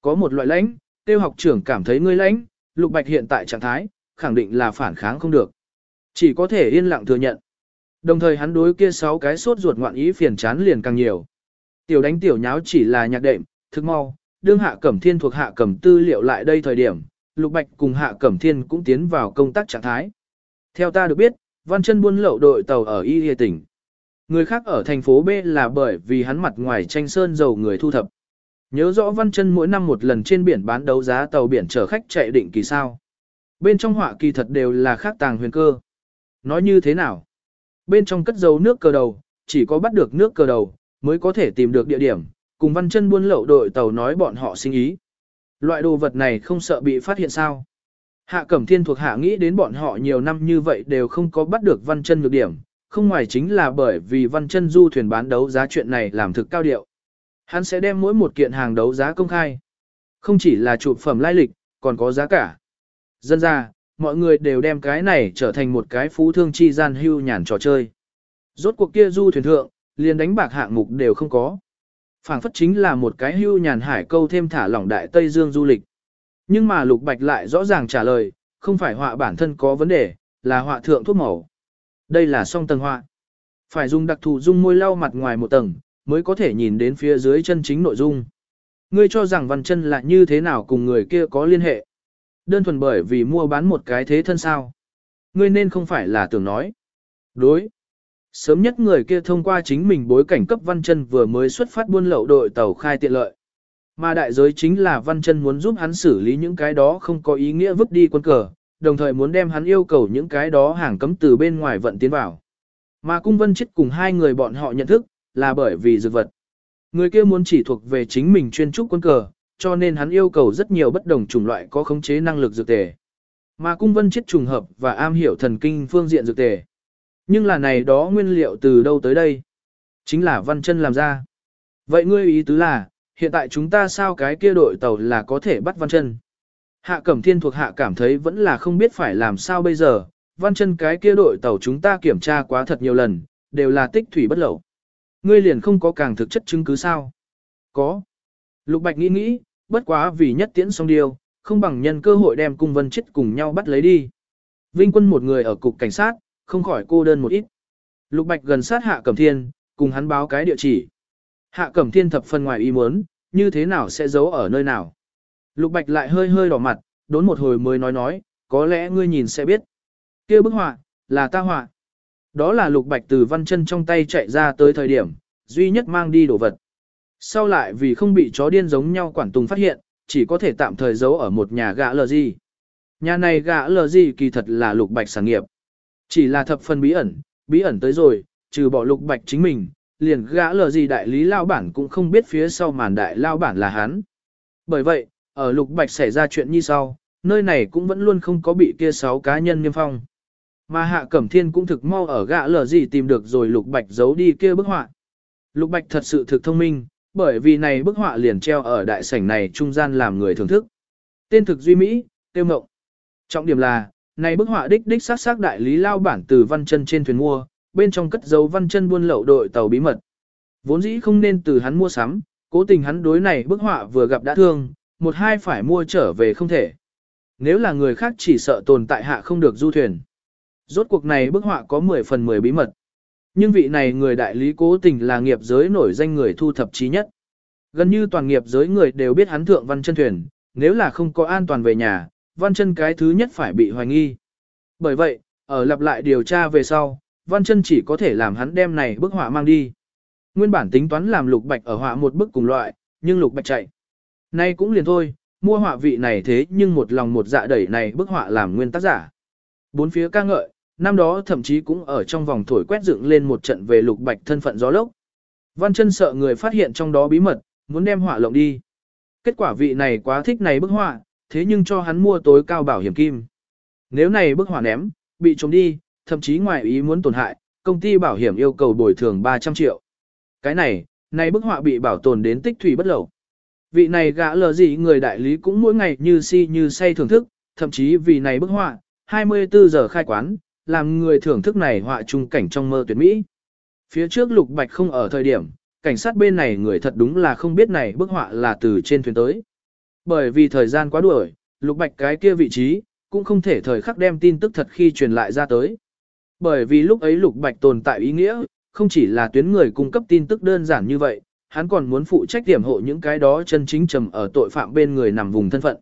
A: Có một loại lãnh, tiêu học trưởng cảm thấy ngươi lãnh, Lục Bạch hiện tại trạng thái, khẳng định là phản kháng không được. Chỉ có thể yên lặng thừa nhận. Đồng thời hắn đối kia sáu cái sốt ruột ngoạn ý phiền chán liền càng nhiều. Tiểu đánh tiểu nháo chỉ là nhạc đệm, thức mau, đương hạ cẩm thiên thuộc hạ cẩm tư liệu lại đây thời điểm, Lục Bạch cùng hạ cẩm thiên cũng tiến vào công tác trạng thái. Theo ta được biết, Văn chân buôn lậu đội tàu ở Y Lê tỉnh. Người khác ở thành phố B là bởi vì hắn mặt ngoài tranh sơn dầu người thu thập. Nhớ rõ Văn chân mỗi năm một lần trên biển bán đấu giá tàu biển chở khách chạy định kỳ sao. Bên trong họa kỳ thật đều là khác tàng huyền cơ. Nói như thế nào? Bên trong cất dấu nước cờ đầu, chỉ có bắt được nước cờ đầu, mới có thể tìm được địa điểm, cùng văn chân buôn lậu đội tàu nói bọn họ sinh ý. Loại đồ vật này không sợ bị phát hiện sao? Hạ Cẩm Thiên thuộc hạ nghĩ đến bọn họ nhiều năm như vậy đều không có bắt được văn chân nhược điểm, không ngoài chính là bởi vì văn chân du thuyền bán đấu giá chuyện này làm thực cao điệu. Hắn sẽ đem mỗi một kiện hàng đấu giá công khai. Không chỉ là chụp phẩm lai lịch, còn có giá cả. Dân ra, mọi người đều đem cái này trở thành một cái phú thương chi gian hưu nhàn trò chơi. Rốt cuộc kia du thuyền thượng, liền đánh bạc hạng mục đều không có. phảng phất chính là một cái hưu nhàn hải câu thêm thả lỏng đại Tây Dương du lịch. Nhưng mà Lục Bạch lại rõ ràng trả lời, không phải họa bản thân có vấn đề, là họa thượng thuốc màu. Đây là song tầng họa. Phải dùng đặc thù dung môi lau mặt ngoài một tầng, mới có thể nhìn đến phía dưới chân chính nội dung. Ngươi cho rằng văn chân là như thế nào cùng người kia có liên hệ. Đơn thuần bởi vì mua bán một cái thế thân sao. Ngươi nên không phải là tưởng nói. Đối. Sớm nhất người kia thông qua chính mình bối cảnh cấp văn chân vừa mới xuất phát buôn lậu đội tàu khai tiện lợi. Mà đại giới chính là văn chân muốn giúp hắn xử lý những cái đó không có ý nghĩa vứt đi quân cờ, đồng thời muốn đem hắn yêu cầu những cái đó hàng cấm từ bên ngoài vận tiến vào. Mà cung vân chết cùng hai người bọn họ nhận thức, là bởi vì dược vật. Người kia muốn chỉ thuộc về chính mình chuyên trúc quân cờ, cho nên hắn yêu cầu rất nhiều bất đồng chủng loại có khống chế năng lực dược tề. Mà cung vân chết trùng hợp và am hiểu thần kinh phương diện dược tề. Nhưng là này đó nguyên liệu từ đâu tới đây? Chính là văn chân làm ra. Vậy ngươi ý tứ là, hiện tại chúng ta sao cái kia đội tàu là có thể bắt văn chân? Hạ Cẩm Thiên thuộc hạ cảm thấy vẫn là không biết phải làm sao bây giờ, văn chân cái kia đội tàu chúng ta kiểm tra quá thật nhiều lần, đều là tích thủy bất lậu. Ngươi liền không có càng thực chất chứng cứ sao? Có. Lục Bạch nghĩ nghĩ, bất quá vì nhất tiễn xong điều, không bằng nhân cơ hội đem cung vân chết cùng nhau bắt lấy đi. Vinh quân một người ở cục cảnh sát, không khỏi cô đơn một ít. Lục Bạch gần sát Hạ Cẩm Thiên, cùng hắn báo cái địa chỉ. Hạ Cẩm Thiên thập phần ngoài ý muốn, như thế nào sẽ giấu ở nơi nào. Lục Bạch lại hơi hơi đỏ mặt, đốn một hồi mới nói nói, có lẽ ngươi nhìn sẽ biết. kia bức họa, là ta họa. Đó là Lục Bạch từ văn chân trong tay chạy ra tới thời điểm, duy nhất mang đi đồ vật. Sau lại vì không bị chó điên giống nhau quản tùng phát hiện, chỉ có thể tạm thời giấu ở một nhà gã lờ gì. Nhà này gã lờ gì kỳ thật là Lục Bạch sản nghiệp. Chỉ là thập phần bí ẩn, bí ẩn tới rồi, trừ bỏ Lục Bạch chính mình, liền gã lờ gì đại lý lao bản cũng không biết phía sau màn đại lao bản là hắn. Bởi vậy, ở Lục Bạch xảy ra chuyện như sau, nơi này cũng vẫn luôn không có bị kia sáu cá nhân niêm phong. Mà Hạ Cẩm Thiên cũng thực mau ở gã lờ gì tìm được rồi Lục Bạch giấu đi kia bức họa. Lục Bạch thật sự thực thông minh, bởi vì này bức họa liền treo ở đại sảnh này trung gian làm người thưởng thức. Tên thực duy mỹ, tiêu mộng. Trọng điểm là, này bức họa đích đích sát sát đại lý lao bản từ văn chân trên thuyền mua, bên trong cất dấu văn chân buôn lậu đội tàu bí mật. Vốn dĩ không nên từ hắn mua sắm, cố tình hắn đối này bức họa vừa gặp đã thương, một hai phải mua trở về không thể. Nếu là người khác chỉ sợ tồn tại hạ không được du thuyền. Rốt cuộc này bức họa có 10 phần 10 bí mật. Nhưng vị này người đại lý cố tình là nghiệp giới nổi danh người thu thập trí nhất. Gần như toàn nghiệp giới người đều biết hắn thượng văn chân thuyền, nếu là không có an toàn về nhà, văn chân cái thứ nhất phải bị hoài nghi. Bởi vậy, ở lặp lại điều tra về sau, văn chân chỉ có thể làm hắn đem này bức họa mang đi. Nguyên bản tính toán làm lục bạch ở họa một bức cùng loại, nhưng lục bạch chạy. Nay cũng liền thôi, mua họa vị này thế nhưng một lòng một dạ đẩy này bức họa làm nguyên tác giả. Bốn phía ca ngợi, năm đó thậm chí cũng ở trong vòng thổi quét dựng lên một trận về lục bạch thân phận gió lốc. Văn chân sợ người phát hiện trong đó bí mật, muốn đem họa lộng đi. Kết quả vị này quá thích này bức họa, thế nhưng cho hắn mua tối cao bảo hiểm kim. Nếu này bức họa ném, bị trống đi, thậm chí ngoài ý muốn tổn hại, công ty bảo hiểm yêu cầu bồi thường 300 triệu. Cái này, này bức họa bị bảo tồn đến tích thủy bất lậu. Vị này gã lờ gì người đại lý cũng mỗi ngày như si như say thưởng thức, thậm chí vì này bức họa, 24 giờ khai quán, làm người thưởng thức này họa chung cảnh trong mơ tuyệt mỹ. Phía trước Lục Bạch không ở thời điểm, cảnh sát bên này người thật đúng là không biết này bức họa là từ trên thuyền tới. Bởi vì thời gian quá đuổi, Lục Bạch cái kia vị trí, cũng không thể thời khắc đem tin tức thật khi truyền lại ra tới. Bởi vì lúc ấy Lục Bạch tồn tại ý nghĩa, không chỉ là tuyến người cung cấp tin tức đơn giản như vậy, hắn còn muốn phụ trách điểm hộ những cái đó chân chính trầm ở tội phạm bên người nằm vùng thân phận.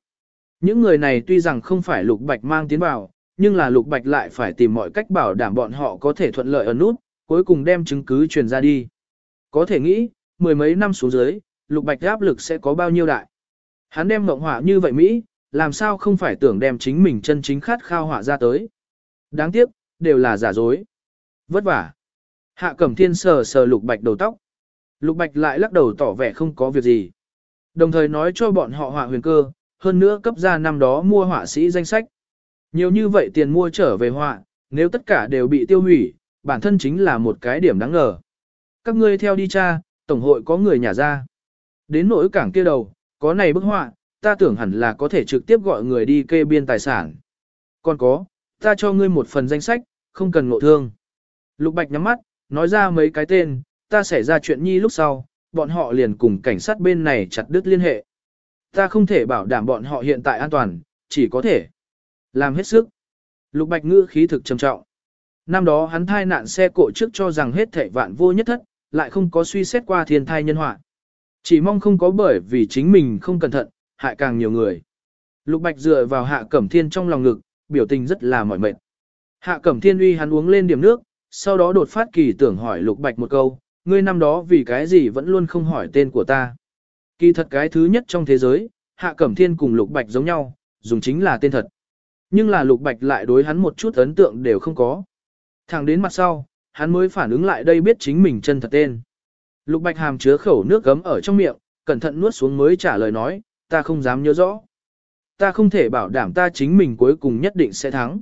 A: Những người này tuy rằng không phải Lục Bạch mang tiến vào, nhưng là Lục Bạch lại phải tìm mọi cách bảo đảm bọn họ có thể thuận lợi ở nút, cuối cùng đem chứng cứ truyền ra đi. Có thể nghĩ, mười mấy năm xuống dưới, Lục Bạch áp lực sẽ có bao nhiêu đại. Hắn đem mộng họa như vậy Mỹ, làm sao không phải tưởng đem chính mình chân chính khát khao họa ra tới. Đáng tiếc, đều là giả dối. Vất vả. Hạ Cẩm Thiên sờ sờ Lục Bạch đầu tóc. Lục Bạch lại lắc đầu tỏ vẻ không có việc gì. Đồng thời nói cho bọn họ họa huyền cơ, hơn nữa cấp ra năm đó mua họa sĩ danh sách. Nhiều như vậy tiền mua trở về họa, nếu tất cả đều bị tiêu hủy, bản thân chính là một cái điểm đáng ngờ. Các ngươi theo đi cha, tổng hội có người nhà ra. Đến nỗi cảng kia đầu, có này bức họa, ta tưởng hẳn là có thể trực tiếp gọi người đi kê biên tài sản. Còn có, ta cho ngươi một phần danh sách, không cần ngộ thương. Lục Bạch nhắm mắt, nói ra mấy cái tên, ta xảy ra chuyện nhi lúc sau, bọn họ liền cùng cảnh sát bên này chặt đứt liên hệ. Ta không thể bảo đảm bọn họ hiện tại an toàn, chỉ có thể làm hết sức. Lục Bạch ngữ khí thực trầm trọng. Năm đó hắn thai nạn xe cộ trước cho rằng hết thảy vạn vô nhất thất, lại không có suy xét qua thiên thai nhân họa. Chỉ mong không có bởi vì chính mình không cẩn thận, hại càng nhiều người. Lục Bạch dựa vào Hạ Cẩm Thiên trong lòng ngực, biểu tình rất là mỏi mệt. Hạ Cẩm Thiên uy hắn uống lên điểm nước, sau đó đột phát kỳ tưởng hỏi Lục Bạch một câu, ngươi năm đó vì cái gì vẫn luôn không hỏi tên của ta. Kỳ thật cái thứ nhất trong thế giới, Hạ Cẩm Thiên cùng Lục Bạch giống nhau, dùng chính là tên thật. Nhưng là Lục Bạch lại đối hắn một chút ấn tượng đều không có. Thẳng đến mặt sau, hắn mới phản ứng lại đây biết chính mình chân thật tên. Lục Bạch hàm chứa khẩu nước gấm ở trong miệng, cẩn thận nuốt xuống mới trả lời nói, ta không dám nhớ rõ. Ta không thể bảo đảm ta chính mình cuối cùng nhất định sẽ thắng.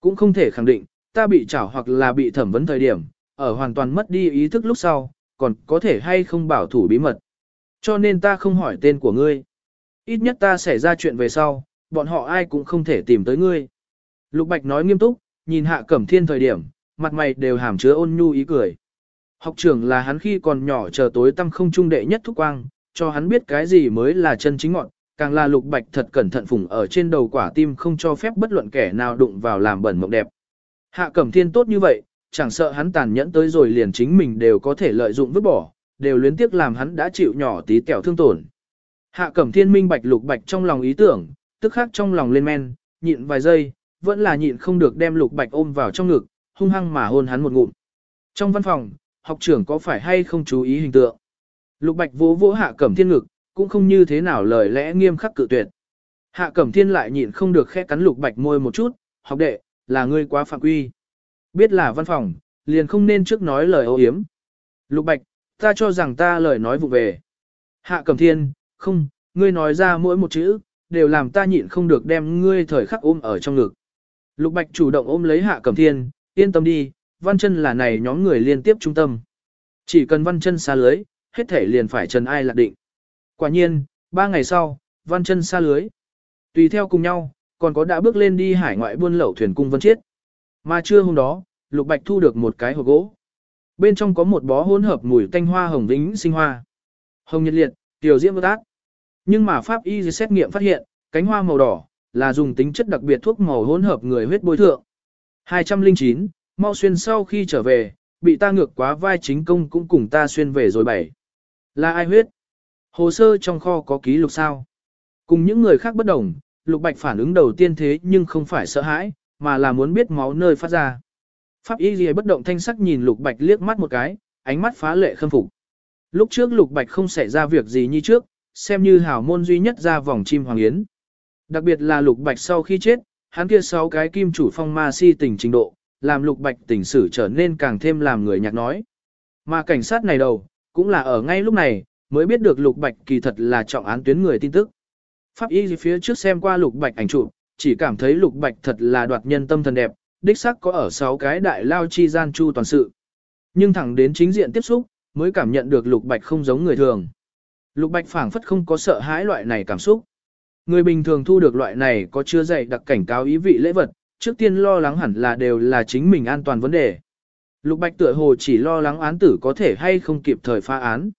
A: Cũng không thể khẳng định, ta bị trảo hoặc là bị thẩm vấn thời điểm, ở hoàn toàn mất đi ý thức lúc sau, còn có thể hay không bảo thủ bí mật. Cho nên ta không hỏi tên của ngươi. Ít nhất ta xảy ra chuyện về sau, bọn họ ai cũng không thể tìm tới ngươi. Lục Bạch nói nghiêm túc, nhìn hạ cẩm thiên thời điểm, mặt mày đều hàm chứa ôn nhu ý cười. Học trưởng là hắn khi còn nhỏ chờ tối tâm không trung đệ nhất thúc quang, cho hắn biết cái gì mới là chân chính ngọn, càng là lục bạch thật cẩn thận phủng ở trên đầu quả tim không cho phép bất luận kẻ nào đụng vào làm bẩn mộng đẹp. Hạ cẩm thiên tốt như vậy, chẳng sợ hắn tàn nhẫn tới rồi liền chính mình đều có thể lợi dụng vứt bỏ, đều luyến tiếc làm hắn đã chịu nhỏ tí kẹo thương tổn. Hạ cẩm thiên minh bạch lục bạch trong lòng ý tưởng, tức khắc trong lòng lên men, nhịn vài giây, vẫn là nhịn không được đem lục bạch ôm vào trong ngực, hung hăng mà hôn hắn một ngụm. Trong văn phòng, học trưởng có phải hay không chú ý hình tượng? Lục bạch vỗ vỗ hạ cẩm thiên ngực, cũng không như thế nào lời lẽ nghiêm khắc cự tuyệt. Hạ cẩm thiên lại nhịn không được khẽ cắn lục bạch môi một chút, học đệ, là ngươi quá phạm quy. Biết là văn phòng, liền không nên trước nói lời ô hiếm. Lục bạch, ta cho rằng ta lời nói vụ về. Hạ cẩm thiên, không, ngươi nói ra mỗi một chữ, đều làm ta nhịn không được đem ngươi thời khắc ôm ở trong ngực. Lục bạch chủ động ôm lấy hạ cẩm thiên, yên tâm đi, văn chân là này nhóm người liên tiếp trung tâm. Chỉ cần văn chân xa lưới, hết thể liền phải trần ai lạc định. Quả nhiên, ba ngày sau, văn chân xa lưới. Tùy theo cùng nhau, còn có đã bước lên đi hải ngoại buôn lậu thuyền cung vân chiết. Mà trưa hôm đó, Lục Bạch thu được một cái hộp gỗ. Bên trong có một bó hỗn hợp mùi tanh hoa hồng vĩnh sinh hoa. Hồng nhiệt liệt, tiểu diễm vô tác. Nhưng mà pháp y xét nghiệm phát hiện, cánh hoa màu đỏ là dùng tính chất đặc biệt thuốc màu hỗn hợp người huyết bôi thượng. 209, mau xuyên sau khi trở về, bị ta ngược quá vai chính công cũng cùng ta xuyên về rồi bảy. Là ai huyết? Hồ sơ trong kho có ký lục sao? Cùng những người khác bất đồng, Lục Bạch phản ứng đầu tiên thế nhưng không phải sợ hãi, mà là muốn biết máu nơi phát ra. Pháp y gì bất động thanh sắc nhìn Lục Bạch liếc mắt một cái, ánh mắt phá lệ khâm phục. Lúc trước Lục Bạch không xảy ra việc gì như trước, xem như hảo môn duy nhất ra vòng chim hoàng yến. Đặc biệt là Lục Bạch sau khi chết, hắn kia sáu cái kim chủ phong ma si tình trình độ, làm Lục Bạch tình sử trở nên càng thêm làm người nhạc nói. Mà cảnh sát này đầu, cũng là ở ngay lúc này, mới biết được Lục Bạch kỳ thật là trọng án tuyến người tin tức. Pháp y phía trước xem qua Lục Bạch ảnh chụp, chỉ cảm thấy Lục Bạch thật là đoạt nhân tâm thần đẹp, đích xác có ở sáu cái đại lao chi gian chu toàn sự. Nhưng thẳng đến chính diện tiếp xúc, mới cảm nhận được Lục Bạch không giống người thường. Lục Bạch phảng phất không có sợ hãi loại này cảm xúc. Người bình thường thu được loại này có chưa dạy đặc cảnh cáo ý vị lễ vật, trước tiên lo lắng hẳn là đều là chính mình an toàn vấn đề. Lục Bạch tựa hồ chỉ lo lắng án tử có thể hay không kịp thời phá án.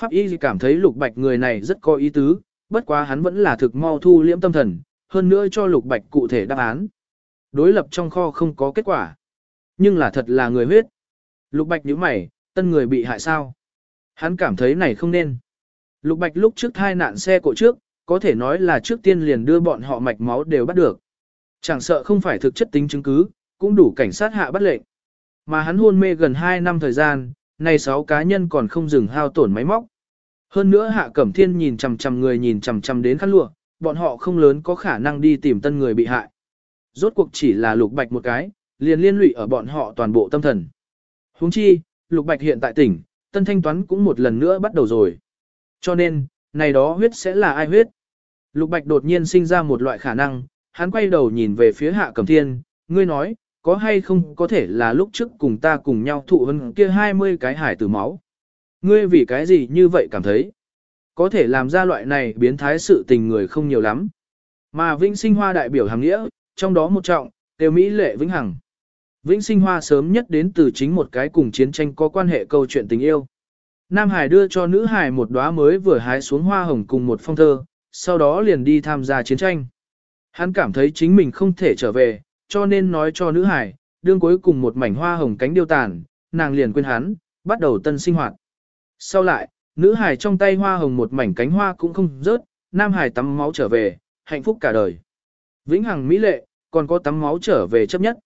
A: Pháp y cảm thấy Lục Bạch người này rất có ý tứ, bất quá hắn vẫn là thực mau thu liễm tâm thần, hơn nữa cho Lục Bạch cụ thể đáp án. Đối lập trong kho không có kết quả. Nhưng là thật là người huyết. Lục Bạch nhíu mày, tân người bị hại sao? Hắn cảm thấy này không nên. Lục Bạch lúc trước thai nạn xe cộ trước, có thể nói là trước tiên liền đưa bọn họ mạch máu đều bắt được. Chẳng sợ không phải thực chất tính chứng cứ, cũng đủ cảnh sát hạ bắt lệnh. Mà hắn hôn mê gần 2 năm thời gian, này 6 cá nhân còn không dừng hao tổn máy móc. Hơn nữa Hạ Cẩm Thiên nhìn chằm chằm người nhìn chằm chằm đến khăn lụa, bọn họ không lớn có khả năng đi tìm tân người bị hại. Rốt cuộc chỉ là Lục Bạch một cái, liền liên lụy ở bọn họ toàn bộ tâm thần. Huống chi, Lục Bạch hiện tại tỉnh, tân thanh toán cũng một lần nữa bắt đầu rồi. Cho nên, này đó huyết sẽ là ai huyết? Lục Bạch đột nhiên sinh ra một loại khả năng, hắn quay đầu nhìn về phía hạ cẩm thiên, ngươi nói, có hay không có thể là lúc trước cùng ta cùng nhau thụ hơn kia 20 cái hải tử máu. Ngươi vì cái gì như vậy cảm thấy? Có thể làm ra loại này biến thái sự tình người không nhiều lắm. Mà Vĩnh Sinh Hoa đại biểu hàng nghĩa, trong đó một trọng, đều Mỹ lệ vĩnh hằng. Vĩnh Sinh Hoa sớm nhất đến từ chính một cái cùng chiến tranh có quan hệ câu chuyện tình yêu. Nam Hải đưa cho nữ Hải một đóa mới vừa hái xuống hoa hồng cùng một phong thơ, sau đó liền đi tham gia chiến tranh. Hắn cảm thấy chính mình không thể trở về, cho nên nói cho nữ Hải, đương cuối cùng một mảnh hoa hồng cánh điêu tàn, nàng liền quên hắn, bắt đầu tân sinh hoạt. Sau lại, nữ Hải trong tay hoa hồng một mảnh cánh hoa cũng không rớt, Nam Hải tắm máu trở về, hạnh phúc cả đời. Vĩnh Hằng Mỹ Lệ, còn có tắm máu trở về chấp nhất.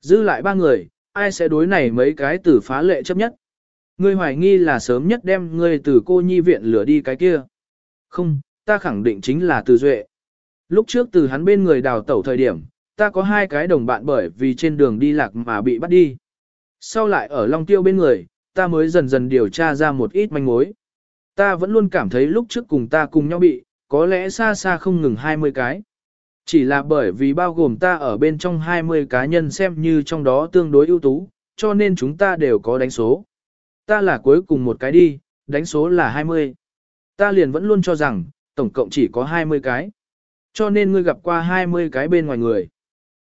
A: Dư lại ba người, ai sẽ đối này mấy cái tử phá lệ chấp nhất. Ngươi hoài nghi là sớm nhất đem ngươi từ cô nhi viện lửa đi cái kia. Không, ta khẳng định chính là từ duệ. Lúc trước từ hắn bên người đào tẩu thời điểm, ta có hai cái đồng bạn bởi vì trên đường đi lạc mà bị bắt đi. Sau lại ở Long Tiêu bên người, ta mới dần dần điều tra ra một ít manh mối. Ta vẫn luôn cảm thấy lúc trước cùng ta cùng nhau bị, có lẽ xa xa không ngừng 20 cái. Chỉ là bởi vì bao gồm ta ở bên trong 20 cá nhân xem như trong đó tương đối ưu tú, cho nên chúng ta đều có đánh số. Ta là cuối cùng một cái đi, đánh số là 20. Ta liền vẫn luôn cho rằng, tổng cộng chỉ có 20 cái. Cho nên ngươi gặp qua 20 cái bên ngoài người.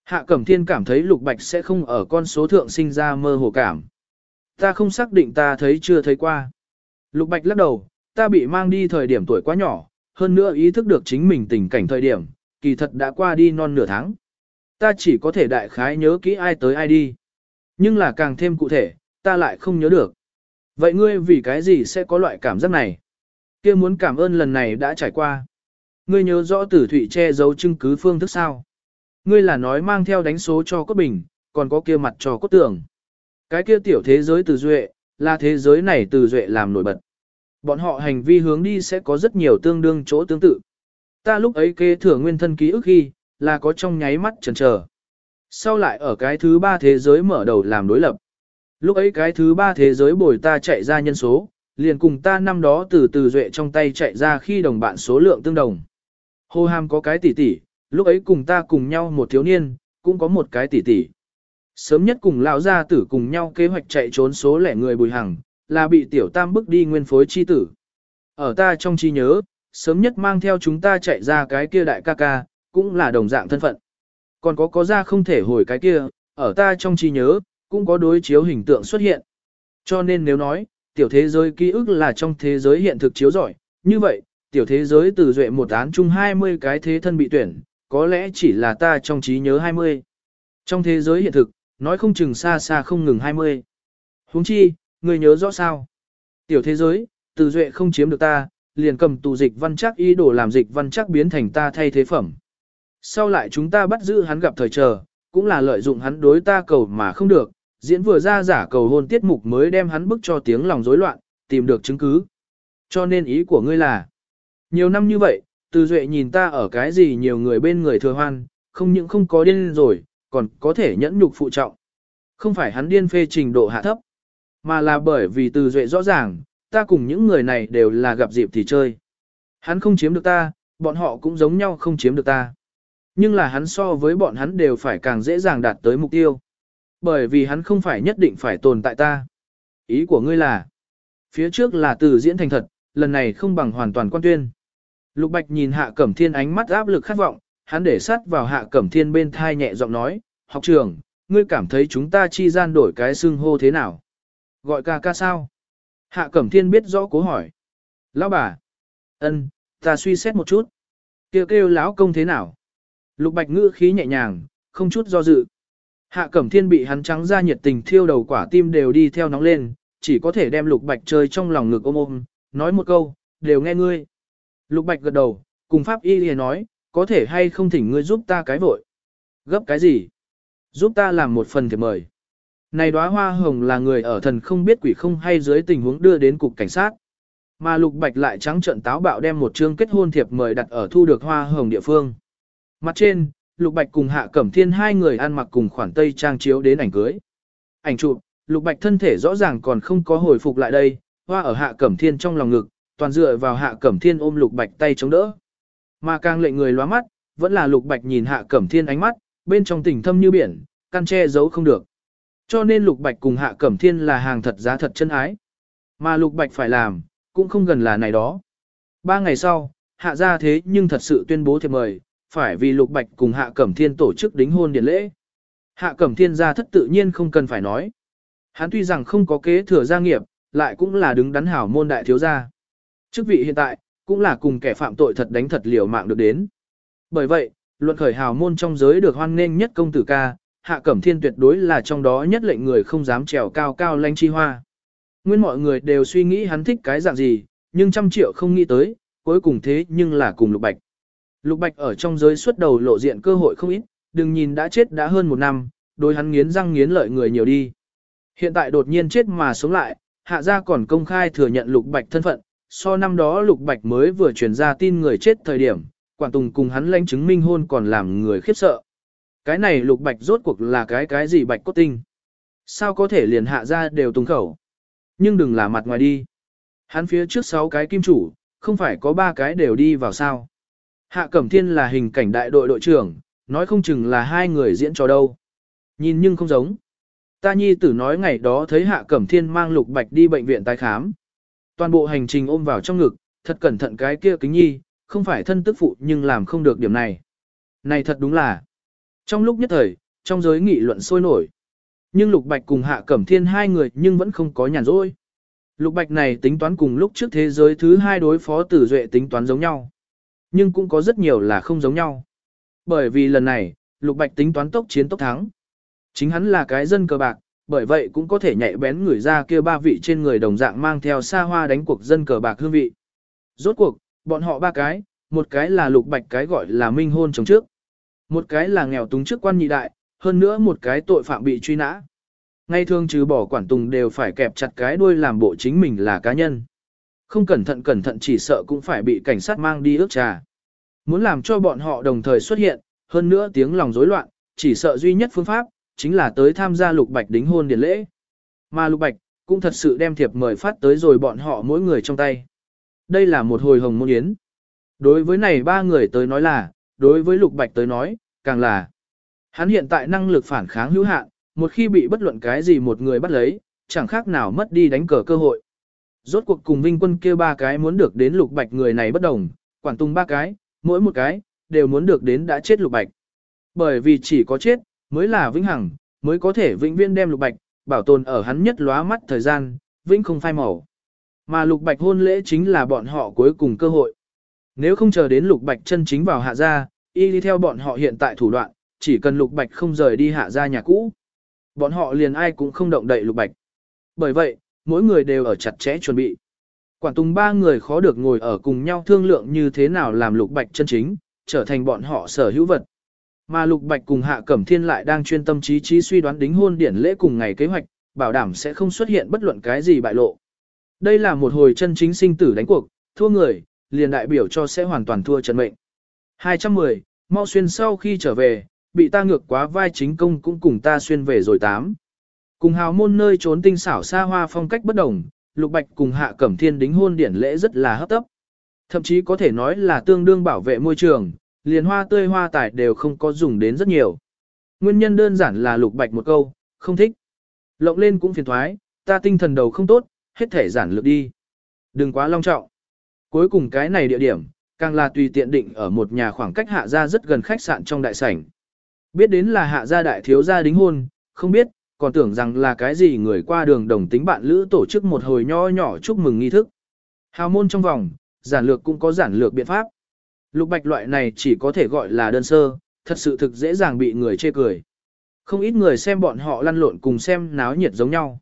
A: Hạ Cẩm Thiên cảm thấy Lục Bạch sẽ không ở con số thượng sinh ra mơ hồ cảm. Ta không xác định ta thấy chưa thấy qua. Lục Bạch lắc đầu, ta bị mang đi thời điểm tuổi quá nhỏ, hơn nữa ý thức được chính mình tình cảnh thời điểm, kỳ thật đã qua đi non nửa tháng. Ta chỉ có thể đại khái nhớ kỹ ai tới ai đi. Nhưng là càng thêm cụ thể, ta lại không nhớ được. Vậy ngươi vì cái gì sẽ có loại cảm giác này? kia muốn cảm ơn lần này đã trải qua. Ngươi nhớ rõ tử thụy che giấu chứng cứ phương thức sao? Ngươi là nói mang theo đánh số cho cốt bình, còn có kia mặt cho cốt tường. Cái kia tiểu thế giới từ duệ, là thế giới này từ duệ làm nổi bật. Bọn họ hành vi hướng đi sẽ có rất nhiều tương đương chỗ tương tự. Ta lúc ấy kế thừa nguyên thân ký ức khi, là có trong nháy mắt chần chờ. Sau lại ở cái thứ ba thế giới mở đầu làm đối lập. Lúc ấy cái thứ ba thế giới bồi ta chạy ra nhân số, liền cùng ta năm đó từ từ duệ trong tay chạy ra khi đồng bạn số lượng tương đồng. Hồ Hàm có cái tỷ tỷ, lúc ấy cùng ta cùng nhau một thiếu niên, cũng có một cái tỷ tỷ. Sớm nhất cùng lão gia tử cùng nhau kế hoạch chạy trốn số lẻ người bùi hằng, là bị tiểu tam bức đi nguyên phối chi tử. Ở ta trong trí nhớ, sớm nhất mang theo chúng ta chạy ra cái kia đại ca ca, cũng là đồng dạng thân phận. Còn có có ra không thể hồi cái kia, ở ta trong trí nhớ, cũng có đối chiếu hình tượng xuất hiện. Cho nên nếu nói, tiểu thế giới ký ức là trong thế giới hiện thực chiếu giỏi, như vậy, tiểu thế giới từ duệ một án chung 20 cái thế thân bị tuyển, có lẽ chỉ là ta trong trí nhớ 20. Trong thế giới hiện thực, nói không chừng xa xa không ngừng 20. huống chi, người nhớ rõ sao? Tiểu thế giới, từ duệ không chiếm được ta, liền cầm tù dịch văn chắc ý đồ làm dịch văn chắc biến thành ta thay thế phẩm. Sau lại chúng ta bắt giữ hắn gặp thời chờ, cũng là lợi dụng hắn đối ta cầu mà không được, diễn vừa ra giả cầu hôn tiết mục mới đem hắn bức cho tiếng lòng rối loạn, tìm được chứng cứ. Cho nên ý của ngươi là, nhiều năm như vậy, từ duệ nhìn ta ở cái gì nhiều người bên người thừa hoan, không những không có điên rồi, còn có thể nhẫn nhục phụ trọng. Không phải hắn điên phê trình độ hạ thấp, mà là bởi vì từ duệ rõ ràng, ta cùng những người này đều là gặp dịp thì chơi. Hắn không chiếm được ta, bọn họ cũng giống nhau không chiếm được ta. Nhưng là hắn so với bọn hắn đều phải càng dễ dàng đạt tới mục tiêu. Bởi vì hắn không phải nhất định phải tồn tại ta. Ý của ngươi là, phía trước là từ diễn thành thật, lần này không bằng hoàn toàn quan tuyên. Lục Bạch nhìn Hạ Cẩm Thiên ánh mắt áp lực khát vọng, hắn để sát vào Hạ Cẩm Thiên bên thai nhẹ giọng nói, học trưởng, ngươi cảm thấy chúng ta chi gian đổi cái xưng hô thế nào? Gọi ca ca sao? Hạ Cẩm Thiên biết rõ cố hỏi. Lão bà. ân, ta suy xét một chút. Kêu kêu lão công thế nào? Lục Bạch ngữ khí nhẹ nhàng, không chút do dự. Hạ Cẩm Thiên bị hắn trắng ra nhiệt tình thiêu đầu quả tim đều đi theo nóng lên, chỉ có thể đem Lục Bạch chơi trong lòng ngực ôm ôm, nói một câu, đều nghe ngươi. Lục Bạch gật đầu, cùng Pháp Y liền nói, có thể hay không thỉnh ngươi giúp ta cái vội. Gấp cái gì? Giúp ta làm một phần thiệp mời. Này đóa hoa hồng là người ở thần không biết quỷ không hay dưới tình huống đưa đến cục cảnh sát. Mà Lục Bạch lại trắng trợn táo bạo đem một chương kết hôn thiệp mời đặt ở thu được hoa hồng địa phương. Mặt trên, Lục Bạch cùng Hạ Cẩm Thiên hai người ăn mặc cùng khoản tây trang chiếu đến ảnh cưới. Ảnh chụp, Lục Bạch thân thể rõ ràng còn không có hồi phục lại đây, hoa ở Hạ Cẩm Thiên trong lòng ngực, toàn dựa vào Hạ Cẩm Thiên ôm Lục Bạch tay chống đỡ. Mà càng lệnh người lóa mắt, vẫn là lục bạch nhìn hạ cẩm thiên ánh mắt, bên trong tình thâm như biển, căn che giấu không được. Cho nên lục bạch cùng hạ cẩm thiên là hàng thật giá thật chân ái. Mà lục bạch phải làm, cũng không gần là này đó. Ba ngày sau, hạ ra thế nhưng thật sự tuyên bố thiệp mời, phải vì lục bạch cùng hạ cẩm thiên tổ chức đính hôn điện lễ. Hạ cẩm thiên gia thất tự nhiên không cần phải nói. Hắn tuy rằng không có kế thừa gia nghiệp, lại cũng là đứng đắn hảo môn đại thiếu gia. Chức vị hiện tại, cũng là cùng kẻ phạm tội thật đánh thật liều mạng được đến. Bởi vậy, luận khởi hào môn trong giới được hoan nghênh nhất công tử ca, hạ cẩm thiên tuyệt đối là trong đó nhất lệnh người không dám trèo cao cao lanh chi hoa. Nguyên mọi người đều suy nghĩ hắn thích cái dạng gì, nhưng trăm triệu không nghĩ tới, cuối cùng thế nhưng là cùng lục bạch. Lục bạch ở trong giới xuất đầu lộ diện cơ hội không ít, đừng nhìn đã chết đã hơn một năm, đối hắn nghiến răng nghiến lợi người nhiều đi. Hiện tại đột nhiên chết mà sống lại, hạ gia còn công khai thừa nhận lục bạch thân phận, so năm đó lục bạch mới vừa truyền ra tin người chết thời điểm, Quảng tùng cùng hắn lãnh chứng minh hôn còn làm người khiếp sợ. Cái này lục bạch rốt cuộc là cái cái gì bạch cốt tinh? Sao có thể liền hạ ra đều tung khẩu? Nhưng đừng là mặt ngoài đi. Hắn phía trước sáu cái kim chủ, không phải có ba cái đều đi vào sao. Hạ Cẩm Thiên là hình cảnh đại đội đội trưởng, nói không chừng là hai người diễn trò đâu. Nhìn nhưng không giống. Ta nhi tử nói ngày đó thấy Hạ Cẩm Thiên mang lục bạch đi bệnh viện tái khám. Toàn bộ hành trình ôm vào trong ngực, thật cẩn thận cái kia kính nhi, không phải thân tức phụ nhưng làm không được điểm này. Này thật đúng là. Trong lúc nhất thời, trong giới nghị luận sôi nổi. Nhưng Lục Bạch cùng Hạ Cẩm Thiên hai người nhưng vẫn không có nhàn rỗi. Lục Bạch này tính toán cùng lúc trước thế giới thứ hai đối phó tử duệ tính toán giống nhau. Nhưng cũng có rất nhiều là không giống nhau. Bởi vì lần này, Lục Bạch tính toán tốc chiến tốc thắng. Chính hắn là cái dân cờ bạc, bởi vậy cũng có thể nhạy bén người ra kia ba vị trên người đồng dạng mang theo xa hoa đánh cuộc dân cờ bạc hương vị. Rốt cuộc, bọn họ ba cái, một cái là lục bạch cái gọi là minh hôn chồng trước. Một cái là nghèo túng trước quan nhị đại, hơn nữa một cái tội phạm bị truy nã. Ngay thường trừ bỏ quản tùng đều phải kẹp chặt cái đuôi làm bộ chính mình là cá nhân. Không cẩn thận cẩn thận chỉ sợ cũng phải bị cảnh sát mang đi ước trà. Muốn làm cho bọn họ đồng thời xuất hiện, hơn nữa tiếng lòng rối loạn, chỉ sợ duy nhất phương pháp, chính là tới tham gia lục bạch đính hôn điển lễ. Mà lục bạch, cũng thật sự đem thiệp mời phát tới rồi bọn họ mỗi người trong tay. Đây là một hồi hồng môn yến. Đối với này ba người tới nói là, đối với lục bạch tới nói, càng là. Hắn hiện tại năng lực phản kháng hữu hạn, một khi bị bất luận cái gì một người bắt lấy, chẳng khác nào mất đi đánh cờ cơ hội. Rốt cuộc cùng Vinh quân kia ba cái muốn được đến lục bạch người này bất đồng, quản tung ba cái, mỗi một cái, đều muốn được đến đã chết lục bạch. Bởi vì chỉ có chết, mới là vĩnh hằng, mới có thể vĩnh viễn đem lục bạch, bảo tồn ở hắn nhất lóa mắt thời gian, vĩnh không phai màu. Mà lục bạch hôn lễ chính là bọn họ cuối cùng cơ hội. Nếu không chờ đến lục bạch chân chính vào hạ gia, y đi theo bọn họ hiện tại thủ đoạn, chỉ cần lục bạch không rời đi hạ gia nhà cũ. Bọn họ liền ai cũng không động đậy lục bạch. Bởi vậy, mỗi người đều ở chặt chẽ chuẩn bị. Quản tùng ba người khó được ngồi ở cùng nhau thương lượng như thế nào làm lục bạch chân chính, trở thành bọn họ sở hữu vật. Mà Lục Bạch cùng Hạ Cẩm Thiên lại đang chuyên tâm trí trí suy đoán đính hôn điển lễ cùng ngày kế hoạch, bảo đảm sẽ không xuất hiện bất luận cái gì bại lộ. Đây là một hồi chân chính sinh tử đánh cuộc, thua người, liền đại biểu cho sẽ hoàn toàn thua trận mệnh. 210, mau xuyên sau khi trở về, bị ta ngược quá vai chính công cũng cùng ta xuyên về rồi tám. Cùng hào môn nơi trốn tinh xảo xa hoa phong cách bất đồng, Lục Bạch cùng Hạ Cẩm Thiên đính hôn điển lễ rất là hấp tấp. Thậm chí có thể nói là tương đương bảo vệ môi trường, liền hoa tươi hoa tải đều không có dùng đến rất nhiều. Nguyên nhân đơn giản là lục bạch một câu, không thích. Lộng lên cũng phiền thoái, ta tinh thần đầu không tốt, hết thể giản lược đi. Đừng quá long trọng. Cuối cùng cái này địa điểm, càng là tùy tiện định ở một nhà khoảng cách hạ gia rất gần khách sạn trong đại sảnh. Biết đến là hạ gia đại thiếu gia đính hôn, không biết, còn tưởng rằng là cái gì người qua đường đồng tính bạn lữ tổ chức một hồi nho nhỏ chúc mừng nghi thức. Hào môn trong vòng, giản lược cũng có giản lược biện pháp. Lục bạch loại này chỉ có thể gọi là đơn sơ, thật sự thực dễ dàng bị người chê cười. Không ít người xem bọn họ lăn lộn cùng xem náo nhiệt giống nhau.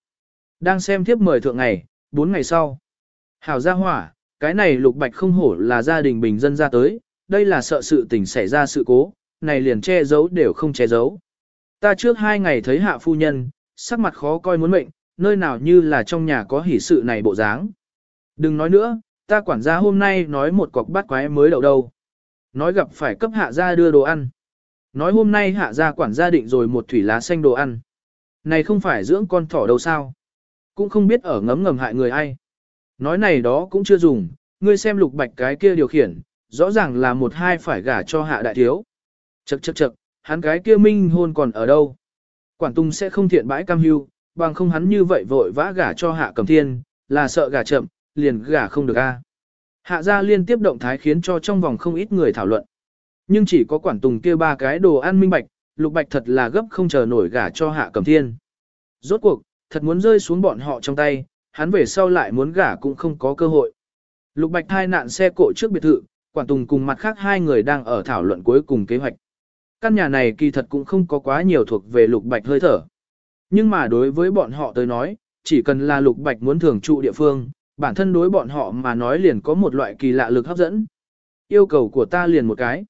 A: Đang xem tiếp mời thượng ngày, 4 ngày sau. Hảo gia hỏa, cái này lục bạch không hổ là gia đình bình dân ra tới, đây là sợ sự tình xảy ra sự cố, này liền che giấu đều không che giấu. Ta trước hai ngày thấy hạ phu nhân, sắc mặt khó coi muốn mệnh, nơi nào như là trong nhà có hỷ sự này bộ dáng. Đừng nói nữa, ta quản gia hôm nay nói một cọc bát quái mới đầu đâu. Nói gặp phải cấp hạ gia đưa đồ ăn. Nói hôm nay hạ gia quản gia định rồi một thủy lá xanh đồ ăn. Này không phải dưỡng con thỏ đâu sao. Cũng không biết ở ngấm ngầm hại người ai. Nói này đó cũng chưa dùng, ngươi xem lục bạch cái kia điều khiển, rõ ràng là một hai phải gả cho hạ đại thiếu. Chậc chậc chậc, hắn cái kia minh hôn còn ở đâu? Quản tung sẽ không thiện bãi cam hưu, bằng không hắn như vậy vội vã gả cho hạ cầm thiên, là sợ gả chậm, liền gả không được a. Hạ gia liên tiếp động thái khiến cho trong vòng không ít người thảo luận. Nhưng chỉ có quản tùng kia ba cái đồ ăn minh bạch, lục bạch thật là gấp không chờ nổi gả cho hạ cẩm thiên. Rốt cuộc, thật muốn rơi xuống bọn họ trong tay, hắn về sau lại muốn gả cũng không có cơ hội. Lục bạch thai nạn xe cộ trước biệt thự, quản tùng cùng mặt khác hai người đang ở thảo luận cuối cùng kế hoạch. Căn nhà này kỳ thật cũng không có quá nhiều thuộc về lục bạch hơi thở. Nhưng mà đối với bọn họ tới nói, chỉ cần là lục bạch muốn thường trụ địa phương, bản thân đối bọn họ mà nói liền có một loại kỳ lạ lực hấp dẫn. Yêu cầu của ta liền một cái.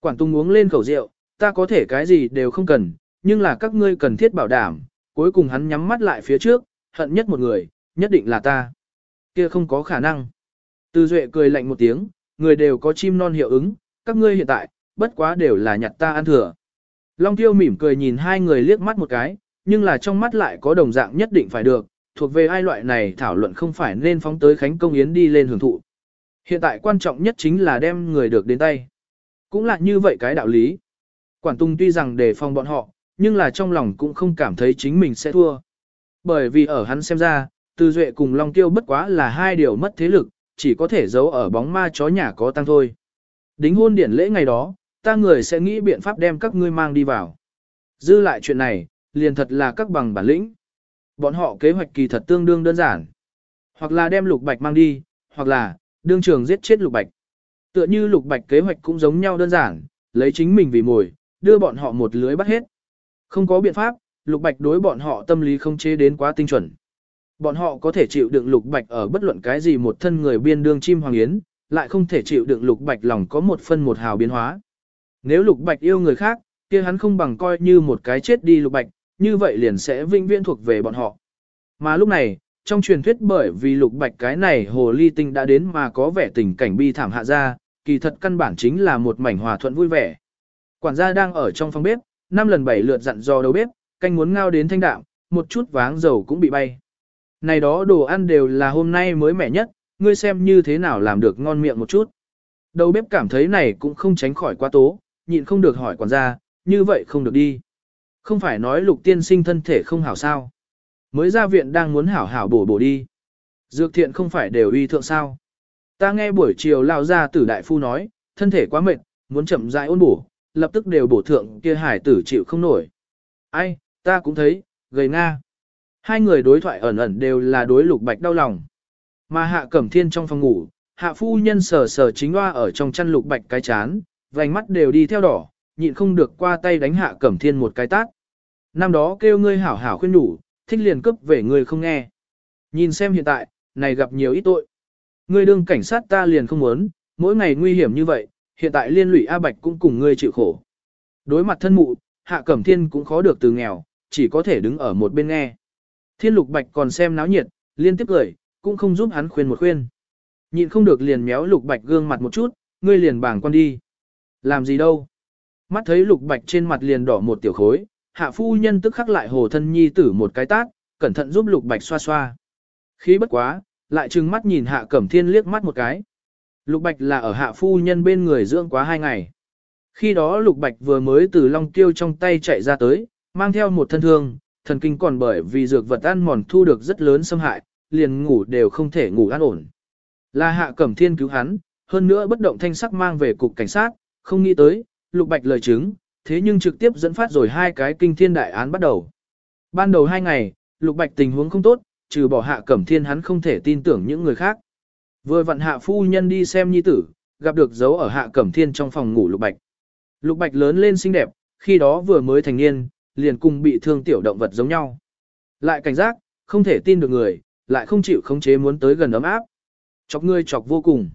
A: Quản Tùng uống lên khẩu rượu, ta có thể cái gì đều không cần, nhưng là các ngươi cần thiết bảo đảm, cuối cùng hắn nhắm mắt lại phía trước, hận nhất một người, nhất định là ta. Kia không có khả năng. Từ Duệ cười lạnh một tiếng, người đều có chim non hiệu ứng, các ngươi hiện tại, bất quá đều là nhặt ta ăn thừa. Long Tiêu mỉm cười nhìn hai người liếc mắt một cái, nhưng là trong mắt lại có đồng dạng nhất định phải được, thuộc về ai loại này thảo luận không phải nên phóng tới Khánh Công Yến đi lên hưởng thụ. Hiện tại quan trọng nhất chính là đem người được đến tay. Cũng là như vậy cái đạo lý. Quản Tùng tuy rằng đề phòng bọn họ, nhưng là trong lòng cũng không cảm thấy chính mình sẽ thua. Bởi vì ở hắn xem ra, Từ Duệ cùng Long Tiêu bất quá là hai điều mất thế lực, chỉ có thể giấu ở bóng ma chó nhà có tăng thôi. Đính hôn điển lễ ngày đó, ta người sẽ nghĩ biện pháp đem các ngươi mang đi vào. Dư lại chuyện này, liền thật là các bằng bản lĩnh. Bọn họ kế hoạch kỳ thật tương đương đơn giản. Hoặc là đem lục bạch mang đi, hoặc là, đương trường giết chết lục bạch. Tựa như lục bạch kế hoạch cũng giống nhau đơn giản, lấy chính mình vì mồi, đưa bọn họ một lưới bắt hết. Không có biện pháp, lục bạch đối bọn họ tâm lý không chế đến quá tinh chuẩn. Bọn họ có thể chịu đựng lục bạch ở bất luận cái gì một thân người biên đương chim hoàng yến, lại không thể chịu đựng lục bạch lòng có một phân một hào biến hóa. Nếu lục bạch yêu người khác, kia hắn không bằng coi như một cái chết đi lục bạch, như vậy liền sẽ vinh viễn thuộc về bọn họ. Mà lúc này, trong truyền thuyết bởi vì lục bạch cái này hồ ly tinh đã đến mà có vẻ tình cảnh bi thảm hạ ra, kỳ thật căn bản chính là một mảnh hòa thuận vui vẻ. Quản gia đang ở trong phòng bếp, năm lần bảy lượt dặn dò đầu bếp, canh muốn ngao đến thanh đạm, một chút váng dầu cũng bị bay. Này đó đồ ăn đều là hôm nay mới mẻ nhất, ngươi xem như thế nào làm được ngon miệng một chút. Đầu bếp cảm thấy này cũng không tránh khỏi quá tố, nhịn không được hỏi quản gia, như vậy không được đi. Không phải nói lục tiên sinh thân thể không hảo sao. Mới ra viện đang muốn hảo hảo bổ bổ đi. Dược thiện không phải đều uy thượng sao. Ta nghe buổi chiều lao ra tử đại phu nói, thân thể quá mệt, muốn chậm rãi ôn bổ, lập tức đều bổ thượng kia hải tử chịu không nổi. Ai, ta cũng thấy, gầy nga. Hai người đối thoại ẩn ẩn đều là đối lục bạch đau lòng. Mà hạ cẩm thiên trong phòng ngủ, hạ phu nhân sờ sờ chính hoa ở trong chăn lục bạch cái chán, vành mắt đều đi theo đỏ, nhịn không được qua tay đánh hạ cẩm thiên một cái tát. Năm đó kêu ngươi hảo hảo khuyên đủ, thích liền cấp về ngươi không nghe. Nhìn xem hiện tại, này gặp nhiều ít tội. Ngươi đương cảnh sát ta liền không muốn, mỗi ngày nguy hiểm như vậy, hiện tại liên lụy A Bạch cũng cùng ngươi chịu khổ. Đối mặt thân mụ, Hạ Cẩm Thiên cũng khó được từ nghèo, chỉ có thể đứng ở một bên nghe. Thiên Lục Bạch còn xem náo nhiệt, liên tiếp cười, cũng không giúp hắn khuyên một khuyên. Nhịn không được liền méo Lục Bạch gương mặt một chút, ngươi liền bảng con đi. Làm gì đâu? Mắt thấy Lục Bạch trên mặt liền đỏ một tiểu khối, hạ phu nhân tức khắc lại hồ thân nhi tử một cái tát, cẩn thận giúp lục bạch xoa xoa. Khí bất quá, lại trừng mắt nhìn hạ cẩm thiên liếc mắt một cái. Lục bạch là ở hạ phu nhân bên người dưỡng quá hai ngày. Khi đó lục bạch vừa mới từ long tiêu trong tay chạy ra tới, mang theo một thân thương, thần kinh còn bởi vì dược vật ăn mòn thu được rất lớn xâm hại, liền ngủ đều không thể ngủ an ổn. Là hạ cẩm thiên cứu hắn, hơn nữa bất động thanh sắc mang về cục cảnh sát, không nghĩ tới, lục bạch lời chứng, thế nhưng trực tiếp dẫn phát rồi hai cái kinh thiên đại án bắt đầu. Ban đầu hai ngày, Lục Bạch tình huống không tốt, trừ bỏ hạ cẩm thiên hắn không thể tin tưởng những người khác. Vừa vặn hạ phu nhân đi xem nhi tử, gặp được dấu ở hạ cẩm thiên trong phòng ngủ Lục Bạch. Lục Bạch lớn lên xinh đẹp, khi đó vừa mới thành niên, liền cùng bị thương tiểu động vật giống nhau. Lại cảnh giác, không thể tin được người, lại không chịu khống chế muốn tới gần ấm áp. Chọc ngươi chọc vô cùng.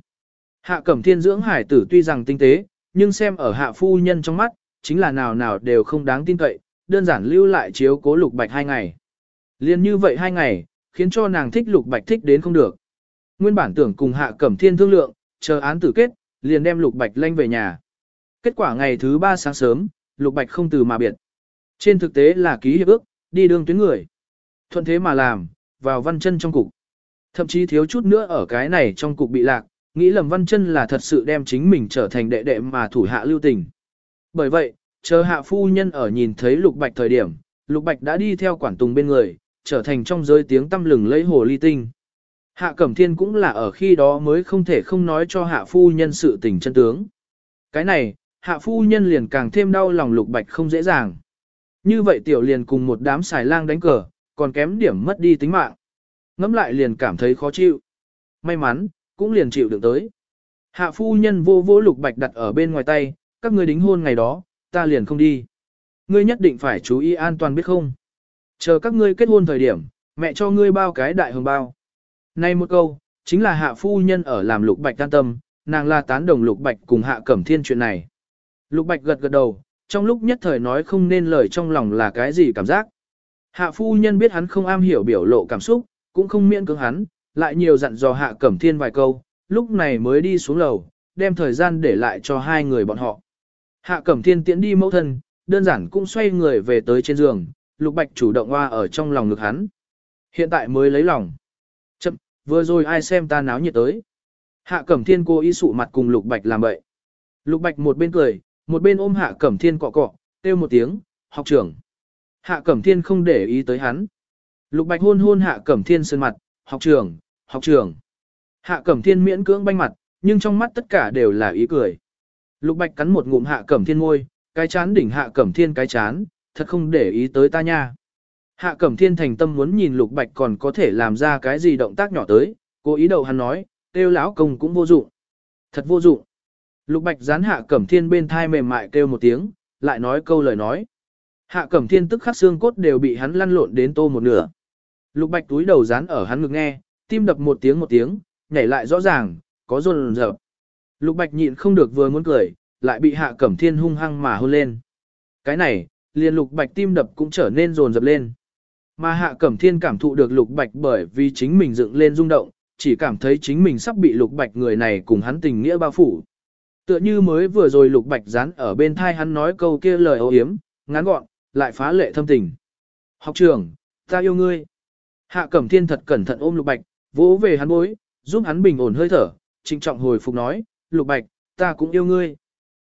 A: Hạ cẩm thiên dưỡng hải tử tuy rằng tinh tế, nhưng xem ở hạ phu nhân trong mắt, chính là nào nào đều không đáng tin cậy, đơn giản lưu lại chiếu cố lục bạch hai ngày. Liên như vậy hai ngày, khiến cho nàng thích lục bạch thích đến không được. Nguyên bản tưởng cùng hạ cẩm thiên thương lượng, chờ án tử kết, liền đem lục bạch lanh về nhà. Kết quả ngày thứ ba sáng sớm, lục bạch không từ mà biệt. Trên thực tế là ký hiệp ước, đi đường tuyến người. Thuận thế mà làm, vào văn chân trong cục. Thậm chí thiếu chút nữa ở cái này trong cục bị lạc, nghĩ lầm văn chân là thật sự đem chính mình trở thành đệ đệ mà thủ hạ lưu tình. Bởi vậy, chờ hạ phu nhân ở nhìn thấy lục bạch thời điểm, lục bạch đã đi theo quản tùng bên người, trở thành trong giới tiếng tâm lừng lấy hồ ly tinh. Hạ Cẩm Thiên cũng là ở khi đó mới không thể không nói cho hạ phu nhân sự tình chân tướng. Cái này, hạ phu nhân liền càng thêm đau lòng lục bạch không dễ dàng. Như vậy tiểu liền cùng một đám xài lang đánh cờ, còn kém điểm mất đi tính mạng. Ngắm lại liền cảm thấy khó chịu. May mắn, cũng liền chịu được tới. Hạ phu nhân vô vô lục bạch đặt ở bên ngoài tay, các ngươi đính hôn ngày đó, ta liền không đi. Ngươi nhất định phải chú ý an toàn biết không? Chờ các ngươi kết hôn thời điểm, mẹ cho ngươi bao cái đại hồng bao. Này một câu, chính là hạ phu nhân ở làm lục bạch tan tâm, nàng là tán đồng lục bạch cùng hạ cẩm thiên chuyện này. Lục bạch gật gật đầu, trong lúc nhất thời nói không nên lời trong lòng là cái gì cảm giác. Hạ phu nhân biết hắn không am hiểu biểu lộ cảm xúc, cũng không miễn cưỡng hắn, lại nhiều dặn dò hạ cẩm thiên vài câu, lúc này mới đi xuống lầu, đem thời gian để lại cho hai người bọn họ. Hạ cẩm thiên tiễn đi mẫu thân, đơn giản cũng xoay người về tới trên giường, lục bạch chủ động hoa ở trong lòng ngực hắn. Hiện tại mới lấy lòng. Chậm, vừa rồi ai xem ta náo nhiệt tới. Hạ cẩm thiên cô ý sụ mặt cùng lục bạch làm vậy. Lục bạch một bên cười, một bên ôm hạ cẩm thiên cọ cọ, kêu một tiếng, học trưởng. Hạ cẩm thiên không để ý tới hắn. Lục bạch hôn hôn hạ cẩm thiên sơn mặt, học trưởng, học trưởng. Hạ cẩm thiên miễn cưỡng banh mặt, nhưng trong mắt tất cả đều là ý cười. Lục bạch cắn một ngụm hạ cẩm thiên môi, cái chán đỉnh hạ cẩm thiên cái chán, thật không để ý tới ta nha. Hạ cẩm thiên thành tâm muốn nhìn lục bạch còn có thể làm ra cái gì động tác nhỏ tới, cố ý đầu hắn nói, kêu lão công cũng vô dụng. Thật vô dụng. Lục bạch dán hạ cẩm thiên bên thai mềm mại kêu một tiếng, lại nói câu lời nói. Hạ cẩm thiên tức khắc xương cốt đều bị hắn lăn lộn đến tô một nửa. Lục bạch túi đầu dán ở hắn ngực nghe, tim đập một tiếng một tiếng, nhảy lại rõ ràng, có run rợp. Lục bạch nhịn không được vừa muốn cười, lại bị hạ cẩm thiên hung hăng mà hôn lên. Cái này, liền lục bạch tim đập cũng trở nên rồn rập lên. Mà hạ cẩm thiên cảm thụ được lục bạch bởi vì chính mình dựng lên rung động, chỉ cảm thấy chính mình sắp bị lục bạch người này cùng hắn tình nghĩa bao phủ. Tựa như mới vừa rồi lục bạch dán ở bên thai hắn nói câu kia lời ấu hiếm, ngắn gọn, lại phá lệ thâm tình. Học trưởng, ta yêu ngươi. Hạ cẩm thiên thật cẩn thận ôm lục bạch, vỗ về hắn bối, giúp hắn bình ổn hơi thở, trịnh trọng hồi phục nói, lục bạch, ta cũng yêu ngươi.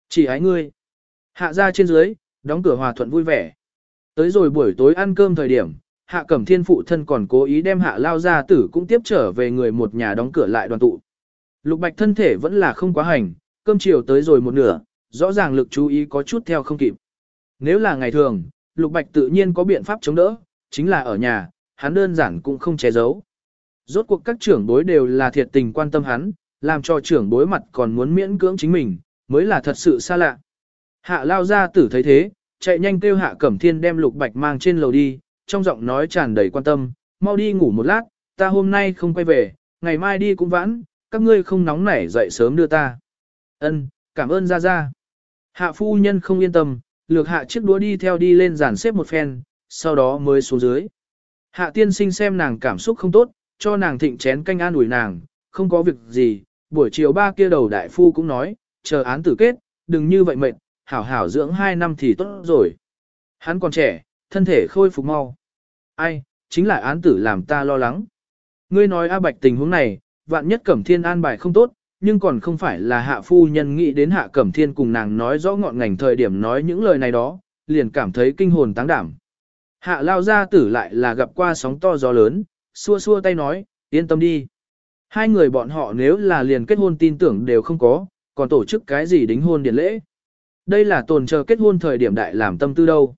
A: Chỉ ái ngươi. Hạ ra trên dưới, đóng cửa hòa thuận vui vẻ. Tới rồi buổi tối ăn cơm thời điểm, hạ cẩm thiên phụ thân còn cố ý đem hạ lao ra tử cũng tiếp trở về người một nhà đóng cửa lại đoàn tụ. Lục bạch thân thể vẫn là không quá hành, cơm chiều tới rồi một nửa, rõ ràng lực chú ý có chút theo không kịp. Nếu là ngày thường, lục bạch tự nhiên có biện pháp chống đỡ, chính là ở nhà, hắn đơn giản cũng không che giấu. Rốt cuộc các trưởng bối đều là thiệt tình quan tâm hắn, làm cho trưởng bối mặt còn muốn miễn cưỡng chính mình, mới là thật sự xa lạ. Hạ lao ra tử thấy thế, chạy nhanh kêu hạ cẩm thiên đem lục bạch mang trên lầu đi, trong giọng nói tràn đầy quan tâm, mau đi ngủ một lát, ta hôm nay không quay về, ngày mai đi cũng vãn, các ngươi không nóng nảy dậy sớm đưa ta. Ân, cảm ơn ra ra. Hạ phu nhân không yên tâm, lược hạ chiếc đũa đi theo đi lên giàn xếp một phen, sau đó mới xuống dưới. Hạ tiên sinh xem nàng cảm xúc không tốt, cho nàng thịnh chén canh an ủi nàng, không có việc gì, buổi chiều ba kia đầu đại phu cũng nói, chờ án tử kết, đừng như vậy mệt, hảo hảo dưỡng hai năm thì tốt rồi. Hắn còn trẻ, thân thể khôi phục mau. Ai, chính là án tử làm ta lo lắng. Ngươi nói A Bạch tình huống này, vạn nhất Cẩm Thiên an bài không tốt, nhưng còn không phải là hạ phu nhân nghĩ đến hạ Cẩm Thiên cùng nàng nói rõ ngọn ngành thời điểm nói những lời này đó, liền cảm thấy kinh hồn táng đảm. Hạ lao ra tử lại là gặp qua sóng to gió lớn, xua xua tay nói, yên tâm đi. Hai người bọn họ nếu là liền kết hôn tin tưởng đều không có, còn tổ chức cái gì đính hôn điển lễ. Đây là tồn chờ kết hôn thời điểm đại làm tâm tư đâu.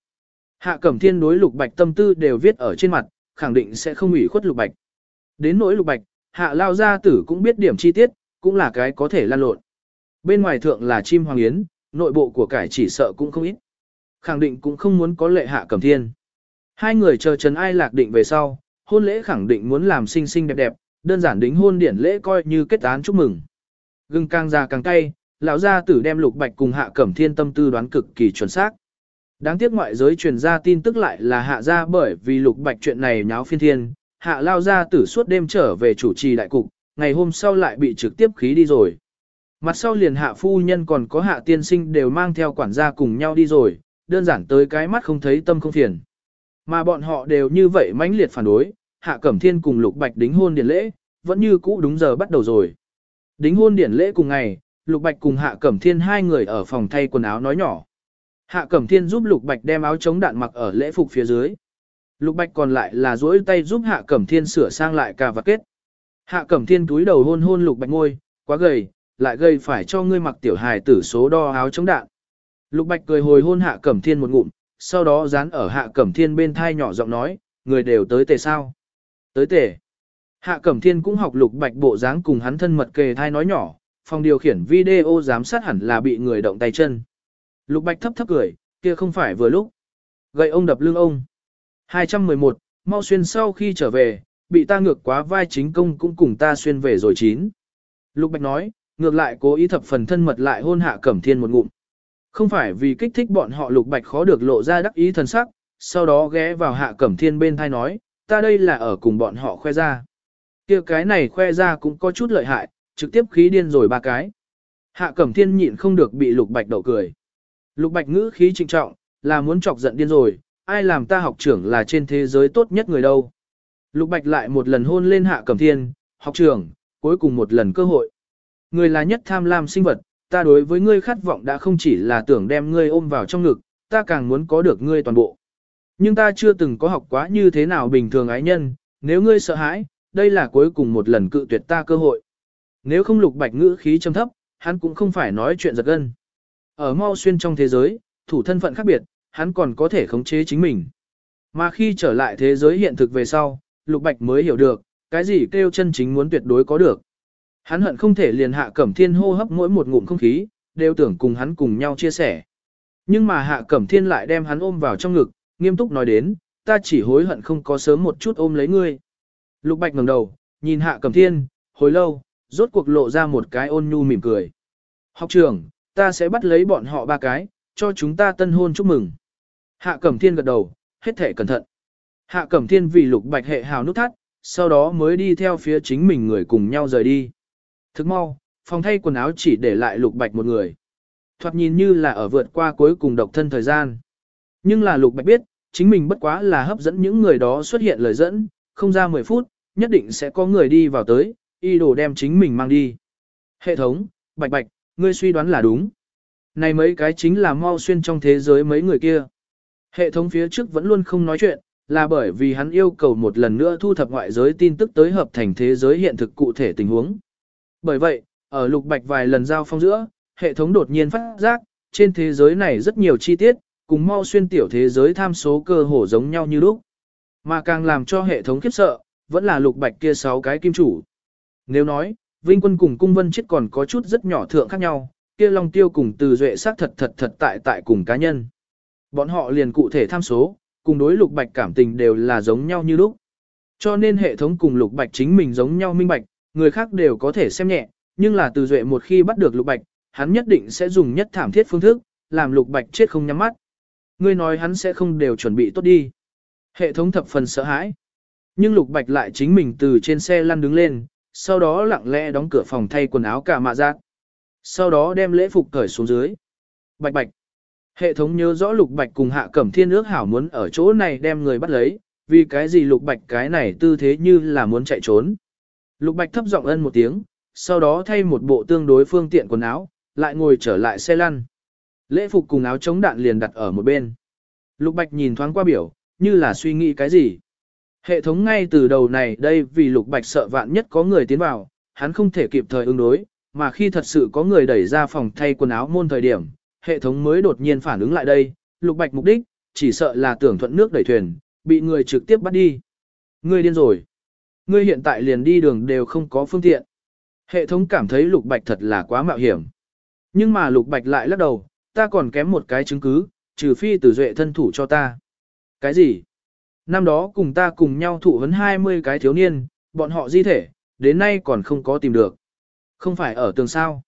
A: Hạ Cẩm Thiên đối Lục Bạch tâm tư đều viết ở trên mặt, khẳng định sẽ không ủy khuất Lục Bạch. Đến nỗi Lục Bạch, Hạ Lao Gia Tử cũng biết điểm chi tiết, cũng là cái có thể lan lộn. Bên ngoài thượng là chim hoàng yến, nội bộ của cải chỉ sợ cũng không ít. Khẳng định cũng không muốn có lệ Hạ Cẩm Thiên. Hai người chờ Trần Ai lạc định về sau, hôn lễ khẳng định muốn làm xinh xinh đẹp đẹp, đơn giản đính hôn điển lễ coi như kết án chúc mừng. Gừng càng già càng cay, lão gia tử đem Lục Bạch cùng Hạ Cẩm Thiên tâm tư đoán cực kỳ chuẩn xác. Đáng tiếc ngoại giới truyền ra tin tức lại là hạ gia bởi vì lục bạch chuyện này nháo phiên thiên, hạ lao gia tử suốt đêm trở về chủ trì đại cục, ngày hôm sau lại bị trực tiếp khí đi rồi. Mặt sau liền hạ phu nhân còn có hạ tiên sinh đều mang theo quản gia cùng nhau đi rồi, đơn giản tới cái mắt không thấy tâm không phiền. Mà bọn họ đều như vậy mãnh liệt phản đối, hạ cẩm thiên cùng lục bạch đính hôn điển lễ, vẫn như cũ đúng giờ bắt đầu rồi. Đính hôn điển lễ cùng ngày, Lục Bạch cùng Hạ Cẩm Thiên hai người ở phòng thay quần áo nói nhỏ. Hạ Cẩm Thiên giúp Lục Bạch đem áo chống đạn mặc ở lễ phục phía dưới. Lục Bạch còn lại là duỗi tay giúp Hạ Cẩm Thiên sửa sang lại cà và kết. Hạ Cẩm Thiên túi đầu hôn hôn Lục Bạch ngôi, quá gầy, lại gầy phải cho ngươi mặc tiểu hài tử số đo áo chống đạn. Lục Bạch cười hồi hôn Hạ Cẩm Thiên một ngụm, sau đó dán ở Hạ Cẩm Thiên bên thai nhỏ giọng nói, người đều tới tề sao. Tới tề. Hạ Cẩm Thiên cũng học Lục Bạch bộ dáng cùng hắn thân mật kề thai nói nhỏ, phòng điều khiển video giám sát hẳn là bị người động tay chân. Lục Bạch thấp thấp cười, kia không phải vừa lúc. Gậy ông đập lưng ông. 211, mau xuyên sau khi trở về, bị ta ngược quá vai chính công cũng cùng ta xuyên về rồi chín. Lục Bạch nói, ngược lại cố ý thập phần thân mật lại hôn hạ cẩm thiên một ngụm. Không phải vì kích thích bọn họ Lục Bạch khó được lộ ra đắc ý thần sắc, sau đó ghé vào hạ cẩm thiên bên thai nói, ta đây là ở cùng bọn họ khoe ra. kia cái này khoe ra cũng có chút lợi hại, trực tiếp khí điên rồi ba cái. Hạ cẩm thiên nhịn không được bị Lục Bạch đậu cười. Lục Bạch ngữ khí trịnh trọng, là muốn chọc giận điên rồi, ai làm ta học trưởng là trên thế giới tốt nhất người đâu. Lục Bạch lại một lần hôn lên hạ cẩm thiên, học trưởng, cuối cùng một lần cơ hội. Người là nhất tham lam sinh vật, ta đối với ngươi khát vọng đã không chỉ là tưởng đem ngươi ôm vào trong ngực, ta càng muốn có được ngươi toàn bộ. Nhưng ta chưa từng có học quá như thế nào bình thường ái nhân, nếu ngươi sợ hãi, đây là cuối cùng một lần cự tuyệt ta cơ hội. Nếu không lục bạch ngữ khí trầm thấp, hắn cũng không phải nói chuyện giật gân. Ở mau xuyên trong thế giới, thủ thân phận khác biệt, hắn còn có thể khống chế chính mình. Mà khi trở lại thế giới hiện thực về sau, Lục Bạch mới hiểu được, cái gì kêu chân chính muốn tuyệt đối có được. Hắn hận không thể liền hạ cẩm thiên hô hấp mỗi một ngụm không khí, đều tưởng cùng hắn cùng nhau chia sẻ. Nhưng mà hạ cẩm thiên lại đem hắn ôm vào trong ngực, nghiêm túc nói đến, ta chỉ hối hận không có sớm một chút ôm lấy ngươi. Lục Bạch ngẩng đầu, nhìn hạ cẩm thiên, hồi lâu, rốt cuộc lộ ra một cái ôn nhu mỉm cười. Học trưởng, ta sẽ bắt lấy bọn họ ba cái, cho chúng ta tân hôn chúc mừng. Hạ Cẩm Thiên gật đầu, hết thể cẩn thận. Hạ Cẩm Thiên vì lục bạch hệ hào nút thắt, sau đó mới đi theo phía chính mình người cùng nhau rời đi. Thức mau, phòng thay quần áo chỉ để lại lục bạch một người. Thoạt nhìn như là ở vượt qua cuối cùng độc thân thời gian. Nhưng là lục bạch biết, chính mình bất quá là hấp dẫn những người đó xuất hiện lời dẫn, không ra 10 phút, nhất định sẽ có người đi vào tới, y đồ đem chính mình mang đi. Hệ thống, bạch bạch, ngươi suy đoán là đúng. Này mấy cái chính là mau xuyên trong thế giới mấy người kia. Hệ thống phía trước vẫn luôn không nói chuyện, là bởi vì hắn yêu cầu một lần nữa thu thập ngoại giới tin tức tới hợp thành thế giới hiện thực cụ thể tình huống. Bởi vậy, ở lục bạch vài lần giao phong giữa, hệ thống đột nhiên phát giác, trên thế giới này rất nhiều chi tiết, cùng mau xuyên tiểu thế giới tham số cơ hồ giống nhau như lúc. Mà càng làm cho hệ thống khiếp sợ, vẫn là lục bạch kia sáu cái kim chủ. Nếu nói, Vinh quân cùng cung vân chết còn có chút rất nhỏ thượng khác nhau, kia long tiêu cùng từ duệ xác thật thật thật tại tại cùng cá nhân. Bọn họ liền cụ thể tham số, cùng đối lục bạch cảm tình đều là giống nhau như lúc. Cho nên hệ thống cùng lục bạch chính mình giống nhau minh bạch, người khác đều có thể xem nhẹ, nhưng là từ duệ một khi bắt được lục bạch, hắn nhất định sẽ dùng nhất thảm thiết phương thức, làm lục bạch chết không nhắm mắt. Ngươi nói hắn sẽ không đều chuẩn bị tốt đi. Hệ thống thập phần sợ hãi. Nhưng lục bạch lại chính mình từ trên xe lăn đứng lên, sau đó lặng lẽ đóng cửa phòng thay quần áo cả mạ giác. Sau đó đem lễ phục cởi xuống dưới. Bạch bạch. Hệ thống nhớ rõ Lục Bạch cùng Hạ Cẩm Thiên ước hảo muốn ở chỗ này đem người bắt lấy, vì cái gì Lục Bạch cái này tư thế như là muốn chạy trốn. Lục Bạch thấp giọng ân một tiếng, sau đó thay một bộ tương đối phương tiện quần áo, lại ngồi trở lại xe lăn. Lễ phục cùng áo chống đạn liền đặt ở một bên. Lục Bạch nhìn thoáng qua biểu, như là suy nghĩ cái gì. Hệ thống ngay từ đầu này đây vì Lục Bạch sợ vạn nhất có người tiến vào, hắn không thể kịp thời ứng đối, mà khi thật sự có người đẩy ra phòng thay quần áo môn thời điểm, hệ thống mới đột nhiên phản ứng lại đây, lục bạch mục đích, chỉ sợ là tưởng thuận nước đẩy thuyền, bị người trực tiếp bắt đi. Ngươi điên rồi. Ngươi hiện tại liền đi đường đều không có phương tiện. Hệ thống cảm thấy lục bạch thật là quá mạo hiểm. Nhưng mà lục bạch lại lắc đầu, ta còn kém một cái chứng cứ, trừ phi tử duệ thân thủ cho ta. Cái gì? Năm đó cùng ta cùng nhau thụ vấn 20 cái thiếu niên, bọn họ di thể, đến nay còn không có tìm được. Không phải ở tường sao.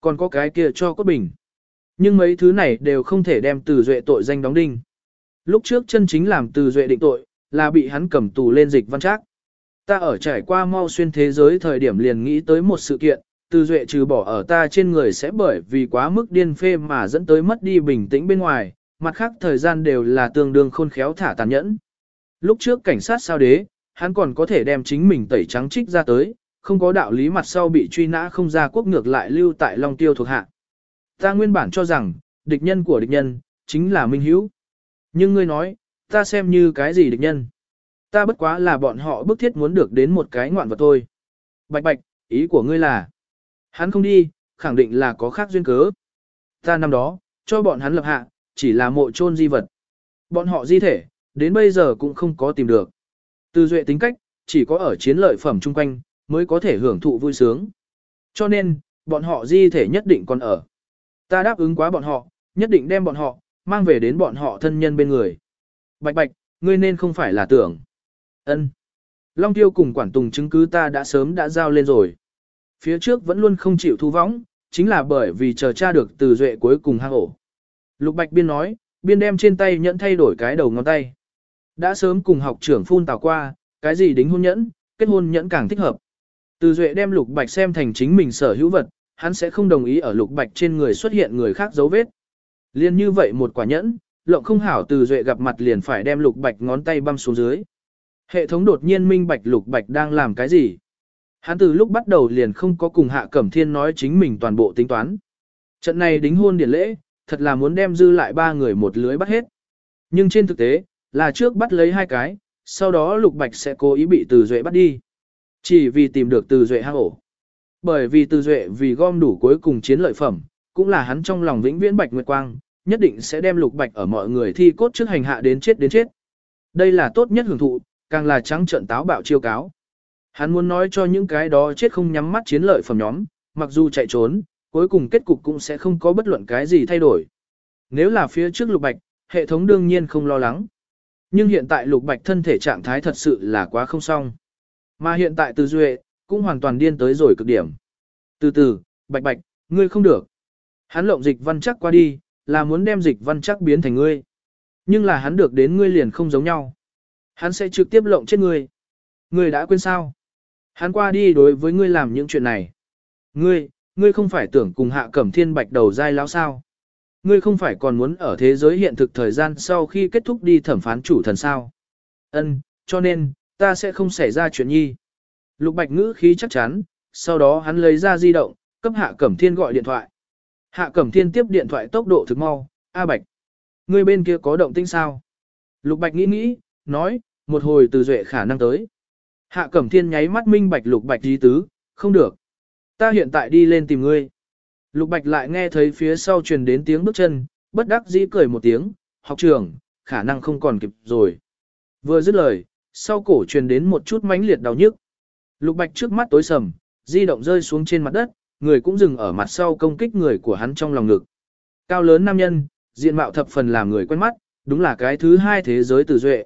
A: Còn có cái kia cho cốt bình. Nhưng mấy thứ này đều không thể đem từ duệ tội danh đóng đinh. Lúc trước chân chính làm từ duệ định tội, là bị hắn cầm tù lên dịch văn trác. Ta ở trải qua mau xuyên thế giới thời điểm liền nghĩ tới một sự kiện, từ duệ trừ bỏ ở ta trên người sẽ bởi vì quá mức điên phê mà dẫn tới mất đi bình tĩnh bên ngoài, mặt khác thời gian đều là tương đương khôn khéo thả tàn nhẫn. Lúc trước cảnh sát sao đế, hắn còn có thể đem chính mình tẩy trắng trích ra tới, không có đạo lý mặt sau bị truy nã không ra quốc ngược lại lưu tại Long Tiêu thuộc hạ. Ta nguyên bản cho rằng, địch nhân của địch nhân, chính là Minh Hiếu, Nhưng ngươi nói, ta xem như cái gì địch nhân. Ta bất quá là bọn họ bức thiết muốn được đến một cái ngoạn vật thôi. Bạch bạch, ý của ngươi là, hắn không đi, khẳng định là có khác duyên cớ. Ta năm đó, cho bọn hắn lập hạ, chỉ là mộ chôn di vật. Bọn họ di thể, đến bây giờ cũng không có tìm được. Từ duệ tính cách, chỉ có ở chiến lợi phẩm chung quanh, mới có thể hưởng thụ vui sướng. Cho nên, bọn họ di thể nhất định còn ở. Ta đáp ứng quá bọn họ, nhất định đem bọn họ, mang về đến bọn họ thân nhân bên người. Bạch bạch, ngươi nên không phải là tưởng. ân Long tiêu cùng quản tùng chứng cứ ta đã sớm đã giao lên rồi. Phía trước vẫn luôn không chịu thu võng, chính là bởi vì chờ tra được từ duệ cuối cùng hang ổ. Lục bạch biên nói, biên đem trên tay nhẫn thay đổi cái đầu ngón tay. Đã sớm cùng học trưởng phun tào qua, cái gì đính hôn nhẫn, kết hôn nhẫn càng thích hợp. Từ duệ đem lục bạch xem thành chính mình sở hữu vật, hắn sẽ không đồng ý ở lục bạch trên người xuất hiện người khác dấu vết. Liên như vậy một quả nhẫn, lộng không hảo từ duệ gặp mặt liền phải đem lục bạch ngón tay băm xuống dưới. Hệ thống đột nhiên minh bạch lục bạch đang làm cái gì? Hắn từ lúc bắt đầu liền không có cùng hạ cẩm thiên nói chính mình toàn bộ tính toán. Trận này đính hôn điển lễ, thật là muốn đem dư lại ba người một lưới bắt hết. Nhưng trên thực tế, là trước bắt lấy hai cái, sau đó lục bạch sẽ cố ý bị từ duệ bắt đi. Chỉ vì tìm được từ duệ hang ổ. Bởi vì từ duệ vì gom đủ cuối cùng chiến lợi phẩm, cũng là hắn trong lòng vĩnh viễn bạch nguyệt quang, nhất định sẽ đem lục bạch ở mọi người thi cốt trước hành hạ đến chết đến chết. Đây là tốt nhất hưởng thụ, càng là trắng trận táo bạo chiêu cáo. Hắn muốn nói cho những cái đó chết không nhắm mắt chiến lợi phẩm nhóm, mặc dù chạy trốn, cuối cùng kết cục cũng sẽ không có bất luận cái gì thay đổi. Nếu là phía trước lục bạch, hệ thống đương nhiên không lo lắng. Nhưng hiện tại lục bạch thân thể trạng thái thật sự là quá không xong. Mà hiện tại từ duệ, cũng hoàn toàn điên tới rồi cực điểm. Từ từ, bạch bạch, ngươi không được. Hắn lộng dịch văn chắc qua đi, là muốn đem dịch văn chắc biến thành ngươi. Nhưng là hắn được đến ngươi liền không giống nhau. Hắn sẽ trực tiếp lộng chết ngươi. Ngươi đã quên sao? Hắn qua đi đối với ngươi làm những chuyện này. Ngươi, ngươi không phải tưởng cùng hạ cẩm thiên bạch đầu dai lão sao? Ngươi không phải còn muốn ở thế giới hiện thực thời gian sau khi kết thúc đi thẩm phán chủ thần sao? Ân, cho nên, ta sẽ không xảy ra chuyện nhi. Lục bạch ngữ khí chắc chắn, sau đó hắn lấy ra di động, cấp hạ cẩm thiên gọi điện thoại. Hạ Cẩm Thiên tiếp điện thoại tốc độ thực mau, A Bạch. ngươi bên kia có động tĩnh sao? Lục Bạch nghĩ nghĩ, nói, một hồi từ duệ khả năng tới. Hạ Cẩm Thiên nháy mắt minh Bạch Lục Bạch ý tứ, không được. Ta hiện tại đi lên tìm ngươi. Lục Bạch lại nghe thấy phía sau truyền đến tiếng bước chân, bất đắc dĩ cười một tiếng, học trưởng, khả năng không còn kịp rồi. Vừa dứt lời, sau cổ truyền đến một chút mãnh liệt đau nhức. Lục Bạch trước mắt tối sầm, di động rơi xuống trên mặt đất, người cũng dừng ở mặt sau công kích người của hắn trong lòng ngực. Cao lớn nam nhân, diện mạo thập phần làm người quen mắt, đúng là cái thứ hai thế giới từ duệ.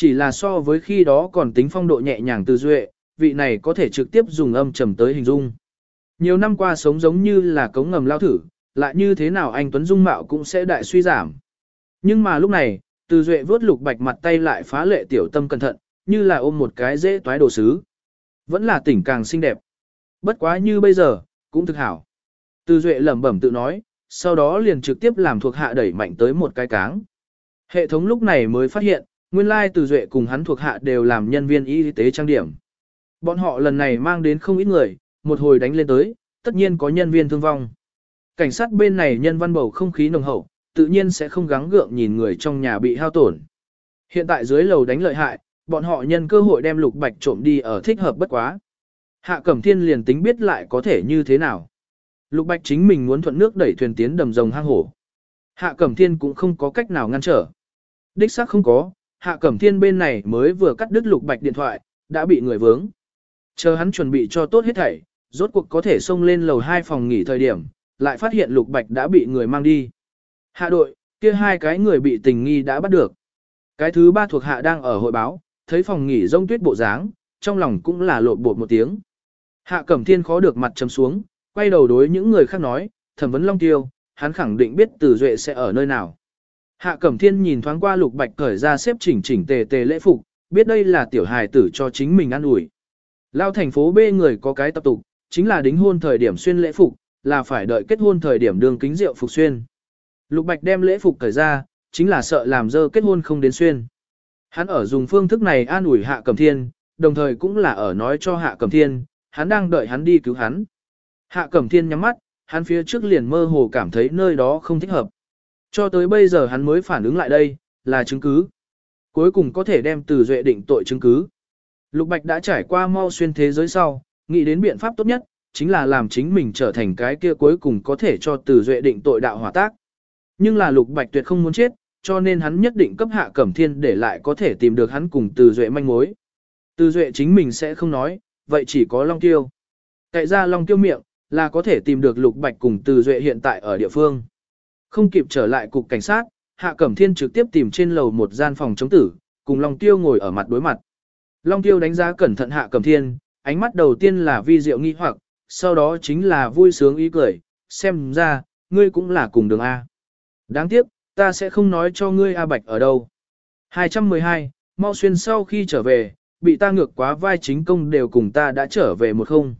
A: Chỉ là so với khi đó còn tính phong độ nhẹ nhàng từ duệ, vị này có thể trực tiếp dùng âm trầm tới hình dung. Nhiều năm qua sống giống như là cống ngầm lao thử, lại như thế nào anh Tuấn Dung mạo cũng sẽ đại suy giảm. Nhưng mà lúc này, từ duệ vớt lục bạch mặt tay lại phá lệ tiểu tâm cẩn thận, như là ôm một cái dễ toái đồ sứ. Vẫn là tỉnh càng xinh đẹp. Bất quá như bây giờ, cũng thực hảo. Từ Duệ lẩm bẩm tự nói, sau đó liền trực tiếp làm thuộc hạ đẩy mạnh tới một cái cáng. Hệ thống lúc này mới phát hiện, nguyên lai Từ Duệ cùng hắn thuộc hạ đều làm nhân viên y tế trang điểm. Bọn họ lần này mang đến không ít người, một hồi đánh lên tới, tất nhiên có nhân viên thương vong. Cảnh sát bên này nhân văn bầu không khí nồng hậu, tự nhiên sẽ không gắng gượng nhìn người trong nhà bị hao tổn. Hiện tại dưới lầu đánh lợi hại, bọn họ nhân cơ hội đem lục bạch trộm đi ở thích hợp bất quá. Hạ Cẩm Thiên liền tính biết lại có thể như thế nào. Lục Bạch chính mình muốn thuận nước đẩy thuyền tiến đầm rồng hang hổ. Hạ Cẩm Thiên cũng không có cách nào ngăn trở. Đích xác không có, Hạ Cẩm Thiên bên này mới vừa cắt đứt Lục Bạch điện thoại, đã bị người vướng. Chờ hắn chuẩn bị cho tốt hết thảy, rốt cuộc có thể xông lên lầu hai phòng nghỉ thời điểm, lại phát hiện Lục Bạch đã bị người mang đi. Hạ đội, kia hai cái người bị tình nghi đã bắt được. Cái thứ ba thuộc hạ đang ở hội báo, thấy phòng nghỉ rông tuyết bộ dáng, trong lòng cũng là lộn bột một tiếng. Hạ Cẩm Thiên khó được mặt chấm xuống, quay đầu đối những người khác nói, thẩm vấn Long Tiêu, hắn khẳng định biết Tử Duệ sẽ ở nơi nào. Hạ Cẩm Thiên nhìn thoáng qua Lục Bạch cởi ra xếp chỉnh chỉnh tề tề lễ phục, biết đây là tiểu hài tử cho chính mình ăn ủi. Lao thành phố B người có cái tập tục, chính là đính hôn thời điểm xuyên lễ phục, là phải đợi kết hôn thời điểm đường kính rượu phục xuyên. Lục Bạch đem lễ phục cởi ra, chính là sợ làm dơ kết hôn không đến xuyên. Hắn ở dùng phương thức này an ủi Hạ Cẩm Thiên, đồng thời cũng là ở nói cho Hạ Cẩm Thiên, hắn đang đợi hắn đi cứu hắn. Hạ Cẩm Thiên nhắm mắt, hắn phía trước liền mơ hồ cảm thấy nơi đó không thích hợp. Cho tới bây giờ hắn mới phản ứng lại đây, là chứng cứ. Cuối cùng có thể đem từ duệ định tội chứng cứ. Lục Bạch đã trải qua mau xuyên thế giới sau, nghĩ đến biện pháp tốt nhất, chính là làm chính mình trở thành cái kia cuối cùng có thể cho từ duệ định tội đạo hỏa tác. Nhưng là Lục Bạch tuyệt không muốn chết, cho nên hắn nhất định cấp hạ cẩm thiên để lại có thể tìm được hắn cùng từ duệ manh mối. Từ duệ chính mình sẽ không nói, vậy chỉ có Long Tiêu. Tại ra Long Tiêu miệng, là có thể tìm được Lục Bạch cùng từ duệ hiện tại ở địa phương. Không kịp trở lại cục cảnh sát, Hạ Cẩm Thiên trực tiếp tìm trên lầu một gian phòng chống tử, cùng Long Tiêu ngồi ở mặt đối mặt. Long Tiêu đánh giá cẩn thận Hạ Cẩm Thiên, ánh mắt đầu tiên là vi diệu nghi hoặc, sau đó chính là vui sướng ý cười, xem ra, ngươi cũng là cùng đường A. Đáng tiếc, ta sẽ không nói cho ngươi A Bạch ở đâu. 212, mau xuyên sau khi trở về, bị ta ngược quá vai chính công đều cùng ta đã trở về một không.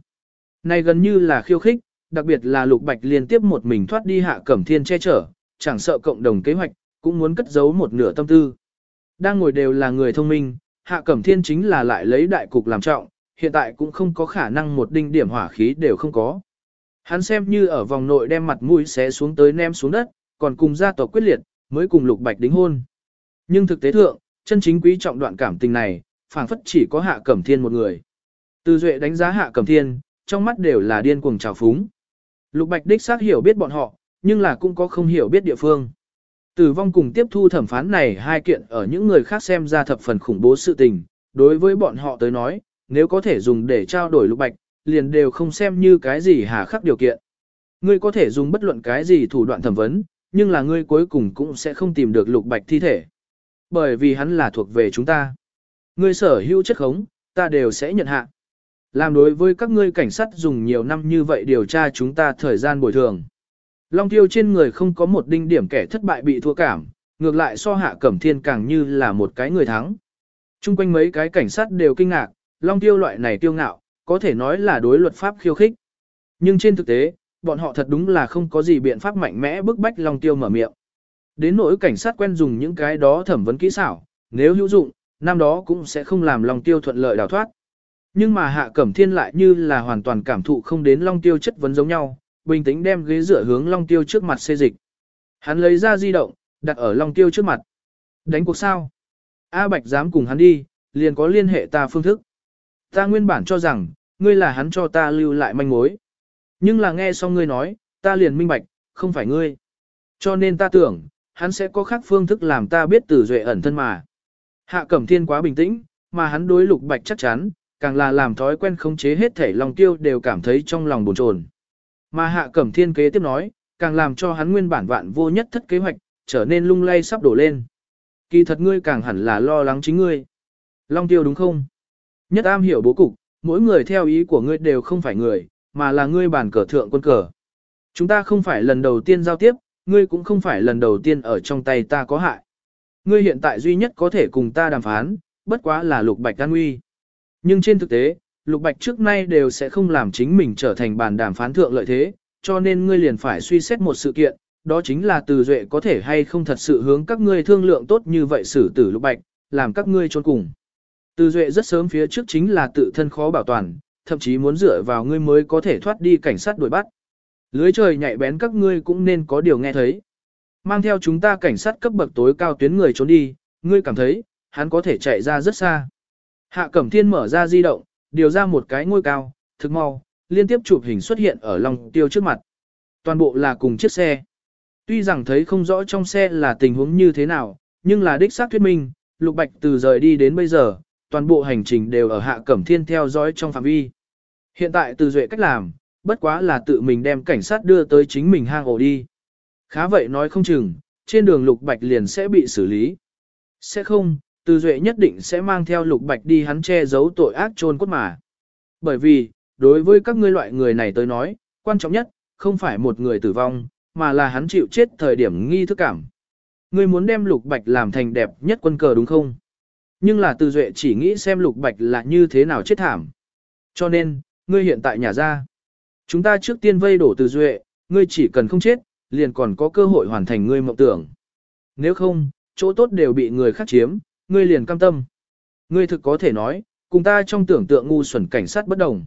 A: Này gần như là khiêu khích, đặc biệt là Lục Bạch liên tiếp một mình thoát đi Hạ Cẩm Thiên che chở, chẳng sợ cộng đồng kế hoạch, cũng muốn cất giấu một nửa tâm tư. Đang ngồi đều là người thông minh, Hạ Cẩm Thiên chính là lại lấy đại cục làm trọng, hiện tại cũng không có khả năng một đinh điểm hỏa khí đều không có. Hắn xem như ở vòng nội đem mặt mũi xé xuống tới ném xuống đất, còn cùng gia tộc quyết liệt, mới cùng Lục Bạch đính hôn. Nhưng thực tế thượng, chân chính quý trọng đoạn cảm tình này, phảng phất chỉ có Hạ Cẩm Thiên một người. Từ Duệ đánh giá Hạ Cẩm Thiên, trong mắt đều là điên cuồng trào phúng. Lục Bạch đích xác hiểu biết bọn họ, nhưng là cũng có không hiểu biết địa phương. Tử vong cùng tiếp thu thẩm phán này hai kiện ở những người khác xem ra thập phần khủng bố sự tình, đối với bọn họ tới nói, nếu có thể dùng để trao đổi lục bạch, liền đều không xem như cái gì hà khắc điều kiện. Ngươi có thể dùng bất luận cái gì thủ đoạn thẩm vấn, nhưng là ngươi cuối cùng cũng sẽ không tìm được lục bạch thi thể. Bởi vì hắn là thuộc về chúng ta. Ngươi sở hữu chất khống, ta đều sẽ nhận hạ. Làm đối với các ngươi cảnh sát dùng nhiều năm như vậy điều tra chúng ta thời gian bồi thường. Long tiêu trên người không có một đinh điểm kẻ thất bại bị thua cảm, ngược lại so hạ cẩm thiên càng như là một cái người thắng. Trung quanh mấy cái cảnh sát đều kinh ngạc, long tiêu loại này tiêu ngạo, có thể nói là đối luật pháp khiêu khích. Nhưng trên thực tế, bọn họ thật đúng là không có gì biện pháp mạnh mẽ bức bách long tiêu mở miệng. Đến nỗi cảnh sát quen dùng những cái đó thẩm vấn kỹ xảo, nếu hữu dụng, năm đó cũng sẽ không làm long tiêu thuận lợi đào thoát. Nhưng mà hạ cẩm thiên lại như là hoàn toàn cảm thụ không đến long tiêu chất vấn giống nhau, bình tĩnh đem ghế dựa hướng long tiêu trước mặt xê dịch. Hắn lấy ra di động, đặt ở long tiêu trước mặt. Đánh cuộc sao? A Bạch dám cùng hắn đi, liền có liên hệ ta phương thức. Ta nguyên bản cho rằng, ngươi là hắn cho ta lưu lại manh mối. Nhưng là nghe xong ngươi nói, ta liền minh bạch, không phải ngươi. Cho nên ta tưởng, hắn sẽ có khác phương thức làm ta biết từ duệ ẩn thân mà. Hạ Cẩm Thiên quá bình tĩnh, mà hắn đối lục bạch chắc chắn, càng là làm thói quen khống chế hết thể lòng tiêu đều cảm thấy trong lòng bồn chồn. Mà Hạ Cẩm Thiên kế tiếp nói, càng làm cho hắn nguyên bản vạn vô nhất thất kế hoạch, trở nên lung lay sắp đổ lên. Kỳ thật ngươi càng hẳn là lo lắng chính ngươi. Long tiêu đúng không? Nhất am hiểu bố cục, mỗi người theo ý của ngươi đều không phải người, mà là ngươi bản cờ thượng quân cờ. Chúng ta không phải lần đầu tiên giao tiếp, ngươi cũng không phải lần đầu tiên ở trong tay ta có hại. Ngươi hiện tại duy nhất có thể cùng ta đàm phán, bất quá là lục bạch an nguy. Nhưng trên thực tế, lục bạch trước nay đều sẽ không làm chính mình trở thành bàn đàm phán thượng lợi thế, cho nên ngươi liền phải suy xét một sự kiện, đó chính là từ duệ có thể hay không thật sự hướng các ngươi thương lượng tốt như vậy xử tử lục bạch, làm các ngươi trốn cùng. Từ duệ rất sớm phía trước chính là tự thân khó bảo toàn, thậm chí muốn dựa vào ngươi mới có thể thoát đi cảnh sát đuổi bắt. Lưới trời nhạy bén các ngươi cũng nên có điều nghe thấy. Mang theo chúng ta cảnh sát cấp bậc tối cao tuyến người trốn đi, ngươi cảm thấy, hắn có thể chạy ra rất xa. Hạ Cẩm Thiên mở ra di động, điều ra một cái ngôi cao, thực mau, liên tiếp chụp hình xuất hiện ở lòng tiêu trước mặt. Toàn bộ là cùng chiếc xe. Tuy rằng thấy không rõ trong xe là tình huống như thế nào, nhưng là đích xác thuyết minh, Lục Bạch từ rời đi đến bây giờ, toàn bộ hành trình đều ở Hạ Cẩm Thiên theo dõi trong phạm vi. Hiện tại từ duệ cách làm, bất quá là tự mình đem cảnh sát đưa tới chính mình hang ổ đi. Khá vậy nói không chừng, trên đường Lục Bạch liền sẽ bị xử lý. Sẽ không, từ duệ nhất định sẽ mang theo lục bạch đi hắn che giấu tội ác trôn cốt mà. Bởi vì, đối với các ngươi loại người này tới nói, quan trọng nhất, không phải một người tử vong, mà là hắn chịu chết thời điểm nghi thức cảm. Ngươi muốn đem lục bạch làm thành đẹp nhất quân cờ đúng không? Nhưng là từ duệ chỉ nghĩ xem lục bạch là như thế nào chết thảm. Cho nên, ngươi hiện tại nhà ra. Chúng ta trước tiên vây đổ từ duệ, ngươi chỉ cần không chết, liền còn có cơ hội hoàn thành ngươi mộng tưởng. Nếu không, chỗ tốt đều bị người khác chiếm, ngươi liền cam tâm. Ngươi thực có thể nói, cùng ta trong tưởng tượng ngu xuẩn cảnh sát bất đồng.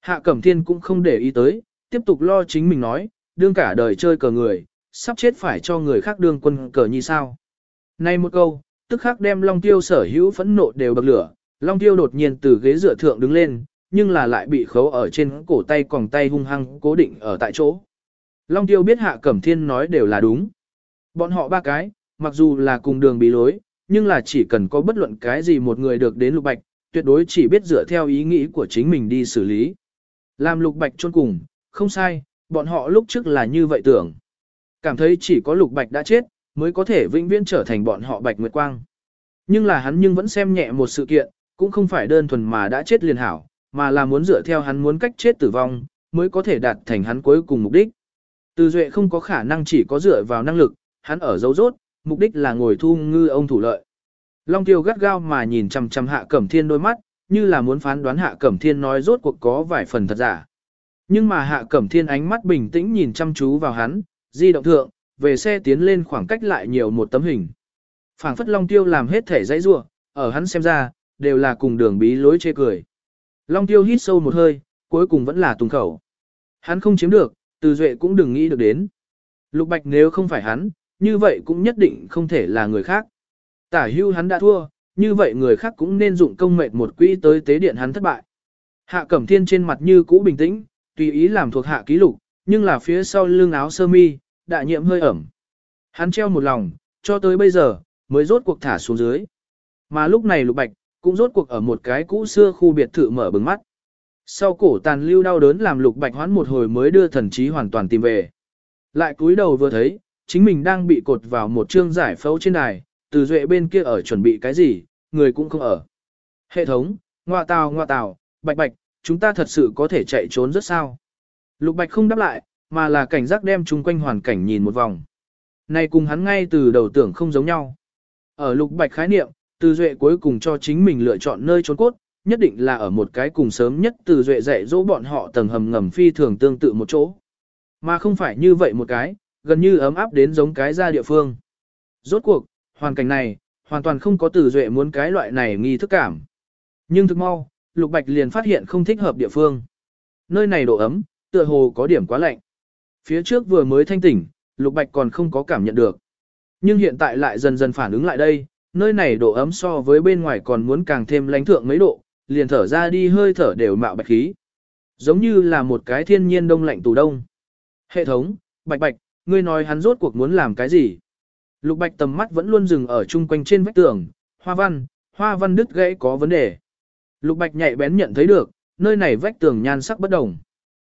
A: Hạ Cẩm Thiên cũng không để ý tới, tiếp tục lo chính mình nói, đương cả đời chơi cờ người, sắp chết phải cho người khác đương quân cờ như sao. Này một câu, tức khắc đem Long Tiêu sở hữu phẫn nộ đều bậc lửa, Long Tiêu đột nhiên từ ghế dựa thượng đứng lên, nhưng là lại bị khấu ở trên cổ tay còng tay hung hăng cố định ở tại chỗ. Long Tiêu biết Hạ Cẩm Thiên nói đều là đúng. Bọn họ ba cái, mặc dù là cùng đường bí lối, nhưng là chỉ cần có bất luận cái gì một người được đến lục bạch, tuyệt đối chỉ biết dựa theo ý nghĩ của chính mình đi xử lý. Làm lục bạch chôn cùng, không sai, bọn họ lúc trước là như vậy tưởng. Cảm thấy chỉ có lục bạch đã chết, mới có thể vĩnh viễn trở thành bọn họ bạch nguyệt quang. Nhưng là hắn nhưng vẫn xem nhẹ một sự kiện, cũng không phải đơn thuần mà đã chết liền hảo, mà là muốn dựa theo hắn muốn cách chết tử vong, mới có thể đạt thành hắn cuối cùng mục đích. Từ duệ không có khả năng chỉ có dựa vào năng lực, hắn ở dấu rốt, mục đích là ngồi thu ngư ông thủ lợi. Long tiêu gắt gao mà nhìn chằm chằm hạ cẩm thiên đôi mắt, như là muốn phán đoán hạ cẩm thiên nói rốt cuộc có vài phần thật giả. Nhưng mà hạ cẩm thiên ánh mắt bình tĩnh nhìn chăm chú vào hắn, di động thượng, về xe tiến lên khoảng cách lại nhiều một tấm hình. phảng phất Long tiêu làm hết thể dãy rua, ở hắn xem ra, đều là cùng đường bí lối chê cười. Long tiêu hít sâu một hơi, cuối cùng vẫn là tùng khẩu. Hắn không chiếm được, từ duệ cũng đừng nghĩ được đến. Lục bạch nếu không phải hắn, như vậy cũng nhất định không thể là người khác. Tả hưu hắn đã thua, như vậy người khác cũng nên dụng công mệt một quỹ tới tế điện hắn thất bại. Hạ Cẩm Thiên trên mặt như cũ bình tĩnh, tùy ý làm thuộc hạ ký lục, nhưng là phía sau lưng áo sơ mi, đại nhiệm hơi ẩm. Hắn treo một lòng, cho tới bây giờ, mới rốt cuộc thả xuống dưới. Mà lúc này lục bạch, cũng rốt cuộc ở một cái cũ xưa khu biệt thự mở bừng mắt. Sau cổ tàn lưu đau đớn làm lục bạch hoán một hồi mới đưa thần trí hoàn toàn tìm về. Lại cúi đầu vừa thấy, chính mình đang bị cột vào một chương giải phẫu trên đài, từ duệ bên kia ở chuẩn bị cái gì, người cũng không ở. Hệ thống, ngoa tào ngoa tào, bạch bạch, chúng ta thật sự có thể chạy trốn rất sao. Lục bạch không đáp lại, mà là cảnh giác đem chung quanh hoàn cảnh nhìn một vòng. Này cùng hắn ngay từ đầu tưởng không giống nhau. Ở lục bạch khái niệm, từ duệ cuối cùng cho chính mình lựa chọn nơi trốn cốt, nhất định là ở một cái cùng sớm nhất từ duệ dạy dỗ bọn họ tầng hầm ngầm phi thường tương tự một chỗ. Mà không phải như vậy một cái, gần như ấm áp đến giống cái ra địa phương. Rốt cuộc, hoàn cảnh này, hoàn toàn không có tử duệ muốn cái loại này nghi thức cảm. Nhưng thực mau, Lục Bạch liền phát hiện không thích hợp địa phương. Nơi này độ ấm, tựa hồ có điểm quá lạnh. Phía trước vừa mới thanh tỉnh, Lục Bạch còn không có cảm nhận được. Nhưng hiện tại lại dần dần phản ứng lại đây, nơi này độ ấm so với bên ngoài còn muốn càng thêm lánh thượng mấy độ, liền thở ra đi hơi thở đều mạo bạch khí. Giống như là một cái thiên nhiên đông lạnh tủ đông. Hệ thống, bạch bạch, ngươi nói hắn rốt cuộc muốn làm cái gì? Lục bạch tầm mắt vẫn luôn dừng ở chung quanh trên vách tường, hoa văn, hoa văn đứt gãy có vấn đề. Lục bạch nhạy bén nhận thấy được, nơi này vách tường nhan sắc bất đồng.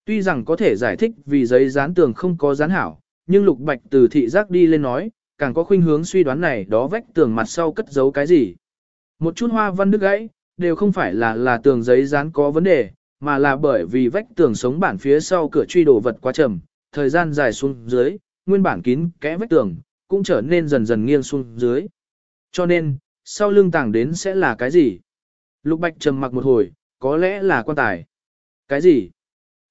A: Tuy rằng có thể giải thích vì giấy dán tường không có dán hảo, nhưng lục bạch từ thị giác đi lên nói, càng có khuynh hướng suy đoán này đó vách tường mặt sau cất giấu cái gì. Một chút hoa văn đứt gãy, đều không phải là là tường giấy dán có vấn đề, mà là bởi vì vách tường sống bản phía sau cửa truy đổ vật quá trầm, thời gian dài xuống dưới, nguyên bản kín kẽ vách tường, cũng trở nên dần dần nghiêng xuống dưới. Cho nên, sau lưng tàng đến sẽ là cái gì? Lục Bạch trầm mặc một hồi, có lẽ là quan tài. Cái gì?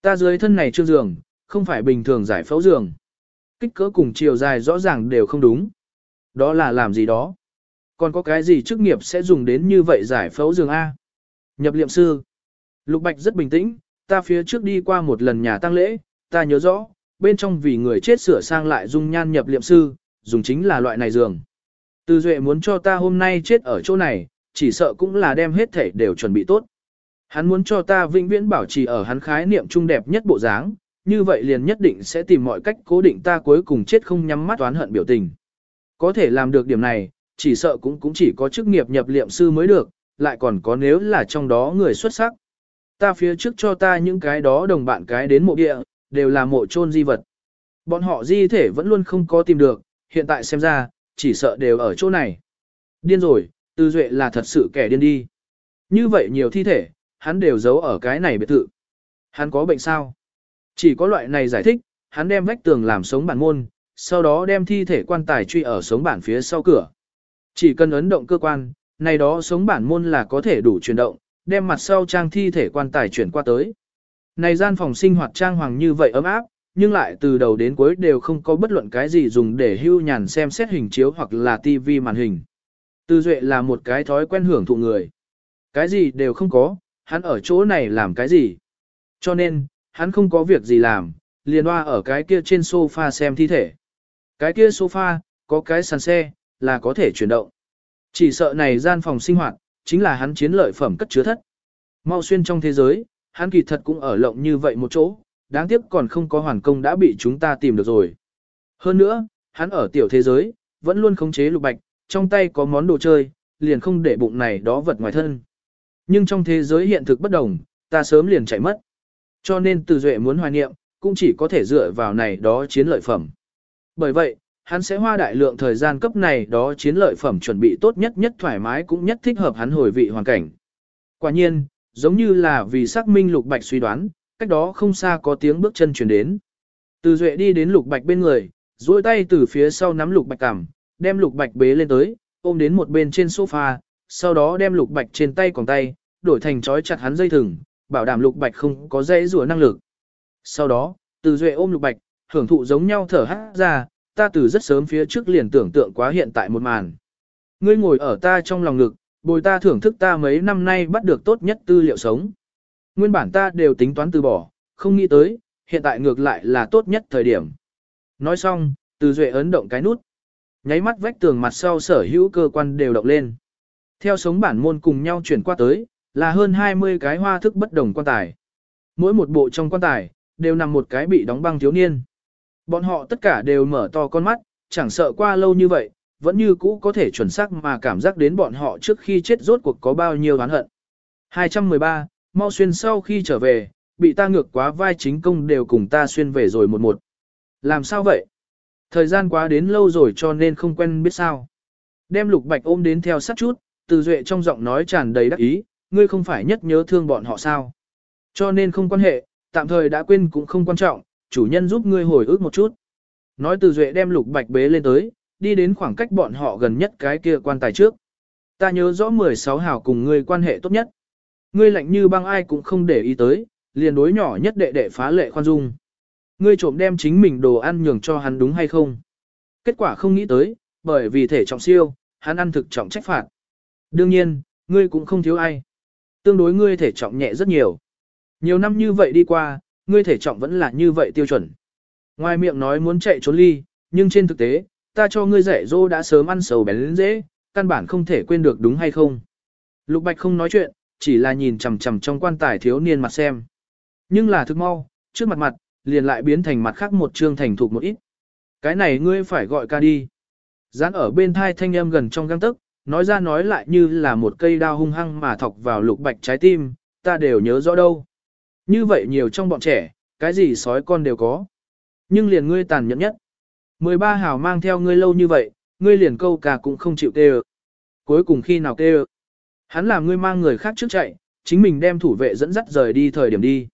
A: Ta dưới thân này trương giường, không phải bình thường giải phẫu giường. Kích cỡ cùng chiều dài rõ ràng đều không đúng. Đó là làm gì đó? Còn có cái gì chức nghiệp sẽ dùng đến như vậy giải phẫu giường A? Nhập liệm sư. Lục Bạch rất bình tĩnh, ta phía trước đi qua một lần nhà tang lễ, ta nhớ rõ, bên trong vì người chết sửa sang lại dung nhan nhập liệm sư, dùng chính là loại này giường. Từ Duệ muốn cho ta hôm nay chết ở chỗ này, chỉ sợ cũng là đem hết thể đều chuẩn bị tốt. Hắn muốn cho ta vĩnh viễn bảo trì ở hắn khái niệm trung đẹp nhất bộ dáng, như vậy liền nhất định sẽ tìm mọi cách cố định ta cuối cùng chết không nhắm mắt oán hận biểu tình. Có thể làm được điểm này, chỉ sợ cũng cũng chỉ có chức nghiệp nhập liệm sư mới được, lại còn có nếu là trong đó người xuất sắc. Ta phía trước cho ta những cái đó đồng bạn cái đến mộ địa, đều là mộ chôn di vật. Bọn họ di thể vẫn luôn không có tìm được, hiện tại xem ra, chỉ sợ đều ở chỗ này. Điên rồi, Tư Duệ là thật sự kẻ điên đi. Như vậy nhiều thi thể, hắn đều giấu ở cái này biệt thự. Hắn có bệnh sao? Chỉ có loại này giải thích, hắn đem vách tường làm sống bản môn, sau đó đem thi thể quan tài truy ở sống bản phía sau cửa. Chỉ cần ấn động cơ quan, này đó sống bản môn là có thể đủ chuyển động, đem mặt sau trang thi thể quan tài chuyển qua tới. Này gian phòng sinh hoạt trang hoàng như vậy ấm áp, nhưng lại từ đầu đến cuối đều không có bất luận cái gì dùng để hưu nhàn xem xét hình chiếu hoặc là tivi màn hình. Tư Duệ là một cái thói quen hưởng thụ người. Cái gì đều không có, hắn ở chỗ này làm cái gì? Cho nên, hắn không có việc gì làm, liền hoa ở cái kia trên sofa xem thi thể. Cái kia sofa, có cái sàn xe, là có thể chuyển động. Chỉ sợ này gian phòng sinh hoạt, chính là hắn chiến lợi phẩm cất chứa thất. Mau xuyên trong thế giới, hắn kỳ thật cũng ở lộng như vậy một chỗ, đáng tiếc còn không có hoàn công đã bị chúng ta tìm được rồi. Hơn nữa, hắn ở tiểu thế giới, vẫn luôn khống chế lục bạch, trong tay có món đồ chơi, liền không để bụng này đó vật ngoài thân. Nhưng trong thế giới hiện thực bất đồng, ta sớm liền chạy mất. Cho nên từ duệ muốn hoài niệm, cũng chỉ có thể dựa vào này đó chiến lợi phẩm. Bởi vậy, hắn sẽ hoa đại lượng thời gian cấp này đó chiến lợi phẩm chuẩn bị tốt nhất nhất thoải mái cũng nhất thích hợp hắn hồi vị hoàn cảnh. Quả nhiên, giống như là vì xác minh lục bạch suy đoán, cách đó không xa có tiếng bước chân chuyển đến. Từ duệ đi đến lục bạch bên người, duỗi tay từ phía sau nắm lục bạch cằm, đem lục bạch bế lên tới, ôm đến một bên trên sofa, sau đó đem lục bạch trên tay còn tay, đổi thành trói chặt hắn dây thừng, bảo đảm lục bạch không có dễ rùa năng lực. Sau đó, từ duệ ôm lục bạch, hưởng thụ giống nhau thở hát ra, ta từ rất sớm phía trước liền tưởng tượng quá hiện tại một màn. Ngươi ngồi ở ta trong lòng ngực, bồi ta thưởng thức ta mấy năm nay bắt được tốt nhất tư liệu sống. Nguyên bản ta đều tính toán từ bỏ, không nghĩ tới, hiện tại ngược lại là tốt nhất thời điểm. Nói xong, từ duệ ấn động cái nút. Nháy mắt vách tường mặt sau sở hữu cơ quan đều động lên. Theo sống bản môn cùng nhau chuyển qua tới, là hơn 20 cái hoa thức bất đồng quan tài. Mỗi một bộ trong quan tài, đều nằm một cái bị đóng băng thiếu niên. Bọn họ tất cả đều mở to con mắt, chẳng sợ qua lâu như vậy, vẫn như cũ có thể chuẩn xác mà cảm giác đến bọn họ trước khi chết rốt cuộc có bao nhiêu oán hận. 213, mau xuyên sau khi trở về, bị ta ngược quá vai chính công đều cùng ta xuyên về rồi một một. Làm sao vậy? Thời gian quá đến lâu rồi cho nên không quen biết sao. Đem lục bạch ôm đến theo sát chút, từ duệ trong giọng nói tràn đầy đắc ý, ngươi không phải nhất nhớ thương bọn họ sao. Cho nên không quan hệ, tạm thời đã quên cũng không quan trọng, chủ nhân giúp ngươi hồi ức một chút. Nói từ duệ đem lục bạch bế lên tới, đi đến khoảng cách bọn họ gần nhất cái kia quan tài trước. Ta nhớ rõ 16 hào cùng ngươi quan hệ tốt nhất. Ngươi lạnh như băng ai cũng không để ý tới, liền đối nhỏ nhất đệ đệ phá lệ khoan dung. Ngươi trộm đem chính mình đồ ăn nhường cho hắn đúng hay không? Kết quả không nghĩ tới, bởi vì thể trọng siêu, hắn ăn thực trọng trách phạt. Đương nhiên, ngươi cũng không thiếu ai. Tương đối ngươi thể trọng nhẹ rất nhiều. Nhiều năm như vậy đi qua, ngươi thể trọng vẫn là như vậy tiêu chuẩn. Ngoài miệng nói muốn chạy trốn ly, nhưng trên thực tế, ta cho ngươi dạy dỗ đã sớm ăn sầu bén dễ, căn bản không thể quên được đúng hay không. Lục Bạch không nói chuyện, chỉ là nhìn chằm chằm trong quan tài thiếu niên mặt xem. Nhưng là thức mau, trước mặt mặt, liền lại biến thành mặt khác một trương thành thục một ít. Cái này ngươi phải gọi ca đi. Dán ở bên thai thanh âm gần trong găng tức, nói ra nói lại như là một cây đao hung hăng mà thọc vào lục bạch trái tim, ta đều nhớ rõ đâu. Như vậy nhiều trong bọn trẻ, cái gì sói con đều có. Nhưng liền ngươi tàn nhẫn nhất. 13 hào mang theo ngươi lâu như vậy, ngươi liền câu cả cũng không chịu tê Cuối cùng khi nào tê Hắn làm ngươi mang người khác trước chạy, chính mình đem thủ vệ dẫn dắt rời đi thời điểm đi.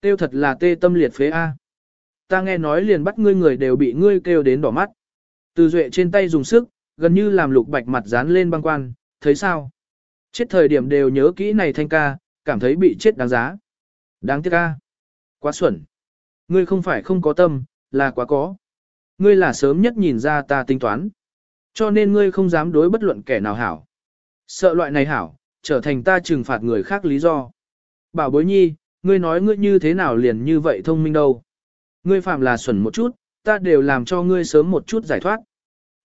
A: Tiêu thật là tê tâm liệt phế A. Ta nghe nói liền bắt ngươi người đều bị ngươi kêu đến đỏ mắt. Từ duệ trên tay dùng sức, gần như làm lục bạch mặt dán lên băng quan, thấy sao? Chết thời điểm đều nhớ kỹ này thanh ca, cảm thấy bị chết đáng giá. Đáng tiếc ca. Quá xuẩn. Ngươi không phải không có tâm, là quá có. Ngươi là sớm nhất nhìn ra ta tính toán. Cho nên ngươi không dám đối bất luận kẻ nào hảo. Sợ loại này hảo, trở thành ta trừng phạt người khác lý do. Bảo bối nhi, ngươi nói ngươi như thế nào liền như vậy thông minh đâu. Ngươi phạm là xuẩn một chút, ta đều làm cho ngươi sớm một chút giải thoát.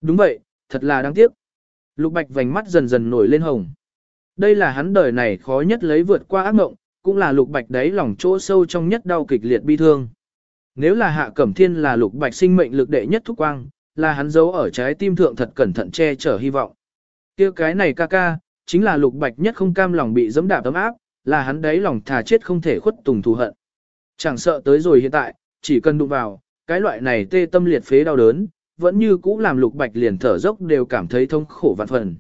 A: Đúng vậy, thật là đáng tiếc. Lục bạch vành mắt dần dần nổi lên hồng. Đây là hắn đời này khó nhất lấy vượt qua ác mộng, cũng là lục bạch đấy lòng chỗ sâu trong nhất đau kịch liệt bi thương. Nếu là hạ cẩm thiên là lục bạch sinh mệnh lực đệ nhất thúc quang, là hắn giấu ở trái tim thượng thật cẩn thận che chở hy vọng. kia cái này ca ca, chính là lục bạch nhất không cam lòng bị dẫm đạp tấm áp, là hắn đấy lòng thà chết không thể khuất tùng thù hận. Chẳng sợ tới rồi hiện tại, chỉ cần đụng vào, cái loại này tê tâm liệt phế đau đớn, vẫn như cũ làm lục bạch liền thở dốc đều cảm thấy thông khổ vạn phần.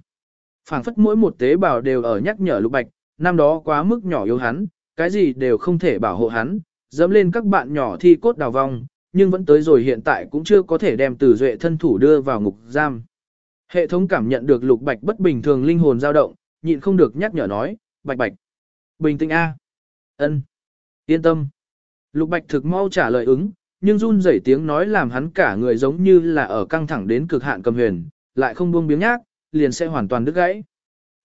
A: phảng phất mỗi một tế bào đều ở nhắc nhở lục bạch, năm đó quá mức nhỏ yếu hắn, cái gì đều không thể bảo hộ hắn, dẫm lên các bạn nhỏ thi cốt đào vong, nhưng vẫn tới rồi hiện tại cũng chưa có thể đem từ duệ thân thủ đưa vào ngục giam. Hệ thống cảm nhận được lục bạch bất bình thường linh hồn dao động, nhịn không được nhắc nhở nói, bạch bạch. Bình tĩnh A. ân, Yên tâm. Lục bạch thực mau trả lời ứng, nhưng run rẩy tiếng nói làm hắn cả người giống như là ở căng thẳng đến cực hạn cầm huyền, lại không buông biếng nhác, liền sẽ hoàn toàn đứt gãy.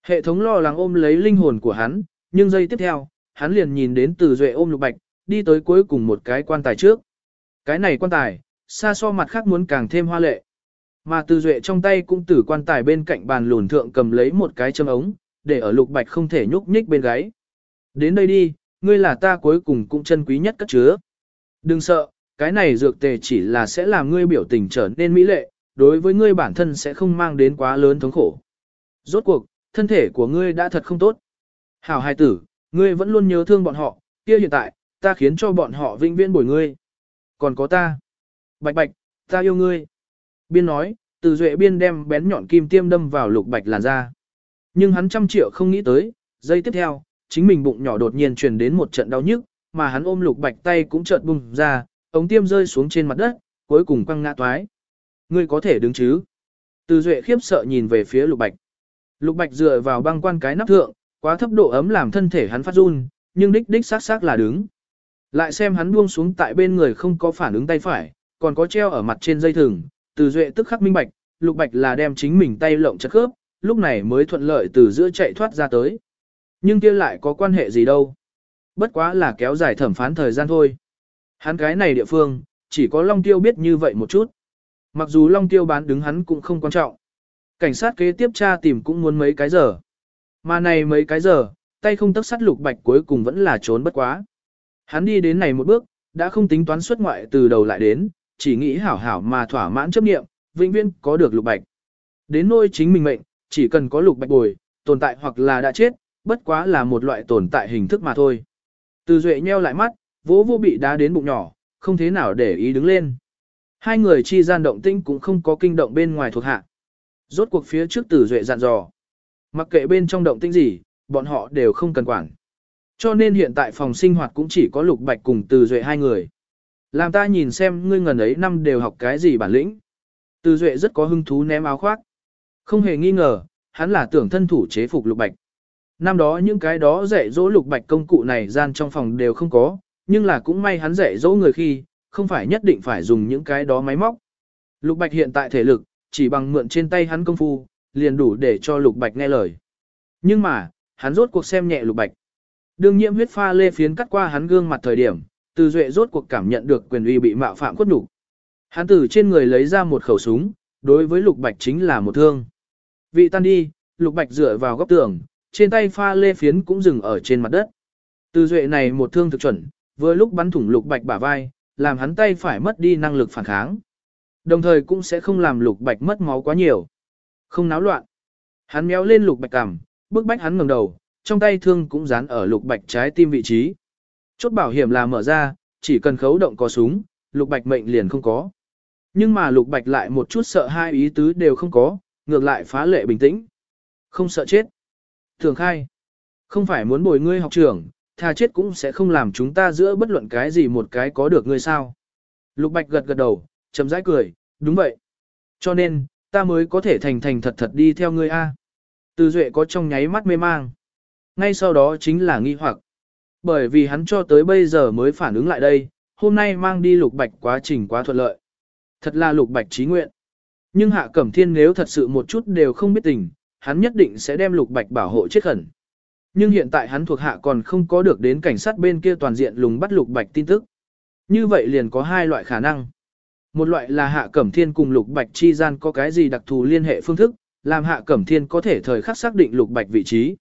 A: Hệ thống lo lắng ôm lấy linh hồn của hắn, nhưng giây tiếp theo, hắn liền nhìn đến từ duệ ôm lục bạch, đi tới cuối cùng một cái quan tài trước. Cái này quan tài, xa so mặt khác muốn càng thêm hoa lệ. Mà từ duệ trong tay cũng từ quan tài bên cạnh bàn lùn thượng cầm lấy một cái châm ống, để ở lục bạch không thể nhúc nhích bên gáy. Đến đây đi, ngươi là ta cuối cùng cũng chân quý nhất cất chứa. Đừng sợ, cái này dược tề chỉ là sẽ làm ngươi biểu tình trở nên mỹ lệ, đối với ngươi bản thân sẽ không mang đến quá lớn thống khổ. Rốt cuộc, thân thể của ngươi đã thật không tốt. Hảo hài tử, ngươi vẫn luôn nhớ thương bọn họ, kia hiện tại, ta khiến cho bọn họ vĩnh viễn bồi ngươi. Còn có ta. Bạch bạch, ta yêu ngươi. Biên nói, từ duệ biên đem bén nhọn kim tiêm đâm vào lục bạch làn da. Nhưng hắn trăm triệu không nghĩ tới, giây tiếp theo, chính mình bụng nhỏ đột nhiên truyền đến một trận đau nhức, mà hắn ôm lục bạch tay cũng chợt bung ra, ống tiêm rơi xuống trên mặt đất, cuối cùng quăng ngã toái. Ngươi có thể đứng chứ? Từ duệ khiếp sợ nhìn về phía lục bạch. Lục bạch dựa vào băng quan cái nắp thượng, quá thấp độ ấm làm thân thể hắn phát run, nhưng đích đích xác xác là đứng. Lại xem hắn buông xuống tại bên người không có phản ứng tay phải, còn có treo ở mặt trên dây thừng, từ duệ tức khắc minh bạch, lục bạch là đem chính mình tay lộng chặt khớp, lúc này mới thuận lợi từ giữa chạy thoát ra tới. Nhưng kia lại có quan hệ gì đâu. Bất quá là kéo dài thẩm phán thời gian thôi. Hắn cái này địa phương, chỉ có Long Tiêu biết như vậy một chút. Mặc dù Long Tiêu bán đứng hắn cũng không quan trọng. Cảnh sát kế tiếp tra tìm cũng muốn mấy cái giờ. Mà này mấy cái giờ, tay không tấc sắt lục bạch cuối cùng vẫn là trốn bất quá. Hắn đi đến này một bước, đã không tính toán xuất ngoại từ đầu lại đến, chỉ nghĩ hảo hảo mà thỏa mãn chấp nghiệm, vĩnh viễn có được lục bạch. Đến nôi chính mình mệnh, chỉ cần có lục bạch bồi, tồn tại hoặc là đã chết, bất quá là một loại tồn tại hình thức mà thôi. Từ duệ nheo lại mắt, vỗ vô bị đá đến bụng nhỏ, không thế nào để ý đứng lên. Hai người chi gian động tinh cũng không có kinh động bên ngoài thuộc hạ. Rốt cuộc phía trước tử duệ dặn dò. Mặc kệ bên trong động tinh gì, bọn họ đều không cần quản. Cho nên hiện tại phòng sinh hoạt cũng chỉ có lục bạch cùng từ duệ hai người. Làm ta nhìn xem ngươi ngần ấy năm đều học cái gì bản lĩnh. Từ duệ rất có hứng thú ném áo khoác. Không hề nghi ngờ, hắn là tưởng thân thủ chế phục lục bạch. Năm đó những cái đó dạy dỗ lục bạch công cụ này gian trong phòng đều không có, nhưng là cũng may hắn dạy dỗ người khi, không phải nhất định phải dùng những cái đó máy móc. Lục bạch hiện tại thể lực, chỉ bằng mượn trên tay hắn công phu, liền đủ để cho lục bạch nghe lời. Nhưng mà, hắn rốt cuộc xem nhẹ lục bạch. Đương nhiễm huyết pha lê phiến cắt qua hắn gương mặt thời điểm, từ duệ rốt cuộc cảm nhận được quyền uy bị mạo phạm khuất nhục. Hắn từ trên người lấy ra một khẩu súng, đối với lục bạch chính là một thương. Vị tan đi, lục bạch dựa vào góc tường, trên tay pha lê phiến cũng dừng ở trên mặt đất. Từ duệ này một thương thực chuẩn, vừa lúc bắn thủng lục bạch bả vai, làm hắn tay phải mất đi năng lực phản kháng. Đồng thời cũng sẽ không làm lục bạch mất máu quá nhiều. Không náo loạn. Hắn méo lên lục bạch cằm, bước bách hắn ngẩng đầu, trong tay thương cũng dán ở lục bạch trái tim vị trí. Chốt bảo hiểm là mở ra, chỉ cần khấu động có súng, lục bạch mệnh liền không có. Nhưng mà lục bạch lại một chút sợ hai ý tứ đều không có, ngược lại phá lệ bình tĩnh. Không sợ chết. Thường khai. Không phải muốn bồi ngươi học trưởng, thà chết cũng sẽ không làm chúng ta giữa bất luận cái gì một cái có được ngươi sao. Lục bạch gật gật đầu, chấm rãi cười, đúng vậy. Cho nên, ta mới có thể thành thành thật thật đi theo ngươi A. Từ duệ có trong nháy mắt mê mang. Ngay sau đó chính là nghi hoặc. Bởi vì hắn cho tới bây giờ mới phản ứng lại đây, hôm nay mang đi lục bạch quá trình quá thuận lợi. Thật là lục bạch trí nguyện. Nhưng hạ cẩm thiên nếu thật sự một chút đều không biết tình, hắn nhất định sẽ đem lục bạch bảo hộ chết khẩn. Nhưng hiện tại hắn thuộc hạ còn không có được đến cảnh sát bên kia toàn diện lùng bắt lục bạch tin tức. Như vậy liền có hai loại khả năng. Một loại là hạ cẩm thiên cùng lục bạch chi gian có cái gì đặc thù liên hệ phương thức, làm hạ cẩm thiên có thể thời khắc xác định lục bạch vị trí.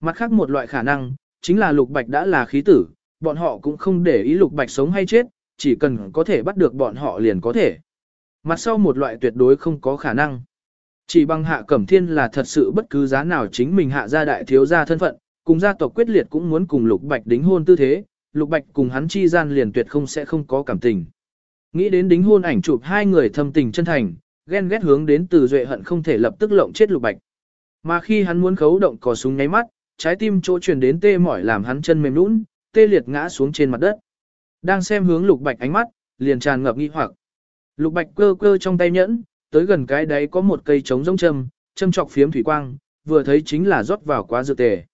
A: Mặt khác một loại khả năng, chính là lục bạch đã là khí tử, bọn họ cũng không để ý lục bạch sống hay chết, chỉ cần có thể bắt được bọn họ liền có thể. Mặt sau một loại tuyệt đối không có khả năng. Chỉ bằng hạ cẩm thiên là thật sự bất cứ giá nào chính mình hạ gia đại thiếu gia thân phận, cùng gia tộc quyết liệt cũng muốn cùng lục bạch đính hôn tư thế, lục bạch cùng hắn chi gian liền tuyệt không sẽ không có cảm tình. Nghĩ đến đính hôn ảnh chụp hai người thâm tình chân thành, ghen ghét hướng đến từ duệ hận không thể lập tức lộng chết lục bạch. Mà khi hắn muốn khấu động cò súng nháy mắt, trái tim chỗ truyền đến tê mỏi làm hắn chân mềm nũng, tê liệt ngã xuống trên mặt đất. Đang xem hướng lục bạch ánh mắt, liền tràn ngập nghi hoặc. Lục bạch cơ cơ trong tay nhẫn, tới gần cái đấy có một cây trống rỗng châm, châm chọc phiếm thủy quang, vừa thấy chính là rót vào quá dược tề.